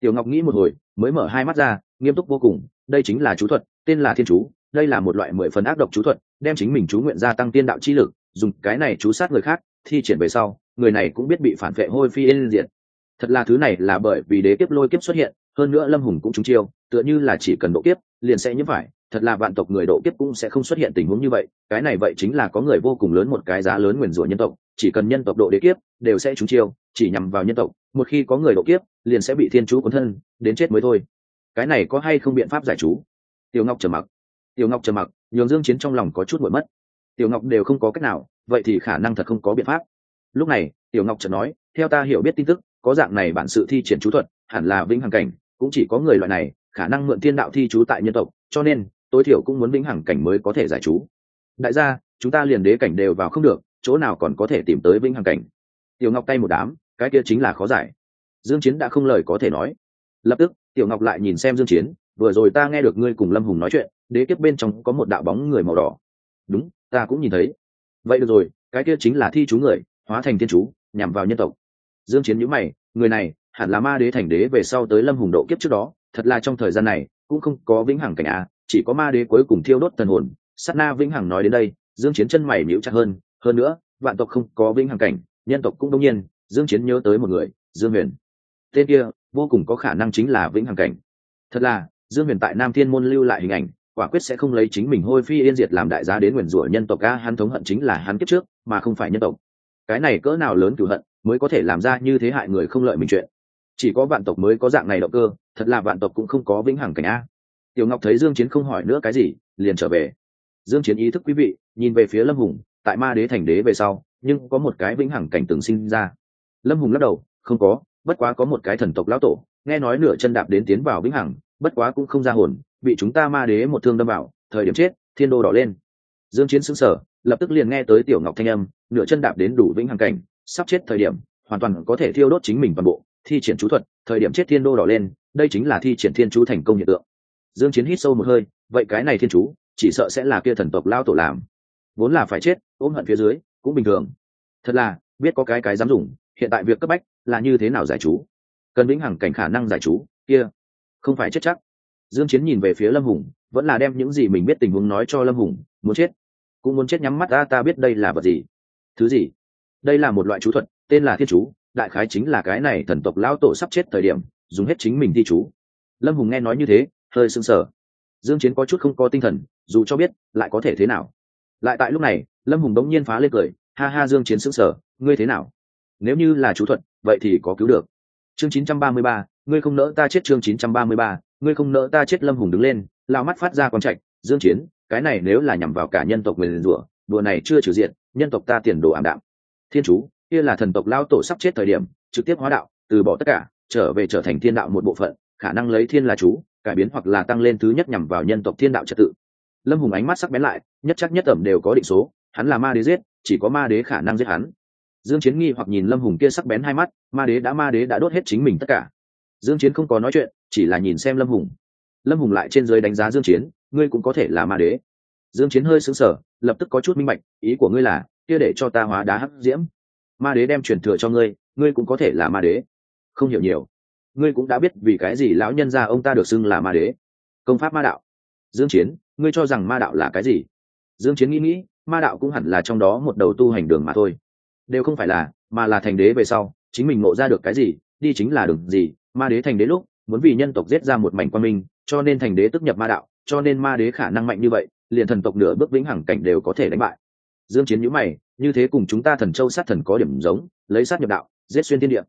Tiểu ngọc nghĩ một hồi, mới mở hai mắt ra, nghiêm túc vô cùng, đây chính là chú thuật, tên là thiên chú, đây là một loại mười phần ác độc chú thuật, đem chính mình chú nguyện gia tăng tiên đạo chi lực, dùng cái này chú sát người khác, thi triển về sau người này cũng biết bị phản vệ hôi phi yên diệt. Thật là thứ này là bởi vì đế kiếp lôi kiếp xuất hiện, hơn nữa lâm hùng cũng trúng chiêu, tựa như là chỉ cần độ kiếp, liền sẽ nhiễm phải. Thật là vạn tộc người độ kiếp cũng sẽ không xuất hiện tình huống như vậy. Cái này vậy chính là có người vô cùng lớn một cái giá lớn nguyền rủa nhân tộc, chỉ cần nhân tộc độ đế kiếp, đều sẽ trúng chiêu, chỉ nhằm vào nhân tộc. Một khi có người độ kiếp, liền sẽ bị thiên chú cuốn thân, đến chết mới thôi. Cái này có hay không biện pháp giải chú? Tiểu ngọc trầm mặc. Tiểu ngọc trầm mặc, nhường dương chiến trong lòng có chút nguội mất. Tiểu ngọc đều không có cách nào, vậy thì khả năng thật không có biện pháp lúc này, tiểu ngọc chợt nói, theo ta hiểu biết tin tức, có dạng này bản sự thi triển chú thuật, hẳn là vĩnh hằng cảnh, cũng chỉ có người loại này, khả năng mượn thiên đạo thi chú tại nhân tộc, cho nên, tối thiểu cũng muốn vĩnh hằng cảnh mới có thể giải chú. Đại gia, chúng ta liền đế cảnh đều vào không được, chỗ nào còn có thể tìm tới vĩnh hằng cảnh? Tiểu ngọc tay một đám, cái kia chính là khó giải. Dương chiến đã không lời có thể nói. Lập tức, tiểu ngọc lại nhìn xem dương chiến, vừa rồi ta nghe được ngươi cùng lâm hùng nói chuyện, đế kiếp bên trong có một đạo bóng người màu đỏ. Đúng, ta cũng nhìn thấy. Vậy được rồi, cái kia chính là thi chú người hóa thành thiên chú, nhằm vào nhân tộc. Dương chiến nhíu mày, người này, hẳn là ma đế thành đế về sau tới lâm hùng độ kiếp trước đó, thật là trong thời gian này, cũng không có vĩnh hằng cảnh a chỉ có ma đế cuối cùng thiêu đốt thần hồn. Sát na vĩnh hằng nói đến đây, dương chiến chân mày nhíu chặt hơn hơn nữa, vạn tộc không có vĩnh hằng cảnh, nhân tộc cũng đông nhiên, dương chiến nhớ tới một người, dương huyền. Tên kia, vô cùng có khả năng chính là vĩnh hằng cảnh. Thật là, dương huyền tại nam thiên môn lưu lại hình ảnh, quả quyết sẽ không lấy chính mình hôi phi yên diệt làm đại giá đến nguyền rủa nhân tộc a hắn thống hận chính là hắn kiếp trước, mà không phải nhân tộc cái này cỡ nào lớn cửu hận, mới có thể làm ra như thế hại người không lợi mình chuyện. Chỉ có vạn tộc mới có dạng này động cơ, thật là vạn tộc cũng không có vĩnh hằng cảnh a. Tiểu ngọc thấy dương chiến không hỏi nữa cái gì, liền trở về. Dương chiến ý thức quý vị, nhìn về phía lâm hùng, tại ma đế thành đế về sau, nhưng có một cái vĩnh hằng cảnh từng sinh ra. Lâm hùng lắc đầu, không có, bất quá có một cái thần tộc lão tổ, nghe nói nửa chân đạp đến tiến vào vĩnh hằng, bất quá cũng không ra hồn, bị chúng ta ma đế một thương đâm vào, thời điểm chết, thiên đô đỏ lên. Dương chiến sững sờ, lập tức liền nghe tới tiểu ngọc thanh âm nửa chân đạp đến đủ vĩnh hằng cảnh, sắp chết thời điểm, hoàn toàn có thể thiêu đốt chính mình toàn bộ, thi triển chú thuật, thời điểm chết thiên đô đỏ lên, đây chính là thi triển thiên chú thành công hiện tượng. Dương chiến hít sâu một hơi, vậy cái này thiên chú, chỉ sợ sẽ là kia thần tộc lao tổ làm. Vốn là phải chết, ôm hận phía dưới, cũng bình thường. Thật là, biết có cái cái dám dùng, hiện tại việc cấp bách là như thế nào giải chú? Cần vĩnh hằng cảnh khả năng giải chú, kia, không phải chết chắc. Dương chiến nhìn về phía lâm hùng, vẫn là đem những gì mình biết tình huống nói cho lâm hùng, muốn chết, cũng muốn chết nhắm mắt ra, ta biết đây là vật gì thứ gì? Đây là một loại chú thuật tên là thiên chú đại khái chính là cái này thần tộc lão tổ sắp chết thời điểm dùng hết chính mình thi chú. Lâm hùng nghe nói như thế hơi sưng sờ. Dương chiến có chút không có tinh thần dù cho biết lại có thể thế nào. Lại tại lúc này lâm hùng đống nhiên phá lên cười ha ha dương chiến sững sờ ngươi thế nào? Nếu như là chú thuật vậy thì có cứu được. Chương 933, ngươi không nỡ ta chết chương 933, ngươi không nỡ ta chết lâm hùng đứng lên lao mắt phát ra quang trạch dương chiến cái này nếu là nhằm vào cả nhân tộc người rủa đùa này chưa trừ diện nhân tộc ta tiền đồ ảm đạm. Thiên chú, kia là thần tộc lao tổ sắp chết thời điểm, trực tiếp hóa đạo, từ bỏ tất cả, trở về trở thành thiên đạo một bộ phận, khả năng lấy thiên là chú, cải biến hoặc là tăng lên thứ nhất nhằm vào nhân tộc thiên đạo trật tự. Lâm hùng ánh mắt sắc bén lại, nhất chắc nhất ẩm đều có định số, hắn là ma đế giết, chỉ có ma đế khả năng giết hắn. Dương chiến nghi hoặc nhìn lâm hùng kia sắc bén hai mắt, ma đế đã ma đế đã đốt hết chính mình tất cả. Dương chiến không có nói chuyện, chỉ là nhìn xem lâm hùng. Lâm hùng lại trên dưới đánh giá dương chiến, ngươi cũng có thể là ma đế dương chiến hơi sững sờ, lập tức có chút minh bạch, ý của ngươi là, kia để cho ta hóa đá hấp diễm. Ma đế đem truyền thừa cho ngươi ngươi cũng có thể là ma đế. Không hiểu nhiều. Ngươi cũng đã biết vì cái gì lão nhân gia ông ta được xưng là ma đế. Công pháp ma đạo. Dương chiến, ngươi cho rằng ma đạo là cái gì? Dương chiến nghĩ nghĩ, ma đạo cũng hẳn là trong đó một đầu tu hành đường mà thôi. Đều không phải là, mà là thành đế về sau, chính mình ngộ ra được cái gì, đi chính là đường gì. Ma đế thành đế lúc, muốn vì nhân tộc giết ra một mảnh quan minh, cho nên thành đế tức nhập ma đạo, cho nên ma đế khả năng mạnh như vậy liền thần tộc nửa bước vĩnh hằng cảnh đều có thể đánh bại. Dương chiến nhíu mày, như thế cùng chúng ta thần châu sát thần có điểm giống, lấy sát nhập đạo, giết xuyên thiên địa.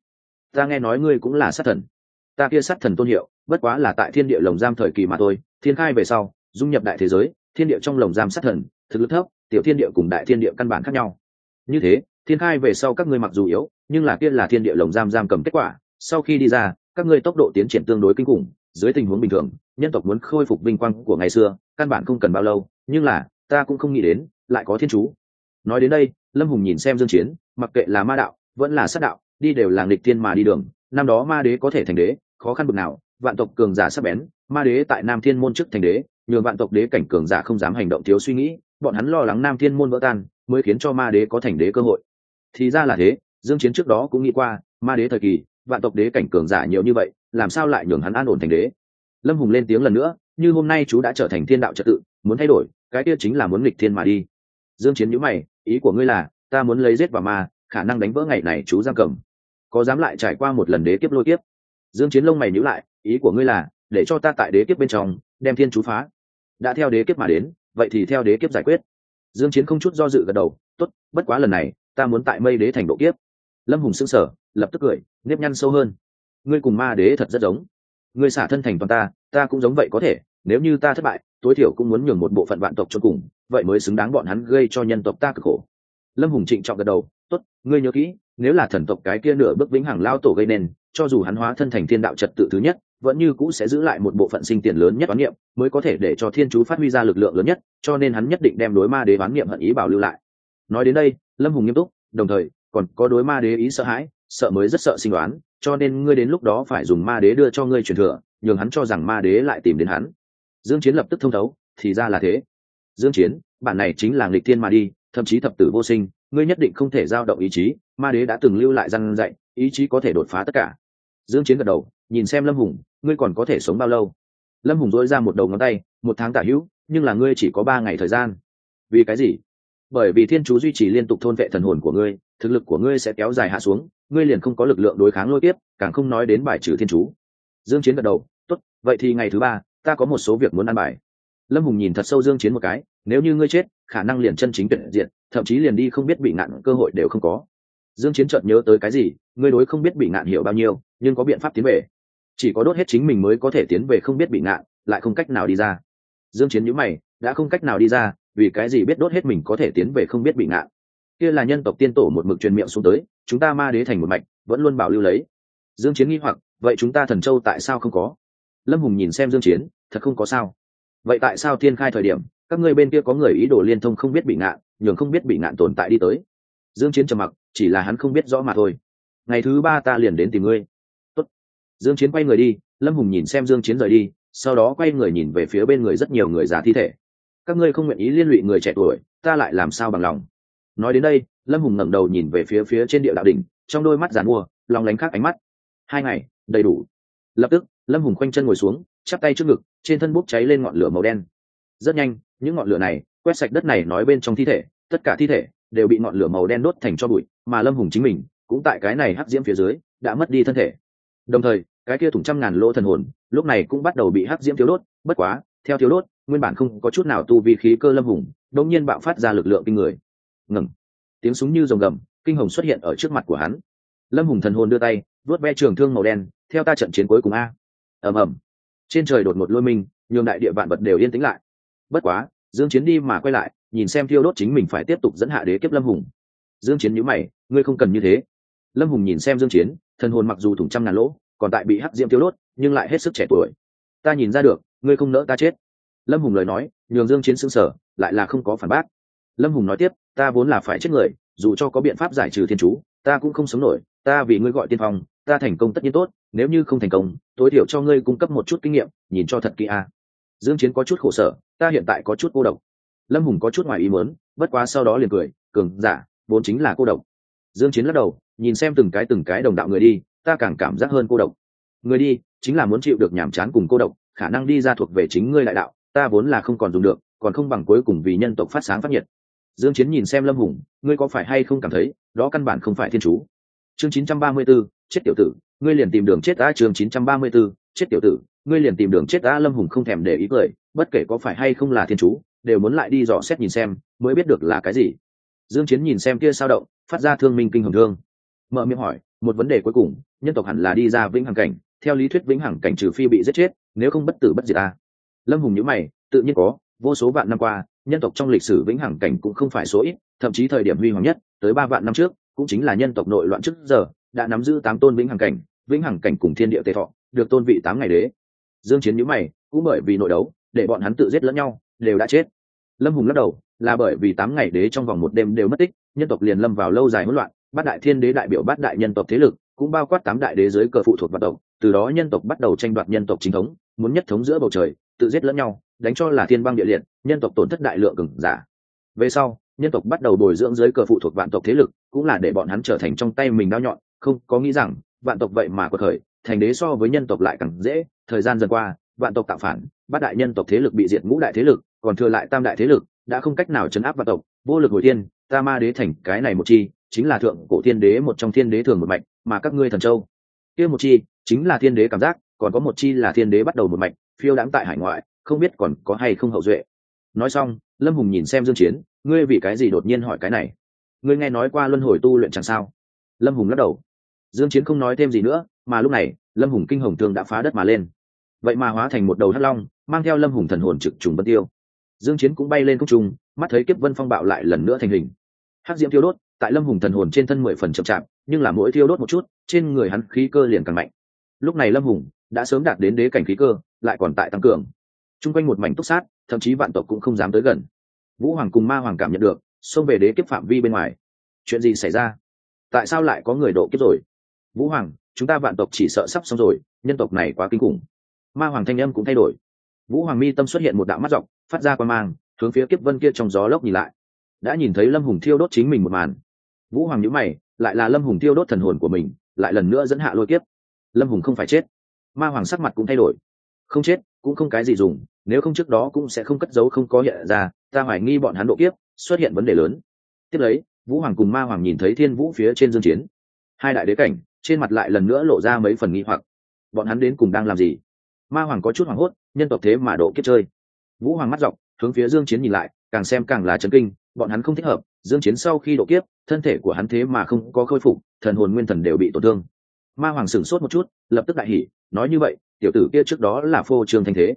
Ta nghe nói ngươi cũng là sát thần. Ta kia sát thần tôn hiệu, bất quá là tại thiên địa lồng giam thời kỳ mà thôi, thiên khai về sau, dung nhập đại thế giới, thiên địa trong lồng giam sát thần, thực lực thấp, tiểu thiên địa cùng đại thiên địa căn bản khác nhau. Như thế, thiên khai về sau các ngươi mặc dù yếu, nhưng là kia là thiên địa lồng giam giam cầm kết quả, sau khi đi ra, các ngươi tốc độ tiến triển tương đối kinh khủng, dưới tình huống bình thường, nhân tộc muốn khôi phục vinh quang của ngày xưa căn bản không cần bao lâu, nhưng là, ta cũng không nghĩ đến, lại có thiên chú. Nói đến đây, lâm hùng nhìn xem dương chiến, mặc kệ là ma đạo, vẫn là sát đạo, đi đều là nghịch thiên mà đi đường, năm đó ma đế có thể thành đế, khó khăn bực nào, vạn tộc cường giả sắp bén, ma đế tại nam thiên môn trước thành đế nhường vạn tộc đế cảnh cường giả không dám hành động thiếu suy nghĩ, bọn hắn lo lắng nam thiên môn vỡ tan, mới khiến cho ma đế có thành đế cơ hội. Thì ra là thế, dương chiến trước đó cũng nghĩ qua, ma đế thời kỳ, vạn tộc đế cảnh cường giả nhiều như vậy, làm sao lại nhường hắn an ổn thành đế? Lâm hùng lên tiếng lần nữa như hôm nay chú đã trở thành thiên đạo trật tự, muốn thay đổi, cái kia chính là muốn nghịch thiên mà đi. Dương chiến nhíu mày, ý của ngươi là, ta muốn lấy giết vào ma, khả năng đánh vỡ ngày này chú giam cầm. Có dám lại trải qua một lần đế kiếp lôi kiếp? Dương chiến lông mày nhíu lại, ý của ngươi là, để cho ta tại đế kiếp bên trong, đem thiên chú phá. Đã theo đế kiếp mà đến, vậy thì theo đế kiếp giải quyết. Dương chiến không chút do dự gật đầu, tốt, bất quá lần này, ta muốn tại mây đế thành độ kiếp. Lâm hùng sững sờ, lập tức cười, nếp nhăn sâu hơn. Ngươi cùng ma đế thật rất giống. Ngươi xả thân thành toàn ta ta cũng giống vậy có thể, nếu như ta thất bại, tối thiểu cũng muốn nhường một bộ phận vạn tộc cho cùng, vậy mới xứng đáng bọn hắn gây cho nhân tộc ta cực khổ. Lâm hùng trịnh trọng gật đầu, tốt, ngươi nhớ kỹ, nếu là thần tộc cái kia nửa bước vĩnh hằng lao tổ gây nên, cho dù hắn hóa thân thành thiên đạo trật tự thứ nhất, vẫn như cũ sẽ giữ lại một bộ phận sinh tiền lớn nhất oán niệm, mới có thể để cho thiên chú phát huy ra lực lượng lớn nhất, cho nên hắn nhất định đem đối ma đế oán niệm hận ý bảo lưu lại. Nói đến đây, lâm hùng nghiêm túc, đồng thời, còn có đối ma đế ý sợ hãi, sợ mới rất sợ sinh đoán cho nên ngươi đến lúc đó phải dùng ma đế đưa cho ngươi truyền thừa, nhường hắn cho rằng ma đế lại tìm đến hắn. Dương chiến lập tức thông thấu, thì ra là thế. Dương chiến, bản này chính là nghịch thiên mà đi, thậm chí thập tử vô sinh, ngươi nhất định không thể giao động ý chí, ma đế đã từng lưu lại răn dạy, ý chí có thể đột phá tất cả. Dương chiến gật đầu, nhìn xem lâm hùng, ngươi còn có thể sống bao lâu? Lâm hùng dỗi ra một đầu ngón tay, một tháng tả hữu, nhưng là ngươi chỉ có ba ngày thời gian. Vì cái gì? Bởi vì thiên chú duy trì liên tục thôn vệ thần hồn của ngươi, thực lực của ngươi sẽ kéo dài hạ xuống ngươi liền không có lực lượng đối kháng lôi tiếp càng không nói đến bài trừ thiên chú. Dương chiến gật đầu, tốt, vậy thì ngày thứ ba, ta có một số việc muốn ăn bài. Lâm hùng nhìn thật sâu dương chiến một cái, nếu như ngươi chết, khả năng liền chân chính tuyệt diện thậm chí liền đi không biết bị ngạn cơ hội đều không có. Dương chiến chợt nhớ tới cái gì, ngươi đối không biết bị ngạn hiểu bao nhiêu, nhưng có biện pháp tiến về. Chỉ có đốt hết chính mình mới có thể tiến về không biết bị ngạn, lại không cách nào đi ra. Dương chiến nhíu mày, đã không cách nào đi ra, vì cái gì biết đốt hết mình có thể tiến về không biết bị ngạn? Kia là nhân tộc tiên tổ một mực truyền miệng xuống tới, chúng ta ma đế thành một mạch, vẫn luôn bảo lưu lấy. Dương chiến nghi hoặc, vậy chúng ta thần châu tại sao không có? Lâm hùng nhìn xem dương chiến, thật không có sao. Vậy tại sao thiên khai thời điểm, các ngươi bên kia có người ý đồ liên thông không biết bị ngạn, nhường không biết bị ngạn tồn tại đi tới? Dương chiến trầm mặc, chỉ là hắn không biết rõ mà thôi. Ngày thứ ba ta liền đến tìm ngươi. Tốt. dương chiến quay người đi, lâm hùng nhìn xem dương chiến rời đi, sau đó quay người nhìn về phía bên người rất nhiều người già thi thể. Các ngươi không nguyện ý liên lụy người trẻ tuổi, ta lại làm sao bằng lòng? Nói đến đây, lâm hùng ngẩng đầu nhìn về phía phía trên địa đạo đỉnh, trong đôi mắt giàn mua lòng lánh khác ánh mắt. Hai ngày, đầy đủ. Lập tức, lâm hùng khoanh chân ngồi xuống, chắp tay trước ngực, trên thân bốc cháy lên ngọn lửa màu đen. Rất nhanh, những ngọn lửa này, quét sạch đất này nói bên trong thi thể, tất cả thi thể đều bị ngọn lửa màu đen đốt thành cho bụi, mà lâm hùng chính mình, cũng tại cái này hắc diễm phía dưới, đã mất đi thân thể. Đồng thời, cái kia thủng trăm ngàn lỗ thần hồn, lúc này cũng bắt đầu bị hắc diễm thiếu đốt, bất quá, theo thiếu đốt, nguyên bản không có chút nào tu vi khí cơ lâm hùng, đột nhiên bạo phát ra lực lượng kinh người ngừng. Tiếng súng như rồng gầm, kinh hồng xuất hiện ở trước mặt của hắn. Lâm hùng thần hồn đưa tay vớt ve trường thương màu đen, theo ta trận chiến cuối cùng a. Ầm ầm. Trên trời đột một lôi minh nhường đại địa vạn vật đều yên tĩnh lại. Bất quá, dương chiến đi mà quay lại, nhìn xem thiêu đốt chính mình phải tiếp tục dẫn hạ đế kiếp lâm hùng. Dương chiến nhíu mày, ngươi không cần như thế. Lâm hùng nhìn xem dương chiến, thần hồn mặc dù thủng trăm ngàn lỗ, còn tại bị hắc diễm thiêu đốt, nhưng lại hết sức trẻ tuổi. Ta nhìn ra được, ngươi không nỡ ta chết. Lâm hùng lời nói, nhường dương chiến sững sờ, lại là không có phản bác. Lâm hùng nói tiếp ta vốn là phải chết người, dù cho có biện pháp giải trừ thiên chú, ta cũng không sống nổi, ta vì ngươi gọi tiên phong, ta thành công tất nhiên tốt, nếu như không thành công, tối thiểu cho ngươi cung cấp một chút kinh nghiệm, nhìn cho thật kỹ a. Dương chiến có chút khổ sở, ta hiện tại có chút cô độc. Lâm hùng có chút ngoài ý muốn, bất quá sau đó liền cười, cường giả, vốn chính là cô độc. Dương chiến lắc đầu, nhìn xem từng cái từng cái đồng đạo người đi, ta càng cảm giác hơn cô độc. Người đi, chính là muốn chịu được nhảm chán cùng cô độc, khả năng đi ra thuộc về chính ngươi đại đạo, ta vốn là không còn dùng được, còn không bằng cuối cùng vì nhân tộc phát sáng phát nhiệt dương chiến nhìn xem lâm hùng ngươi có phải hay không cảm thấy đó căn bản không phải thiên chú chương 934, chết tiểu tử ngươi liền tìm đường chết ta. chương 934, chết tiểu tử ngươi liền tìm đường chết ta. lâm hùng không thèm để ý cười bất kể có phải hay không là thiên chú đều muốn lại đi dò xét nhìn xem mới biết được là cái gì dương chiến nhìn xem kia sao động phát ra thương minh kinh hồng thương mở miệng hỏi một vấn đề cuối cùng nhân tộc hẳn là đi ra vĩnh hằng cảnh theo lý thuyết vĩnh hằng cảnh trừ phi bị giết chết nếu không bất tử bất diệt ta lâm hùng nhíu mày tự nhiên có vô số vạn năm qua nhân tộc trong lịch sử vĩnh hằng cảnh cũng không phải số ít, thậm chí thời điểm huy hoàng nhất, tới ba vạn năm trước, cũng chính là nhân tộc nội loạn trước giờ, đã nắm giữ tám tôn vĩnh hằng cảnh, vĩnh hằng cảnh cùng thiên địa tề thọ, được tôn vị tám ngày đế. Dương chiến nhíu mày, cũng bởi vì nội đấu, để bọn hắn tự giết lẫn nhau, đều đã chết. Lâm hùng lắc đầu, là bởi vì tám ngày đế trong vòng một đêm đều mất tích, nhân tộc liền lâm vào lâu dài hỗn loạn, bát đại thiên đế đại biểu bát đại nhân tộc thế lực, cũng bao quát tám đại đế dưới cờ phụ thuộc vào tộc, từ đó nhân tộc bắt đầu tranh đoạt nhân tộc chính thống, muốn nhất thống giữa bầu trời, tự giết lẫn nhau đánh cho là thiên băng địa liệt, nhân tộc tổn thất đại lượng cường giả. Về sau, nhân tộc bắt đầu bồi dưỡng dưới cờ phụ thuộc vạn tộc thế lực, cũng là để bọn hắn trở thành trong tay mình đao nhọn, không có nghĩ rằng, vạn tộc vậy mà có khởi thành đế so với nhân tộc lại càng dễ, thời gian dần qua, vạn tộc tạo phản bát đại nhân tộc thế lực bị diệt ngũ đại thế lực, còn thừa lại tam đại thế lực, đã không cách nào chấn áp vạn tộc, vô lực hồi tiên ta ma đế thành cái này một chi, chính là thượng cổ thiên đế một trong thiên đế thường một mạch, mà các ngươi thần châu. Kia một chi, chính là thiên đế cảm giác, còn có một chi là thiên đế bắt đầu một mạch, phiêu đãng tại hải ngoại không biết còn có hay không hậu duệ. Nói xong, lâm hùng nhìn xem dương chiến, ngươi vì cái gì đột nhiên hỏi cái này? Ngươi nghe nói qua luân hồi tu luyện chẳng sao? Lâm hùng lắc đầu. Dương chiến không nói thêm gì nữa, mà lúc này, lâm hùng kinh hồng thương đã phá đất mà lên. Vậy mà hóa thành một đầu hắc long, mang theo lâm hùng thần hồn trực trùng bất tiêu. Dương chiến cũng bay lên không trung, mắt thấy kiếp vân phong bạo lại lần nữa thành hình. Hắc diễm tiêu đốt, tại lâm hùng thần hồn trên thân mười phần chậm chạp, nhưng là mỗi thiêu đốt một chút, trên người hắn khí cơ liền càng mạnh. Lúc này lâm hùng đã sớm đạt đến đế cảnh khí cơ, lại còn tại tăng cường chung quanh một mảnh túc sát, thậm chí vạn tộc cũng không dám tới gần. Vũ hoàng cùng ma hoàng cảm nhận được, xông về đế kiếp phạm vi bên ngoài. Chuyện gì xảy ra? Tại sao lại có người độ kiếp rồi? Vũ hoàng, chúng ta vạn tộc chỉ sợ sắp xong rồi, nhân tộc này quá kinh khủng. Ma hoàng thanh âm cũng thay đổi. Vũ hoàng mi tâm xuất hiện một đạo mắt dọc, phát ra qua mang, hướng phía kiếp vân kia trong gió lốc nhìn lại. Đã nhìn thấy lâm hùng thiêu đốt chính mình một màn. Vũ hoàng nhữ mày, lại là lâm hùng thiêu đốt thần hồn của mình, lại lần nữa dẫn hạ lôi kiếp. Lâm hùng không phải chết. Ma hoàng sắc mặt cũng thay đổi. Không chết, cũng không cái gì dùng nếu không trước đó cũng sẽ không cất giấu, không có hiện ra, ta hoài nghi bọn hắn độ kiếp, xuất hiện vấn đề lớn. Tiếp lấy, vũ hoàng cùng ma hoàng nhìn thấy thiên vũ phía trên dương chiến. Hai đại đế cảnh, trên mặt lại lần nữa lộ ra mấy phần nghi hoặc. Bọn hắn đến cùng đang làm gì? Ma hoàng có chút hoảng hốt, nhân tộc thế mà độ kiếp chơi. Vũ hoàng mắt dọc, hướng phía dương chiến nhìn lại, càng xem càng là chấn kinh, bọn hắn không thích hợp, dương chiến sau khi độ kiếp, thân thể của hắn thế mà không có khôi phục, thần hồn nguyên thần đều bị tổn thương. Ma hoàng sửng sốt một chút, lập tức đại hỉ, nói như vậy, tiểu tử kia trước đó là phô trương thanh thế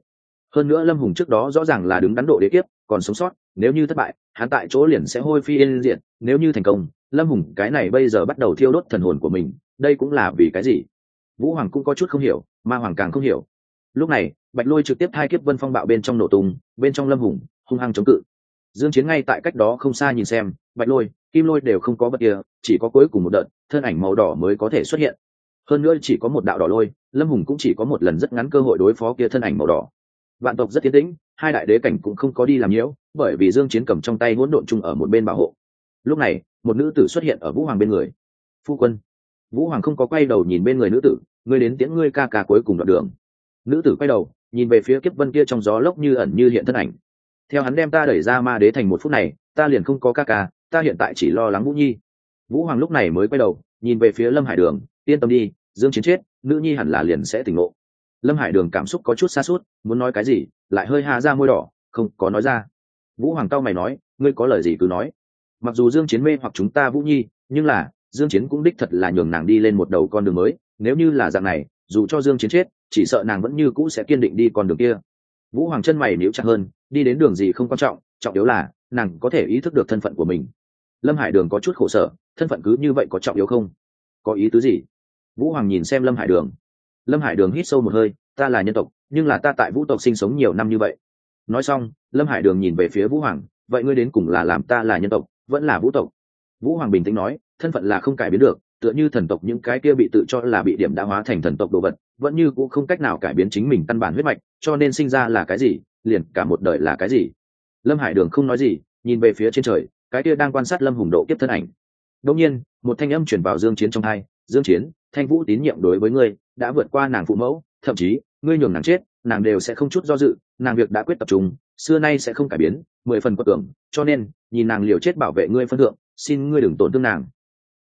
hơn nữa lâm hùng trước đó rõ ràng là đứng đắn độ đế kiếp, còn sống sót, nếu như thất bại, hắn tại chỗ liền sẽ hôi phi yên diện nếu như thành công, lâm hùng cái này bây giờ bắt đầu thiêu đốt thần hồn của mình, đây cũng là vì cái gì? Vũ hoàng cũng có chút không hiểu, ma hoàng càng không hiểu. Lúc này, bạch lôi trực tiếp hai kiếp vân phong bạo bên trong nổ tung, bên trong lâm hùng, hung hăng chống cự. Dương chiến ngay tại cách đó không xa nhìn xem, bạch lôi, kim lôi đều không có vật kia, chỉ có cuối cùng một đợt, thân ảnh màu đỏ mới có thể xuất hiện. Hơn nữa chỉ có một đạo đỏ lôi, lâm hùng cũng chỉ có một lần rất ngắn cơ hội đối phó kia thân ảnh màu đỏ vạn tộc rất tiến tĩnh, hai đại đế cảnh cũng không có đi làm nhiễu, bởi vì dương chiến cầm trong tay hỗn độn chung ở một bên bảo hộ. Lúc này, một nữ tử xuất hiện ở vũ hoàng bên người. Phu quân. Vũ hoàng không có quay đầu nhìn bên người nữ tử, ngươi đến tiễn ngươi ca ca cuối cùng đoạn đường. Nữ tử quay đầu, nhìn về phía kiếp vân kia trong gió lốc như ẩn như hiện thân ảnh. Theo hắn đem ta đẩy ra ma đế thành một phút này, ta liền không có ca ca, ta hiện tại chỉ lo lắng vũ nhi. Vũ hoàng lúc này mới quay đầu, nhìn về phía lâm hải đường, yên tâm đi, dương chiến chết, nữ nhi hẳn là liền sẽ tỉnh ngộ lâm hải đường cảm xúc có chút xa suốt, muốn nói cái gì, lại hơi hà ra môi đỏ, không có nói ra. Vũ hoàng cao mày nói, ngươi có lời gì cứ nói. Mặc dù dương chiến mê hoặc chúng ta vũ nhi, nhưng là, dương chiến cũng đích thật là nhường nàng đi lên một đầu con đường mới. Nếu như là dạng này, dù cho dương chiến chết, chỉ sợ nàng vẫn như cũ sẽ kiên định đi con đường kia. Vũ hoàng chân mày níu chặt hơn, đi đến đường gì không quan trọng trọng yếu là, nàng có thể ý thức được thân phận của mình. Lâm hải đường có chút khổ sở, thân phận cứ như vậy có trọng yếu không? Có ý tứ gì? Vũ hoàng nhìn xem lâm hải đường lâm hải đường hít sâu một hơi, ta là nhân tộc, nhưng là ta tại vũ tộc sinh sống nhiều năm như vậy. Nói xong, lâm hải đường nhìn về phía vũ hoàng, vậy ngươi đến cùng là làm ta là nhân tộc, vẫn là vũ tộc? Vũ hoàng bình tĩnh nói, thân phận là không cải biến được, tựa như thần tộc những cái kia bị tự cho là bị điểm đã hóa thành thần tộc đồ vật, vẫn như cũng không cách nào cải biến chính mình căn bản huyết mạch, cho nên sinh ra là cái gì, liền cả một đời là cái gì. Lâm hải đường không nói gì, nhìn về phía trên trời, cái kia đang quan sát lâm hùng độ kiếp thân ảnh. Đông nhiên, một thanh âm chuyển vào dương chiến trong hai dương chiến, thanh vũ tín nhiệm đối với ngươi, đã vượt qua nàng phụ mẫu, thậm chí, ngươi nhường nàng chết, nàng đều sẽ không chút do dự, nàng việc đã quyết tập trung, xưa nay sẽ không cải biến, mười phần quật tưởng cho nên, nhìn nàng liều chết bảo vệ ngươi phân thượng, xin ngươi đừng tổn thương nàng.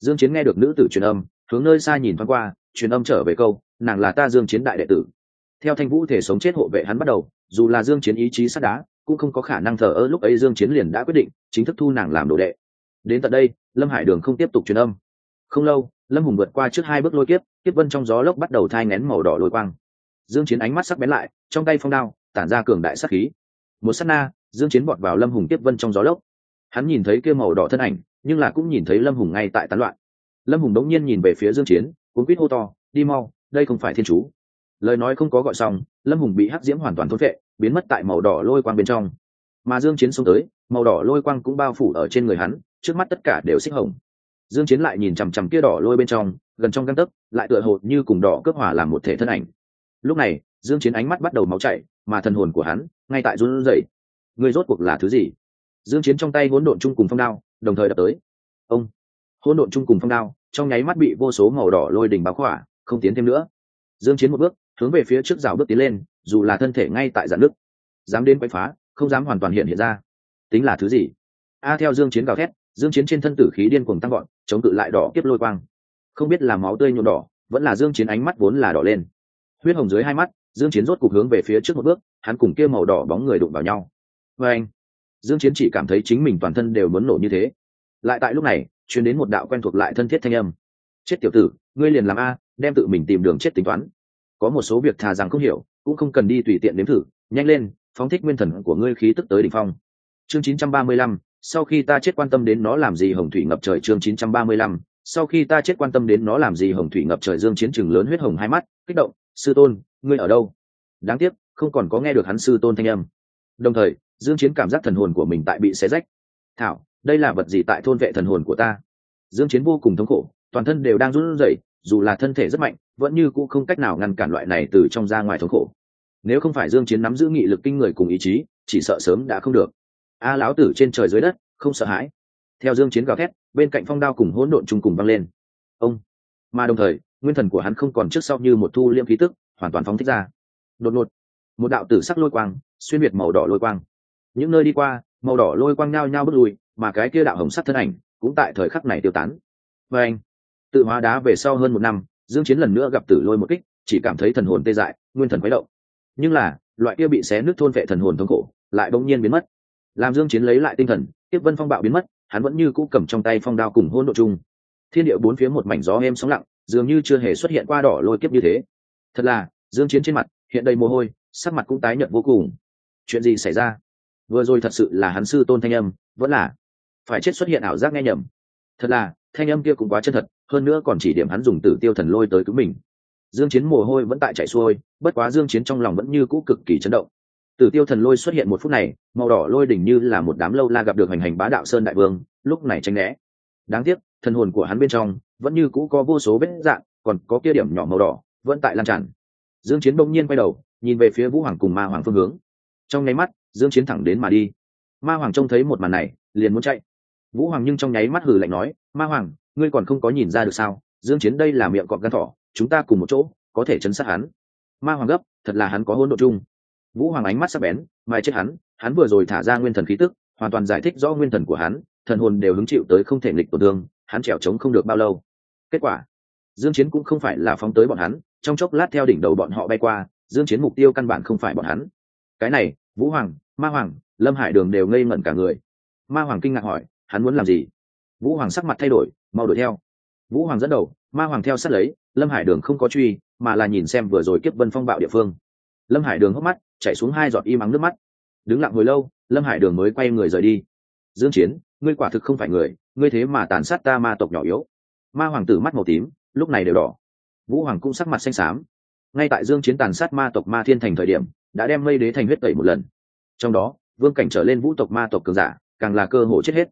Dương chiến nghe được nữ tử truyền âm, hướng nơi xa nhìn thoáng qua, truyền âm trở về câu, nàng là ta dương chiến đại đệ tử. Theo thanh vũ thể sống chết hộ vệ hắn bắt đầu, dù là dương chiến ý chí sắt đá, cũng không có khả năng thờ ơ lúc ấy dương chiến liền đã quyết định, chính thức thu nàng làm đồ đệ. Đến tận đây, lâm hải đường không tiếp tục truyền âm. Không lâu lâm hùng vượt qua trước hai bước lôi kiếp kiếp vân trong gió lốc bắt đầu thai ngén màu đỏ lôi quang. Dương chiến ánh mắt sắc bén lại, trong tay phong đao, tản ra cường đại sát khí. Một sát na, dương chiến bọt vào lâm hùng kiếp vân trong gió lốc. Hắn nhìn thấy kia màu đỏ thân ảnh, nhưng là cũng nhìn thấy lâm hùng ngay tại tán loạn. Lâm hùng đống nhiên nhìn về phía dương chiến, cuốn quýt hô to, đi mau, đây không phải thiên chú. Lời nói không có gọi xong, lâm hùng bị hắc diễm hoàn toàn thôn vệ biến mất tại màu đỏ lôi quang bên trong. Mà dương chiến xông tới, màu đỏ lôi quang cũng bao phủ ở trên người hắn, trước mắt tất cả đều xích hồng dương chiến lại nhìn chằm chằm kia đỏ lôi bên trong, gần trong gan tấc, lại tựa hồ như cùng đỏ cướp hỏa làm một thể thân ảnh. Lúc này, dương chiến ánh mắt bắt đầu máu chảy, mà thần hồn của hắn ngay tại run rẩy. Người rốt cuộc là thứ gì? Dương chiến trong tay hỗn độn chung cùng phong đao, đồng thời đập tới. Ông! Hỗn độn chung cùng phong đao, trong nháy mắt bị vô số màu đỏ lôi đỉnh bao khỏa, không tiến thêm nữa. Dương chiến một bước, hướng về phía trước rào bước tiến lên, dù là thân thể ngay tại giãn nước dám đến quấy phá, không dám hoàn toàn hiện hiện ra. Tính là thứ gì? A theo dương chiến gào thét dương chiến trên thân tử khí điên cuồng tăng gọn chống cự lại đỏ kiếp lôi quang. Không biết là máu tươi nhuộm đỏ vẫn là dương chiến ánh mắt vốn là đỏ lên. Huyết hồng dưới hai mắt dương chiến rốt cục hướng về phía trước một bước hắn cùng kia màu đỏ bóng người đụng vào nhau. Với anh dương chiến chỉ cảm thấy chính mình toàn thân đều muốn nổ như thế. Lại tại lúc này truyền đến một đạo quen thuộc lại thân thiết thanh âm. Chết tiểu tử ngươi liền làm a đem tự mình tìm đường chết tính toán. Có một số việc thà rằng không hiểu cũng không cần đi tùy tiện nếm thử. Nhanh lên phóng thích nguyên thần của ngươi khí tức tới đỉnh phong. Chương 935, sau khi ta chết quan tâm đến nó làm gì hồng thủy ngập trời chương 935, sau khi ta chết quan tâm đến nó làm gì hồng thủy ngập trời dương chiến trường lớn huyết hồng hai mắt kích động sư tôn ngươi ở đâu? Đáng tiếc không còn có nghe được hắn sư tôn thanh âm. Đồng thời dương chiến cảm giác thần hồn của mình tại bị xé rách. Thảo đây là vật gì tại thôn vệ thần hồn của ta? Dương chiến vô cùng thống khổ toàn thân đều đang run rẩy dù là thân thể rất mạnh vẫn như cũng không cách nào ngăn cản loại này từ trong ra ngoài thống khổ. Nếu không phải dương chiến nắm giữ nghị lực kinh người cùng ý chí chỉ sợ sớm đã không được a lão tử trên trời dưới đất, không sợ hãi. Theo dương chiến gào thét, bên cạnh phong đao cùng hỗn độn chung cùng văng lên. Ông! Mà đồng thời, nguyên thần của hắn không còn trước sau như một thu liêm khí tức, hoàn toàn phóng thích ra. Đột ngột, một đạo tử sắc lôi quang, xuyên biệt màu đỏ lôi quang. Những nơi đi qua, màu đỏ lôi quang nhao nhao bước lui mà cái kia đạo hồng sắc thân ảnh cũng tại thời khắc này tiêu tán. Và anh, tự hóa đá về sau hơn một năm, dương chiến lần nữa gặp tử lôi một kích, chỉ cảm thấy thần hồn tê dại, nguyên thần quấy động. Nhưng là, loại kia bị xé nước thôn vệ thần hồn thống khổ, lại bỗng nhiên biến mất làm dương chiến lấy lại tinh thần, tiếp vân phong bạo biến mất, hắn vẫn như cũ cầm trong tay phong đao cùng hôn độ chung. Thiên địa bốn phía một mảnh gió êm sóng lặng, dường như chưa hề xuất hiện qua đỏ lôi kiếp như thế. Thật là, dương chiến trên mặt, hiện đầy mồ hôi, sắc mặt cũng tái nhợt vô cùng. Chuyện gì xảy ra? Vừa rồi thật sự là hắn sư tôn thanh âm, vẫn là phải chết xuất hiện ảo giác nghe nhầm. Thật là, thanh âm kia cũng quá chân thật, hơn nữa còn chỉ điểm hắn dùng tử tiêu thần lôi tới cứu mình. Dương chiến mồ hôi vẫn tại chảy xuôi, bất quá dương chiến trong lòng vẫn như cũ cực kỳ chấn động tử tiêu thần lôi xuất hiện một phút này, màu đỏ lôi đỉnh như là một đám lâu la gặp được hành hành bá đạo sơn đại vương, lúc này tránh né. Đáng tiếc, thần hồn của hắn bên trong vẫn như cũ có vô số vết dạng, còn có kia điểm nhỏ màu đỏ vẫn tại lan tràn. Dương chiến đông nhiên quay đầu, nhìn về phía vũ hoàng cùng ma hoàng phương hướng. Trong nháy mắt, dương chiến thẳng đến mà đi. Ma hoàng trông thấy một màn này, liền muốn chạy. Vũ hoàng nhưng trong nháy mắt hừ lạnh nói, ma hoàng, ngươi còn không có nhìn ra được sao? Dương chiến đây là miệng cọp gan thỏ, chúng ta cùng một chỗ, có thể chấn sát hắn. Ma hoàng gấp, thật là hắn có hỗn độ chung vũ hoàng ánh mắt sắc bén mai chết hắn hắn vừa rồi thả ra nguyên thần khí tức, hoàn toàn giải thích rõ nguyên thần của hắn, thần hồn đều hứng chịu tới không thể nghịch tổn thương, hắn trèo trống không được bao lâu. Kết quả, dương chiến cũng không phải là phóng tới bọn hắn, trong chốc lát theo đỉnh đầu bọn họ bay qua, dương chiến mục tiêu căn bản không phải bọn hắn. Cái này, vũ hoàng, ma hoàng, lâm hải đường đều ngây ngẩn cả người. Ma hoàng kinh ngạc hỏi, hắn muốn làm gì? Vũ hoàng sắc mặt thay đổi, mau đuổi theo. Vũ hoàng dẫn đầu, ma hoàng theo sát lấy, lâm hải đường không có truy, mà là nhìn xem vừa rồi kiếp vân phong bạo địa phương lâm hải đường hốc mắt chạy xuống hai giọt y mắng nước mắt. Đứng lặng hồi lâu, lâm hải đường mới quay người rời đi. Dương chiến, ngươi quả thực không phải người, ngươi thế mà tàn sát ta ma tộc nhỏ yếu. Ma hoàng tử mắt màu tím, lúc này đều đỏ. Vũ hoàng cũng sắc mặt xanh xám. Ngay tại dương chiến tàn sát ma tộc ma thiên thành thời điểm, đã đem mây đế thành huyết tẩy một lần. Trong đó, vương cảnh trở lên vũ tộc ma tộc cường giả, càng là cơ hội chết hết.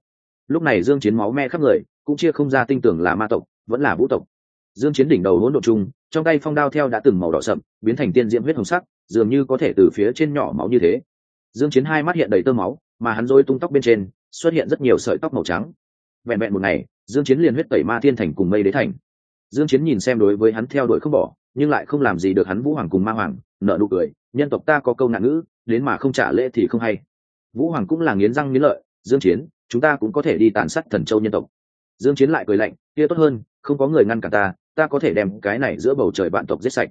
Lúc này dương chiến máu me khắp người, cũng chia không ra tinh tưởng là ma tộc, vẫn là vũ tộc. Dương chiến đỉnh đầu hỗn độn chung trong tay phong đao theo đã từng màu đỏ sậm, biến thành tiên diễm huyết hồng sắc dường như có thể từ phía trên nhỏ máu như thế. Dương chiến hai mắt hiện đầy tơ máu, mà hắn rối tung tóc bên trên, xuất hiện rất nhiều sợi tóc màu trắng. Vẹn vẹn một ngày, dương chiến liền huyết tẩy ma thiên thành cùng mây đế thành. Dương chiến nhìn xem đối với hắn theo đuổi không bỏ, nhưng lại không làm gì được hắn vũ hoàng cùng ma hoàng nợ nụ cười, nhân tộc ta có câu nạn ngữ, đến mà không trả lễ thì không hay. Vũ hoàng cũng là nghiến răng nghiến lợi, dương chiến, chúng ta cũng có thể đi tàn sát thần châu nhân tộc. Dương chiến lại cười lạnh, kia tốt hơn, không có người ngăn cản ta ta có thể đem cái này giữa bầu trời vạn tộc giết sạch.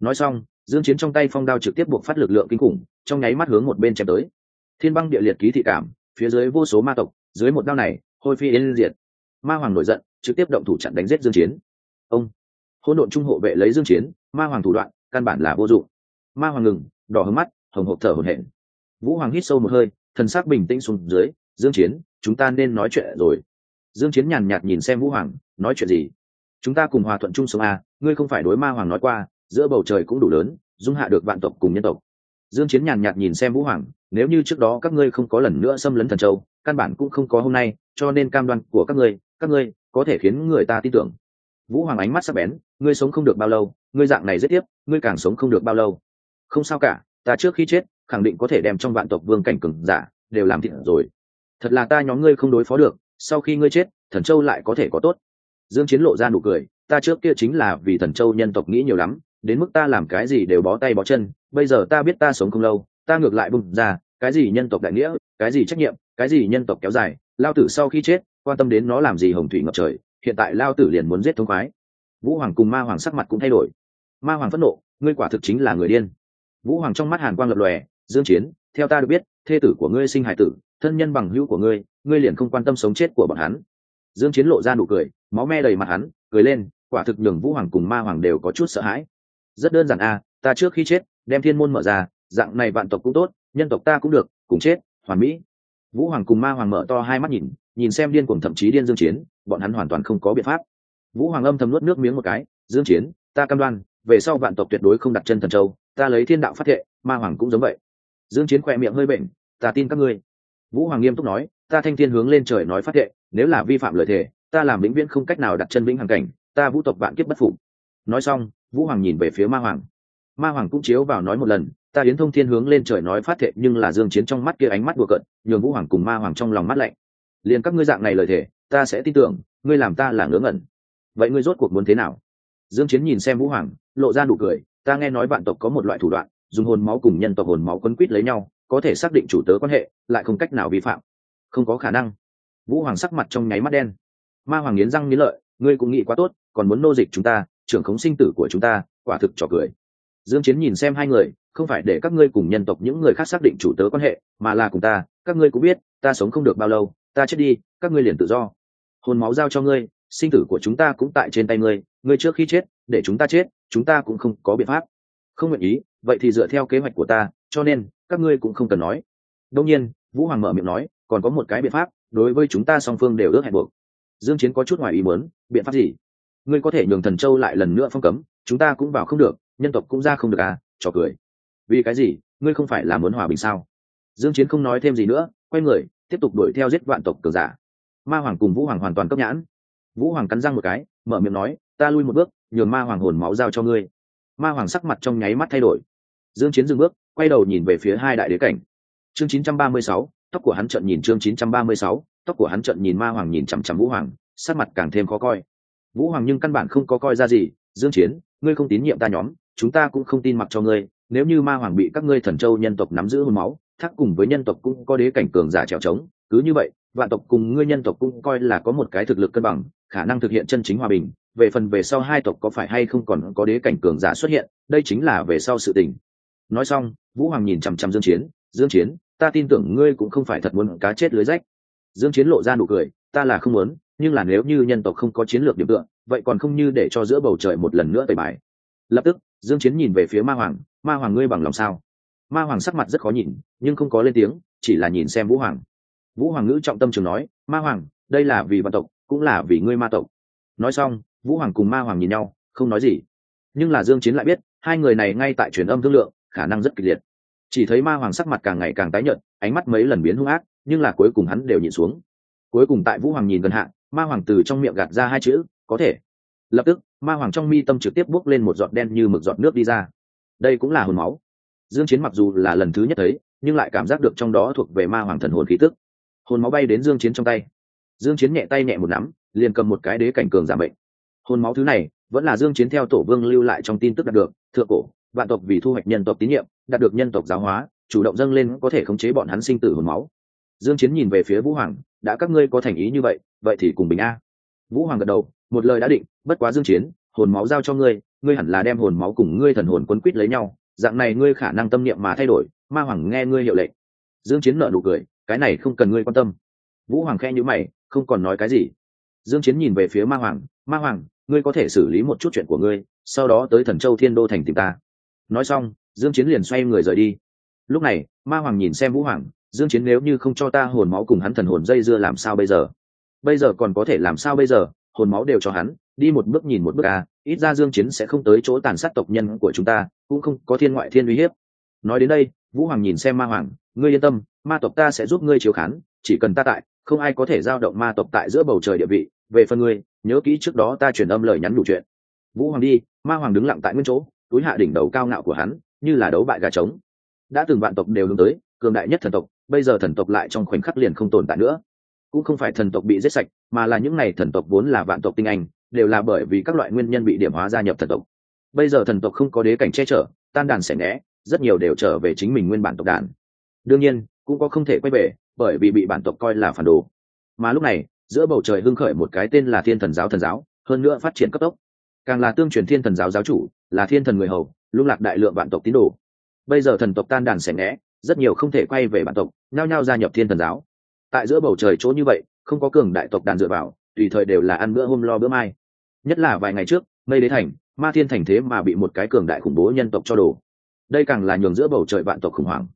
Nói xong dương chiến trong tay phong đao trực tiếp buộc phát lực lượng kinh khủng, trong nháy mắt hướng một bên chém tới. Thiên băng địa liệt ký thị cảm, phía dưới vô số ma tộc, dưới một đao này, hôi phi yên diệt. Ma hoàng nổi giận, trực tiếp động thủ chặn đánh giết dương chiến. Ông, hỗn độn trung hộ vệ lấy dương chiến, ma hoàng thủ đoạn, căn bản là vô dụng. Ma hoàng ngừng, đỏ hướng mắt, hồng hộp thở hổn hển. Vũ hoàng hít sâu một hơi, thần sắc bình tĩnh xuống dưới, dương chiến, chúng ta nên nói chuyện rồi. Dương chiến nhàn nhạt nhìn xem vũ hoàng, nói chuyện gì? Chúng ta cùng hòa thuận chung sống a ngươi không phải đối ma hoàng nói qua giữa bầu trời cũng đủ lớn, dung hạ được vạn tộc cùng nhân tộc. Dương chiến nhàn nhạt nhìn xem vũ hoàng, nếu như trước đó các ngươi không có lần nữa xâm lấn thần châu, căn bản cũng không có hôm nay, cho nên cam đoan của các ngươi các ngươi có thể khiến người ta tin tưởng. Vũ hoàng ánh mắt sắc bén, ngươi sống không được bao lâu, ngươi dạng này rất tiếp, ngươi càng sống không được bao lâu. Không sao cả, ta trước khi chết, khẳng định có thể đem trong vạn tộc vương cảnh cường giả, đều làm thịt rồi. Thật là ta nhóm ngươi không đối phó được, sau khi ngươi chết, thần châu lại có thể có tốt. Dương chiến lộ ra nụ cười, ta trước kia chính là vì thần châu nhân tộc nghĩ nhiều lắm đến mức ta làm cái gì đều bó tay bó chân, bây giờ ta biết ta sống không lâu, ta ngược lại bùng ra, cái gì nhân tộc đại nghĩa, cái gì trách nhiệm, cái gì nhân tộc kéo dài, lao tử sau khi chết, quan tâm đến nó làm gì hồng thủy ngập trời, hiện tại lao tử liền muốn giết thông khoái. Vũ hoàng cùng ma hoàng sắc mặt cũng thay đổi. Ma hoàng phẫn nộ, ngươi quả thực chính là người điên. Vũ hoàng trong mắt hàn quang lập lòe, dương chiến, theo ta được biết, thê tử của ngươi sinh hải tử, thân nhân bằng hữu của ngươi ngươi liền không quan tâm sống chết của bọn hắn. Dương chiến lộ ra nụ cười, máu me đầy mặt hắn, cười lên, quả thực nhường vũ hoàng cùng ma hoàng đều có chút sợ hãi rất đơn giản a ta trước khi chết, đem thiên môn mở ra, dạng này vạn tộc cũng tốt, nhân tộc ta cũng được, cùng chết, hoàn mỹ. Vũ hoàng cùng ma hoàng mở to hai mắt nhìn nhìn xem điên cuồng thậm chí điên dương chiến, bọn hắn hoàn toàn không có biện pháp. Vũ hoàng âm thầm nuốt nước miếng một cái, dương chiến, ta cam đoan, về sau vạn tộc tuyệt đối không đặt chân thần châu, ta lấy thiên đạo phát thệ, ma hoàng cũng giống vậy. Dương chiến khỏe miệng hơi bệnh, ta tin các ngươi. Vũ hoàng nghiêm túc nói, ta thanh thiên hướng lên trời nói phát thệ, nếu là vi phạm lời thề, ta làm vĩnh viễn không cách nào đặt chân vĩnh hằng cảnh, ta vũ tộc vạn kiếp bất phục. Nói xong vũ hoàng nhìn về phía ma hoàng. Ma hoàng cũng chiếu vào nói một lần ta yến thông thiên hướng lên trời nói phát thệ nhưng là dương chiến trong mắt kia ánh mắt đùa cợt nhường vũ hoàng cùng ma hoàng trong lòng mắt lạnh. Liền các ngươi dạng này lời thể, ta sẽ tin tưởng ngươi làm ta là ngớ ngẩn. Vậy ngươi rốt cuộc muốn thế nào? Dương chiến nhìn xem vũ hoàng lộ ra nụ cười ta nghe nói vạn tộc có một loại thủ đoạn dùng hồn máu cùng nhân tộc hồn máu quấn quýt lấy nhau có thể xác định chủ tớ quan hệ lại không cách nào vi phạm. Không có khả năng. Vũ hoàng sắc mặt trong nháy mắt đen. Ma hoàng nghiến răng nghiến lợi ngươi cũng nghĩ quá tốt còn muốn nô dịch chúng ta trưởng khống sinh tử của chúng ta, quả thực trò cười. Dương chiến nhìn xem hai người, không phải để các ngươi cùng nhân tộc những người khác xác định chủ tớ quan hệ, mà là cùng ta, các ngươi cũng biết, ta sống không được bao lâu, ta chết đi, các ngươi liền tự do. Hồn máu giao cho ngươi, sinh tử của chúng ta cũng tại trên tay ngươi ngươi trước khi chết, để chúng ta chết, chúng ta cũng không có biện pháp. Không nguyện ý, vậy thì dựa theo kế hoạch của ta, cho nên, các ngươi cũng không cần nói. Đông nhiên, vũ hoàng mở miệng nói, còn có một cái biện pháp, đối với chúng ta song phương đều ước hẹn buộc. Dương chiến có chút ngoài ý muốn, biện pháp gì? Ngươi có thể nhường thần châu lại lần nữa phong cấm chúng ta cũng vào không được nhân tộc cũng ra không được à trò cười. Vì cái gì ngươi không phải là muốn hòa bình sao? Dương chiến không nói thêm gì nữa quay người tiếp tục đuổi theo giết vạn tộc cường giả. Ma hoàng cùng vũ hoàng hoàn toàn cấp nhãn. Vũ hoàng cắn răng một cái mở miệng nói ta lui một bước nhường ma hoàng hồn máu giao cho ngươi. Ma hoàng sắc mặt trong nháy mắt thay đổi. Dương chiến dừng bước quay đầu nhìn về phía hai đại đế cảnh. Chương 936, tóc của hắn trợn nhìn chương 936, tóc của hắn trợn nhìn ma hoàng nhìn chằm chằm vũ hoàng sắc mặt càng thêm khó coi vũ hoàng nhưng căn bản không có coi ra gì, dương chiến, ngươi không tín nhiệm ta nhóm, chúng ta cũng không tin mặc cho ngươi, nếu như ma hoàng bị các ngươi thần châu nhân tộc nắm giữ hồn máu, thác cùng với nhân tộc cũng có đế cảnh cường giả trèo trống, cứ như vậy, vạn tộc cùng ngươi nhân tộc cũng coi là có một cái thực lực cân bằng, khả năng thực hiện chân chính hòa bình, về phần về sau hai tộc có phải hay không còn có đế cảnh cường giả xuất hiện, đây chính là về sau sự tình. Nói xong, vũ hoàng nhìn chằm chằm dương chiến dương chiến, ta tin tưởng ngươi cũng không phải thật muốn cá chết lưới rách. Dương chiến lộ ra nụ cười, ta là không muốn nhưng là nếu như nhân tộc không có chiến lược điểm tựa, vậy còn không như để cho giữa bầu trời một lần nữa tẩy bài. Lập tức, dương chiến nhìn về phía ma hoàng ma hoàng ngươi bằng lòng sao? Ma hoàng sắc mặt rất khó nhìn, nhưng không có lên tiếng, chỉ là nhìn xem vũ hoàng. Vũ hoàng ngữ trọng tâm trường nói, ma hoàng, đây là vì vạn tộc, cũng là vì ngươi ma tộc. Nói xong, vũ hoàng cùng ma hoàng nhìn nhau, không nói gì. Nhưng là dương chiến lại biết, hai người này ngay tại truyền âm thương lượng, khả năng rất kịch liệt. Chỉ thấy ma hoàng sắc mặt càng ngày càng tái nhợt, ánh mắt mấy lần biến hung ác, nhưng là cuối cùng hắn đều nhìn xuống. Cuối cùng tại vũ hoàng nhìn gần hạn ma hoàng từ trong miệng gạt ra hai chữ, có thể. Lập tức, ma hoàng trong mi tâm trực tiếp bốc lên một giọt đen như mực giọt nước đi ra. Đây cũng là hồn máu. Dương chiến mặc dù là lần thứ nhất thấy, nhưng lại cảm giác được trong đó thuộc về ma hoàng thần hồn khí tức. Hồn máu bay đến dương chiến trong tay. Dương chiến nhẹ tay nhẹ một nắm, liền cầm một cái đế cảnh cường giảm bệnh hồn máu thứ này, vẫn là dương chiến theo tổ vương lưu lại trong tin tức đạt được, thượng cổ, vạn tộc vì thu hoạch nhân tộc tín nhiệm, đạt được nhân tộc giáo hóa, chủ động dâng lên có thể khống chế bọn hắn sinh tử hồn máu. Dương chiến nhìn về phía vũ hoàng đã các ngươi có thành ý như vậy vậy thì cùng bình a. Vũ hoàng gật đầu, một lời đã định, bất quá dương chiến, hồn máu giao cho ngươi ngươi hẳn là đem hồn máu cùng ngươi thần hồn quấn quýt lấy nhau, dạng này ngươi khả năng tâm niệm mà thay đổi, ma hoàng nghe ngươi hiệu lệnh. Dương chiến nở nụ cười, cái này không cần ngươi quan tâm. Vũ hoàng khe như mày, không còn nói cái gì. Dương chiến nhìn về phía ma hoàng ma hoàng, ngươi có thể xử lý một chút chuyện của ngươi, sau đó tới thần châu thiên đô thành tìm ta. Nói xong, dương chiến liền xoay người rời đi. Lúc này, ma hoàng nhìn xem vũ hoàng dương chiến nếu như không cho ta hồn máu cùng hắn thần hồn dây dưa làm sao bây giờ? Bây giờ còn có thể làm sao bây giờ? Hồn máu đều cho hắn, đi một bước nhìn một bước à ít ra dương chiến sẽ không tới chỗ tàn sát tộc nhân của chúng ta, cũng không có thiên ngoại thiên uy hiếp. Nói đến đây, vũ hoàng nhìn xem ma hoàng, ngươi yên tâm, ma tộc ta sẽ giúp ngươi chiếu khán, chỉ cần ta tại, không ai có thể giao động ma tộc tại giữa bầu trời địa vị. Về phần ngươi, nhớ kỹ trước đó ta truyền âm lời nhắn đủ chuyện. Vũ hoàng đi, ma hoàng đứng lặng tại nguyên chỗ, túi hạ đỉnh đầu cao ngạo của hắn, như là đấu bại gà trống. Đã từng vạn tộc đều hướng tới, cường đại nhất thần tộc bây giờ thần tộc lại trong khoảnh khắc liền không tồn tại nữa. Cũng không phải thần tộc bị giết sạch, mà là những n à y thần tộc vốn là vạn tộc tinh anh, đều là bởi vì các loại nguyên nhân bị điểm hóa gia nhập thần tộc. Bây giờ thần tộc không có đế cảnh che chở, tan đàn xẻ né, rất nhiều đều trở về chính mình nguyên bản tộc đàn. Đương nhiên, cũng có không thể quay về, bởi vì bị bản tộc coi là phản đồ. Mà lúc này, giữa bầu trời hưng khởi một cái tên là thiên thần giáo thần giáo, hơn nữa phát triển cấp tốc. Càng là tương truyền thiên thần giáo giáo chủ, là thiên thần người hầu, lung lạc đại lượng vạn tộc tín đồ. Bây giờ thần tộc tan đàn xẻ né rất nhiều không thể quay về bản tộc, nhao nhao gia nhập thiên thần giáo. Tại giữa bầu trời chỗ như vậy, không có cường đại tộc đàn dựa vào, tùy thời đều là ăn bữa hôm lo bữa mai. Nhất là vài ngày trước, mây đế thành, ma thiên thành thế mà bị một cái cường đại khủng bố nhân tộc cho đồ đây càng là nhường giữa bầu trời vạn tộc khủng hoảng.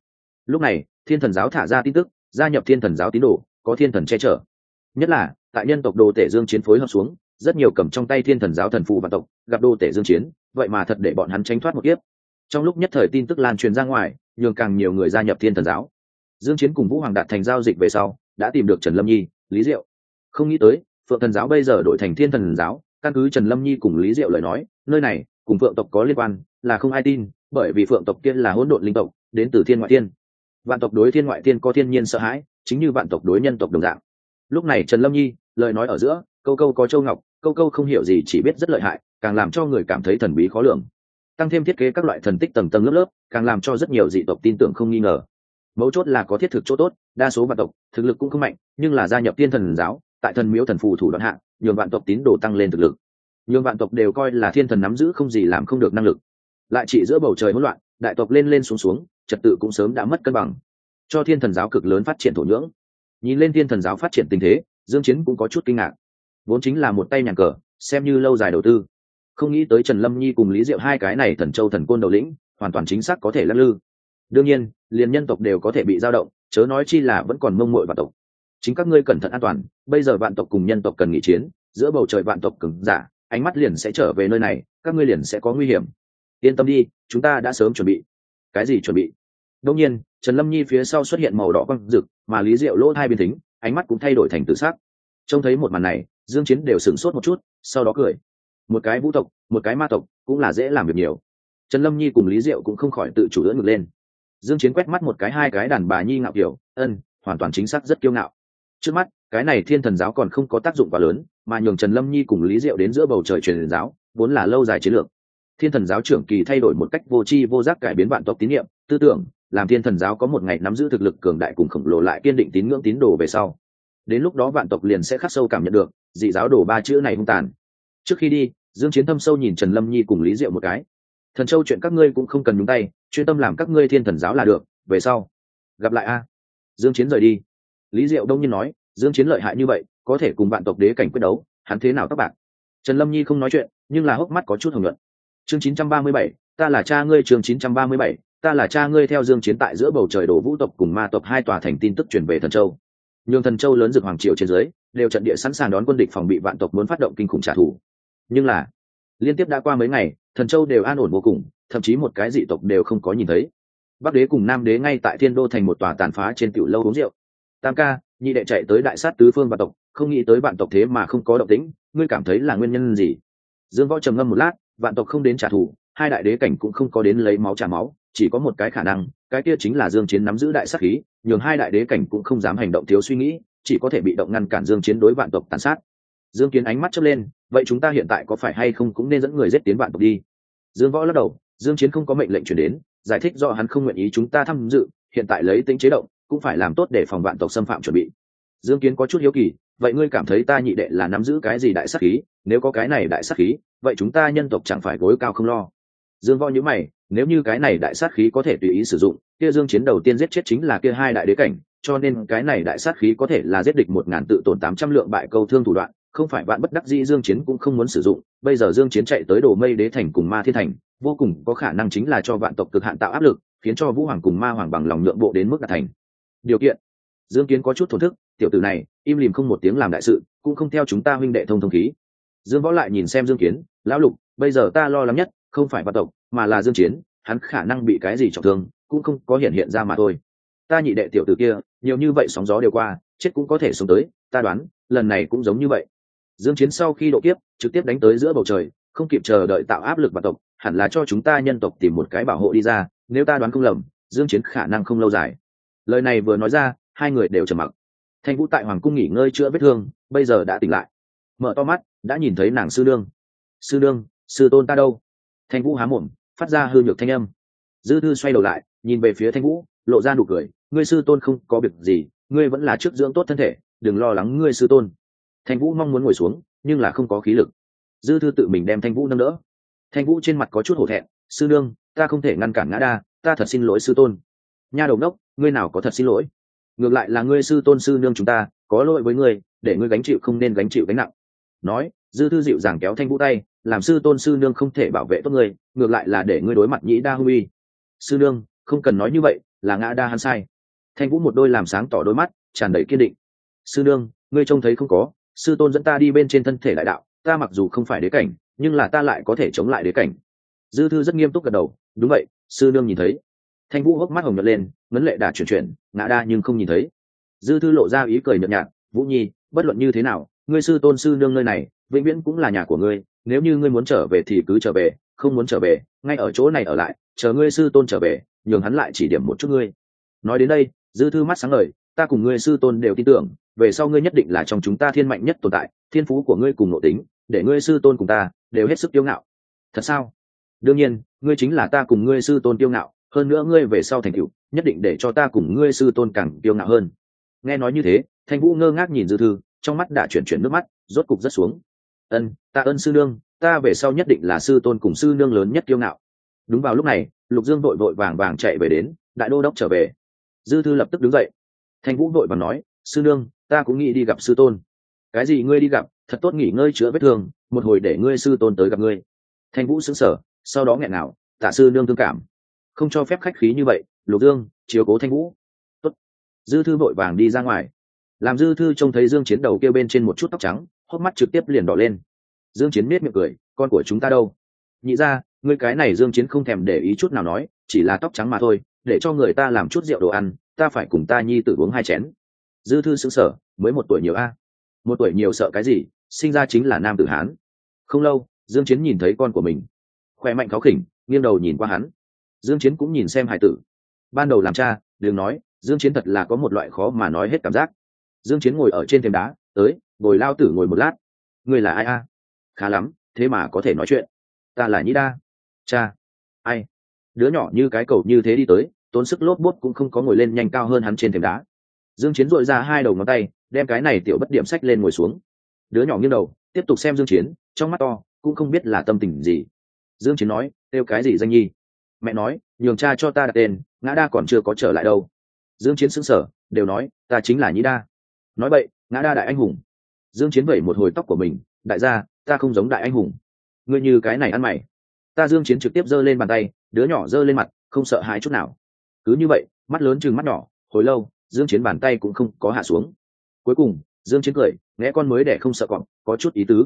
Lúc này, thiên thần giáo thả ra tin tức, gia nhập thiên thần giáo tín đồ, có thiên thần che chở. Nhất là, tại nhân tộc đồ tể dương chiến phối hợp xuống, rất nhiều cầm trong tay thiên thần giáo thần phụ vạn tộc, gặp đô tể dương chiến, vậy mà thật để bọn hắn tránh thoát một kiếp. Trong lúc nhất thời tin tức lan truyền ra ngoài nhường càng nhiều người gia nhập thiên thần giáo. Dương chiến cùng vũ hoàng đạt thành giao dịch về sau, đã tìm được trần lâm nhi, lý diệu. Không nghĩ tới, phượng thần giáo bây giờ đổi thành thiên thần giáo, căn cứ trần lâm nhi cùng lý diệu lời nói, nơi này, cùng phượng tộc có liên quan, là không ai tin, bởi vì phượng tộc kia là hỗn độn linh tộc, đến từ thiên ngoại thiên. Vạn tộc đối thiên ngoại thiên có thiên nhiên sợ hãi, chính như vạn tộc đối nhân tộc đồng dạng. Lúc này trần lâm nhi, lời nói ở giữa, câu câu có châu ngọc, câu câu không hiểu gì chỉ biết rất lợi hại, càng làm cho người cảm thấy thần bí khó lường tăng thêm thiết kế các loại thần tích tầng tầng lớp lớp, càng làm cho rất nhiều dị tộc tin tưởng không nghi ngờ. Mấu chốt là có thiết thực chỗ tốt, đa số vạn tộc, thực lực cũng không mạnh, nhưng là gia nhập tiên thần giáo, tại thần miếu thần phù thủ đoạn hạng nhường vạn tộc tín đồ tăng lên thực lực. Nhường vạn tộc đều coi là thiên thần nắm giữ không gì làm không được năng lực. Lại chỉ giữa bầu trời hỗn loạn, đại tộc lên lên xuống xuống, trật tự cũng sớm đã mất cân bằng. Cho thiên thần giáo cực lớn phát triển thổ nhưỡng. Nhìn lên thiên thần giáo phát triển tình thế, dương chiến cũng có chút kinh ngạc. Vốn chính là một tay nhàn cờ, xem như lâu dài đầu tư không nghĩ tới trần lâm nhi cùng lý diệu hai cái này thần châu thần côn đầu lĩnh, hoàn toàn chính xác có thể lắc lư. Đương nhiên, liền nhân tộc đều có thể bị dao động, chớ nói chi là vẫn còn mông muội vạn tộc. Chính các ngươi cẩn thận an toàn, bây giờ vạn tộc cùng nhân tộc cần nghỉ chiến, giữa bầu trời vạn tộc cứng giả, ánh mắt liền sẽ trở về nơi này, các ngươi liền sẽ có nguy hiểm. Yên tâm đi, chúng ta đã sớm chuẩn bị. Cái gì chuẩn bị? Đông nhiên, trần lâm nhi phía sau xuất hiện màu đỏ quang rực, mà lý diệu lỗ hai biên thính, ánh mắt cũng thay đổi thành tự sát trông thấy một màn này, dương chiến đều sửng sốt một chút, sau đó cười một cái vũ tộc, một cái ma tộc cũng là dễ làm việc nhiều. Trần lâm nhi cùng lý diệu cũng không khỏi tự chủ đỡ ngược lên. Dương chiến quét mắt một cái hai cái đàn bà nhi ngạo kiểu, ân, hoàn toàn chính xác rất kiêu ngạo. Trước mắt, cái này thiên thần giáo còn không có tác dụng quá lớn, mà nhường trần lâm nhi cùng lý diệu đến giữa bầu trời truyền giáo, vốn là lâu dài chiến lược. Thiên thần giáo trưởng kỳ thay đổi một cách vô tri vô giác cải biến vạn tộc tín nhiệm tư tưởng, làm thiên thần giáo có một ngày nắm giữ thực lực cường đại cùng khổng lồ lại kiên định tín ngưỡng tín đồ về sau. Đến lúc đó vạn tộc liền sẽ khắc sâu cảm nhận được, dị giáo đổ ba chữ này hung tàn trước khi đi dương chiến thâm sâu nhìn trần lâm nhi cùng lý diệu một cái. Thần châu chuyện các ngươi cũng không cần nhúng tay chuyên tâm làm các ngươi thiên thần giáo là được về sau gặp lại a. Dương chiến rời đi. Lý diệu đông nhiên nói dương chiến lợi hại như vậy có thể cùng bạn tộc đế cảnh quyết đấu hắn thế nào các bạn? Trần lâm nhi không nói chuyện nhưng là hốc mắt có chút hồng nhuận. Chương 937, ta là cha ngươi chương 937, ta là cha ngươi theo dương chiến tại giữa bầu trời đổ vũ tộc cùng ma tộc hai tòa thành tin tức truyền về thần châu. Nhường thần châu lớn dược hoàng triều trên dưới đều trận địa sẵn sàng đón quân địch phòng bị vạn tộc muốn phát động kinh khủng trả thù nhưng là, liên tiếp đã qua mấy ngày, thần châu đều an ổn vô cùng, thậm chí một cái dị tộc đều không có nhìn thấy. Bắc đế cùng nam đế ngay tại thiên đô thành một tòa tàn phá trên tiểu lâu uống rượu. Tam ca, nhị đệ chạy tới đại sát tứ phương vạn tộc, không nghĩ tới vạn tộc thế mà không có động tĩnh, ngươi cảm thấy là nguyên nhân gì? Dương võ trầm ngâm một lát, vạn tộc không đến trả thù, hai đại đế cảnh cũng không có đến lấy máu trả máu, chỉ có một cái khả năng, cái kia chính là dương chiến nắm giữ đại sát khí, nhường hai đại đế cảnh cũng không dám hành động thiếu suy nghĩ, chỉ có thể bị động ngăn cản dương chiến đối vạn tộc tàn sát dương kiến ánh mắt chớp lên, vậy chúng ta hiện tại có phải hay không cũng nên dẫn người giết tiến vạn tộc đi? Dương võ lắc đầu, dương chiến không có mệnh lệnh truyền đến, giải thích do hắn không nguyện ý chúng ta tham dự, hiện tại lấy tính chế động, cũng phải làm tốt để phòng vạn tộc xâm phạm chuẩn bị. Dương kiến có chút hiếu kỳ, vậy ngươi cảm thấy ta nhị đệ là nắm giữ cái gì đại sát khí? Nếu có cái này đại sát khí, vậy chúng ta nhân tộc chẳng phải gối cao không lo? Dương võ nhíu mày, nếu như cái này đại sát khí có thể tùy ý sử dụng, kia dương chiến đầu tiên giết chết chính là kia hai đại đế cảnh, cho nên cái này đại sát khí có thể là giết địch một ngàn tự tổn tám trăm lượng bại câu thương thủ đoạn không phải bạn bất đắc dĩ dương chiến cũng không muốn sử dụng, bây giờ dương chiến chạy tới đồ mây đế thành cùng ma thiên thành, vô cùng có khả năng chính là cho vạn tộc cực hạn tạo áp lực, khiến cho vũ hoàng cùng ma hoàng bằng lòng nhượng bộ đến mức đạt thành. Điều kiện. Dương kiến có chút thổn thức, tiểu tử này, im lìm không một tiếng làm đại sự, cũng không theo chúng ta huynh đệ thông thông khí. Dương võ lại nhìn xem dương kiến, lão lục, bây giờ ta lo lắng nhất, không phải vạn tộc, mà là dương chiến, hắn khả năng bị cái gì trọng thương, cũng không có hiện hiện ra mà thôi. Ta nhị đệ tiểu tử kia, nhiều như vậy sóng gió đều qua, chết cũng có thể sống tới, ta đoán, lần này cũng giống như vậy dương chiến sau khi độ kiếp, trực tiếp đánh tới giữa bầu trời, không kịp chờ đợi tạo áp lực và tộc, hẳn là cho chúng ta nhân tộc tìm một cái bảo hộ đi ra, nếu ta đoán không lầm, dương chiến khả năng không lâu dài. Lời này vừa nói ra, hai người đều trầm mặc. Thanh vũ tại hoàng cung nghỉ ngơi chữa vết thương, bây giờ đã tỉnh lại. Mở to mắt, đã nhìn thấy nàng sư đương. Sư đương, sư tôn ta đâu? Thanh vũ há mồm, phát ra hư nhược thanh âm. Dư thư xoay đầu lại, nhìn về phía thanh vũ, lộ ra nụ cười. Ngươi sư tôn không có việc gì, ngươi vẫn là trước dưỡng tốt thân thể, đừng lo lắng ngươi sư tôn thanh vũ mong muốn ngồi xuống, nhưng là không có khí lực. Dư thư tự mình đem thanh vũ nâng đỡ. Thanh vũ trên mặt có chút hổ thẹn, sư nương, ta không thể ngăn cản ngã đa, ta thật xin lỗi sư tôn. Nha đầu đốc ngươi nào có thật xin lỗi? Ngược lại là ngươi sư tôn sư nương chúng ta, có lỗi với ngươi, để ngươi gánh chịu không nên gánh chịu gánh nặng. Nói, dư thư dịu dàng kéo thanh vũ tay, làm sư tôn sư nương không thể bảo vệ tốt ngươi, ngược lại là để ngươi đối mặt nhĩ đa huy sư nương, không cần nói như vậy, là ngã đa hắn sai. Thanh vũ một đôi làm sáng tỏ đôi mắt, tràn đầy kiên định. Sư nương, ngươi trông thấy không có sư tôn dẫn ta đi bên trên thân thể đại đạo, ta mặc dù không phải đế cảnh, nhưng là ta lại có thể chống lại đế cảnh. Dư thư rất nghiêm túc gật đầu, đúng vậy, sư nương nhìn thấy. Thanh vũ hốc mắt hồng nhật lên, ngấn lệ đà chuyển chuyển, ngã đa nhưng không nhìn thấy. Dư thư lộ ra ý cười nhợt nhạt, vũ nhi, bất luận như thế nào, ngươi sư tôn sư nương nơi này, vĩnh viễn cũng là nhà của ngươi, nếu như ngươi muốn trở về thì cứ trở về, không muốn trở về, ngay ở chỗ này ở lại, chờ ngươi sư tôn trở về, nhường hắn lại chỉ điểm một chút ngươi. Nói đến đây, dư thư mắt sáng lời ta cùng ngươi sư tôn đều tin tưởng về sau ngươi nhất định là trong chúng ta thiên mạnh nhất tồn tại, thiên phú của ngươi cùng nội tính, để ngươi sư tôn cùng ta đều hết sức tiêu ngạo. Thật sao? Đương nhiên, ngươi chính là ta cùng ngươi sư tôn tiêu ngạo, hơn nữa ngươi về sau thành tựu, nhất định để cho ta cùng ngươi sư tôn càng tiêu ngạo hơn. Nghe nói như thế, thanh vũ ngơ ngác nhìn dư thư, trong mắt đã chuyển chuyển nước mắt, rốt cục rất xuống. Ân, ta ơn sư nương, ta về sau nhất định là sư tôn cùng sư nương lớn nhất tiêu ngạo. Đúng vào lúc này, lục dương vội vội vàng vàng chạy về đến, đại đô đốc trở về. Dư thư lập tức đứng dậy. Thanh vũ vội và nói, sư nương ta cũng nghĩ đi gặp sư tôn. Cái gì ngươi đi gặp, thật tốt nghỉ ngơi chữa vết thương, một hồi để ngươi sư tôn tới gặp ngươi. Thanh vũ xứng sở sau đó nghẹn nào tạ sư nương thương cảm. Không cho phép khách khí như vậy, lục dương, chiếu cố thanh vũ. Tốt. dư thư vội vàng đi ra ngoài. Làm dư thư trông thấy dương chiến đầu kêu bên trên một chút tóc trắng, hốc mắt trực tiếp liền đỏ lên. Dương chiến biết miệng cười, con của chúng ta đâu? Nhị ra, ngươi cái này dương chiến không thèm để ý chút nào nói, chỉ là tóc trắng mà thôi, để cho người ta làm chút rượu đồ ăn, ta phải cùng ta nhi tự uống hai chén dư thư xứng sở, mới một tuổi nhiều a. Một tuổi nhiều sợ cái gì, sinh ra chính là nam tử hán. Không lâu, dương chiến nhìn thấy con của mình. Khỏe mạnh khó khỉnh, nghiêng đầu nhìn qua hắn. Dương chiến cũng nhìn xem hải tử. Ban đầu làm cha, đừng nói, dương chiến thật là có một loại khó mà nói hết cảm giác. Dương chiến ngồi ở trên thềm đá, tới, ngồi lao tử ngồi một lát. Người là ai a? Khá lắm, thế mà có thể nói chuyện. Ta là nhĩ đa. Cha. Ai? Đứa nhỏ như cái cầu như thế đi tới, tốn sức lốp bút cũng không có ngồi lên nhanh cao hơn hắn trên thềm đá dương chiến dội ra hai đầu ngón tay, đem cái này tiểu bất điểm sách lên ngồi xuống. Đứa nhỏ nghiêng đầu, tiếp tục xem dương chiến, trong mắt to, cũng không biết là tâm tình gì. Dương chiến nói, kêu cái gì danh nhi? Mẹ nói, nhường cha cho ta đặt tên, ngã đa còn chưa có trở lại đâu. Dương chiến sững sờ, đều nói, ta chính là nhĩ đa. Nói vậy, ngã đa đại anh hùng. Dương chiến vẩy một hồi tóc của mình, đại gia, ta không giống đại anh hùng. Ngươi như cái này ăn mày. Ta dương chiến trực tiếp giơ lên bàn tay, đứa nhỏ giơ lên mặt, không sợ hãi chút nào. Cứ như vậy, mắt lớn chừng mắt nhỏ, hồi lâu dương chiến bàn tay cũng không có hạ xuống. Cuối cùng, dương chiến cười, nghe con mới để không sợ quặng có chút ý tứ.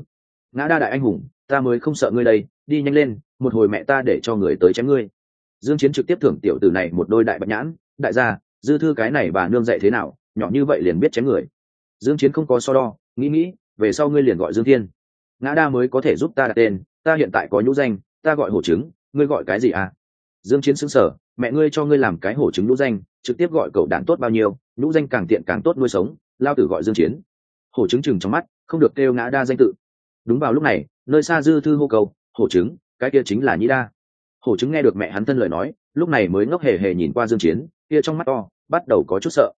Ngã đa đại anh hùng, ta mới không sợ ngươi đây, đi nhanh lên, một hồi mẹ ta để cho người tới chém ngươi. Dương chiến trực tiếp thưởng tiểu tử này một đôi đại bạch nhãn, đại gia, dư thư cái này bà nương dạy thế nào, nhỏ như vậy liền biết chém người. Dương chiến không có so đo, nghĩ nghĩ, về sau ngươi liền gọi dương thiên. Ngã đa mới có thể giúp ta đặt tên, ta hiện tại có nhũ danh, ta gọi hổ trứng, ngươi gọi cái gì à? Dương chiến sững sờ mẹ ngươi cho ngươi làm cái hổ trứng lũ danh trực tiếp gọi cậu đạn tốt bao nhiêu lũ danh càng tiện càng tốt nuôi sống lao tử gọi dương chiến. Hổ trứng chừng trong mắt không được kêu ngã đa danh tự. Đúng vào lúc này nơi xa dư thư hô cầu hổ trứng cái kia chính là nhĩ đa. Hổ trứng nghe được mẹ hắn thân lời nói lúc này mới ngốc hề hề nhìn qua dương chiến kia trong mắt to bắt đầu có chút sợ.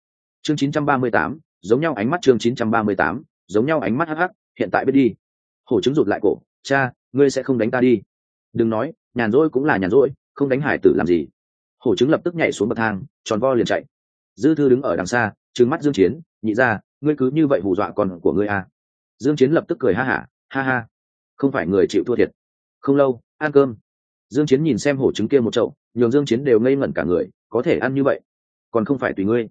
Chương 938, giống nhau ánh mắt chương 938, giống nhau ánh mắt hắc hắc hiện tại biết đi. Hổ trứng rụt lại cổ cha ngươi sẽ không đánh ta đi. Đừng nói nhàn rỗi cũng là nhàn rỗi không đánh hải tử làm gì hổ trứng lập tức nhảy xuống bậc thang, tròn vo liền chạy. Dư thư đứng ở đằng xa, trừng mắt dương chiến, nhị ra, ngươi cứ như vậy hù dọa con của ngươi à. dương chiến lập tức cười ha hả, ha ha. Không phải người chịu thua thiệt. Không lâu, ăn cơm. Dương chiến nhìn xem hổ trứng kia một chậu, nhường dương chiến đều ngây ngẩn cả người, có thể ăn như vậy? Còn không phải tùy ngươi.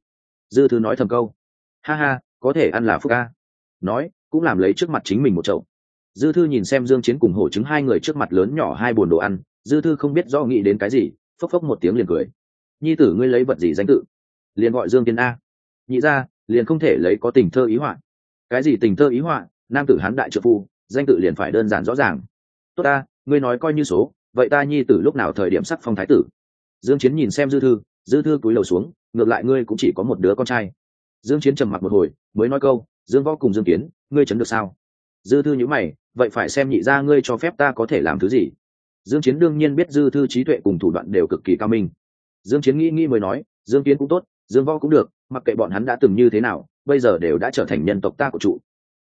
Dư thư nói thầm câu. Ha ha, có thể ăn là phúc ca. Nói, cũng làm lấy trước mặt chính mình một chậu. Dư thư nhìn xem dương chiến cùng hổ trứng hai người trước mặt lớn nhỏ hai buồn đồ ăn, dư thư không biết do nghĩ đến cái gì phốc phốc một tiếng liền cười. Nhi tử, ngươi lấy vật gì danh tự? Liền gọi dương tiên a. Nhị ra, liền không thể lấy có tình thơ ý họa. Cái gì tình thơ ý họa? Nam tử hán đại trợ phu, danh tự liền phải đơn giản rõ ràng. Tốt ta, ngươi nói coi như số, vậy ta nhi tử lúc nào thời điểm sắc phong thái tử? Dương chiến nhìn xem dư thư dư thư cúi đầu xuống, ngược lại ngươi cũng chỉ có một đứa con trai. Dương chiến trầm mặc một hồi, mới nói câu, dương võ cùng dương kiến, ngươi chấn được sao? Dư thư nhíu mày, vậy phải xem nhị gia ngươi cho phép ta có thể làm thứ gì dương chiến đương nhiên biết dư thư trí tuệ cùng thủ đoạn đều cực kỳ cao minh. Dương chiến nghĩ nghĩ mới nói, dương kiến cũng tốt, dương võ cũng được, mặc kệ bọn hắn đã từng như thế nào, bây giờ đều đã trở thành nhân tộc ta của trụ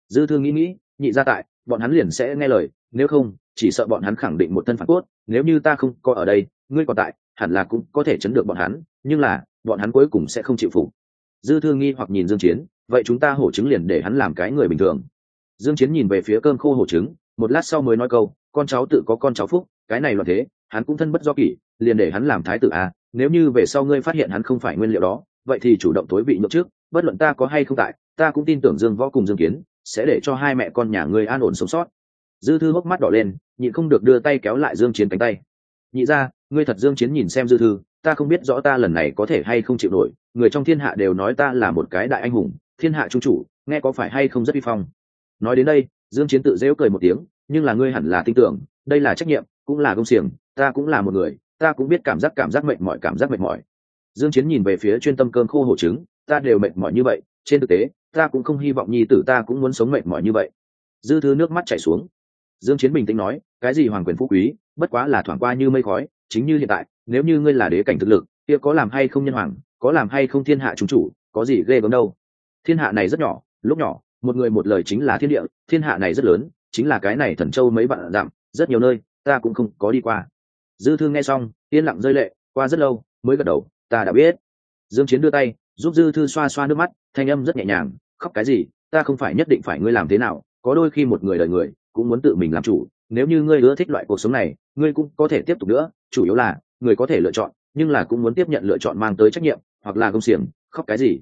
dư thư nghĩ nghĩ, nhị gia tại, bọn hắn liền sẽ nghe lời, nếu không, chỉ sợ bọn hắn khẳng định một thân phản cốt, nếu như ta không có ở đây, ngươi còn tại, hẳn là cũng có thể chấn được bọn hắn, nhưng là, bọn hắn cuối cùng sẽ không chịu phục. Dư thư nghi hoặc nhìn dương chiến, vậy chúng ta hổ chứng liền để hắn làm cái người bình thường. Dương chiến nhìn về phía cơm khô hổ trứng, một lát sau mới nói câu, con cháu tự có con cháu phúc cái này loạn thế, hắn cũng thân bất do kỷ, liền để hắn làm thái tử à nếu như về sau ngươi phát hiện hắn không phải nguyên liệu đó, vậy thì chủ động tối vị nhượng trước, bất luận ta có hay không tại, ta cũng tin tưởng dương võ cùng dương kiến sẽ để cho hai mẹ con nhà ngươi an ổn sống sót. Dư thư hốc mắt đỏ lên, nhịn không được đưa tay kéo lại dương chiến cánh tay. Nhị ra ngươi thật dương chiến nhìn xem dư thư, ta không biết rõ ta lần này có thể hay không chịu nổi, người trong thiên hạ đều nói ta là một cái đại anh hùng, thiên hạ trung chủ, nghe có phải hay không rất vi phong. Nói đến đây, dương chiến tự dễu cười một tiếng, nhưng là ngươi hẳn là tin tưởng đây là trách nhiệm, cũng là công xiềng, ta cũng là một người, ta cũng biết cảm giác cảm giác mệt mỏi, cảm giác mệt mỏi. Dương chiến nhìn về phía chuyên tâm cơm khô hổ trứng, ta đều mệt mỏi như vậy, trên thực tế, ta cũng không hy vọng nhi tử ta cũng muốn sống mệt mỏi như vậy. Dư thư nước mắt chảy xuống. Dương chiến bình tĩnh nói, cái gì hoàng quyền phú quý, bất quá là thoảng qua như mây khói, chính như hiện tại, nếu như ngươi là đế cảnh thực lực, kia có làm hay không nhân hoàng, có làm hay không thiên hạ chúng chủ, có gì ghê gớm đâu. Thiên hạ này rất nhỏ, lúc nhỏ, một người một lời chính là thiên địa, thiên hạ này rất lớn, chính là cái này thần châu mấy bạn dặm rất nhiều nơi, ta cũng không có đi qua. Dư thư nghe xong, yên lặng rơi lệ, qua rất lâu, mới gật đầu, ta đã biết. Dương chiến đưa tay, giúp dư thư xoa xoa nước mắt, thanh âm rất nhẹ nhàng, khóc cái gì? Ta không phải nhất định phải ngươi làm thế nào, có đôi khi một người đời người, cũng muốn tự mình làm chủ. Nếu như ngươi ưa thích loại cuộc sống này, ngươi cũng có thể tiếp tục nữa, chủ yếu là, người có thể lựa chọn, nhưng là cũng muốn tiếp nhận lựa chọn mang tới trách nhiệm, hoặc là công xiềng, khóc cái gì?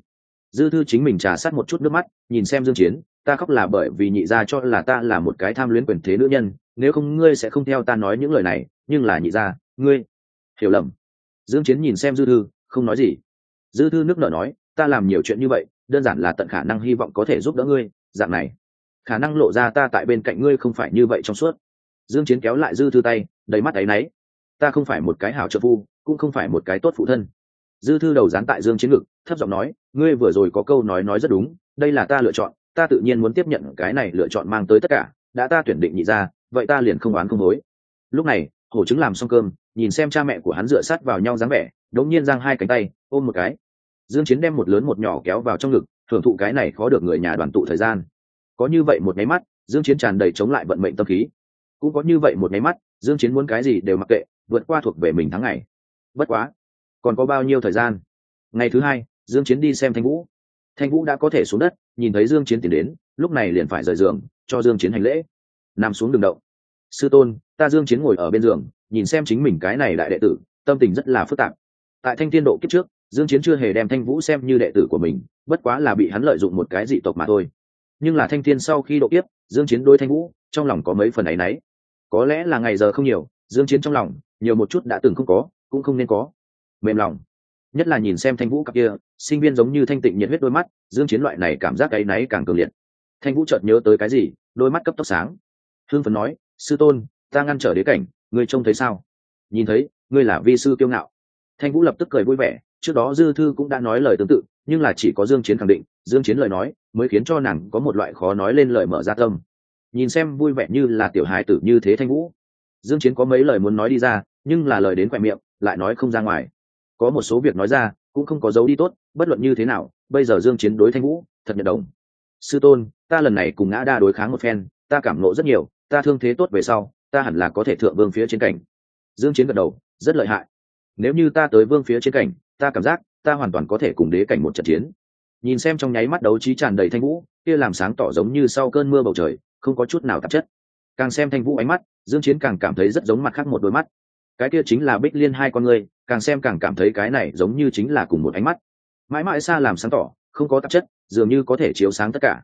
Dư thư chính mình trà sát một chút nước mắt, nhìn xem dương chiến, ta khóc là bởi vì nhị gia cho là ta là một cái tham luyến quyền thế nữ nhân nếu không, ngươi sẽ không theo ta nói những lời này, nhưng là nhị gia, ngươi, hiểu lầm. Dương chiến nhìn xem dư thư, không nói gì. Dư thư nước nở nói, ta làm nhiều chuyện như vậy, đơn giản là tận khả năng hy vọng có thể giúp đỡ ngươi, dạng này. Khả năng lộ ra ta tại bên cạnh ngươi không phải như vậy trong suốt. Dương chiến kéo lại dư thư tay, đầy mắt ấy nấy ta không phải một cái hảo trợ phu, cũng không phải một cái tốt phụ thân. Dư thư đầu dán tại dương chiến ngực, thấp giọng nói, ngươi vừa rồi có câu nói nói rất đúng, đây là ta lựa chọn, ta tự nhiên muốn tiếp nhận cái này lựa chọn mang tới tất cả, đã ta tuyển định nhị ra vậy ta liền không oán không hối. Lúc này, hổ trứng làm xong cơm, nhìn xem cha mẹ của hắn dựa sát vào nhau dáng vẻ, đống nhiên giang hai cánh tay, ôm một cái. Dương chiến đem một lớn một nhỏ kéo vào trong ngực, thưởng thụ cái này khó được người nhà đoàn tụ thời gian. Có như vậy một máy mắt, dương chiến tràn đầy chống lại vận mệnh tâm khí. Cũng có như vậy một máy mắt, dương chiến muốn cái gì đều mặc kệ, vượt qua thuộc về mình tháng ngày. Bất quá, còn có bao nhiêu thời gian? Ngày thứ hai, dương chiến đi xem thanh vũ. Thanh vũ đã có thể xuống đất, nhìn thấy dương chiến tiến đến, lúc này liền phải rời giường, cho dương chiến hành lễ. Nằm xuống đường động sư tôn, ta dương chiến ngồi ở bên giường, nhìn xem chính mình cái này đại đệ tử, tâm tình rất là phức tạp. Tại thanh thiên độ kiếp trước, dương chiến chưa hề đem thanh vũ xem như đệ tử của mình, bất quá là bị hắn lợi dụng một cái dị tộc mà thôi. Nhưng là thanh thiên sau khi độ kiếp, dương chiến đối thanh vũ, trong lòng có mấy phần ấy nấy có lẽ là ngày giờ không nhiều, dương chiến trong lòng, nhiều một chút đã từng không có, cũng không nên có. Mềm lòng. Nhất là nhìn xem thanh vũ cặp kia, sinh viên giống như thanh tịnh nhiệt huyết đôi mắt, dương chiến loại này cảm giác ấy náy càng cường liệt. Thanh vũ chợt nhớ tới cái gì, đôi mắt cấp tốc sáng. Hương phấn nói sư tôn, ta ngăn trở đế cảnh, ngươi trông thấy sao? Nhìn thấy, ngươi là vi sư kiêu ngạo. Thanh vũ lập tức cười vui vẻ, trước đó dư thư cũng đã nói lời tương tự, nhưng là chỉ có dương chiến khẳng định, dương chiến lời nói mới khiến cho nàng có một loại khó nói lên lời mở ra tâm. Nhìn xem vui vẻ như là tiểu hài tử như thế thanh vũ. Dương chiến có mấy lời muốn nói đi ra, nhưng là lời đến quẹt miệng, lại nói không ra ngoài. Có một số việc nói ra, cũng không có dấu đi tốt, bất luận như thế nào, bây giờ dương chiến đối thanh vũ thật nhận đồng. Sư tôn, ta lần này cùng ngã đa đối kháng một phen, ta cảm nộ rất nhiều ta thương thế tốt về sau, ta hẳn là có thể thượng vương phía trên cảnh. Dương chiến gật đầu, rất lợi hại. Nếu như ta tới vương phía trên cảnh, ta cảm giác ta hoàn toàn có thể cùng đế cảnh một trận chiến. Nhìn xem trong nháy mắt đấu trí tràn đầy thanh vũ, kia làm sáng tỏ giống như sau cơn mưa bầu trời, không có chút nào tạp chất. Càng xem thanh vũ ánh mắt, dương chiến càng cảm thấy rất giống mặt khác một đôi mắt. Cái kia chính là bích liên hai con người, càng xem càng cảm thấy cái này giống như chính là cùng một ánh mắt. Mãi mãi xa làm sáng tỏ, không có tạp chất, dường như có thể chiếu sáng tất cả.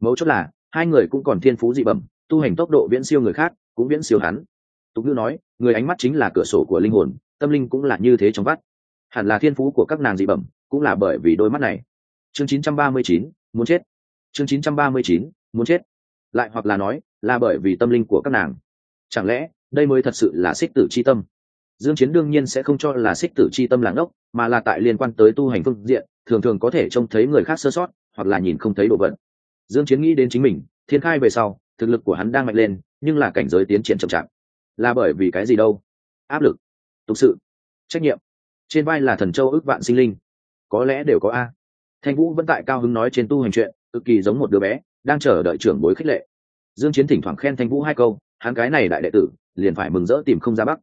Mấu chốt là, hai người cũng còn thiên phú dị bẩm tu hành tốc độ viễn siêu người khác cũng viễn siêu hắn. Tục ngữ nói người ánh mắt chính là cửa sổ của linh hồn tâm linh cũng là như thế trong vắt. Hẳn là thiên phú của các nàng dị bẩm cũng là bởi vì đôi mắt này. Chương 939, muốn chết. Chương 939, muốn chết. Lại hoặc là nói là bởi vì tâm linh của các nàng. Chẳng lẽ đây mới thật sự là xích tử c h i tâm? Dương chiến đương nhiên sẽ không cho là xích tử c h i tâm là ngốc, mà là tại liên quan tới tu hành phương diện thường thường có thể trông thấy người khác sơ sót hoặc là nhìn không thấy đồ vật. Dương chiến nghĩ đến chính mình thiên khai về sau thực lực của hắn đang mạnh lên, nhưng là cảnh giới tiến triển chậm chạp. Là bởi vì cái gì đâu? Áp lực. Tục sự. Trách nhiệm. Trên vai là thần châu ước vạn sinh linh. Có lẽ đều có a. Thanh vũ vẫn tại cao hứng nói trên tu hành chuyện, cực kỳ giống một đứa bé, đang chờ đợi trưởng bối khích lệ. Dương chiến thỉnh thoảng khen thanh vũ hai câu, hắn cái này đại đệ tử, liền phải mừng rỡ tìm không ra bắc.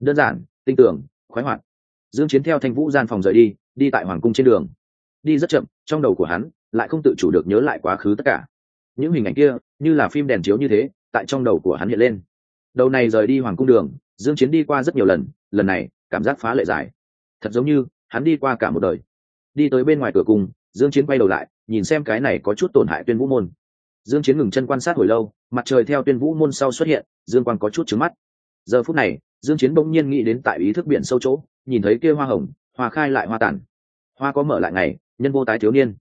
Đơn giản, tinh tưởng khoái hoạt. Dương chiến theo thanh vũ gian phòng rời đi đi tại hoàng cung trên đường. Đi rất chậm, trong đầu của hắn, lại không tự chủ được nhớ lại quá khứ tất cả. Những hình ảnh kia như là phim đèn chiếu như thế, tại trong đầu của hắn hiện lên. Đầu này rời đi hoàng cung đường, dương chiến đi qua rất nhiều lần lần này, cảm giác phá lệ dài. Thật giống như, hắn đi qua cả một đời. Đi tới bên ngoài cửa cung dương chiến quay đầu lại, nhìn xem cái này có chút tổn hại tuyên vũ môn. Dương chiến ngừng chân quan sát hồi lâu, mặt trời theo tuyên vũ môn sau xuất hiện, dương quang có chút trứng mắt. Giờ phút này, dương chiến bỗng nhiên nghĩ đến tại ý thức biển sâu chỗ, nhìn thấy kia hoa hồng, hoa khai lại hoa tàn. Hoa có mở lại ngày, nhân vô tái thiếu niên.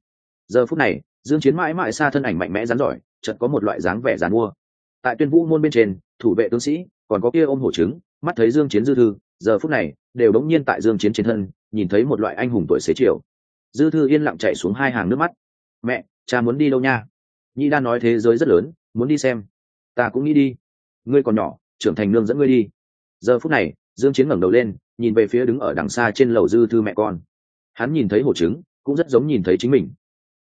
Giờ phút này dương chiến mãi mãi xa thân ảnh mạnh mẽ rắn giỏi, chợt có một loại dáng vẻ dàn mua. Tại tuyên vũ môn bên trên, thủ vệ tướng sĩ, còn có kia ôm hổ trứng, mắt thấy dương chiến dư thư, giờ phút này, đều đống nhiên tại dương chiến trên thân, nhìn thấy một loại anh hùng tuổi xế chiều. Dư thư yên lặng chạy xuống hai hàng nước mắt. Mẹ, cha muốn đi đâu nha? Nhi đa nói thế giới rất lớn, muốn đi xem. Ta cũng nghĩ đi. Ngươi còn nhỏ, trưởng thành nương dẫn ngươi đi. Giờ phút này, dương chiến ngẩng đầu lên, nhìn về phía đứng ở đằng xa trên lầu dư thư mẹ con. Hắn nhìn thấy hổ trứng, cũng rất giống nhìn thấy chính mình.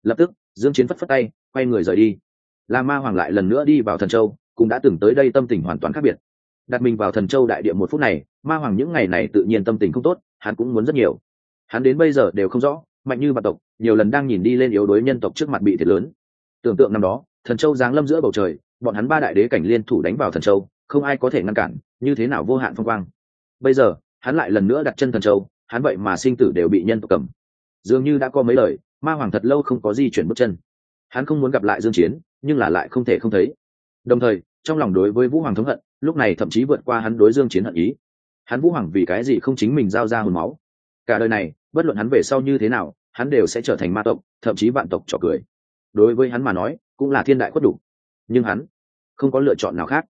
Lập tức dương chiến phất phất tay, quay người rời đi. La ma hoàng lại lần nữa đi vào thần châu, cũng đã từng tới đây tâm tình hoàn toàn khác biệt. Đặt mình vào thần châu đại địa một phút này, ma hoàng những ngày này tự nhiên tâm tình không tốt, hắn cũng muốn rất nhiều. Hắn đến bây giờ đều không rõ, mạnh như vạn tộc, nhiều lần đang nhìn đi lên yếu đuối nhân tộc trước mặt bị thiệt lớn. Tưởng tượng năm đó, thần châu giáng lâm giữa bầu trời, bọn hắn ba đại đế cảnh liên thủ đánh vào thần châu, không ai có thể ngăn cản, như thế nào vô hạn phong quang. Bây giờ, hắn lại lần nữa đặt chân thần châu, hắn vậy mà sinh tử đều bị nhân tộc cầm. Dường như đã có mấy lời ma hoàng thật lâu không có di chuyển bước chân. Hắn không muốn gặp lại dương chiến, nhưng là lại không thể không thấy. Đồng thời, trong lòng đối với vũ hoàng thống hận, lúc này thậm chí vượt qua hắn đối dương chiến hận ý. Hắn vũ hoàng vì cái gì không chính mình giao ra hồn máu? Cả đời này, bất luận hắn về sau như thế nào, hắn đều sẽ trở thành ma tộc, thậm chí vạn tộc trò cười. Đối với hắn mà nói, cũng là thiên đại khuất đủ. Nhưng hắn không có lựa chọn nào khác.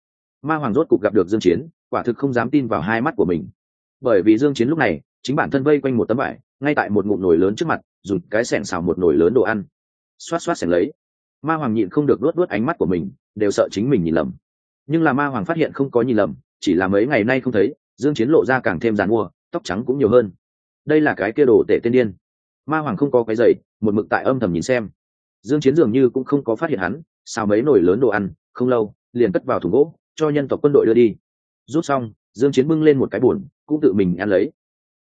Ma hoàng rốt cục gặp được dương chiến, quả thực không dám tin vào hai mắt của mình. Bởi vì dương chiến lúc này, chính bản thân vây quanh một tấm vải, ngay tại một ngụm nồi lớn trước mặt dùng cái sẻng xào một nồi lớn đồ ăn. Xoát xoát sẻng lấy. Ma hoàng nhịn không được luốt luốt ánh mắt của mình, đều sợ chính mình nhìn lầm. Nhưng là ma hoàng phát hiện không có nhìn lầm, chỉ là mấy ngày nay không thấy, dương chiến lộ ra càng thêm giàn mua, tóc trắng cũng nhiều hơn. Đây là cái kia đồ tệ tên điên. Ma hoàng không có cái giày, một mực tại âm thầm nhìn xem. Dương chiến dường như cũng không có phát hiện hắn, xào mấy nồi lớn đồ ăn, không lâu, liền cất vào thùng gỗ, cho nhân tộc quân đội đưa đi. Rút xong, dương chiến bưng lên một cái buồn cũng tự mình ăn lấy.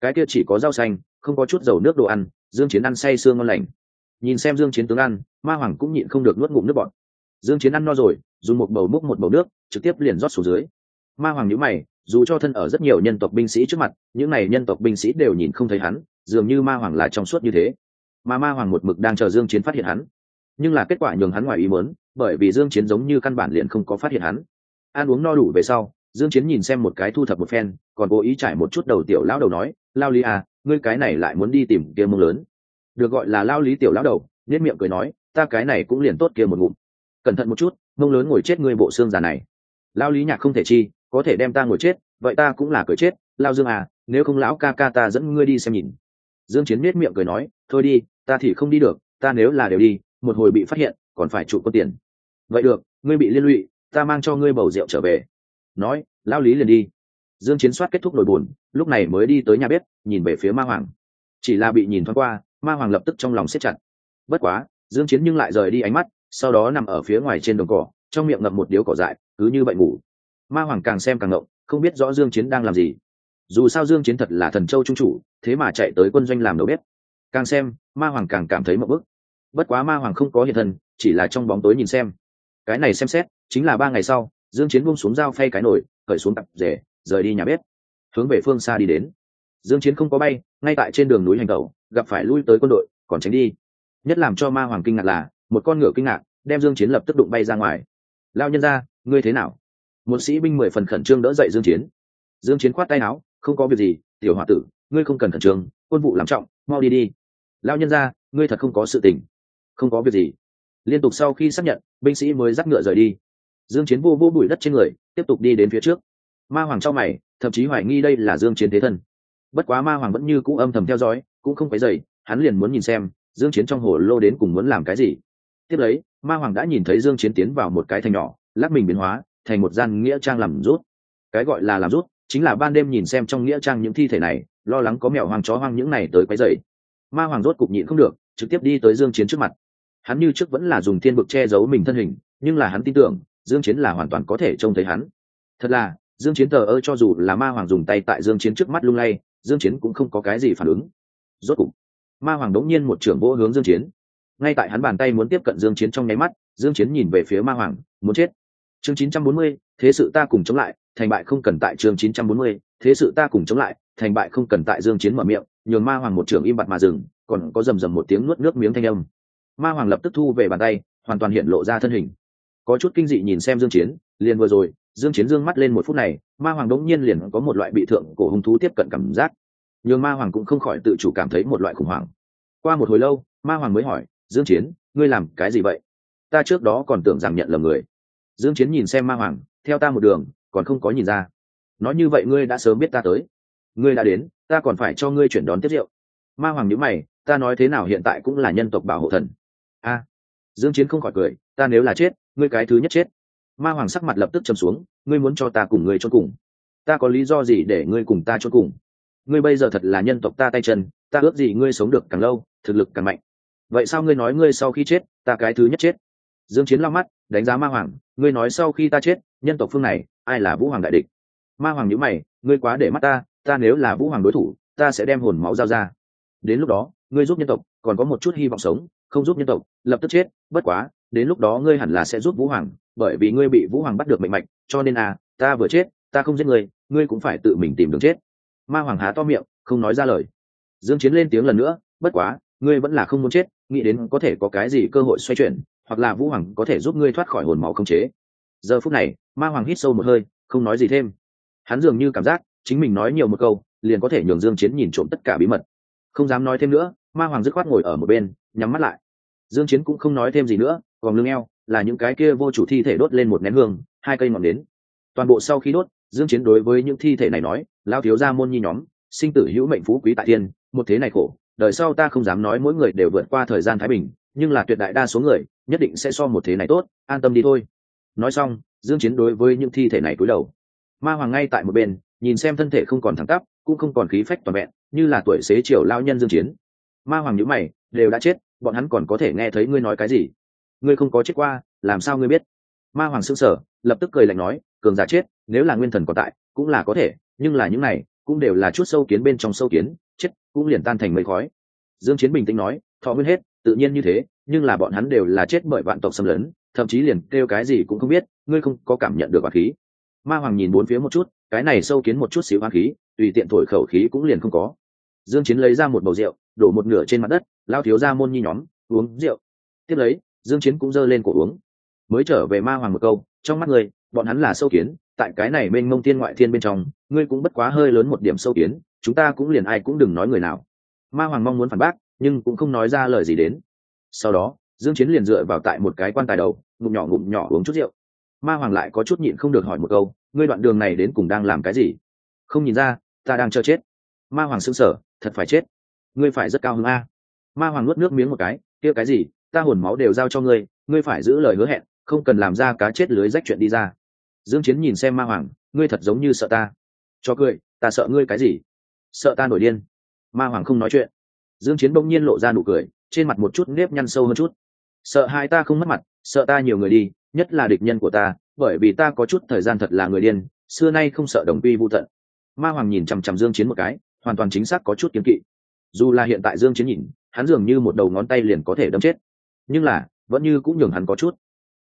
Cái kia chỉ có rau xanh, không có chút dầu nước đồ ăn dương chiến ăn say xương ngon lành. Nhìn xem dương chiến tướng ăn, ma hoàng cũng nhịn không được nuốt ngụm nước bọt. Dương chiến ăn no rồi, dùng một bầu múc một bầu nước, trực tiếp liền rót xuống dưới. Ma hoàng nhíu mày, dù cho thân ở rất nhiều nhân tộc binh sĩ trước mặt, những này nhân tộc binh sĩ đều nhìn không thấy hắn, dường như ma hoàng là trong suốt như thế. Mà ma hoàng một mực đang chờ dương chiến phát hiện hắn. Nhưng là kết quả nhường hắn ngoài ý muốn, bởi vì dương chiến giống như căn bản liền không có phát hiện hắn. Ăn uống no đủ về sau, dương chiến nhìn xem một cái thu thập một phen, còn cố ý trải một chút đầu tiểu lão đầu nói, lao lý à ngươi cái này lại muốn đi tìm kia mông lớn. Được gọi là lao lý tiểu lão đầu nết miệng cười nói, ta cái này cũng liền tốt kia một ngụm. Cẩn thận một chút, mông lớn ngồi chết ngươi bộ xương già này. Lao lý nhạc không thể chi, có thể đem ta ngồi chết, vậy ta cũng là cười chết, lao dương à nếu không lão ca ca ta dẫn ngươi đi xem nhìn. Dương chiến nết miệng cười nói, thôi đi, ta thì không đi được, ta nếu là đều đi, một hồi bị phát hiện, còn phải trụ có tiền. Vậy được, ngươi bị liên lụy, ta mang cho ngươi bầu rượu trở về. Nói, lao lý liền đi dương chiến soát kết thúc nổi buồn lúc này mới đi tới nhà bếp, nhìn về phía ma hoàng. Chỉ là bị nhìn thoáng qua, ma hoàng lập tức trong lòng siết chặt. Bất quá, dương chiến nhưng lại rời đi ánh mắt, sau đó nằm ở phía ngoài trên đồng cỏ, trong miệng ngậm một điếu cỏ dại, cứ như vậy ngủ. Ma hoàng càng xem càng ngộng, không biết rõ dương chiến đang làm gì. Dù sao dương chiến thật là thần châu trung chủ, thế mà chạy tới quân doanh làm đầu bếp. Càng xem, ma hoàng càng cảm thấy mộng bức. Bất quá ma hoàng không có hiện thân, chỉ là trong bóng tối nhìn xem. Cái này xem xét, chính là ba ngày sau, dương chiến buông xuống dao phay cái nồi, cởi xuống tập rể rời đi nhà bếp, hướng về phương xa đi đến. Dương chiến không có bay, ngay tại trên đường núi hành tẩu, gặp phải lui tới quân đội, còn tránh đi. Nhất làm cho ma hoàng kinh ngạc là, một con ngựa kinh ngạc, đem dương chiến lập tức đụng bay ra ngoài. Lao nhân ra ngươi thế nào? Một sĩ binh mười phần khẩn trương đỡ dậy dương chiến. Dương chiến khoát tay áo, không có việc gì, tiểu hòa tử, ngươi không cần khẩn trương, quân vụ làm trọng, mau đi đi. Lao nhân ra ngươi thật không có sự tình. Không có việc gì. Liên tục sau khi xác nhận, binh sĩ mới dắt ngựa rời đi. Dương chiến vô vô bụi đất trên người, tiếp tục đi đến phía trước ma hoàng cho mày, thậm chí hoài nghi đây là dương chiến thế thân. Bất quá ma hoàng vẫn như cũ âm thầm theo dõi, cũng không phải dậy hắn liền muốn nhìn xem dương chiến trong hồ lô đến cùng muốn làm cái gì. Tiếp lấy, ma hoàng đã nhìn thấy dương chiến tiến vào một cái thành nhỏ, lắc mình biến hóa, thành một gian nghĩa trang làm rút. Cái gọi là làm rút, chính là ban đêm nhìn xem trong nghĩa trang những thi thể này, lo lắng có mèo hoang chó hoang những này tới quấy rầy. Ma hoàng rốt cục nhịn không được, trực tiếp đi tới dương chiến trước mặt. Hắn như trước vẫn là dùng thiên bực che giấu mình thân hình, nhưng là hắn tin tưởng, dương chiến là hoàn toàn có thể trông thấy hắn. Thật là dương chiến thờ ơ cho dù là ma hoàng dùng tay tại dương chiến trước mắt lung lay dương chiến cũng không có cái gì phản ứng. Rốt cục ma hoàng đống nhiên một trưởng vỗ hướng dương chiến. Ngay tại hắn bàn tay muốn tiếp cận dương chiến trong nháy mắt dương chiến nhìn về phía ma hoàng muốn chết. Chương 940, thế sự ta cùng chống lại thành bại không cần tại chương 940, thế sự ta cùng chống lại thành bại không cần tại dương chiến mở miệng nhường ma hoàng một trưởng im bặt mà dừng còn có rầm rầm một tiếng nuốt nước miếng thanh âm. Ma hoàng lập tức thu về bàn tay hoàn toàn hiện lộ ra thân hình. Có chút kinh dị nhìn xem dương chiến liền vừa rồi dương chiến dương mắt lên một phút này, ma hoàng đống nhiên liền có một loại bị thượng cổ hung thú tiếp cận cảm giác. Nhưng ma hoàng cũng không khỏi tự chủ cảm thấy một loại khủng hoảng. Qua một hồi lâu, ma hoàng mới hỏi, dương chiến, ngươi làm cái gì vậy? Ta trước đó còn tưởng rằng nhận lầm người. Dương chiến nhìn xem ma hoàng, theo ta một đường, còn không có nhìn ra. Nói như vậy ngươi đã sớm biết ta tới. Ngươi đã đến, ta còn phải cho ngươi chuyển đón tiếp rượu. Ma hoàng nhíu mày, ta nói thế nào hiện tại cũng là nhân tộc bảo hộ thần. A. Dương chiến không khỏi cười, ta nếu là chết, ngươi cái thứ nhất chết ma hoàng sắc mặt lập tức trầm xuống, ngươi muốn cho ta cùng ngươi cho cùng. Ta có lý do gì để ngươi cùng ta cho cùng? Ngươi bây giờ thật là nhân tộc ta tay chân, ta ước gì ngươi sống được càng lâu, thực lực càng mạnh. Vậy sao ngươi nói ngươi sau khi chết, ta cái thứ nhất chết? Dương chiến lau mắt, đánh giá ma hoàng, ngươi nói sau khi ta chết, nhân tộc phương này, ai là vũ hoàng đại địch? Ma hoàng nhíu mày, ngươi quá để mắt ta ta nếu là vũ hoàng đối thủ, ta sẽ đem hồn máu giao ra. Đến lúc đó, ngươi giúp nhân tộc, còn có một chút hy vọng sống, không giúp nhân tộc, lập tức chết, bất quá, đến lúc đó ngươi hẳn là sẽ giúp vũ hoàng bởi vì ngươi bị vũ hoàng bắt được mệnh mạch, cho nên à ta vừa chết, ta không giết ngươi ngươi cũng phải tự mình tìm đường chết. Ma hoàng há to miệng, không nói ra lời. Dương chiến lên tiếng lần nữa, bất quá, ngươi vẫn là không muốn chết, nghĩ đến có thể có cái gì cơ hội xoay chuyển, hoặc là vũ hoàng có thể giúp ngươi thoát khỏi hồn máu không chế. Giờ phút này, ma hoàng hít sâu một hơi, không nói gì thêm. Hắn dường như cảm giác chính mình nói nhiều một câu, liền có thể nhường dương chiến nhìn trộm tất cả bí mật. Không dám nói thêm nữa, ma hoàng dứt khoát ngồi ở một bên, nhắm mắt lại. Dương chiến cũng không nói thêm gì nữa, còn lưng eo là những cái kia vô chủ thi thể đốt lên một nén hương, hai cây ngọn nến. Toàn bộ sau khi đốt, dương chiến đối với những thi thể này nói lao thiếu gia môn nhi nhóm, sinh tử hữu mệnh phú quý tại thiên, một thế này khổ, đời sau ta không dám nói mỗi người đều vượt qua thời gian thái bình, nhưng là tuyệt đại đa số người, nhất định sẽ so một thế này tốt, an tâm đi thôi. Nói xong, dương chiến đối với những thi thể này cúi đầu. Ma hoàng ngay tại một bên, nhìn xem thân thể không còn thẳng tắp, cũng không còn khí phách toàn vẹn, như là tuổi xế chiều lao nhân dương chiến. Ma hoàng nhíu mày, đều đã chết, bọn hắn còn có thể nghe thấy ngươi nói cái gì? Ngươi không có chết qua, làm sao ngươi biết? Ma hoàng sững sở lập tức cười lạnh nói, cường giả chết, nếu là nguyên thần còn tại, cũng là có thể, nhưng là những này, cũng đều là chút sâu kiến bên trong sâu kiến, chết, cũng liền tan thành mây khói. Dương chiến bình tĩnh nói, thọ nguyên hết, tự nhiên như thế, nhưng là bọn hắn đều là chết bởi vạn tộc xâm lấn, thậm chí liền kêu cái gì cũng không biết, ngươi không có cảm nhận được hỏa khí. Ma hoàng nhìn bốn phía một chút, cái này sâu kiến một chút xíu hỏa khí, tùy tiện thổi khẩu khí cũng liền không có. Dương chiến lấy ra một bầu rượu, đổ một nửa trên mặt đất, lao thiếu ra môn nhi nhóm, uống rượu. Tiếp lấy dương chiến cũng giơ lên cổ uống. Mới trở về ma hoàng một câu, trong mắt người bọn hắn là sâu kiến, tại cái này bên mông thiên ngoại thiên bên trong, ngươi cũng bất quá hơi lớn một điểm sâu kiến, chúng ta cũng liền ai cũng đừng nói người nào. Ma hoàng mong muốn phản bác, nhưng cũng không nói ra lời gì đến. Sau đó, dương chiến liền dựa vào tại một cái quan tài đầu, ngụm nhỏ ngụm nhỏ uống chút rượu. Ma hoàng lại có chút nhịn không được hỏi một câu, ngươi đoạn đường này đến cùng đang làm cái gì? Không nhìn ra, ta đang chờ chết. Ma hoàng sững sờ, thật phải chết. Ngươi phải rất cao hứng a. Ma hoàng nuốt nước miếng một cái, kia cái gì? Ta hồn máu đều giao cho ngươi ngươi phải giữ lời hứa hẹn, không cần làm ra cá chết lưới rách chuyện đi ra. Dương chiến nhìn xem ma hoàng, ngươi thật giống như sợ ta. Cho cười, ta sợ ngươi cái gì? Sợ ta nổi điên. Ma hoàng không nói chuyện. Dương chiến bỗng nhiên lộ ra nụ cười, trên mặt một chút nếp nhăn sâu hơn chút. Sợ hai ta không mất mặt, sợ ta nhiều người đi, nhất là địch nhân của ta, bởi vì ta có chút thời gian thật là người điên, xưa nay không sợ đồng quy vu tận. Ma hoàng nhìn chằm chằm dương chiến một cái, hoàn toàn chính xác có chút kiến kỵ. Dù là hiện tại dương chiến nhìn, hắn dường như một đầu ngón tay liền có thể đâm chết nhưng là, vẫn như cũng nhường hắn có chút.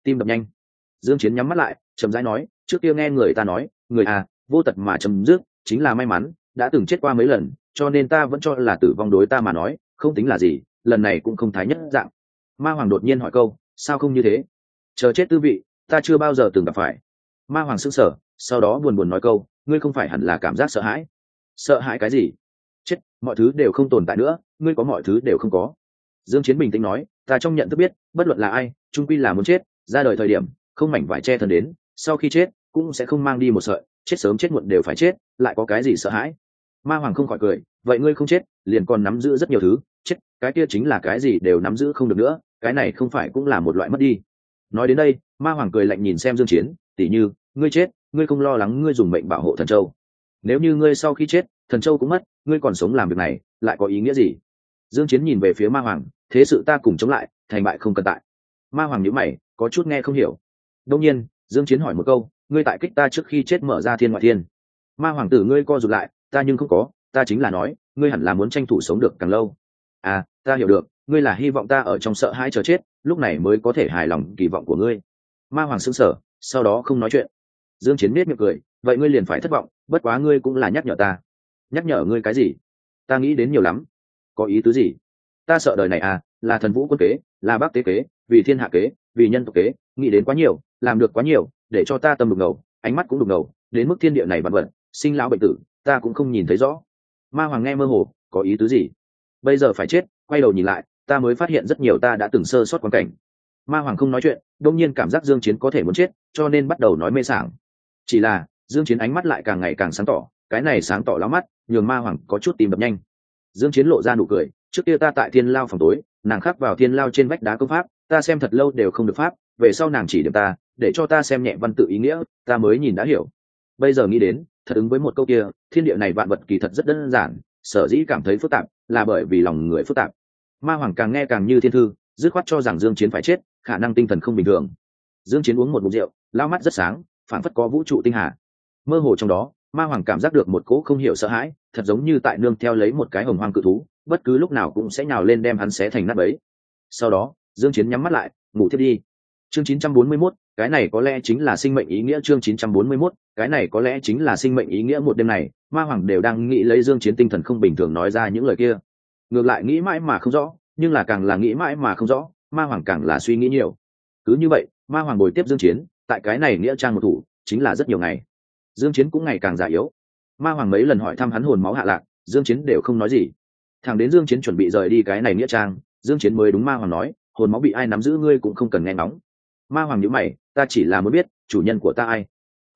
Tim đập nhanh. Dương chiến nhắm mắt lại, chậm rãi nói, trước kia nghe người ta nói, người à vô tật mà chấm dứt, chính là may mắn, đã từng chết qua mấy lần, cho nên ta vẫn cho là tử vong đối ta mà nói, không tính là gì, lần này cũng không thái nhất dạng. Ma hoàng đột nhiên hỏi câu, sao không như thế? Chờ chết tư vị, ta chưa bao giờ từng gặp phải. Ma hoàng sững sờ, sau đó buồn buồn nói câu, ngươi không phải hẳn là cảm giác sợ hãi. Sợ hãi cái gì? Chết, mọi thứ đều không tồn tại nữa, ngươi có mọi thứ đều không có. Dương chiến bình tĩnh nói ta trong nhận thức biết, bất luận là ai trung quy là muốn chết, ra đời thời điểm, không mảnh vải che thân đến, sau khi chết, cũng sẽ không mang đi một sợi, chết sớm chết muộn đều phải chết, lại có cái gì sợ hãi? Ma hoàng không khỏi cười, vậy ngươi không chết, liền còn nắm giữ rất nhiều thứ, chết, cái kia chính là cái gì đều nắm giữ không được nữa, cái này không phải cũng là một loại mất đi. Nói đến đây, ma hoàng cười lạnh nhìn xem dương chiến, tỉ như, ngươi chết, ngươi không lo lắng ngươi dùng mệnh bảo hộ thần châu. Nếu như ngươi sau khi chết, thần châu cũng mất, ngươi còn sống làm việc này, lại có ý nghĩa gì? Dương chiến nhìn về phía ma hoàng thế sự ta cùng chống lại, thành bại không cần tại. Ma hoàng nhữ mày, có chút nghe không hiểu. Đông nhiên, dương chiến hỏi một câu, ngươi tại kích ta trước khi chết mở ra thiên ngoại thiên. Ma hoàng tử ngươi co rụt lại, ta nhưng không có, ta chính là nói, ngươi hẳn là muốn tranh thủ sống được càng lâu. À ta hiểu được, ngươi là hy vọng ta ở trong sợ hãi chờ chết, lúc này mới có thể hài lòng kỳ vọng của ngươi. Ma hoàng sững sờ, sau đó không nói chuyện. Dương chiến biết miệng cười, vậy ngươi liền phải thất vọng, bất quá ngươi cũng là nhắc nhở ta. Nhắc nhở ngươi cái gì? Ta nghĩ đến nhiều lắm. Có ý tứ gì? Ta sợ đời này à là thần vũ quân kế, là bác tế kế, vì thiên hạ kế, vì nhân tộc kế, nghĩ đến quá nhiều, làm được quá nhiều, để cho ta tâm đục ngầu, ánh mắt cũng đục ngầu, đến mức thiên địa này vặn vặn sinh lão bệnh tử, ta cũng không nhìn thấy rõ. Ma hoàng nghe mơ hồ, có ý tứ gì? Bây giờ phải chết, quay đầu nhìn lại, ta mới phát hiện rất nhiều ta đã từng sơ sót quan cảnh. Ma hoàng không nói chuyện đông nhiên cảm giác dương chiến có thể muốn chết, cho nên bắt đầu nói mê sảng. Chỉ là, dương chiến ánh mắt lại càng ngày càng sáng tỏ, cái này sáng tỏ lắm mắt, nhường ma hoàng có chút tìm đập nhanh. Dương chiến lộ ra nụ cười trước kia ta tại thiên lao phòng tối, nàng khắc vào thiên lao trên vách đá công pháp, ta xem thật lâu đều không được pháp, về sau nàng chỉ điểm ta, để cho ta xem nhẹ văn tự ý nghĩa, ta mới nhìn đã hiểu. Bây giờ nghĩ đến, thật ứng với một câu kia, thiên địa này vạn vật kỳ thật rất đơn giản, sở dĩ cảm thấy phức tạp, là bởi vì lòng người phức tạp. Ma hoàng càng nghe càng như thiên thư, dứt khoát cho rằng dương chiến phải chết, khả năng tinh thần không bình thường. Dương chiến uống một bụng rượu lao mắt rất sáng phản phất có vũ trụ tinh hà. Mơ hồ trong đó ma hoàng cảm giác được một cỗ không hiểu sợ hãi thật giống như tại nương theo lấy một cái hồng hoang cự thú bất cứ lúc nào cũng sẽ nhào lên đem hắn xé thành nát ấy sau đó dương chiến nhắm mắt lại ngủ thiết đi. Chương 941, cái này có lẽ chính là sinh mệnh ý nghĩa chương 941, cái này có lẽ chính là sinh mệnh ý nghĩa một đêm này ma hoàng đều đang nghĩ lấy dương chiến tinh thần không bình thường nói ra những lời kia. Ngược lại nghĩ mãi mà không rõ nhưng là càng là nghĩ mãi mà không rõ ma hoàng càng là suy nghĩ nhiều. Cứ như vậy ma hoàng bồi tiếp dương chiến tại cái này nghĩa trang một thủ chính là rất nhiều ngày dương chiến cũng ngày càng già yếu. Ma hoàng mấy lần hỏi thăm hắn hồn máu hạ lạc, dương chiến đều không nói gì. Thằng đến dương chiến chuẩn bị rời đi cái này nghĩa trang, dương chiến mới đúng ma hoàng nói, hồn máu bị ai nắm giữ ngươi cũng không cần nghe nóng ma hoàng nhíu mày, ta chỉ là muốn biết, chủ nhân của ta ai?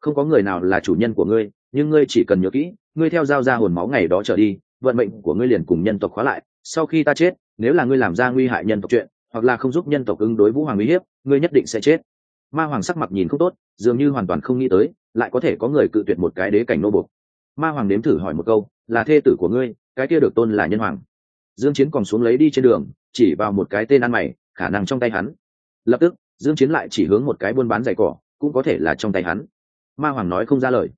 Không có người nào là chủ nhân của ngươi, nhưng ngươi chỉ cần nhớ kỹ, ngươi theo giao ra hồn máu ngày đó trở đi, vận mệnh của ngươi liền cùng nhân tộc khóa lại. Sau khi ta chết, nếu là ngươi làm ra nguy hại nhân tộc chuyện, hoặc là không giúp nhân tộc ứng đối vũ hoàng uy hiếp, ngươi nhất định sẽ chết. Ma hoàng sắc mặt nhìn không tốt, dường như hoàn toàn không nghĩ tới lại có thể có người cự tuyệt một cái đế cảnh nô bộc. ma hoàng nếm thử hỏi một câu, là thê tử của ngươi, cái kia được tôn là nhân hoàng. Dương chiến còn xuống lấy đi trên đường, chỉ vào một cái tên ăn mày, khả năng trong tay hắn. Lập tức, dương chiến lại chỉ hướng một cái buôn bán giày cỏ, cũng có thể là trong tay hắn. Ma hoàng nói không ra lời.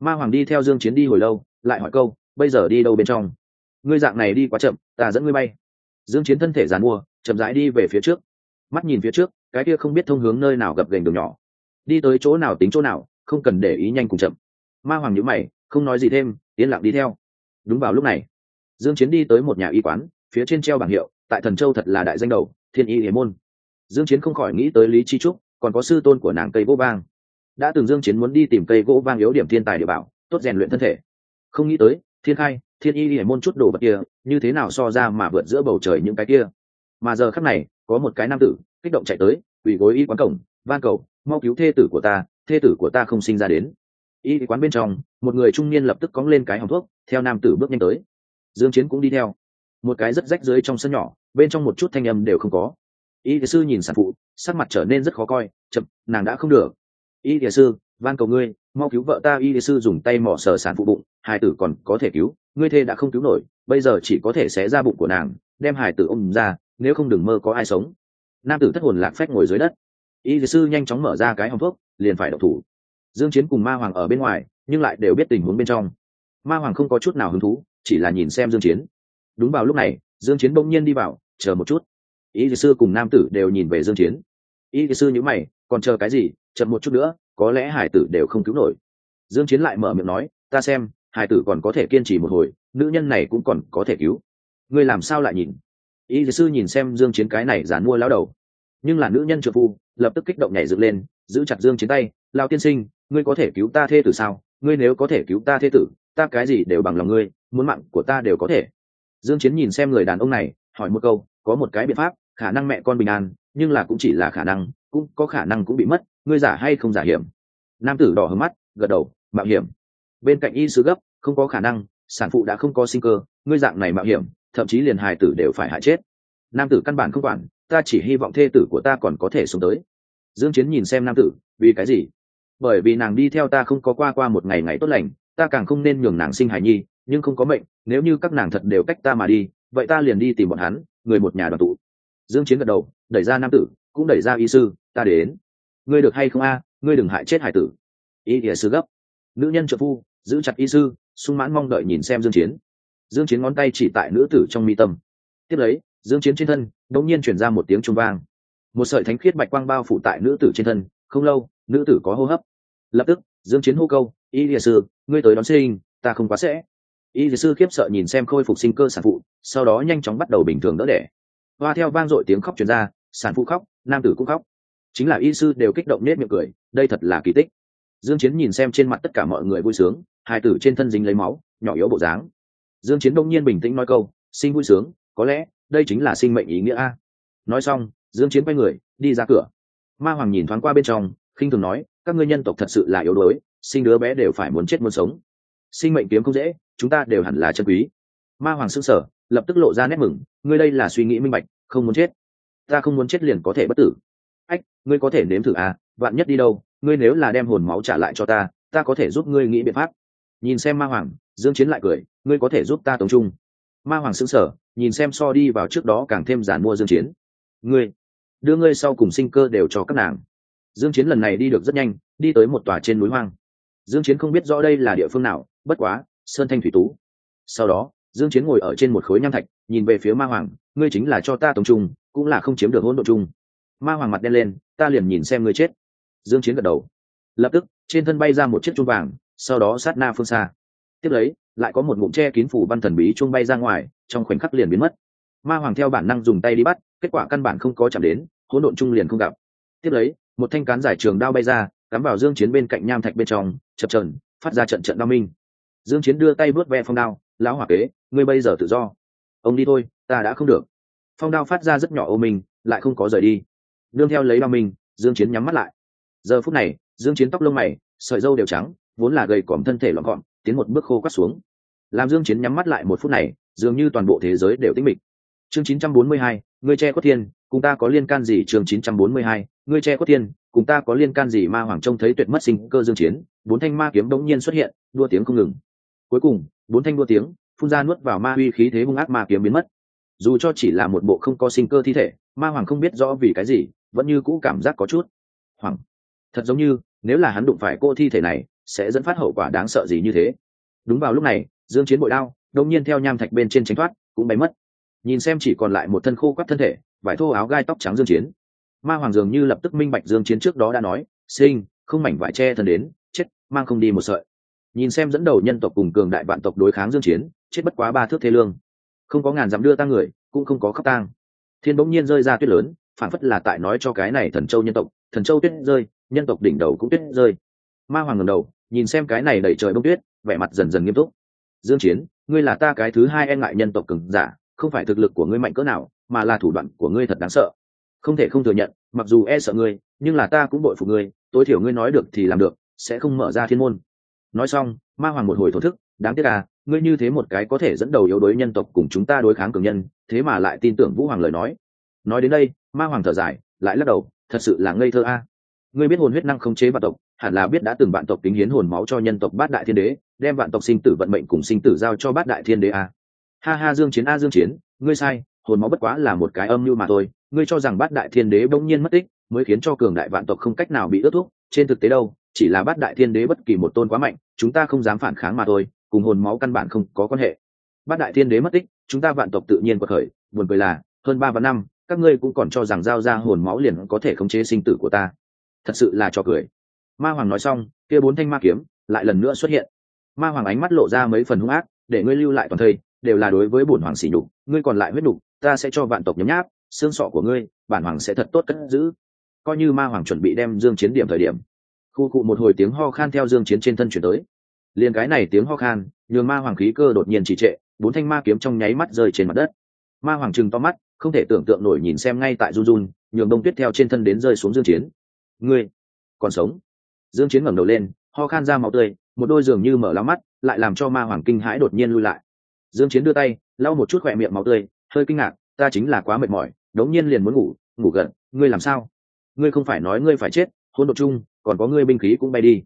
Ma hoàng đi theo dương chiến đi hồi lâu, lại hỏi câu, bây giờ đi đâu bên trong? Ngươi dạng này đi quá chậm, ta dẫn ngươi bay. Dương chiến thân thể giàn mua, chậm rãi đi về phía trước. Mắt nhìn phía trước, cái kia không biết thông hướng nơi nào gập gành đường nhỏ. Đi tới chỗ nào tính chỗ nào? Không cần để ý nhanh cùng chậm. Ma hoàng nhữ mày, không nói gì thêm, yên lặng đi theo. Đúng vào lúc này, dương chiến đi tới một nhà y quán, phía trên treo bảng hiệu, tại thần châu thật là đại danh đầu, thiên y hề môn. Dương chiến không khỏi nghĩ tới lý chi trúc, còn có sư tôn của nàng cây gỗ vang. Đã từng dương chiến muốn đi tìm cây gỗ vang yếu điểm thiên tài địa bảo, tốt rèn luyện thân thể. Không nghĩ tới, thiên khai, thiên y hải môn chút đồ vật kia, như thế nào so ra mà vượt giữa bầu trời những cái kia. Mà giờ khắc này, có một cái nam tử, kích động chạy tới, quỳ gối y quán cổng, van cầu, mau cứu thê tử của ta thê tử của ta không sinh ra đến. Y quán bên trong, một người trung niên lập tức cóng lên cái hòng thuốc, theo nam tử bước nhanh tới. Dương chiến cũng đi theo. Một cái rất rách dưới trong sân nhỏ, bên trong một chút thanh âm đều không có. Y sư nhìn sản phụ, sắc mặt trở nên rất khó coi, chậm, nàng đã không được. Y sư, van cầu ngươi, mau cứu vợ ta, y sư dùng tay mỏ sờ sản phụ bụng, hài tử còn có thể cứu, ngươi thê đã không cứu nổi, bây giờ chỉ có thể xé ra bụng của nàng, đem hài tử ôm ra, nếu không đừng mơ có ai sống. Nam tử thất hồn lạc phách ngồi dưới đất. Y sư nhanh chóng mở ra cái hòng thuốc liền phải độc thủ. Dương chiến cùng ma hoàng ở bên ngoài, nhưng lại đều biết tình huống bên trong. Ma hoàng không có chút nào hứng thú, chỉ là nhìn xem dương chiến. Đúng vào lúc này, dương chiến bỗng nhiên đi vào, chờ một chút. Y sư cùng nam tử đều nhìn về dương chiến. Y sư nhíu mày, còn chờ cái gì? Chậm một chút nữa, có lẽ hải tử đều không cứu nổi. Dương chiến lại mở miệng nói, ta xem, hải tử còn có thể kiên trì một hồi, nữ nhân này cũng còn có thể cứu. Ngươi làm sao lại nhìn? Y sư nhìn xem dương chiến cái này giàn mua lão đầu nhưng là nữ nhân trợ phu, lập tức kích động nhảy dựng lên, giữ chặt dương chiến tay lao tiên sinh, ngươi có thể cứu ta thê tử sao? Ngươi nếu có thể cứu ta thê tử, ta cái gì đều bằng lòng ngươi, muốn mạng của ta đều có thể. Dương chiến nhìn xem người đàn ông này, hỏi một câu, có một cái biện pháp, khả năng mẹ con bình an, nhưng là cũng chỉ là khả năng, cũng có khả năng cũng bị mất, ngươi giả hay không giả hiểm? Nam tử đỏ hờ mắt, gật đầu, mạo hiểm. Bên cạnh y sứ gấp, không có khả năng, sản phụ đã không có sinh cơ, ngươi dạng này mạo hiểm, thậm chí liền hài tử đều phải hại chết. Nam tử căn bản không quản ta chỉ hy vọng thê tử của ta còn có thể sống tới. Dương chiến nhìn xem nam tử, vì cái gì? Bởi vì nàng đi theo ta không có qua qua một ngày ngày tốt lành, ta càng không nên nhường nàng sinh hài nhi, nhưng không có mệnh, nếu như các nàng thật đều cách ta mà đi, vậy ta liền đi tìm bọn hắn, người một nhà đoàn tụ. Dương chiến gật đầu, đẩy ra nam tử, cũng đẩy ra y sư, ta đến. Ngươi được hay không a? Ngươi đừng hại chết hải tử. Y y sư gấp. Nữ nhân trợ phu, giữ chặt y sư, sung mãn mong đợi nhìn xem dương chiến. Dương chiến ngón tay chỉ tại nữ tử trong mi tâm. Tiếp lấy dương chiến trên thân, đột nhiên truyền ra một tiếng trung vang. Một sợi thánh khiết bạch quang bao phủ tại nữ tử trên thân, không lâu, nữ tử có hô hấp. Lập tức, dương chiến hô câu, y lìa sư, ngươi tới đón sinh, ta không quá sẽ. Y lìa sư khiếp sợ nhìn xem khôi phục sinh cơ sản phụ, sau đó nhanh chóng bắt đầu bình thường đỡ đẻ. Hoa theo vang dội tiếng khóc truyền ra, sản phụ khóc, nam tử cũng khóc. Chính là y sư đều kích động nết miệng cười, đây thật là kỳ tích. Dương chiến nhìn xem trên mặt tất cả mọi người vui sướng, hai tử trên thân dính lấy máu, nhỏ yếu bộ dáng. Dương chiến đông nhiên bình tĩnh nói câu, sinh vui sướng, có lẽ đây chính là sinh mệnh ý nghĩa a. Nói xong, dương chiến quay người, đi ra cửa. Ma hoàng nhìn thoáng qua bên trong, khinh thường nói, các ngươi nhân tộc thật sự là yếu đuối, sinh đứa bé đều phải muốn chết muốn sống. Sinh mệnh kiếm không dễ, chúng ta đều hẳn là chân quý. Ma hoàng sững sờ, lập tức lộ ra nét mừng, ngươi đây là suy nghĩ minh bạch, không muốn chết. Ta không muốn chết liền có thể bất tử. Ách, ngươi có thể nếm thử à vạn nhất đi đâu, ngươi nếu là đem hồn máu trả lại cho ta ta có thể giúp ngươi nghĩ biện pháp. Nhìn xem ma hoàng, dương chiến lại cười, ngươi có thể giúp ta tổng trung ma hoàng sững sờ nhìn xem so đi vào trước đó càng thêm giản mua dương chiến. Ngươi, đưa ngươi sau cùng sinh cơ đều cho các nàng. Dương chiến lần này đi được rất nhanh, đi tới một tòa trên núi hoang. Dương chiến không biết rõ đây là địa phương nào, bất quá, sơn thanh thủy tú. Sau đó, dương chiến ngồi ở trên một khối nham thạch, nhìn về phía ma hoàng, ngươi chính là cho ta tổng trung, cũng là không chiếm được hỗn độ chung ma hoàng mặt đen lên, ta liền nhìn xem ngươi chết. Dương chiến gật đầu. Lập tức, trên thân bay ra một chiếc chuông vàng, sau đó sát na phương xa. Tiếp lấy lại có một ngụm che kín phủ văn thần bí chuông bay ra ngoài, trong khoảnh khắc liền biến mất. Ma hoàng theo bản năng dùng tay đi bắt, kết quả căn bản không có chạm đến, hỗn độn chung liền không gặp. Tiếp lấy, một thanh cán giải trường đao bay ra, cắm vào dương chiến bên cạnh nham thạch bên trong, chập chờn, phát ra trận trận đao minh. Dương chiến đưa tay vớt ve phong đao, lão hỏa kế, ngươi bây giờ tự do. Ông đi thôi, ta đã không được. Phong đao phát ra rất nhỏ ô mình lại không có rời đi. Đương theo lấy đao mình dương chiến nhắm mắt lại. Giờ phút này, dương chiến tóc lông mày, sợi râu đều trắng, vốn là gầy còm thân thể loạn gọn tiến một bước khô quắt xuống. Làm dương chiến nhắm mắt lại một phút này dường như toàn bộ thế giới đều tĩnh mịch. Chương 942, ngươi che quất thiên cùng ta có liên can gì? Chương 942, ngươi che quất thiên cùng ta có liên can gì? Ma hoàng trông thấy tuyệt mất sinh cơ dương chiến bốn thanh ma kiếm đống nhiên xuất hiện đua tiếng không ngừng. Cuối cùng bốn thanh đua tiếng phun ra nuốt vào ma uy khí thế hung ác ma kiếm biến mất. Dù cho chỉ là một bộ không có sinh cơ thi thể ma hoàng không biết rõ vì cái gì vẫn như cũ cảm giác có chút hoàng thật giống như nếu là hắn đụng phải cô thi thể này sẽ dẫn phát hậu quả đáng sợ gì như thế. Đúng vào lúc này, dương chiến bội đao, đông nhiên theo nham thạch bên trên tránh thoát, cũng bay mất. Nhìn xem chỉ còn lại một thân khô quắt thân thể, vải thô áo gai tóc trắng dương chiến. Ma hoàng dường như lập tức minh bạch dương chiến trước đó đã nói, sinh, không mảnh vải che thân đến, chết, mang không đi một sợi. Nhìn xem dẫn đầu nhân tộc cùng cường đại vạn tộc đối kháng dương chiến, chết bất quá ba thước thế lương. Không có ngàn dặm đưa ta người, cũng không có khóc tang. Thiên bỗng nhiên rơi ra tuyết lớn phản phất là tại nói cho cái này thần châu nhân tộc, thần châu tuyết rơi, nhân tộc đỉnh đầu cũng tuyết rơi ma hoàng ngầm đầu, nhìn xem cái này đẩy trời bông tuyết, vẻ mặt dần dần nghiêm túc. Dương chiến, ngươi là ta cái thứ hai e ngại nhân tộc cường giả, không phải thực lực của ngươi mạnh cỡ nào, mà là thủ đoạn của ngươi thật đáng sợ. Không thể không thừa nhận, mặc dù e sợ ngươi, nhưng là ta cũng bội phục ngươi, tối thiểu ngươi nói được thì làm được, sẽ không mở ra thiên môn. Nói xong, ma hoàng một hồi thổ thức, đáng tiếc à ngươi như thế một cái có thể dẫn đầu yếu đối nhân tộc cùng chúng ta đối kháng cường nhân, thế mà lại tin tưởng vũ hoàng lời nói. Nói đến đây, ma hoàng thở dài, lại lắc đầu, thật sự là ngây thơ a. Ngươi biết hồn huyết năng không chế vạn tộc hẳn là biết đã từng vạn tộc tính hiến hồn máu cho nhân tộc bát đại thiên đế, đem vạn tộc sinh tử vận mệnh cùng sinh tử giao cho bát đại thiên đế a ha ha, dương chiến a, dương chiến, ngươi sai, hồn máu bất quá là một cái âm mưu mà thôi, ngươi cho rằng bát đại thiên đế bỗng nhiên mất tích, mới khiến cho cường đại vạn tộc không cách nào bị ước thúc, trên thực tế đâu, chỉ là bát đại thiên đế bất kỳ một tôn quá mạnh, chúng ta không dám phản kháng mà thôi, cùng hồn máu căn bản không có quan hệ. Bát đại thiên đế mất tích, chúng ta vạn tộc tự nhiên quật khởi, buồn cười là, hơn ba vạn năm, các ngươi cũng còn cho rằng giao ra hồn máu liền có thể khống chế sinh tử của ta. Thật sự là cho cười ma hoàng nói xong, kia bốn thanh ma kiếm lại lần nữa xuất hiện. Ma hoàng ánh mắt lộ ra mấy phần hung ác, để ngươi lưu lại toàn thây, đều là đối với bổn hoàng xỉ nhục, ngươi còn lại huyết nhục, ta sẽ cho vạn tộc nhấm nháp, xương sọ của ngươi, bản hoàng sẽ thật tốt cất giữ. Coi như ma hoàng chuẩn bị đem dương chiến điểm thời điểm. Khu cụ một hồi tiếng ho khan theo dương chiến trên thân chuyển tới. Liền cái này tiếng ho khan, nhường ma hoàng khí cơ đột nhiên trì trệ, bốn thanh ma kiếm trong nháy mắt rơi trên mặt đất. Ma hoàng trừng to mắt, không thể tưởng tượng nổi nhìn xem ngay tại run run nhường đông tuyết theo trên thân đến rơi xuống dương chiến. Ngươi còn sống? Dương chiến ngẩng đầu lên, ho khan ra máu tươi, một đôi giường như mở lá mắt, lại làm cho ma hoàng kinh hãi đột nhiên lui lại. Dương chiến đưa tay, lau một chút khỏe miệng máu tươi, hơi kinh ngạc, ta chính là quá mệt mỏi, đống nhiên liền muốn ngủ ngủ gần ngươi làm sao? Ngươi không phải nói ngươi phải chết, hôn đột chung, còn có ngươi binh khí cũng bay đi.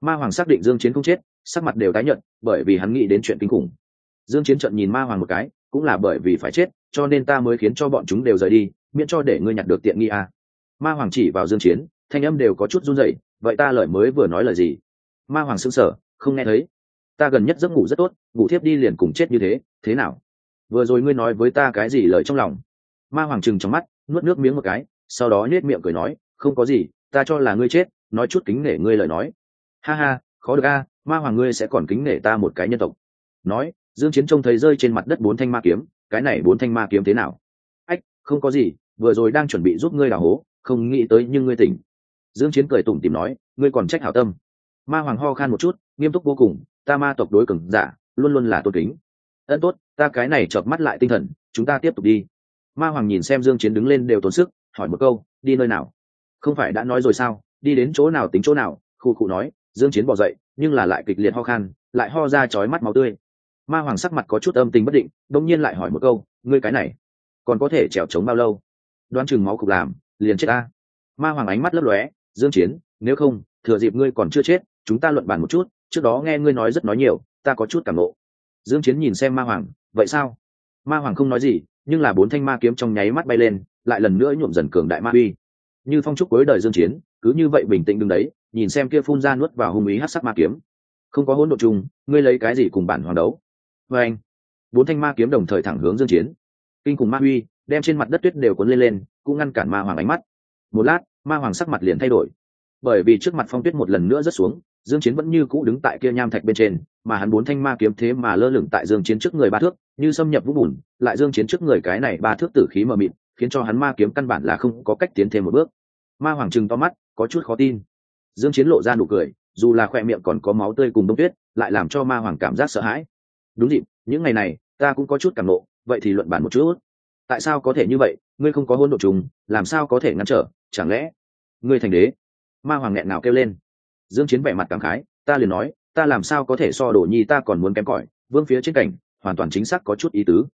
Ma hoàng xác định dương chiến không chết, sắc mặt đều tái nhợt, bởi vì hắn nghĩ đến chuyện kinh khủng. Dương chiến trợn nhìn ma hoàng một cái, cũng là bởi vì phải chết, cho nên ta mới khiến cho bọn chúng đều rời đi, miễn cho để ngươi nhặt được tiện nghi à. ma hoàng chỉ vào dương chiến thanh âm đều có chút run rẩy, vậy ta lời mới vừa nói lời gì? Ma hoàng sững sờ, không nghe thấy. Ta gần nhất giấc ngủ rất tốt, ngủ thiếp đi liền cùng chết như thế thế nào? Vừa rồi ngươi nói với ta cái gì lời trong lòng? Ma hoàng trừng trong mắt, nuốt nước miếng một cái, sau đó nhếch miệng cười nói, không có gì, ta cho là ngươi chết, nói chút kính nể ngươi lời nói. Ha ha, khó được a, ma hoàng ngươi sẽ còn kính nể ta một cái nhân tộc. Nói, dương chiến trông thấy rơi trên mặt đất bốn thanh ma kiếm, cái này bốn thanh ma kiếm thế nào? Ách, không có gì, vừa rồi đang chuẩn bị giúp ngươi đào hố, không nghĩ tới nhưng ngươi tỉnh dương chiến cười tủm tỉm nói, ngươi còn trách hảo tâm. Ma hoàng ho khan một chút, nghiêm túc vô cùng, ta ma tộc đối cường giả, luôn luôn là tôn kính. Ân tốt, ta cái này chợp mắt lại tinh thần, chúng ta tiếp tục đi. Ma hoàng nhìn xem dương chiến đứng lên đều tốn sức, hỏi một câu, đi nơi nào? Không phải đã nói rồi sao? Đi đến chỗ nào tính chỗ nào? Khu khu nói, dương chiến bỏ dậy, nhưng là lại kịch liệt ho khan, lại ho ra chói mắt máu tươi. Ma hoàng sắc mặt có chút âm tình bất định đông nhiên lại hỏi một câu, ngươi cái này, còn có thể trèo trống bao lâu? Đoán chừng máu cục làm, liền chết ta. Ma hoàng ánh mắt lấp lóe dương chiến, nếu không, thừa dịp ngươi còn chưa chết, chúng ta luận bàn một chút, trước đó nghe ngươi nói rất nói nhiều, ta có chút cảm ngộ. dương chiến nhìn xem ma hoàng, vậy sao? Ma hoàng không nói gì, nhưng là bốn thanh ma kiếm trong nháy mắt bay lên, lại lần nữa nhuộm dần cường đại ma uy. Như phong trúc cuối đời dương chiến, cứ như vậy bình tĩnh đứng đấy, nhìn xem kia phun ra nuốt vào hung ý hắc sắc ma kiếm. Không có hỗn độn chung ngươi lấy cái gì cùng bản hoàng đấu? Với anh, bốn thanh ma kiếm đồng thời thẳng hướng dương chiến. Kinh cùng ma uy, đem trên mặt đất tuyết đều cuốn lên lên, cũng ngăn cản ma hoàng ánh mắt một lát, ma hoàng sắc mặt liền thay đổi. Bởi vì trước mặt phong tuyết một lần nữa rớt xuống, dương chiến vẫn như cũ đứng tại kia nham thạch bên trên, mà hắn bốn thanh ma kiếm thế mà lơ lửng tại dương chiến trước người ba thước, như xâm nhập vũ bùn, lại dương chiến trước người cái này ba thước tử khí mờ mịt, khiến cho hắn ma kiếm căn bản là không có cách tiến thêm một bước. Ma hoàng trừng to mắt, có chút khó tin. Dương chiến lộ ra nụ cười, dù là khoe miệng còn có máu tươi cùng đông tuyết, lại làm cho ma hoàng cảm giác sợ hãi. Đúng dịp, những ngày này, ta cũng có chút cảm nộ, vậy thì luận bản một chút tại sao có thể như vậy? Ngươi không có hôn độ trùng, làm sao có thể ngăn trở? Chẳng lẽ ngươi thành đế? Ma hoàng nghẹn nào kêu lên. Dương chiến vẻ mặt cảm khái, ta liền nói, ta làm sao có thể so đổ nhi ta còn muốn kém cỏi? Vương phía trên cảnh, hoàn toàn chính xác có chút ý tứ.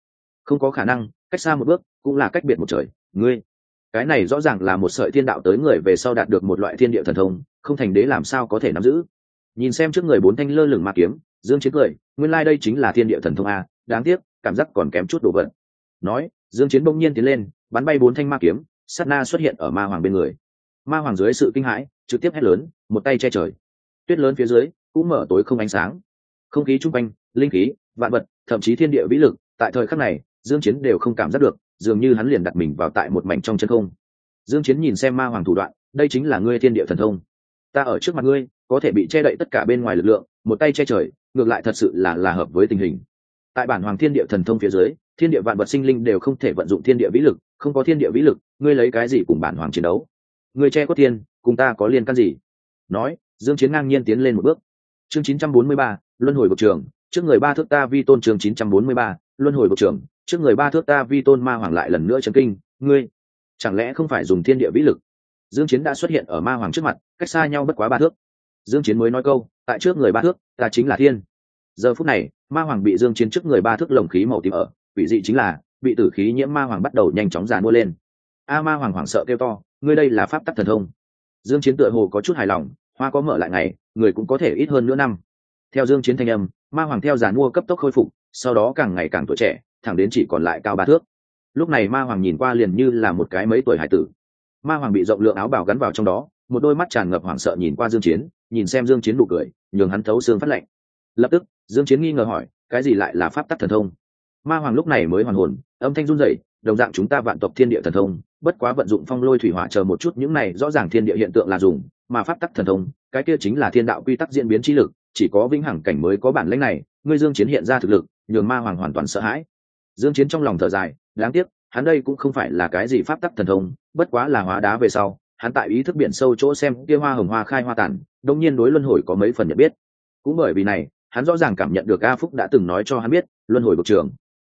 Không có khả năng, cách xa một bước cũng là cách biệt một trời. Ngươi, cái này rõ ràng là một sợi thiên đạo tới người về sau đạt được một loại thiên địa thần thông, không thành đế làm sao có thể nắm giữ? Nhìn xem trước người bốn thanh lơ lửng ma kiếm, dương chiến cười, nguyên lai like đây chính là thiên địa thần thông a, đáng tiếc, cảm giác còn kém chút đồ vật. Nói dương chiến bỗng nhiên tiến lên, bắn bay bốn thanh ma kiếm, sát na xuất hiện ở ma hoàng bên người. Ma hoàng dưới sự kinh hãi, trực tiếp hét lớn, một tay che trời. Tuyết lớn phía dưới, cũng mở tối không ánh sáng. Không khí chung quanh, linh khí, vạn vật, thậm chí thiên địa vĩ lực, tại thời khắc này, dương chiến đều không cảm giác được, dường như hắn liền đặt mình vào tại một mảnh trong chân không. Dương chiến nhìn xem ma hoàng thủ đoạn, đây chính là ngươi thiên địa thần thông. Ta ở trước mặt ngươi, có thể bị che đậy tất cả bên ngoài lực lượng, một tay che trời, ngược lại thật sự là là hợp với tình hình. Tại bản hoàng thiên địa thần thông phía dưới thiên địa vạn vật sinh linh đều không thể vận dụng thiên địa vĩ lực không có thiên địa vĩ lực ngươi lấy cái gì cùng bản hoàng chiến đấu? Ngươi che có thiên cùng ta có liên can gì? Nói dương chiến ngang nhiên tiến lên một bước. Chương 943, luân hồi vực trường trước người ba thước ta vi tôn trường chín trăm bốn mươi ba luân hồi bộ trưởng trước người ba thước ta vi tôn ma hoàng lại lần nữa chấn kinh ngươi chẳng lẽ không phải dùng thiên địa vĩ lực? Dương chiến đã xuất hiện ở ma hoàng trước mặt cách xa nhau bất quá ba thước. Dương chiến mới nói câu tại trước người ba thước ta chính là thiên. Giờ phút này ma hoàng bị dương chiến trước người ba thước lồng khí màu tím ở vị dị chính là, bị tử khí nhiễm ma hoàng bắt đầu nhanh chóng giàn mua lên. A ma hoàng hoảng sợ kêu to, ngươi đây là pháp tắc thần thông. Dương chiến tựa hồ có chút hài lòng, hoa có mở lại ngày, người cũng có thể ít hơn nửa năm. Theo dương chiến thanh âm, ma hoàng theo giàn mua cấp tốc khôi phục, sau đó càng ngày càng tuổi trẻ, thẳng đến chỉ còn lại cao ba thước. Lúc này ma hoàng nhìn qua liền như là một cái mấy tuổi hải tử. Ma hoàng bị rộng lượng áo bào gắn vào trong đó, một đôi mắt tràn ngập hoảng sợ nhìn qua dương chiến, nhìn xem dương chiến nụ cười, nhường hắn thấu xương phát lạnh. Lập tức, dương chiến nghi ngờ hỏi, cái gì lại là pháp tắc thần thông? Ma hoàng lúc này mới hoàn hồn, âm thanh run rẩy, đồng dạng chúng ta vạn tộc thiên địa thần thông, bất quá vận dụng phong lôi thủy hỏa chờ một chút, những này rõ ràng thiên địa hiện tượng là dùng, mà pháp tắc thần thông, cái kia chính là thiên đạo quy tắc diễn biến trí lực, chỉ có vĩnh hằng cảnh mới có bản lĩnh này, ngươi dương chiến hiện ra thực lực, nhường ma hoàng hoàn toàn sợ hãi. Dương chiến trong lòng thở dài, đáng tiếc, hắn đây cũng không phải là cái gì pháp tắc thần thông, bất quá là hóa đá về sau, hắn tại ý thức biển sâu chỗ xem kia hoa hồng hoa khai hoa tàn, đông nhiên đối luân hồi có mấy phần nhận biết. Cũng bởi vì này, hắn rõ ràng cảm nhận được a phúc đã từng nói cho hắn biết, luân hồi bậc trường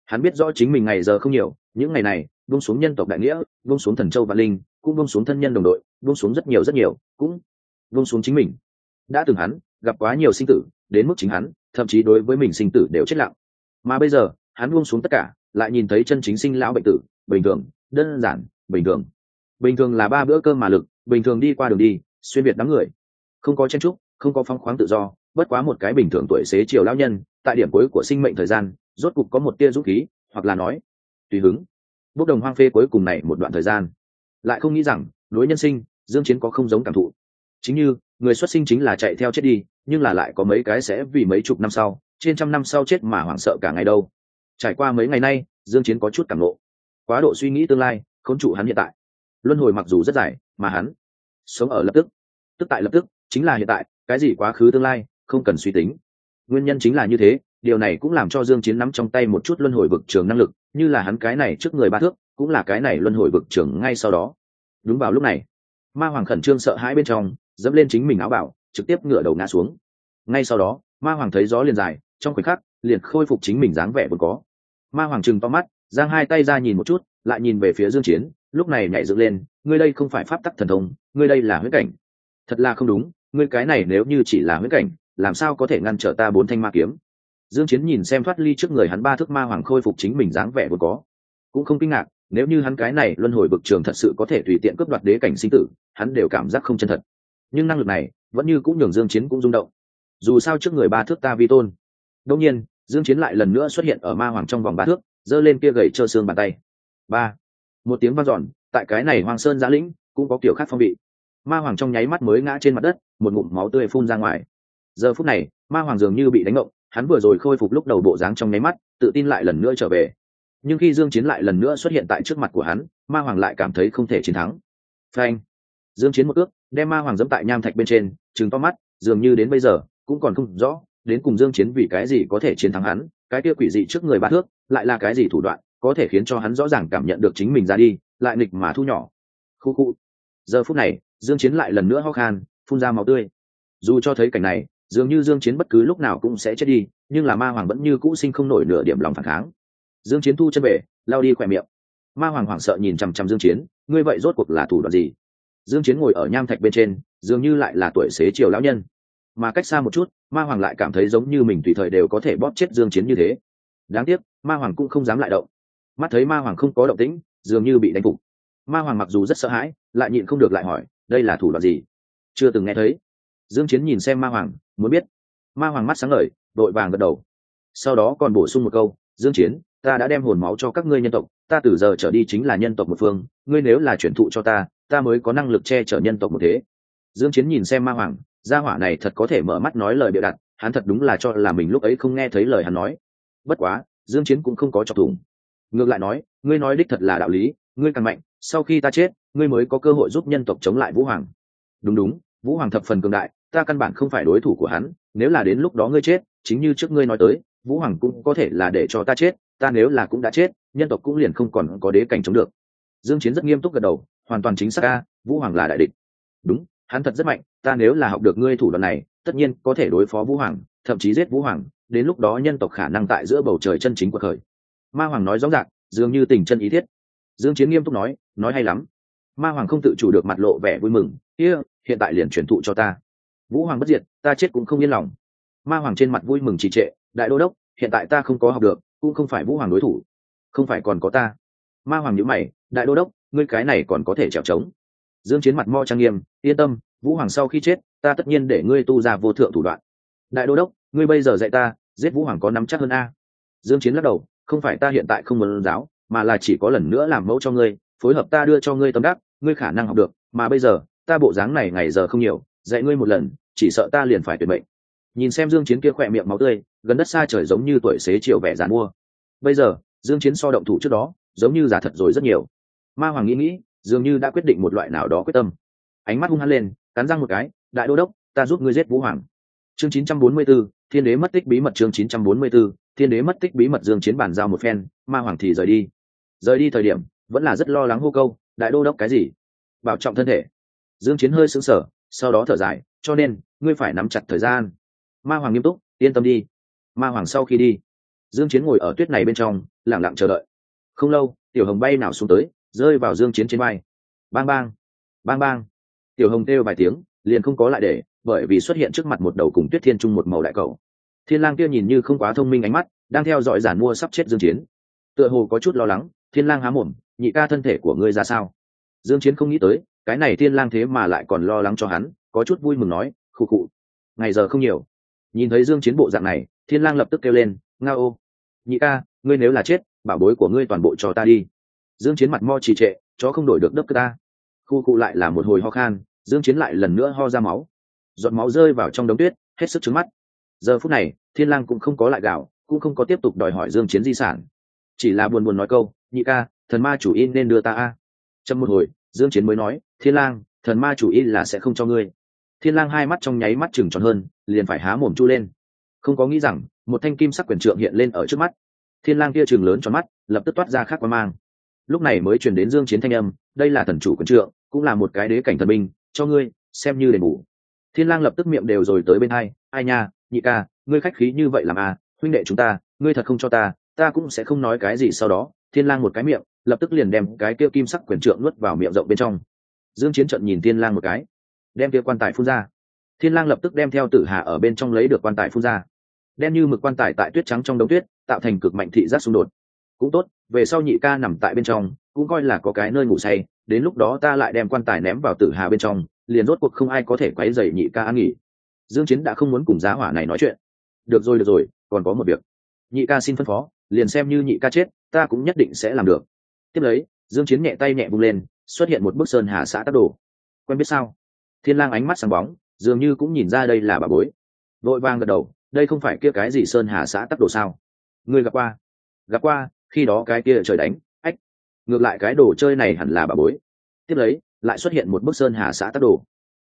hắn biết rõ chính mình ngày giờ không nhiều, những ngày này, buông xuống nhân tộc đại nghĩa, buông xuống thần châu và linh, cũng buông xuống thân nhân đồng đội, buông xuống rất nhiều rất nhiều, cũng buông xuống chính mình. Đã từng hắn, gặp quá nhiều sinh tử, đến mức chính hắn, thậm chí đối với mình sinh tử đều chết lặng. Mà bây giờ, hắn buông xuống tất cả, lại nhìn thấy chân chính sinh lão bệnh tử, bình thường, đơn giản, bình thường. Bình thường là ba bữa cơm mà lực, bình thường đi qua đường đi, xuyên việt đám người. Không có chen trúc không có phong khoáng tự do, bất quá một cái bình thường tuổi xế chiều lão nhân, tại điểm cuối của sinh mệnh thời gian rốt cục có một tia dũng khí, hoặc là nói, tùy hứng. Bốc đồng hoang phê cuối cùng này một đoạn thời gian, lại không nghĩ rằng đối nhân sinh, dương chiến có không giống cảm thụ. Chính như, người xuất sinh chính là chạy theo chết đi, nhưng là lại có mấy cái sẽ vì mấy chục năm sau, trên trăm năm sau chết mà hoảng sợ cả ngày đâu. Trải qua mấy ngày nay, dương chiến có chút cảm ngộ. Quá độ suy nghĩ tương lai, khốn trụ hắn hiện tại. Luân hồi mặc dù rất dài, mà hắn sống ở lập tức. Tức tại lập tức, chính là hiện tại, cái gì quá khứ tương lai, không cần suy tính. Nguyên nhân chính là như thế điều này cũng làm cho dương chiến nắm trong tay một chút luân hồi vực trường năng lực, như là hắn cái này trước người ba thước, cũng là cái này luân hồi vực trường ngay sau đó. Đúng vào lúc này, ma hoàng khẩn trương sợ hãi bên trong, dẫm lên chính mình áo bảo, trực tiếp ngửa đầu ngã xuống. Ngay sau đó, ma hoàng thấy gió liền dài, trong khoảnh khắc, liền khôi phục chính mình dáng vẻ vốn có. Ma hoàng trừng to mắt, giang hai tay ra nhìn một chút, lại nhìn về phía dương chiến, lúc này nhảy dựng lên, ngươi đây không phải pháp tắc thần thông, ngươi đây là huyết cảnh. Thật là không đúng, ngươi cái này nếu như chỉ là huyết cảnh, làm sao có thể ngăn trở ta bốn thanh ma kiếm? Dương chiến nhìn xem thoát ly trước người hắn ba thước ma hoàng khôi phục chính mình dáng vẻ vốn có, cũng không kinh ngạc, nếu như hắn cái này luân hồi bực trường thật sự có thể tùy tiện cướp đoạt đế cảnh sinh tử, hắn đều cảm giác không chân thật. Nhưng năng lực này, vẫn như cũng nhường dương chiến cũng rung động. Dù sao trước người ba thước ta vi tôn. Đương nhiên, dương chiến lại lần nữa xuất hiện ở ma hoàng trong vòng ba thước, giơ lên kia gầy trơ xương bàn tay. Ba. Một tiếng vang dọn, tại cái này hoàng sơn giã lĩnh, cũng có kiểu khác phong vị. Ma hoàng trong nháy mắt mới ngã trên mặt đất, một ngụm máu tươi phun ra ngoài. Giờ phút này, ma hoàng dường như bị đánh ngộng hắn vừa rồi khôi phục lúc đầu bộ dáng trong nháy mắt, tự tin lại lần nữa trở về. Nhưng khi dương chiến lại lần nữa xuất hiện tại trước mặt của hắn, ma hoàng lại cảm thấy không thể chiến thắng. Phanh! Dương chiến một ước, đem ma hoàng dẫm tại nham thạch bên trên, trừng to mắt, dường như đến bây giờ, cũng còn không rõ, đến cùng dương chiến vì cái gì có thể chiến thắng hắn, cái kia quỷ dị trước người bát thước, lại là cái gì thủ đoạn, có thể khiến cho hắn rõ ràng cảm nhận được chính mình ra đi, lại nghịch mà thu nhỏ. Khu khu! Giờ phút này, dương chiến lại lần nữa ho khan, phun ra máu tươi. Dù cho thấy cảnh này dường như dương chiến bất cứ lúc nào cũng sẽ chết đi, nhưng là ma hoàng vẫn như cũ sinh không nổi nửa điểm lòng phản kháng. Dương chiến thu chân về, lao đi khỏe miệng. Ma hoàng hoảng sợ nhìn chăm chăm dương chiến, ngươi vậy rốt cuộc là thủ đoạn gì? Dương chiến ngồi ở nham thạch bên trên, dường như lại là tuổi xế chiều lão nhân. Mà cách xa một chút, ma hoàng lại cảm thấy giống như mình tùy thời đều có thể bóp chết dương chiến như thế. Đáng tiếc, ma hoàng cũng không dám lại động. Mắt thấy ma hoàng không có động tĩnh, dường như bị đánh phục. Ma hoàng mặc dù rất sợ hãi, lại nhịn không được lại hỏi, đây là thủ đoạn gì? Chưa từng nghe thấy dương chiến nhìn xem ma hoàng, muốn biết. Ma hoàng mắt sáng ngời, đội vàng gật đầu. Sau đó còn bổ sung một câu, dương chiến, ta đã đem hồn máu cho các ngươi nhân tộc, ta từ giờ trở đi chính là nhân tộc một phương, ngươi nếu là chuyển thụ cho ta ta mới có năng lực che chở nhân tộc một thế. Dương chiến nhìn xem ma hoàng, gia hỏa này thật có thể mở mắt nói lời bịa đặt, hắn thật đúng là cho là mình lúc ấy không nghe thấy lời hắn nói. Bất quá, dương chiến cũng không có chọc thủng. Ngược lại nói, ngươi nói đích thật là đạo lý, ngươi càng mạnh, sau khi ta chết, ngươi mới có cơ hội giúp nhân tộc chống lại vũ hoàng. Đúng đúng vũ hoàng thập phần cường đại, ta căn bản không phải đối thủ của hắn, nếu là đến lúc đó ngươi chết, chính như trước ngươi nói tới, vũ hoàng cũng có thể là để cho ta chết, ta nếu là cũng đã chết, nhân tộc cũng liền không còn có đế cảnh chống được. Dương chiến rất nghiêm túc gật đầu, hoàn toàn chính xác ca vũ hoàng là đại địch. Đúng, hắn thật rất mạnh, ta nếu là học được ngươi thủ đoạn này, tất nhiên có thể đối phó vũ hoàng, thậm chí giết vũ hoàng, đến lúc đó nhân tộc khả năng tại giữa bầu trời chân chính cuộc khởi. Ma hoàng nói rõ ràng, dường như tình chân ý thiết. Dương chiến nghiêm túc nói nói hay lắm. Ma hoàng không tự chủ được mặt lộ vẻ vui mừng, kia hiện tại liền truyền thụ cho ta. Vũ hoàng bất diệt, ta chết cũng không yên lòng. Ma hoàng trên mặt vui mừng trì trệ, đại đô đốc, hiện tại ta không có học được, cũng không phải vũ hoàng đối thủ. Không phải còn có ta. Ma hoàng nhíu mày, đại đô đốc, ngươi cái này còn có thể trèo trống. Dương chiến mặt mo trang nghiêm, yên tâm, vũ hoàng sau khi chết, ta tất nhiên để ngươi tu ra vô thượng thủ đoạn. Đại đô đốc, ngươi bây giờ dạy ta, giết vũ hoàng có nắm chắc hơn a. Dương chiến lắc đầu, không phải ta hiện tại không muốn giáo, mà là chỉ có lần nữa làm mẫu cho ngươi, phối hợp ta đưa cho ngươi tâm đắc, ngươi khả năng học được, mà bây giờ ta bộ dáng này ngày giờ không nhiều dạy ngươi một lần chỉ sợ ta liền phải tuyệt mệnh. Nhìn xem dương chiến kia khỏe miệng máu tươi gần đất xa trời giống như tuổi xế chiều vẻ giàn mua. Bây giờ dương chiến so động thủ trước đó giống như giả thật rồi rất nhiều. Ma hoàng nghĩ nghĩ dường như đã quyết định một loại nào đó quyết tâm. Ánh mắt hung hăng lên cắn răng một cái đại đô đốc ta giúp ngươi giết vũ hoàng. Chương 944, thiên đế mất tích bí mật chương 944, thiên đế mất tích bí mật dương chiến bản giao một phen ma hoàng thì rời đi. Rời đi thời điểm vẫn là rất lo lắng hô câu đại đô đốc cái gì? Bảo trọng thân thể dương chiến hơi sững sờ, sau đó thở dài, cho nên, ngươi phải nắm chặt thời gian. Ma hoàng nghiêm túc, yên tâm đi. Ma hoàng sau khi đi. Dương chiến ngồi ở tuyết này bên trong, lặng lặng chờ đợi. Không lâu, tiểu hồng bay nào xuống tới, rơi vào dương chiến trên bay bang bang bang bang. Tiểu hồng kêu vài tiếng, liền không có lại để, bởi vì xuất hiện trước mặt một đầu cùng tuyết thiên trung một màu đại cầu. Thiên lang kia nhìn như không quá thông minh ánh mắt, đang theo dõi giản mua sắp chết dương chiến. Tựa hồ có chút lo lắng, thiên lang há mồm, nhị ca thân thể của ngươi ra sao? Dương chiến không nghĩ tới cái này thiên lang thế mà lại còn lo lắng cho hắn, có chút vui mừng nói, khụ khụ, ngày giờ không nhiều. Nhìn thấy dương chiến bộ dạng này, thiên lang lập tức kêu lên, nga ô, nhị ca, ngươi nếu là chết, bảo bối của ngươi toàn bộ cho ta đi. Dương chiến mặt mo trì trệ, chó không đổi được đất ta. Khu cụ lại là một hồi ho khan, dương chiến lại lần nữa ho ra máu. Giọt máu rơi vào trong đống tuyết, hết sức trướng mắt. Giờ phút này, thiên lang cũng không có lại gạo, cũng không có tiếp tục đòi hỏi dương chiến di sản. Chỉ là buồn buồn nói câu, nhị ca, thần ma chủ in nên đưa ta a. Trong một hồi, dương chiến mới nói thiên lang, thần ma chủ ý là sẽ không cho ngươi. Thiên lang hai mắt trong nháy mắt chừng tròn hơn, liền phải há mồm chu lên. Không có nghĩ rằng, một thanh kim sắc quyền trượng hiện lên ở trước mắt. Thiên lang kia chừng lớn tròn mắt, lập tức toát ra khác quan mang. Lúc này mới truyền đến dương chiến thanh âm, đây là thần chủ quyền trượng, cũng là một cái đế cảnh thần binh, cho ngươi, xem như đền bù. Thiên lang lập tức miệng đều rồi tới bên hai, ai nha, nhị ca, ngươi khách khí như vậy làm à huynh đệ chúng ta, ngươi thật không cho ta ta cũng sẽ không nói cái gì sau đó. Thiên lang một cái miệng, lập tức liền đem cái kia kim sắc quyền trượng nuốt vào miệng rộng bên trong dương chiến trận nhìn thiên lang một cái. Đem kia quan tài phun ra. Thiên lang lập tức đem theo tử hà ở bên trong lấy được quan tài phun ra. Đem như mực quan tài tại tuyết trắng trong đống tuyết, tạo thành cực mạnh thị giác xung đột. Cũng tốt, về sau nhị ca nằm tại bên trong, cũng coi là có cái nơi ngủ say, đến lúc đó ta lại đem quan tài ném vào tử hà bên trong, liền rốt cuộc không ai có thể quấy rầy nhị ca an nghỉ. Dương chiến đã không muốn cùng giá hỏa này nói chuyện. Được rồi được rồi, còn có một việc. Nhị ca xin phân phó, liền xem như nhị ca chết, ta cũng nhất định sẽ làm được. Tiếp lấy, dương chiến nhẹ tay nhẹ vung lên xuất hiện một bức sơn hà xã tác đồ. Quen biết sao? Thiên lang ánh mắt sáng bóng, dường như cũng nhìn ra đây là bà bối. Vội vàng gật đầu, đây không phải kia cái gì sơn hà xã tác đồ sao? Ngươi gặp qua? Gặp qua, khi đó cái kia trời đánh, ách. Ngược lại cái đồ chơi này hẳn là bà bối. Tiếp lấy, lại xuất hiện một bức sơn hà xã tác đồ.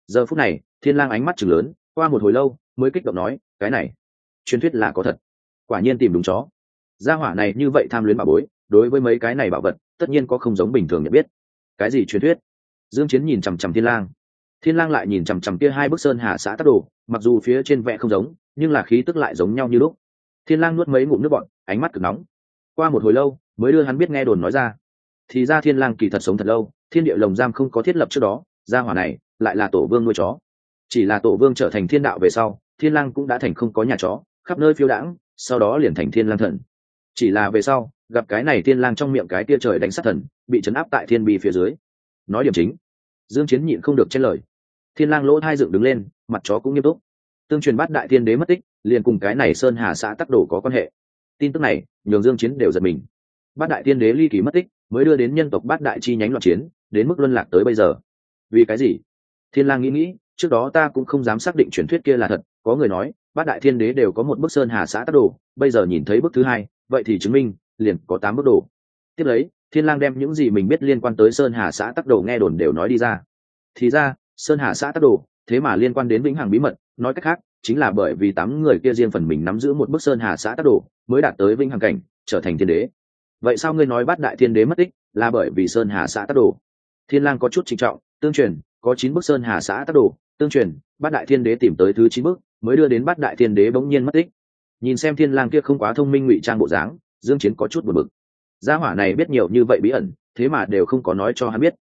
Giờ phút này, thiên lang ánh mắt chừng lớn, qua một hồi lâu, mới kích động nói, cái này, truyền thuyết là có thật. Quả nhiên tìm đúng chó. Gia hỏa này như vậy tham luyến bà bối, đối với mấy cái này bảo vật, tất nhiên có không giống bình thường nhận biết cái gì truyền thuyết? Dương chiến nhìn chằm chằm thiên lang. Thiên lang lại nhìn chằm chằm kia hai bức sơn hà xã tác đồ, mặc dù phía trên vẽ không giống, nhưng là khí tức lại giống nhau như lúc. Thiên lang nuốt mấy ngụm nước bọt, ánh mắt cực nóng. Qua một hồi lâu, mới đưa hắn biết nghe đồn nói ra. Thì ra thiên lang kỳ thật sống thật lâu, thiên địa lồng giam không có thiết lập trước đó, gia hỏa này lại là tổ vương nuôi chó. Chỉ là tổ vương trở thành thiên đạo về sau, thiên lang cũng đã thành không có nhà chó, khắp nơi phiêu đãng, sau đó liền thành thiên lang thần. Chỉ là về sau gặp cái này thiên lang trong miệng cái tia trời đánh sát thần, bị chấn áp tại thiên bi phía dưới. Nói điểm chính, dương chiến nhịn không được chen lời. Thiên lang lỗ thai dựng đứng lên, mặt chó cũng nghiêm túc. Tương truyền bát đại thiên đế mất tích, liền cùng cái này sơn hà xã tắc đổ có quan hệ. Tin tức này, nhường dương chiến đều giật mình. Bát đại thiên đế ly kỳ mất tích, mới đưa đến nhân tộc bát đại chi nhánh loạn chiến, đến mức luân lạc tới bây giờ. Vì cái gì? Thiên lang nghĩ nghĩ, trước đó ta cũng không dám xác định truyền thuyết kia là thật, có người nói, bát đại thiên đế đều có một bức sơn hà xã tắc đồ, bây giờ nhìn thấy bức thứ hai, vậy thì chứng minh liền có tám bức đồ. Tiếp lấy, thiên lang đem những gì mình biết liên quan tới sơn hà xã tắc đồ nghe đồn đều nói đi ra. Thì ra, sơn hà xã tắc đồ, thế mà liên quan đến vĩnh hằng bí mật, nói cách khác, chính là bởi vì tám người kia riêng phần mình nắm giữ một bức sơn hà xã tắc đồ, mới đạt tới vĩnh hằng cảnh, trở thành thiên đế. Vậy sao ngươi nói bát đại thiên đế mất tích là bởi vì sơn hà xã tắc đồ? Thiên lang có chút trịnh trọng, tương truyền, có chín bức sơn hà xã tắc đồ, tương truyền, bát đại thiên đế tìm tới thứ chín bức, mới đưa đến bát đại thiên đế bỗng nhiên mất tích. Nhìn xem thiên lang kia không quá thông minh ngụy trang bộ dáng dương chiến có chút buồn bực. Gia hỏa này biết nhiều như vậy bí ẩn, thế mà đều không có nói cho hắn biết.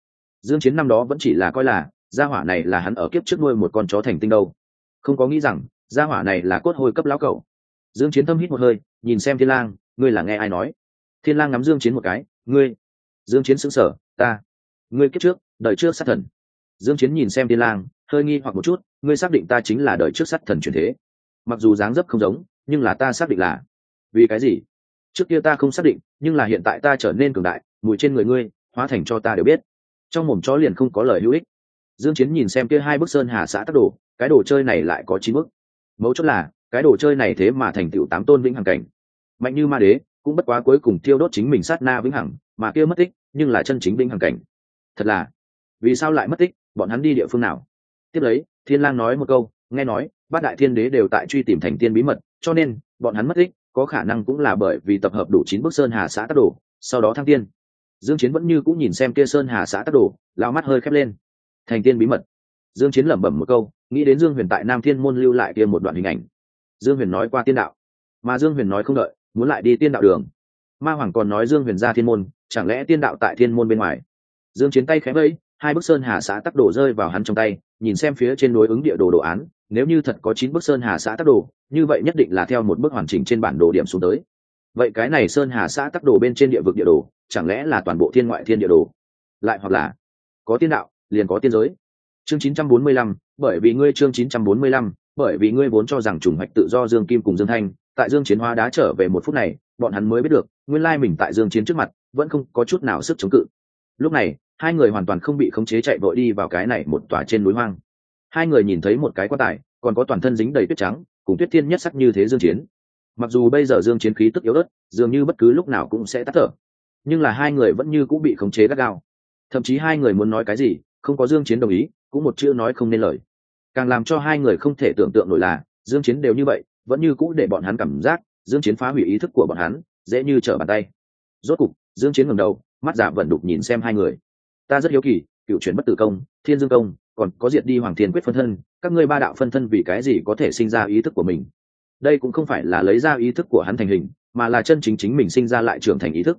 Dương chiến năm đó vẫn chỉ là coi là, gia hỏa này là hắn ở kiếp trước nuôi một con chó thành tinh đâu. Không có nghĩ rằng, gia hỏa này là cốt hồi cấp lão cẩu. Dương chiến thâm hít một hơi, nhìn xem thiên lang, ngươi là nghe ai nói? Thiên lang ngắm dương chiến một cái, ngươi? Dương chiến sững sờ, ta. Ngươi kiếp trước, đời trước sát thần. Dương chiến nhìn xem thiên lang, hơi nghi hoặc một chút, ngươi xác định ta chính là đời trước sát thần chuyển thế. Mặc dù dáng dấp không giống, nhưng là ta xác định là. Vì cái gì? Trước kia ta không xác định, nhưng là hiện tại ta trở nên cường đại, mùi trên người ngươi, hóa thành cho ta đều biết. Trong mồm chó liền không có lời hữu ích. Dương chiến nhìn xem kia hai bức sơn hà xã tác đồ, cái đồ chơi này lại có chín bức. Mấu chốt là, cái đồ chơi này thế mà thành tựu tám tôn vĩnh hằng cảnh. Mạnh như ma đế, cũng bất quá cuối cùng tiêu đốt chính mình sát na vĩnh hằng, mà kia mất tích, nhưng là chân chính vĩnh hằng cảnh. Thật là, vì sao lại mất tích, bọn hắn đi địa phương nào? Tiếp lấy, thiên lang nói một câu, nghe nói, bát đại thiên đế đều tại truy tìm thành tiên bí mật, cho nên, bọn hắn mất tích có khả năng cũng là bởi vì tập hợp đủ chín bức sơn hà xã tác đồ, sau đó thăng tiên. Dương chiến vẫn như cũng nhìn xem kia sơn hà xã tác đồ, lao mắt hơi khép lên. Thành tiên bí mật. Dương chiến lẩm bẩm một câu, nghĩ đến dương huyền tại nam thiên môn lưu lại kia một đoạn hình ảnh. Dương huyền nói qua tiên đạo, mà dương huyền nói không đợi, muốn lại đi tiên đạo đường. Ma hoàng còn nói dương huyền ra thiên môn, chẳng lẽ tiên đạo tại thiên môn bên ngoài? Dương chiến tay khẽ vẫy, hai bức sơn hà xã tác đồ rơi vào hắn trong tay, nhìn xem phía trên đối ứng địa đồ đồ án nếu như thật có chín bức sơn hà xã tắc đồ như vậy nhất định là theo một bức hoàn chỉnh trên bản đồ điểm xuống tới. Vậy cái này sơn hà xã tắc đồ bên trên địa vực địa đồ chẳng lẽ là toàn bộ thiên ngoại thiên địa đồ? Lại hoặc là có tiên đạo liền có tiên giới. Chương 945, bởi vì ngươi chương 945, bởi vì ngươi vốn cho rằng trùng hoạch tự do dương kim cùng dương thanh tại dương chiến hóa đá trở về một phút này bọn hắn mới biết được nguyên lai mình tại dương chiến trước mặt vẫn không có chút nào sức chống cự. Lúc này hai người hoàn toàn không bị khống chế chạy vội đi vào cái này một tòa trên núi hoang hai người nhìn thấy một cái quan tài, còn có toàn thân dính đầy tuyết trắng, cùng tuyết thiên nhất sắc như thế dương chiến. Mặc dù bây giờ dương chiến khí tức yếu ớt, dường như bất cứ lúc nào cũng sẽ tắt thở, nhưng là hai người vẫn như cũng bị khống chế gắt gao. Thậm chí hai người muốn nói cái gì, không có dương chiến đồng ý, cũng một chữ nói không nên lời. Càng làm cho hai người không thể tưởng tượng nổi là, dương chiến đều như vậy, vẫn như cũ để bọn hắn cảm giác, dương chiến phá hủy ý thức của bọn hắn, dễ như trở bàn tay. Rốt cục, dương chiến ngẩng đầu, mắt giả vận đục nhìn xem hai người. Ta rất hiếu kỳ, cựu chuyển bất tử công, thiên dương công còn có diệt đi hoàng thiên quyết phân thân, các ngươi ba đạo phân thân vì cái gì có thể sinh ra ý thức của mình? Đây cũng không phải là lấy ra ý thức của hắn thành hình, mà là chân chính chính mình sinh ra lại trưởng thành ý thức.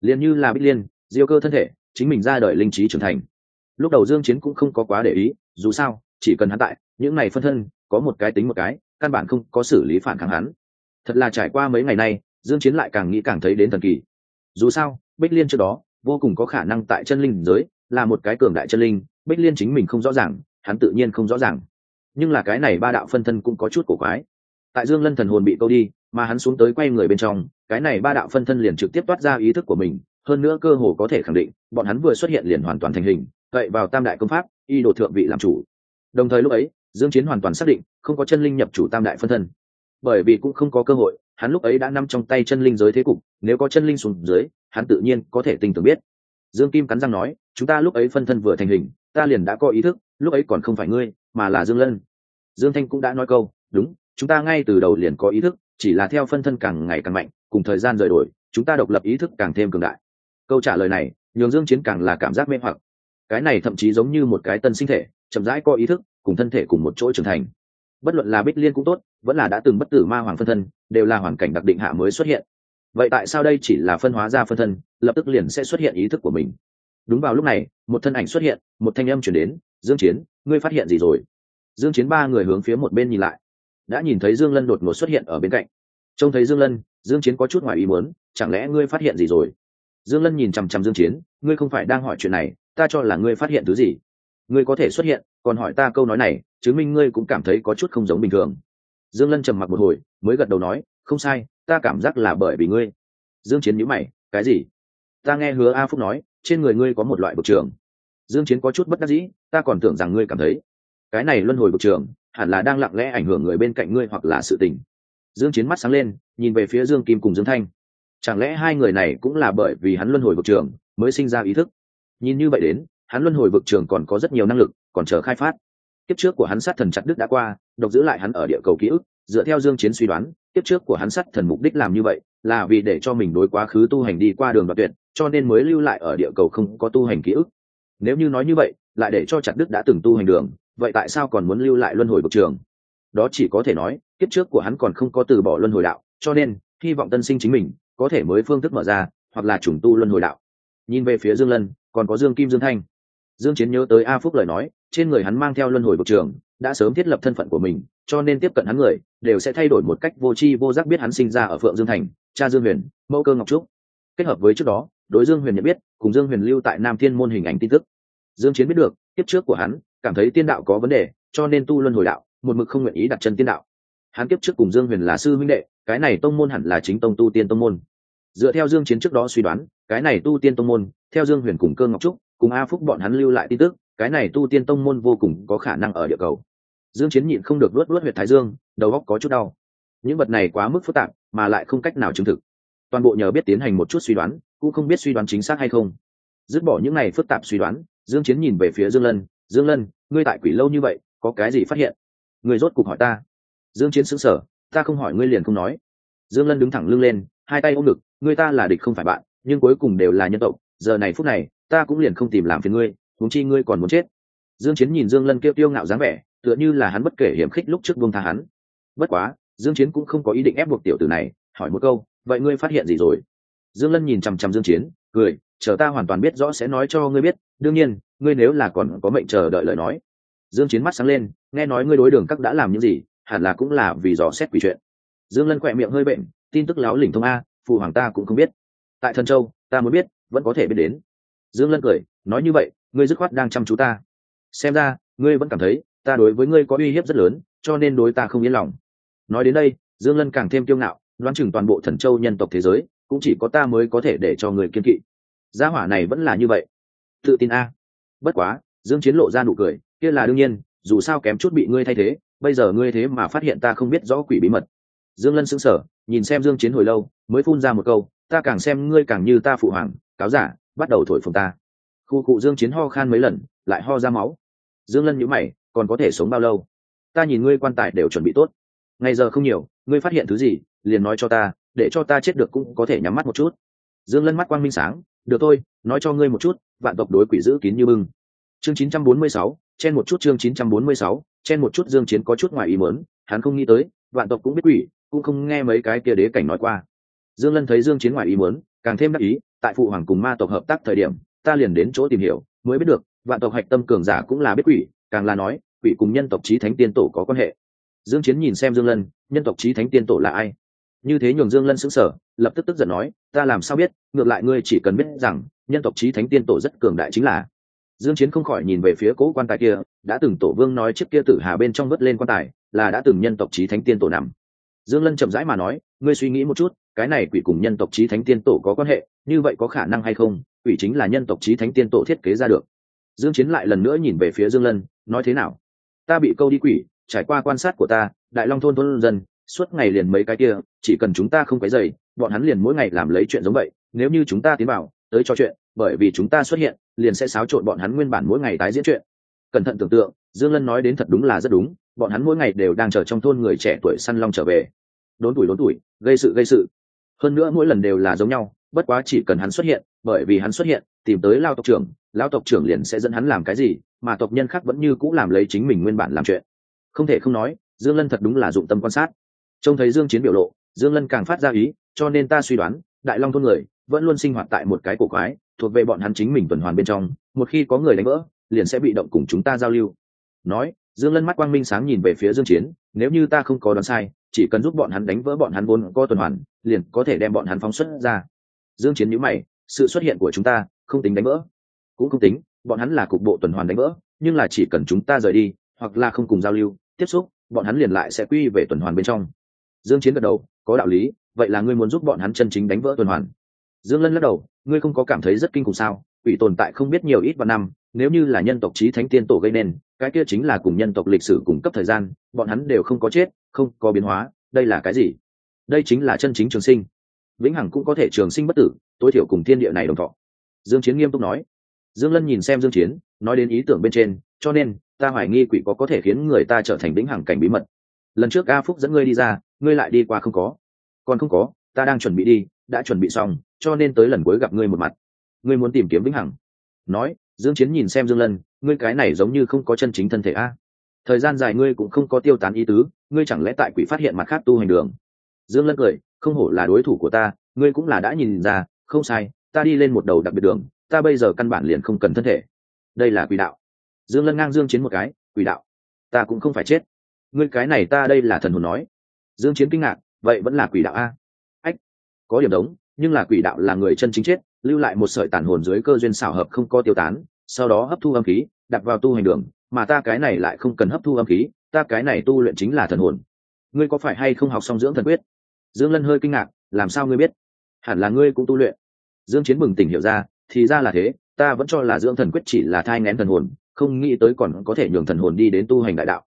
Liền như là bích liên, diêu cơ thân thể, chính mình ra đời linh trí trưởng thành. Lúc đầu dương chiến cũng không có quá để ý, dù sao, chỉ cần hắn tại, những này phân thân, có một cái tính một cái, căn bản không có xử lý phản kháng hắn. Thật là trải qua mấy ngày nay, dương chiến lại càng nghĩ càng thấy đến thần kỳ. Dù sao, bích liên trước đó, vô cùng có khả năng tại chân linh giới, là một cái cường đại chân linh bích liên chính mình không rõ ràng, hắn tự nhiên không rõ ràng. Nhưng là cái này ba đạo phân thân cũng có chút cổ quái. Tại dương lân thần hồn bị câu đi, mà hắn xuống tới quay người bên trong, cái này ba đạo phân thân liền trực tiếp toát ra ý thức của mình, hơn nữa cơ hồ có thể khẳng định, bọn hắn vừa xuất hiện liền hoàn toàn thành hình, vậy vào tam đại công pháp, y đồ thượng vị làm chủ. Đồng thời lúc ấy, dương chiến hoàn toàn xác định, không có chân linh nhập chủ tam đại phân thân. Bởi vì cũng không có cơ hội, hắn lúc ấy đã nằm trong tay chân linh giới thế cục, nếu có chân linh xuống dưới, hắn tự nhiên có thể tình tưởng biết. Dương kim cắn răng nói, chúng ta lúc ấy phân thân vừa thành hình ta liền đã có ý thức, lúc ấy còn không phải ngươi, mà là dương lân. Dương thanh cũng đã nói câu, đúng, chúng ta ngay từ đầu liền có ý thức, chỉ là theo phân thân càng ngày càng mạnh, cùng thời gian rời đổi, chúng ta độc lập ý thức càng thêm cường đại. Câu trả lời này, nhường dương chiến càng là cảm giác mê hoặc. Cái này thậm chí giống như một cái tân sinh thể, chậm rãi có ý thức, cùng thân thể cùng một chỗ trưởng thành. Bất luận là bích liên cũng tốt, vẫn là đã từng bất tử ma hoàng phân thân, đều là hoàn cảnh đặc định hạ mới xuất hiện. Vậy tại sao đây chỉ là phân hóa ra phân thân, lập tức liền sẽ xuất hiện ý thức của mình? Đúng vào lúc này, một thân ảnh xuất hiện, một thanh âm chuyển đến, dương chiến, ngươi phát hiện gì rồi? Dương chiến ba người hướng phía một bên nhìn lại. Đã nhìn thấy dương lân đột ngột xuất hiện ở bên cạnh. Trông thấy dương lân, dương chiến có chút ngoài ý muốn, chẳng lẽ ngươi phát hiện gì rồi? Dương lân nhìn chằm chằm dương chiến, ngươi không phải đang hỏi chuyện này, ta cho là ngươi phát hiện thứ gì? Ngươi có thể xuất hiện, còn hỏi ta câu nói này, chứng minh ngươi cũng cảm thấy có chút không giống bình thường. Dương lân trầm mặc một hồi, mới gật đầu nói, không sai, ta cảm giác là bởi vì ngươi. Dương chiến nhíu mày, cái gì? Ta nghe hứa a phúc nói trên người ngươi có một loại bực trường. Dương chiến có chút bất đắc dĩ, ta còn tưởng rằng ngươi cảm thấy. Cái này luân hồi bực trường, hẳn là đang lặng lẽ ảnh hưởng người bên cạnh ngươi hoặc là sự tình. Dương chiến mắt sáng lên, nhìn về phía dương kim cùng dương thanh. Chẳng lẽ hai người này cũng là bởi vì hắn luân hồi bực trường mới sinh ra ý thức? Nhìn như vậy đến, hắn luân hồi vực trường còn có rất nhiều năng lực, còn chờ khai phát. Kiếp trước của hắn sát thần chặt đức đã qua, độc giữ lại hắn ở địa cầu ký ức dựa theo dương chiến suy đoán, kiếp trước của hắn sát thần mục đích làm như vậy là vì để cho mình đối quá khứ tu hành đi qua đường đoạn tuyệt, cho nên mới lưu lại ở địa cầu không có tu hành ký ức. Nếu như nói như vậy, lại để cho chặt đức đã từng tu hành đường, vậy tại sao còn muốn lưu lại luân hồi bậc trường? Đó chỉ có thể nói, kiếp trước của hắn còn không có từ bỏ luân hồi đạo, cho nên, hy vọng tân sinh chính mình có thể mới phương thức mở ra, hoặc là chủng tu luân hồi đạo. Nhìn về phía dương lân, còn có dương kim dương thanh. Dương chiến nhớ tới a phúc lời nói trên người hắn mang theo luân hồi bộ trưởng đã sớm thiết lập thân phận của mình, cho nên tiếp cận hắn người, đều sẽ thay đổi một cách vô tri vô giác biết hắn sinh ra ở phượng dương thành, cha dương huyền, mẫu cơ ngọc trúc. Kết hợp với trước đó, đối dương huyền nhận biết, cùng dương huyền lưu tại nam thiên môn hình ảnh tin tức. Dương chiến biết được tiếp trước của hắn, cảm thấy tiên đạo có vấn đề, cho nên tu luân hồi đạo, một mực không nguyện ý đặt chân tiên đạo. Hắn kiếp trước cùng dương huyền là sư huynh đệ, cái này tông môn hẳn là chính tông tu tiên tông môn. Dựa theo dương chiến trước đó suy đoán, cái này tu tiên tông môn, theo dương huyền cùng cơ ngọc trúc, cùng a phúc bọn hắn lưu lại tin tức cái này tu tiên tông môn vô cùng có khả năng ở địa cầu. Dương chiến nhịn không được luốt luốt huyệt thái dương, đầu óc có chút đau. Những vật này quá mức phức tạp, mà lại không cách nào chứng thực. Toàn bộ nhờ biết tiến hành một chút suy đoán, cũng không biết suy đoán chính xác hay không. Dứt bỏ những này phức tạp suy đoán, dương chiến nhìn về phía dương lân. Dương lân, ngươi tại quỷ lâu như vậy, có cái gì phát hiện? Ngươi rốt cục hỏi ta. Dương chiến sững sờ, ta không hỏi ngươi liền không nói. Dương lân đứng thẳng lưng lên, hai tay ôm ngực, ngươi ta là địch không phải bạn, nhưng cuối cùng đều là nhân tộc, giờ này phút này, ta cũng liền không tìm làm phiền ngươi huống chi ngươi còn muốn chết. Dương chiến nhìn dương lân kêu tiêu ngạo dáng vẻ, tựa như là hắn bất kể hiểm khích lúc trước buông tha hắn. Bất quá, dương chiến cũng không có ý định ép buộc tiểu tử này, hỏi một câu, vậy ngươi phát hiện gì rồi? Dương lân nhìn chăm chăm dương chiến, cười, chờ ta hoàn toàn biết rõ sẽ nói cho ngươi biết, đương nhiên, ngươi nếu là còn có mệnh chờ đợi lời nói. Dương chiến mắt sáng lên, nghe nói ngươi đối đường các đã làm những gì, hẳn là cũng là vì dò xét quỷ chuyện. Dương lân quẹt miệng hơi bệnh tin tức láo lỉnh thông a, phụ hoàng ta cũng không biết. Tại thần châu, ta muốn biết, vẫn có thể biết đến. Dương lân cười, nói như vậy ngươi dứt khoát đang chăm chú ta. Xem ra, ngươi vẫn cảm thấy, ta đối với ngươi có uy hiếp rất lớn, cho nên đối ta không yên lòng. Nói đến đây, dương lân càng thêm kiêu ngạo, đoán chừng toàn bộ thần châu nhân tộc thế giới, cũng chỉ có ta mới có thể để cho người kiên kỵ. Gia hỏa này vẫn là như vậy. Tự tin a. Bất quá, dương chiến lộ ra nụ cười, kia là đương nhiên, dù sao kém chút bị ngươi thay thế, bây giờ ngươi thế mà phát hiện ta không biết rõ quỷ bí mật. Dương lân sững sờ, nhìn xem dương chiến hồi lâu, mới phun ra một câu, ta càng xem ngươi càng như ta phụ hoàng, cáo giả, bắt đầu thổi phồng ta khu cụ dương chiến ho khan mấy lần lại ho ra máu. Dương lân nhíu mày còn có thể sống bao lâu? Ta nhìn ngươi quan tài đều chuẩn bị tốt. Ngày giờ không nhiều ngươi phát hiện thứ gì liền nói cho ta để cho ta chết được cũng có thể nhắm mắt một chút. Dương lân mắt quang minh sáng được thôi nói cho ngươi một chút vạn tộc đối quỷ giữ kín như bưng. Chương 946, trên một chút chương 946, trên một chút dương chiến có chút ngoài ý muốn hắn không nghĩ tới vạn tộc cũng biết quỷ cũng không nghe mấy cái kia đế cảnh nói qua. Dương lân thấy dương chiến ngoài ý muốn càng thêm đắc ý tại phụ hoàng cùng ma tộc hợp tác thời điểm ta liền đến chỗ tìm hiểu, mới biết được, vạn tộc hạch tâm cường giả cũng là biết quỷ, càng là nói, quỷ cùng nhân tộc chí thánh tiên tổ có quan hệ. Dương chiến nhìn xem dương lân, nhân tộc chí thánh tiên tổ là ai? Như thế nhường dương lân sững sờ, lập tức tức giận nói, ta làm sao biết, ngược lại ngươi chỉ cần biết rằng, nhân tộc chí thánh tiên tổ rất cường đại chính là. Dương chiến không khỏi nhìn về phía cố quan tài kia, đã từng tổ vương nói trước kia tử hà bên trong vớt lên quan tài, là đã từng nhân tộc chí thánh tiên tổ nằm. Dương lân chậm rãi mà nói, ngươi suy nghĩ một chút, cái này quỷ cùng nhân tộc chí thánh tiên tổ có quan hệ, như vậy có khả năng hay không? Ủy chính là nhân tộc chí thánh tiên tổ thiết kế ra được. Dương chiến lại lần nữa nhìn về phía dương lân, nói thế nào? Ta bị câu đi quỷ, trải qua quan sát của ta, đại long thôn thôn dân, suốt ngày liền mấy cái kia, chỉ cần chúng ta không quấy dày bọn hắn liền mỗi ngày làm lấy chuyện giống vậy, nếu như chúng ta tiến vào, tới trò chuyện, bởi vì chúng ta xuất hiện, liền sẽ xáo trộn bọn hắn nguyên bản mỗi ngày tái diễn chuyện. Cẩn thận tưởng tượng, dương lân nói đến thật đúng là rất đúng, bọn hắn mỗi ngày đều đang chờ trong thôn người trẻ tuổi săn long trở về. Đốn tuổi đốn tuổi, gây sự gây sự. Hơn nữa mỗi lần đều là giống nhau, bất quá chỉ cần hắn xuất hiện bởi vì hắn xuất hiện, tìm tới lao tộc trưởng, lao tộc trưởng liền sẽ dẫn hắn làm cái gì, mà tộc nhân khác vẫn như cũng làm lấy chính mình nguyên bản làm chuyện. Không thể không nói, dương lân thật đúng là dụng tâm quan sát. Trông thấy dương chiến biểu lộ, dương lân càng phát ra ý, cho nên ta suy đoán, đại long thôn người vẫn luôn sinh hoạt tại một cái cổ quái, thuộc về bọn hắn chính mình tuần hoàn bên trong, một khi có người đánh vỡ, liền sẽ bị động cùng chúng ta giao lưu. Nói, dương lân mắt quang minh sáng nhìn về phía dương chiến, nếu như ta không có đoán sai, chỉ cần giúp bọn hắn đánh vỡ bọn hắn vốn có tuần hoàn, liền có thể đem bọn hắn phóng xuất ra. Dương chiến nhíu mày sự xuất hiện của chúng ta không tính đánh vỡ. Cũng không tính, bọn hắn là cục bộ tuần hoàn đánh vỡ, nhưng là chỉ cần chúng ta rời đi, hoặc là không cùng giao lưu, tiếp xúc, bọn hắn liền lại sẽ quy về tuần hoàn bên trong. Dương chiến gật đầu, có đạo lý, vậy là ngươi muốn giúp bọn hắn chân chính đánh vỡ tuần hoàn. Dương lân lắc đầu, ngươi không có cảm thấy rất kinh khủng sao? Quỷ tồn tại không biết nhiều ít vào năm, nếu như là nhân tộc trí thánh tiên tổ gây nên, cái kia chính là cùng nhân tộc lịch sử cùng cấp thời gian, bọn hắn đều không có chết, không có biến hóa, đây là cái gì? Đây chính là chân chính trường sinh vĩnh hằng cũng có thể trường sinh bất tử, tối thiểu cùng thiên địa này đồng thọ. Dương chiến nghiêm túc nói. Dương lân nhìn xem dương chiến, nói đến ý tưởng bên trên, cho nên, ta hoài nghi quỷ có có thể khiến người ta trở thành vĩnh hằng cảnh bí mật. Lần trước a phúc dẫn ngươi đi ra, ngươi lại đi qua không có. Còn không có, ta đang chuẩn bị đi, đã chuẩn bị xong, cho nên tới lần cuối gặp ngươi một mặt. Ngươi muốn tìm kiếm vĩnh hằng. Nói, dương chiến nhìn xem dương lân, ngươi cái này giống như không có chân chính thân thể a. Thời gian dài ngươi cũng không có tiêu tán ý tứ, ngươi chẳng lẽ tại quỷ phát hiện mặt khác tu hành đường? Dương lân cười không hổ là đối thủ của ta, ngươi cũng là đã nhìn ra, không sai, ta đi lên một đầu đặc biệt đường, ta bây giờ căn bản liền không cần thân thể. Đây là quỷ đạo. Dương lân ngang dương chiến một cái, quỷ đạo. Ta cũng không phải chết. Ngươi cái này ta đây là thần hồn nói. Dương chiến kinh ngạc, vậy vẫn là quỷ đạo a? Ách, có điểm đống, nhưng là quỷ đạo là người chân chính chết, lưu lại một sợi tàn hồn dưới cơ duyên xảo hợp không có tiêu tán, sau đó hấp thu âm khí, đặt vào tu hành đường, mà ta cái này lại không cần hấp thu âm khí, ta cái này tu luyện chính là thần hồn. Ngươi có phải hay không học xong dưỡng thần quyết? Dương lân hơi kinh ngạc, làm sao ngươi biết? Hẳn là ngươi cũng tu luyện. Dương chiến bừng tỉnh hiểu ra, thì ra là thế, ta vẫn cho là dưỡng thần quyết chỉ là thai ngén thần hồn, không nghĩ tới còn có thể nhường thần hồn đi đến tu hành đại đạo.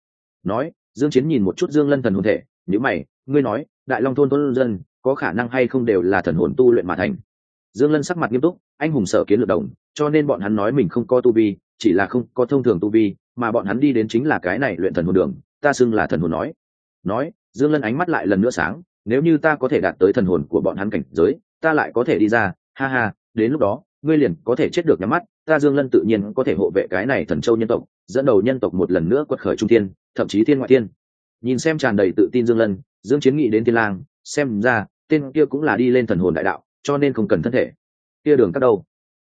Nói, dương chiến nhìn một chút dương lân thần hồn thể nếu mày, ngươi nói, đại long thôn thôn dân có khả năng hay không đều là thần hồn tu luyện mà thành? Dương lân sắc mặt nghiêm túc, anh hùng sở kiến lược đồng, cho nên bọn hắn nói mình không có tu vi, chỉ là không có thông thường tu vi, mà bọn hắn đi đến chính là cái này luyện thần hồn đường, ta xưng là thần hồn nói. Nói, dương lân ánh mắt lại lần nữa sáng nếu như ta có thể đạt tới thần hồn của bọn hắn cảnh giới, ta lại có thể đi ra. Ha ha, đến lúc đó, ngươi liền có thể chết được nhắm mắt. Ta dương lân tự nhiên có thể hộ vệ cái này thần châu nhân tộc, dẫn đầu nhân tộc một lần nữa quật khởi trung thiên, thậm chí thiên ngoại thiên. Nhìn xem tràn đầy tự tin dương lân, dương chiến nghị đến thiên lang, xem ra, tên kia cũng là đi lên thần hồn đại đạo, cho nên không cần thân thể. Kia đường cắt đâu?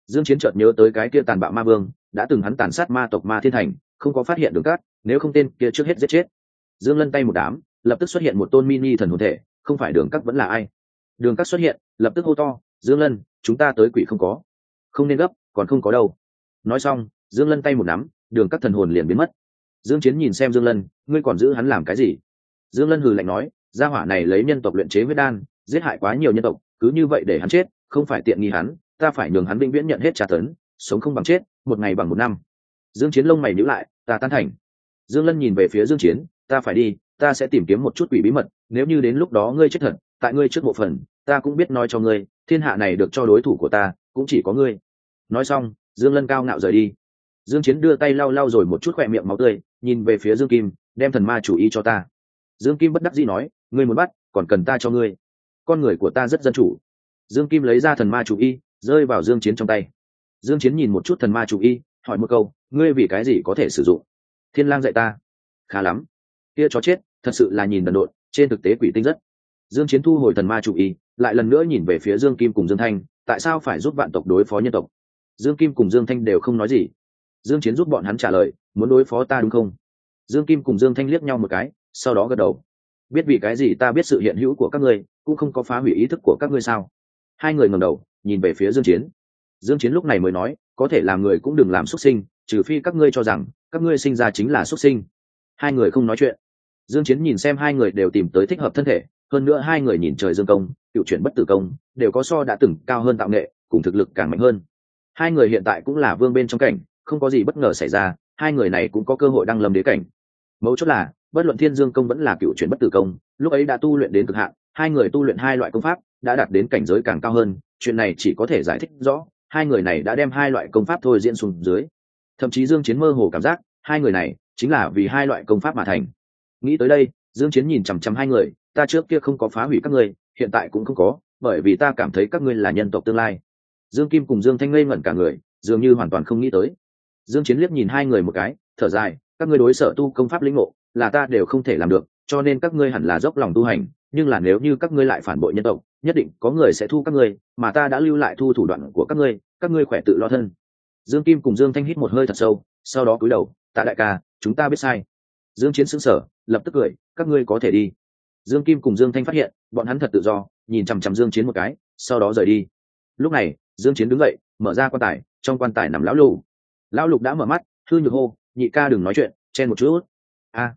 Dương chiến chợt nhớ tới cái kia tàn bạo ma vương, đã từng hắn tàn sát ma tộc ma thiên thành, không có phát hiện đường cắt nếu không tên kia trước hết giết chết. Dương lân tay một đám, lập tức xuất hiện một tôn mini thần hồn thể không phải đường cắt vẫn là ai. Đường cắt xuất hiện, lập tức hô to, dương lân, chúng ta tới quỷ không có. Không nên gấp, còn không có đâu. Nói xong, dương lân tay một nắm, đường cắt thần hồn liền biến mất. Dương chiến nhìn xem dương lân, ngươi còn giữ hắn làm cái gì? Dương lân hừ lạnh nói, gia hỏa này lấy nhân tộc luyện chế huyết đan, giết hại quá nhiều nhân tộc, cứ như vậy để hắn chết, không phải tiện nghi hắn, ta phải nhường hắn vĩnh viễn nhận hết trả tấn, sống không bằng chết, một ngày bằng một năm. Dương chiến lông mày nhíu lại, ta tan thành. Dương lân nhìn về phía dương chiến, ta phải đi ta sẽ tìm kiếm một chút quỷ bí mật, nếu như đến lúc đó ngươi chết thật, tại ngươi trước bộ phận, ta cũng biết nói cho ngươi, thiên hạ này được cho đối thủ của ta, cũng chỉ có ngươi. Nói xong, dương lân cao ngạo rời đi. Dương chiến đưa tay lau lau rồi một chút khỏe miệng máu tươi, nhìn về phía dương kim, đem thần ma chủ ý cho ta. Dương kim bất đắc dĩ nói, ngươi muốn bắt, còn cần ta cho ngươi. Con người của ta rất dân chủ. Dương kim lấy ra thần ma chủ y rơi vào dương chiến trong tay. Dương chiến nhìn một chút thần ma chủ y hỏi một câu, ngươi vì cái gì có thể sử dụng? Thiên lang dạy ta. Khá lắm. Kia chó chết thật sự là nhìn đần độn, trên thực tế quỷ tinh rất. Dương chiến thu hồi thần ma chủ y lại lần nữa nhìn về phía dương kim cùng dương thanh, tại sao phải giúp vạn tộc đối phó nhân tộc? Dương kim cùng dương thanh đều không nói gì. Dương chiến giúp bọn hắn trả lời, muốn đối phó ta đúng không? Dương kim cùng dương thanh liếc nhau một cái, sau đó gật đầu. Biết vì cái gì ta biết sự hiện hữu của các ngươi, cũng không có phá hủy ý thức của các ngươi sao? Hai người ngẩng đầu, nhìn về phía dương chiến. Dương chiến lúc này mới nói, có thể làm người cũng đừng làm xuất sinh, trừ phi các ngươi cho rằng, các ngươi sinh ra chính là xuất sinh. Hai người không nói chuyện dương chiến nhìn xem hai người đều tìm tới thích hợp thân thể, hơn nữa hai người nhìn trời dương công, cựu chuyển bất tử công, đều có so đã từng cao hơn tạo nghệ, cùng thực lực càng mạnh hơn. Hai người hiện tại cũng là vương bên trong cảnh, không có gì bất ngờ xảy ra, hai người này cũng có cơ hội đăng lâm đế cảnh. Mấu chốt là, bất luận thiên dương công vẫn là cựu chuyển bất tử công, lúc ấy đã tu luyện đến cực hạn, hai người tu luyện hai loại công pháp, đã đạt đến cảnh giới càng cao hơn, chuyện này chỉ có thể giải thích rõ, hai người này đã đem hai loại công pháp thôi diễn xuống dưới. Thậm chí dương chiến mơ hồ cảm giác, hai người này chính là vì hai loại công pháp mà thành nghĩ tới đây, dương chiến nhìn chằm chằm hai người, ta trước kia không có phá hủy các ngươi, hiện tại cũng không có, bởi vì ta cảm thấy các ngươi là nhân tộc tương lai. Dương kim cùng dương thanh ngây ngẩn cả người, dường như hoàn toàn không nghĩ tới. Dương chiến liếc nhìn hai người một cái, thở dài, các ngươi đối sở tu công pháp lĩnh ngộ, là ta đều không thể làm được, cho nên các ngươi hẳn là dốc lòng tu hành, nhưng là nếu như các ngươi lại phản bội nhân tộc, nhất định có người sẽ thu các ngươi, mà ta đã lưu lại thu thủ đoạn của các ngươi các ngươi khỏe tự lo thân. Dương kim cùng dương thanh hít một hơi thật sâu, sau đó cúi đầu, tạ đại ca, chúng ta biết sai dương chiến sững sờ, lập tức cười, các ngươi có thể đi. Dương kim cùng dương thanh phát hiện, bọn hắn thật tự do, nhìn chằm chằm dương chiến một cái, sau đó rời đi. Lúc này, dương chiến đứng dậy, mở ra quan tài, trong quan tài nằm lão lục. Lão lục đã mở mắt thư nhược hô, nhị ca đừng nói chuyện, chen một chút. A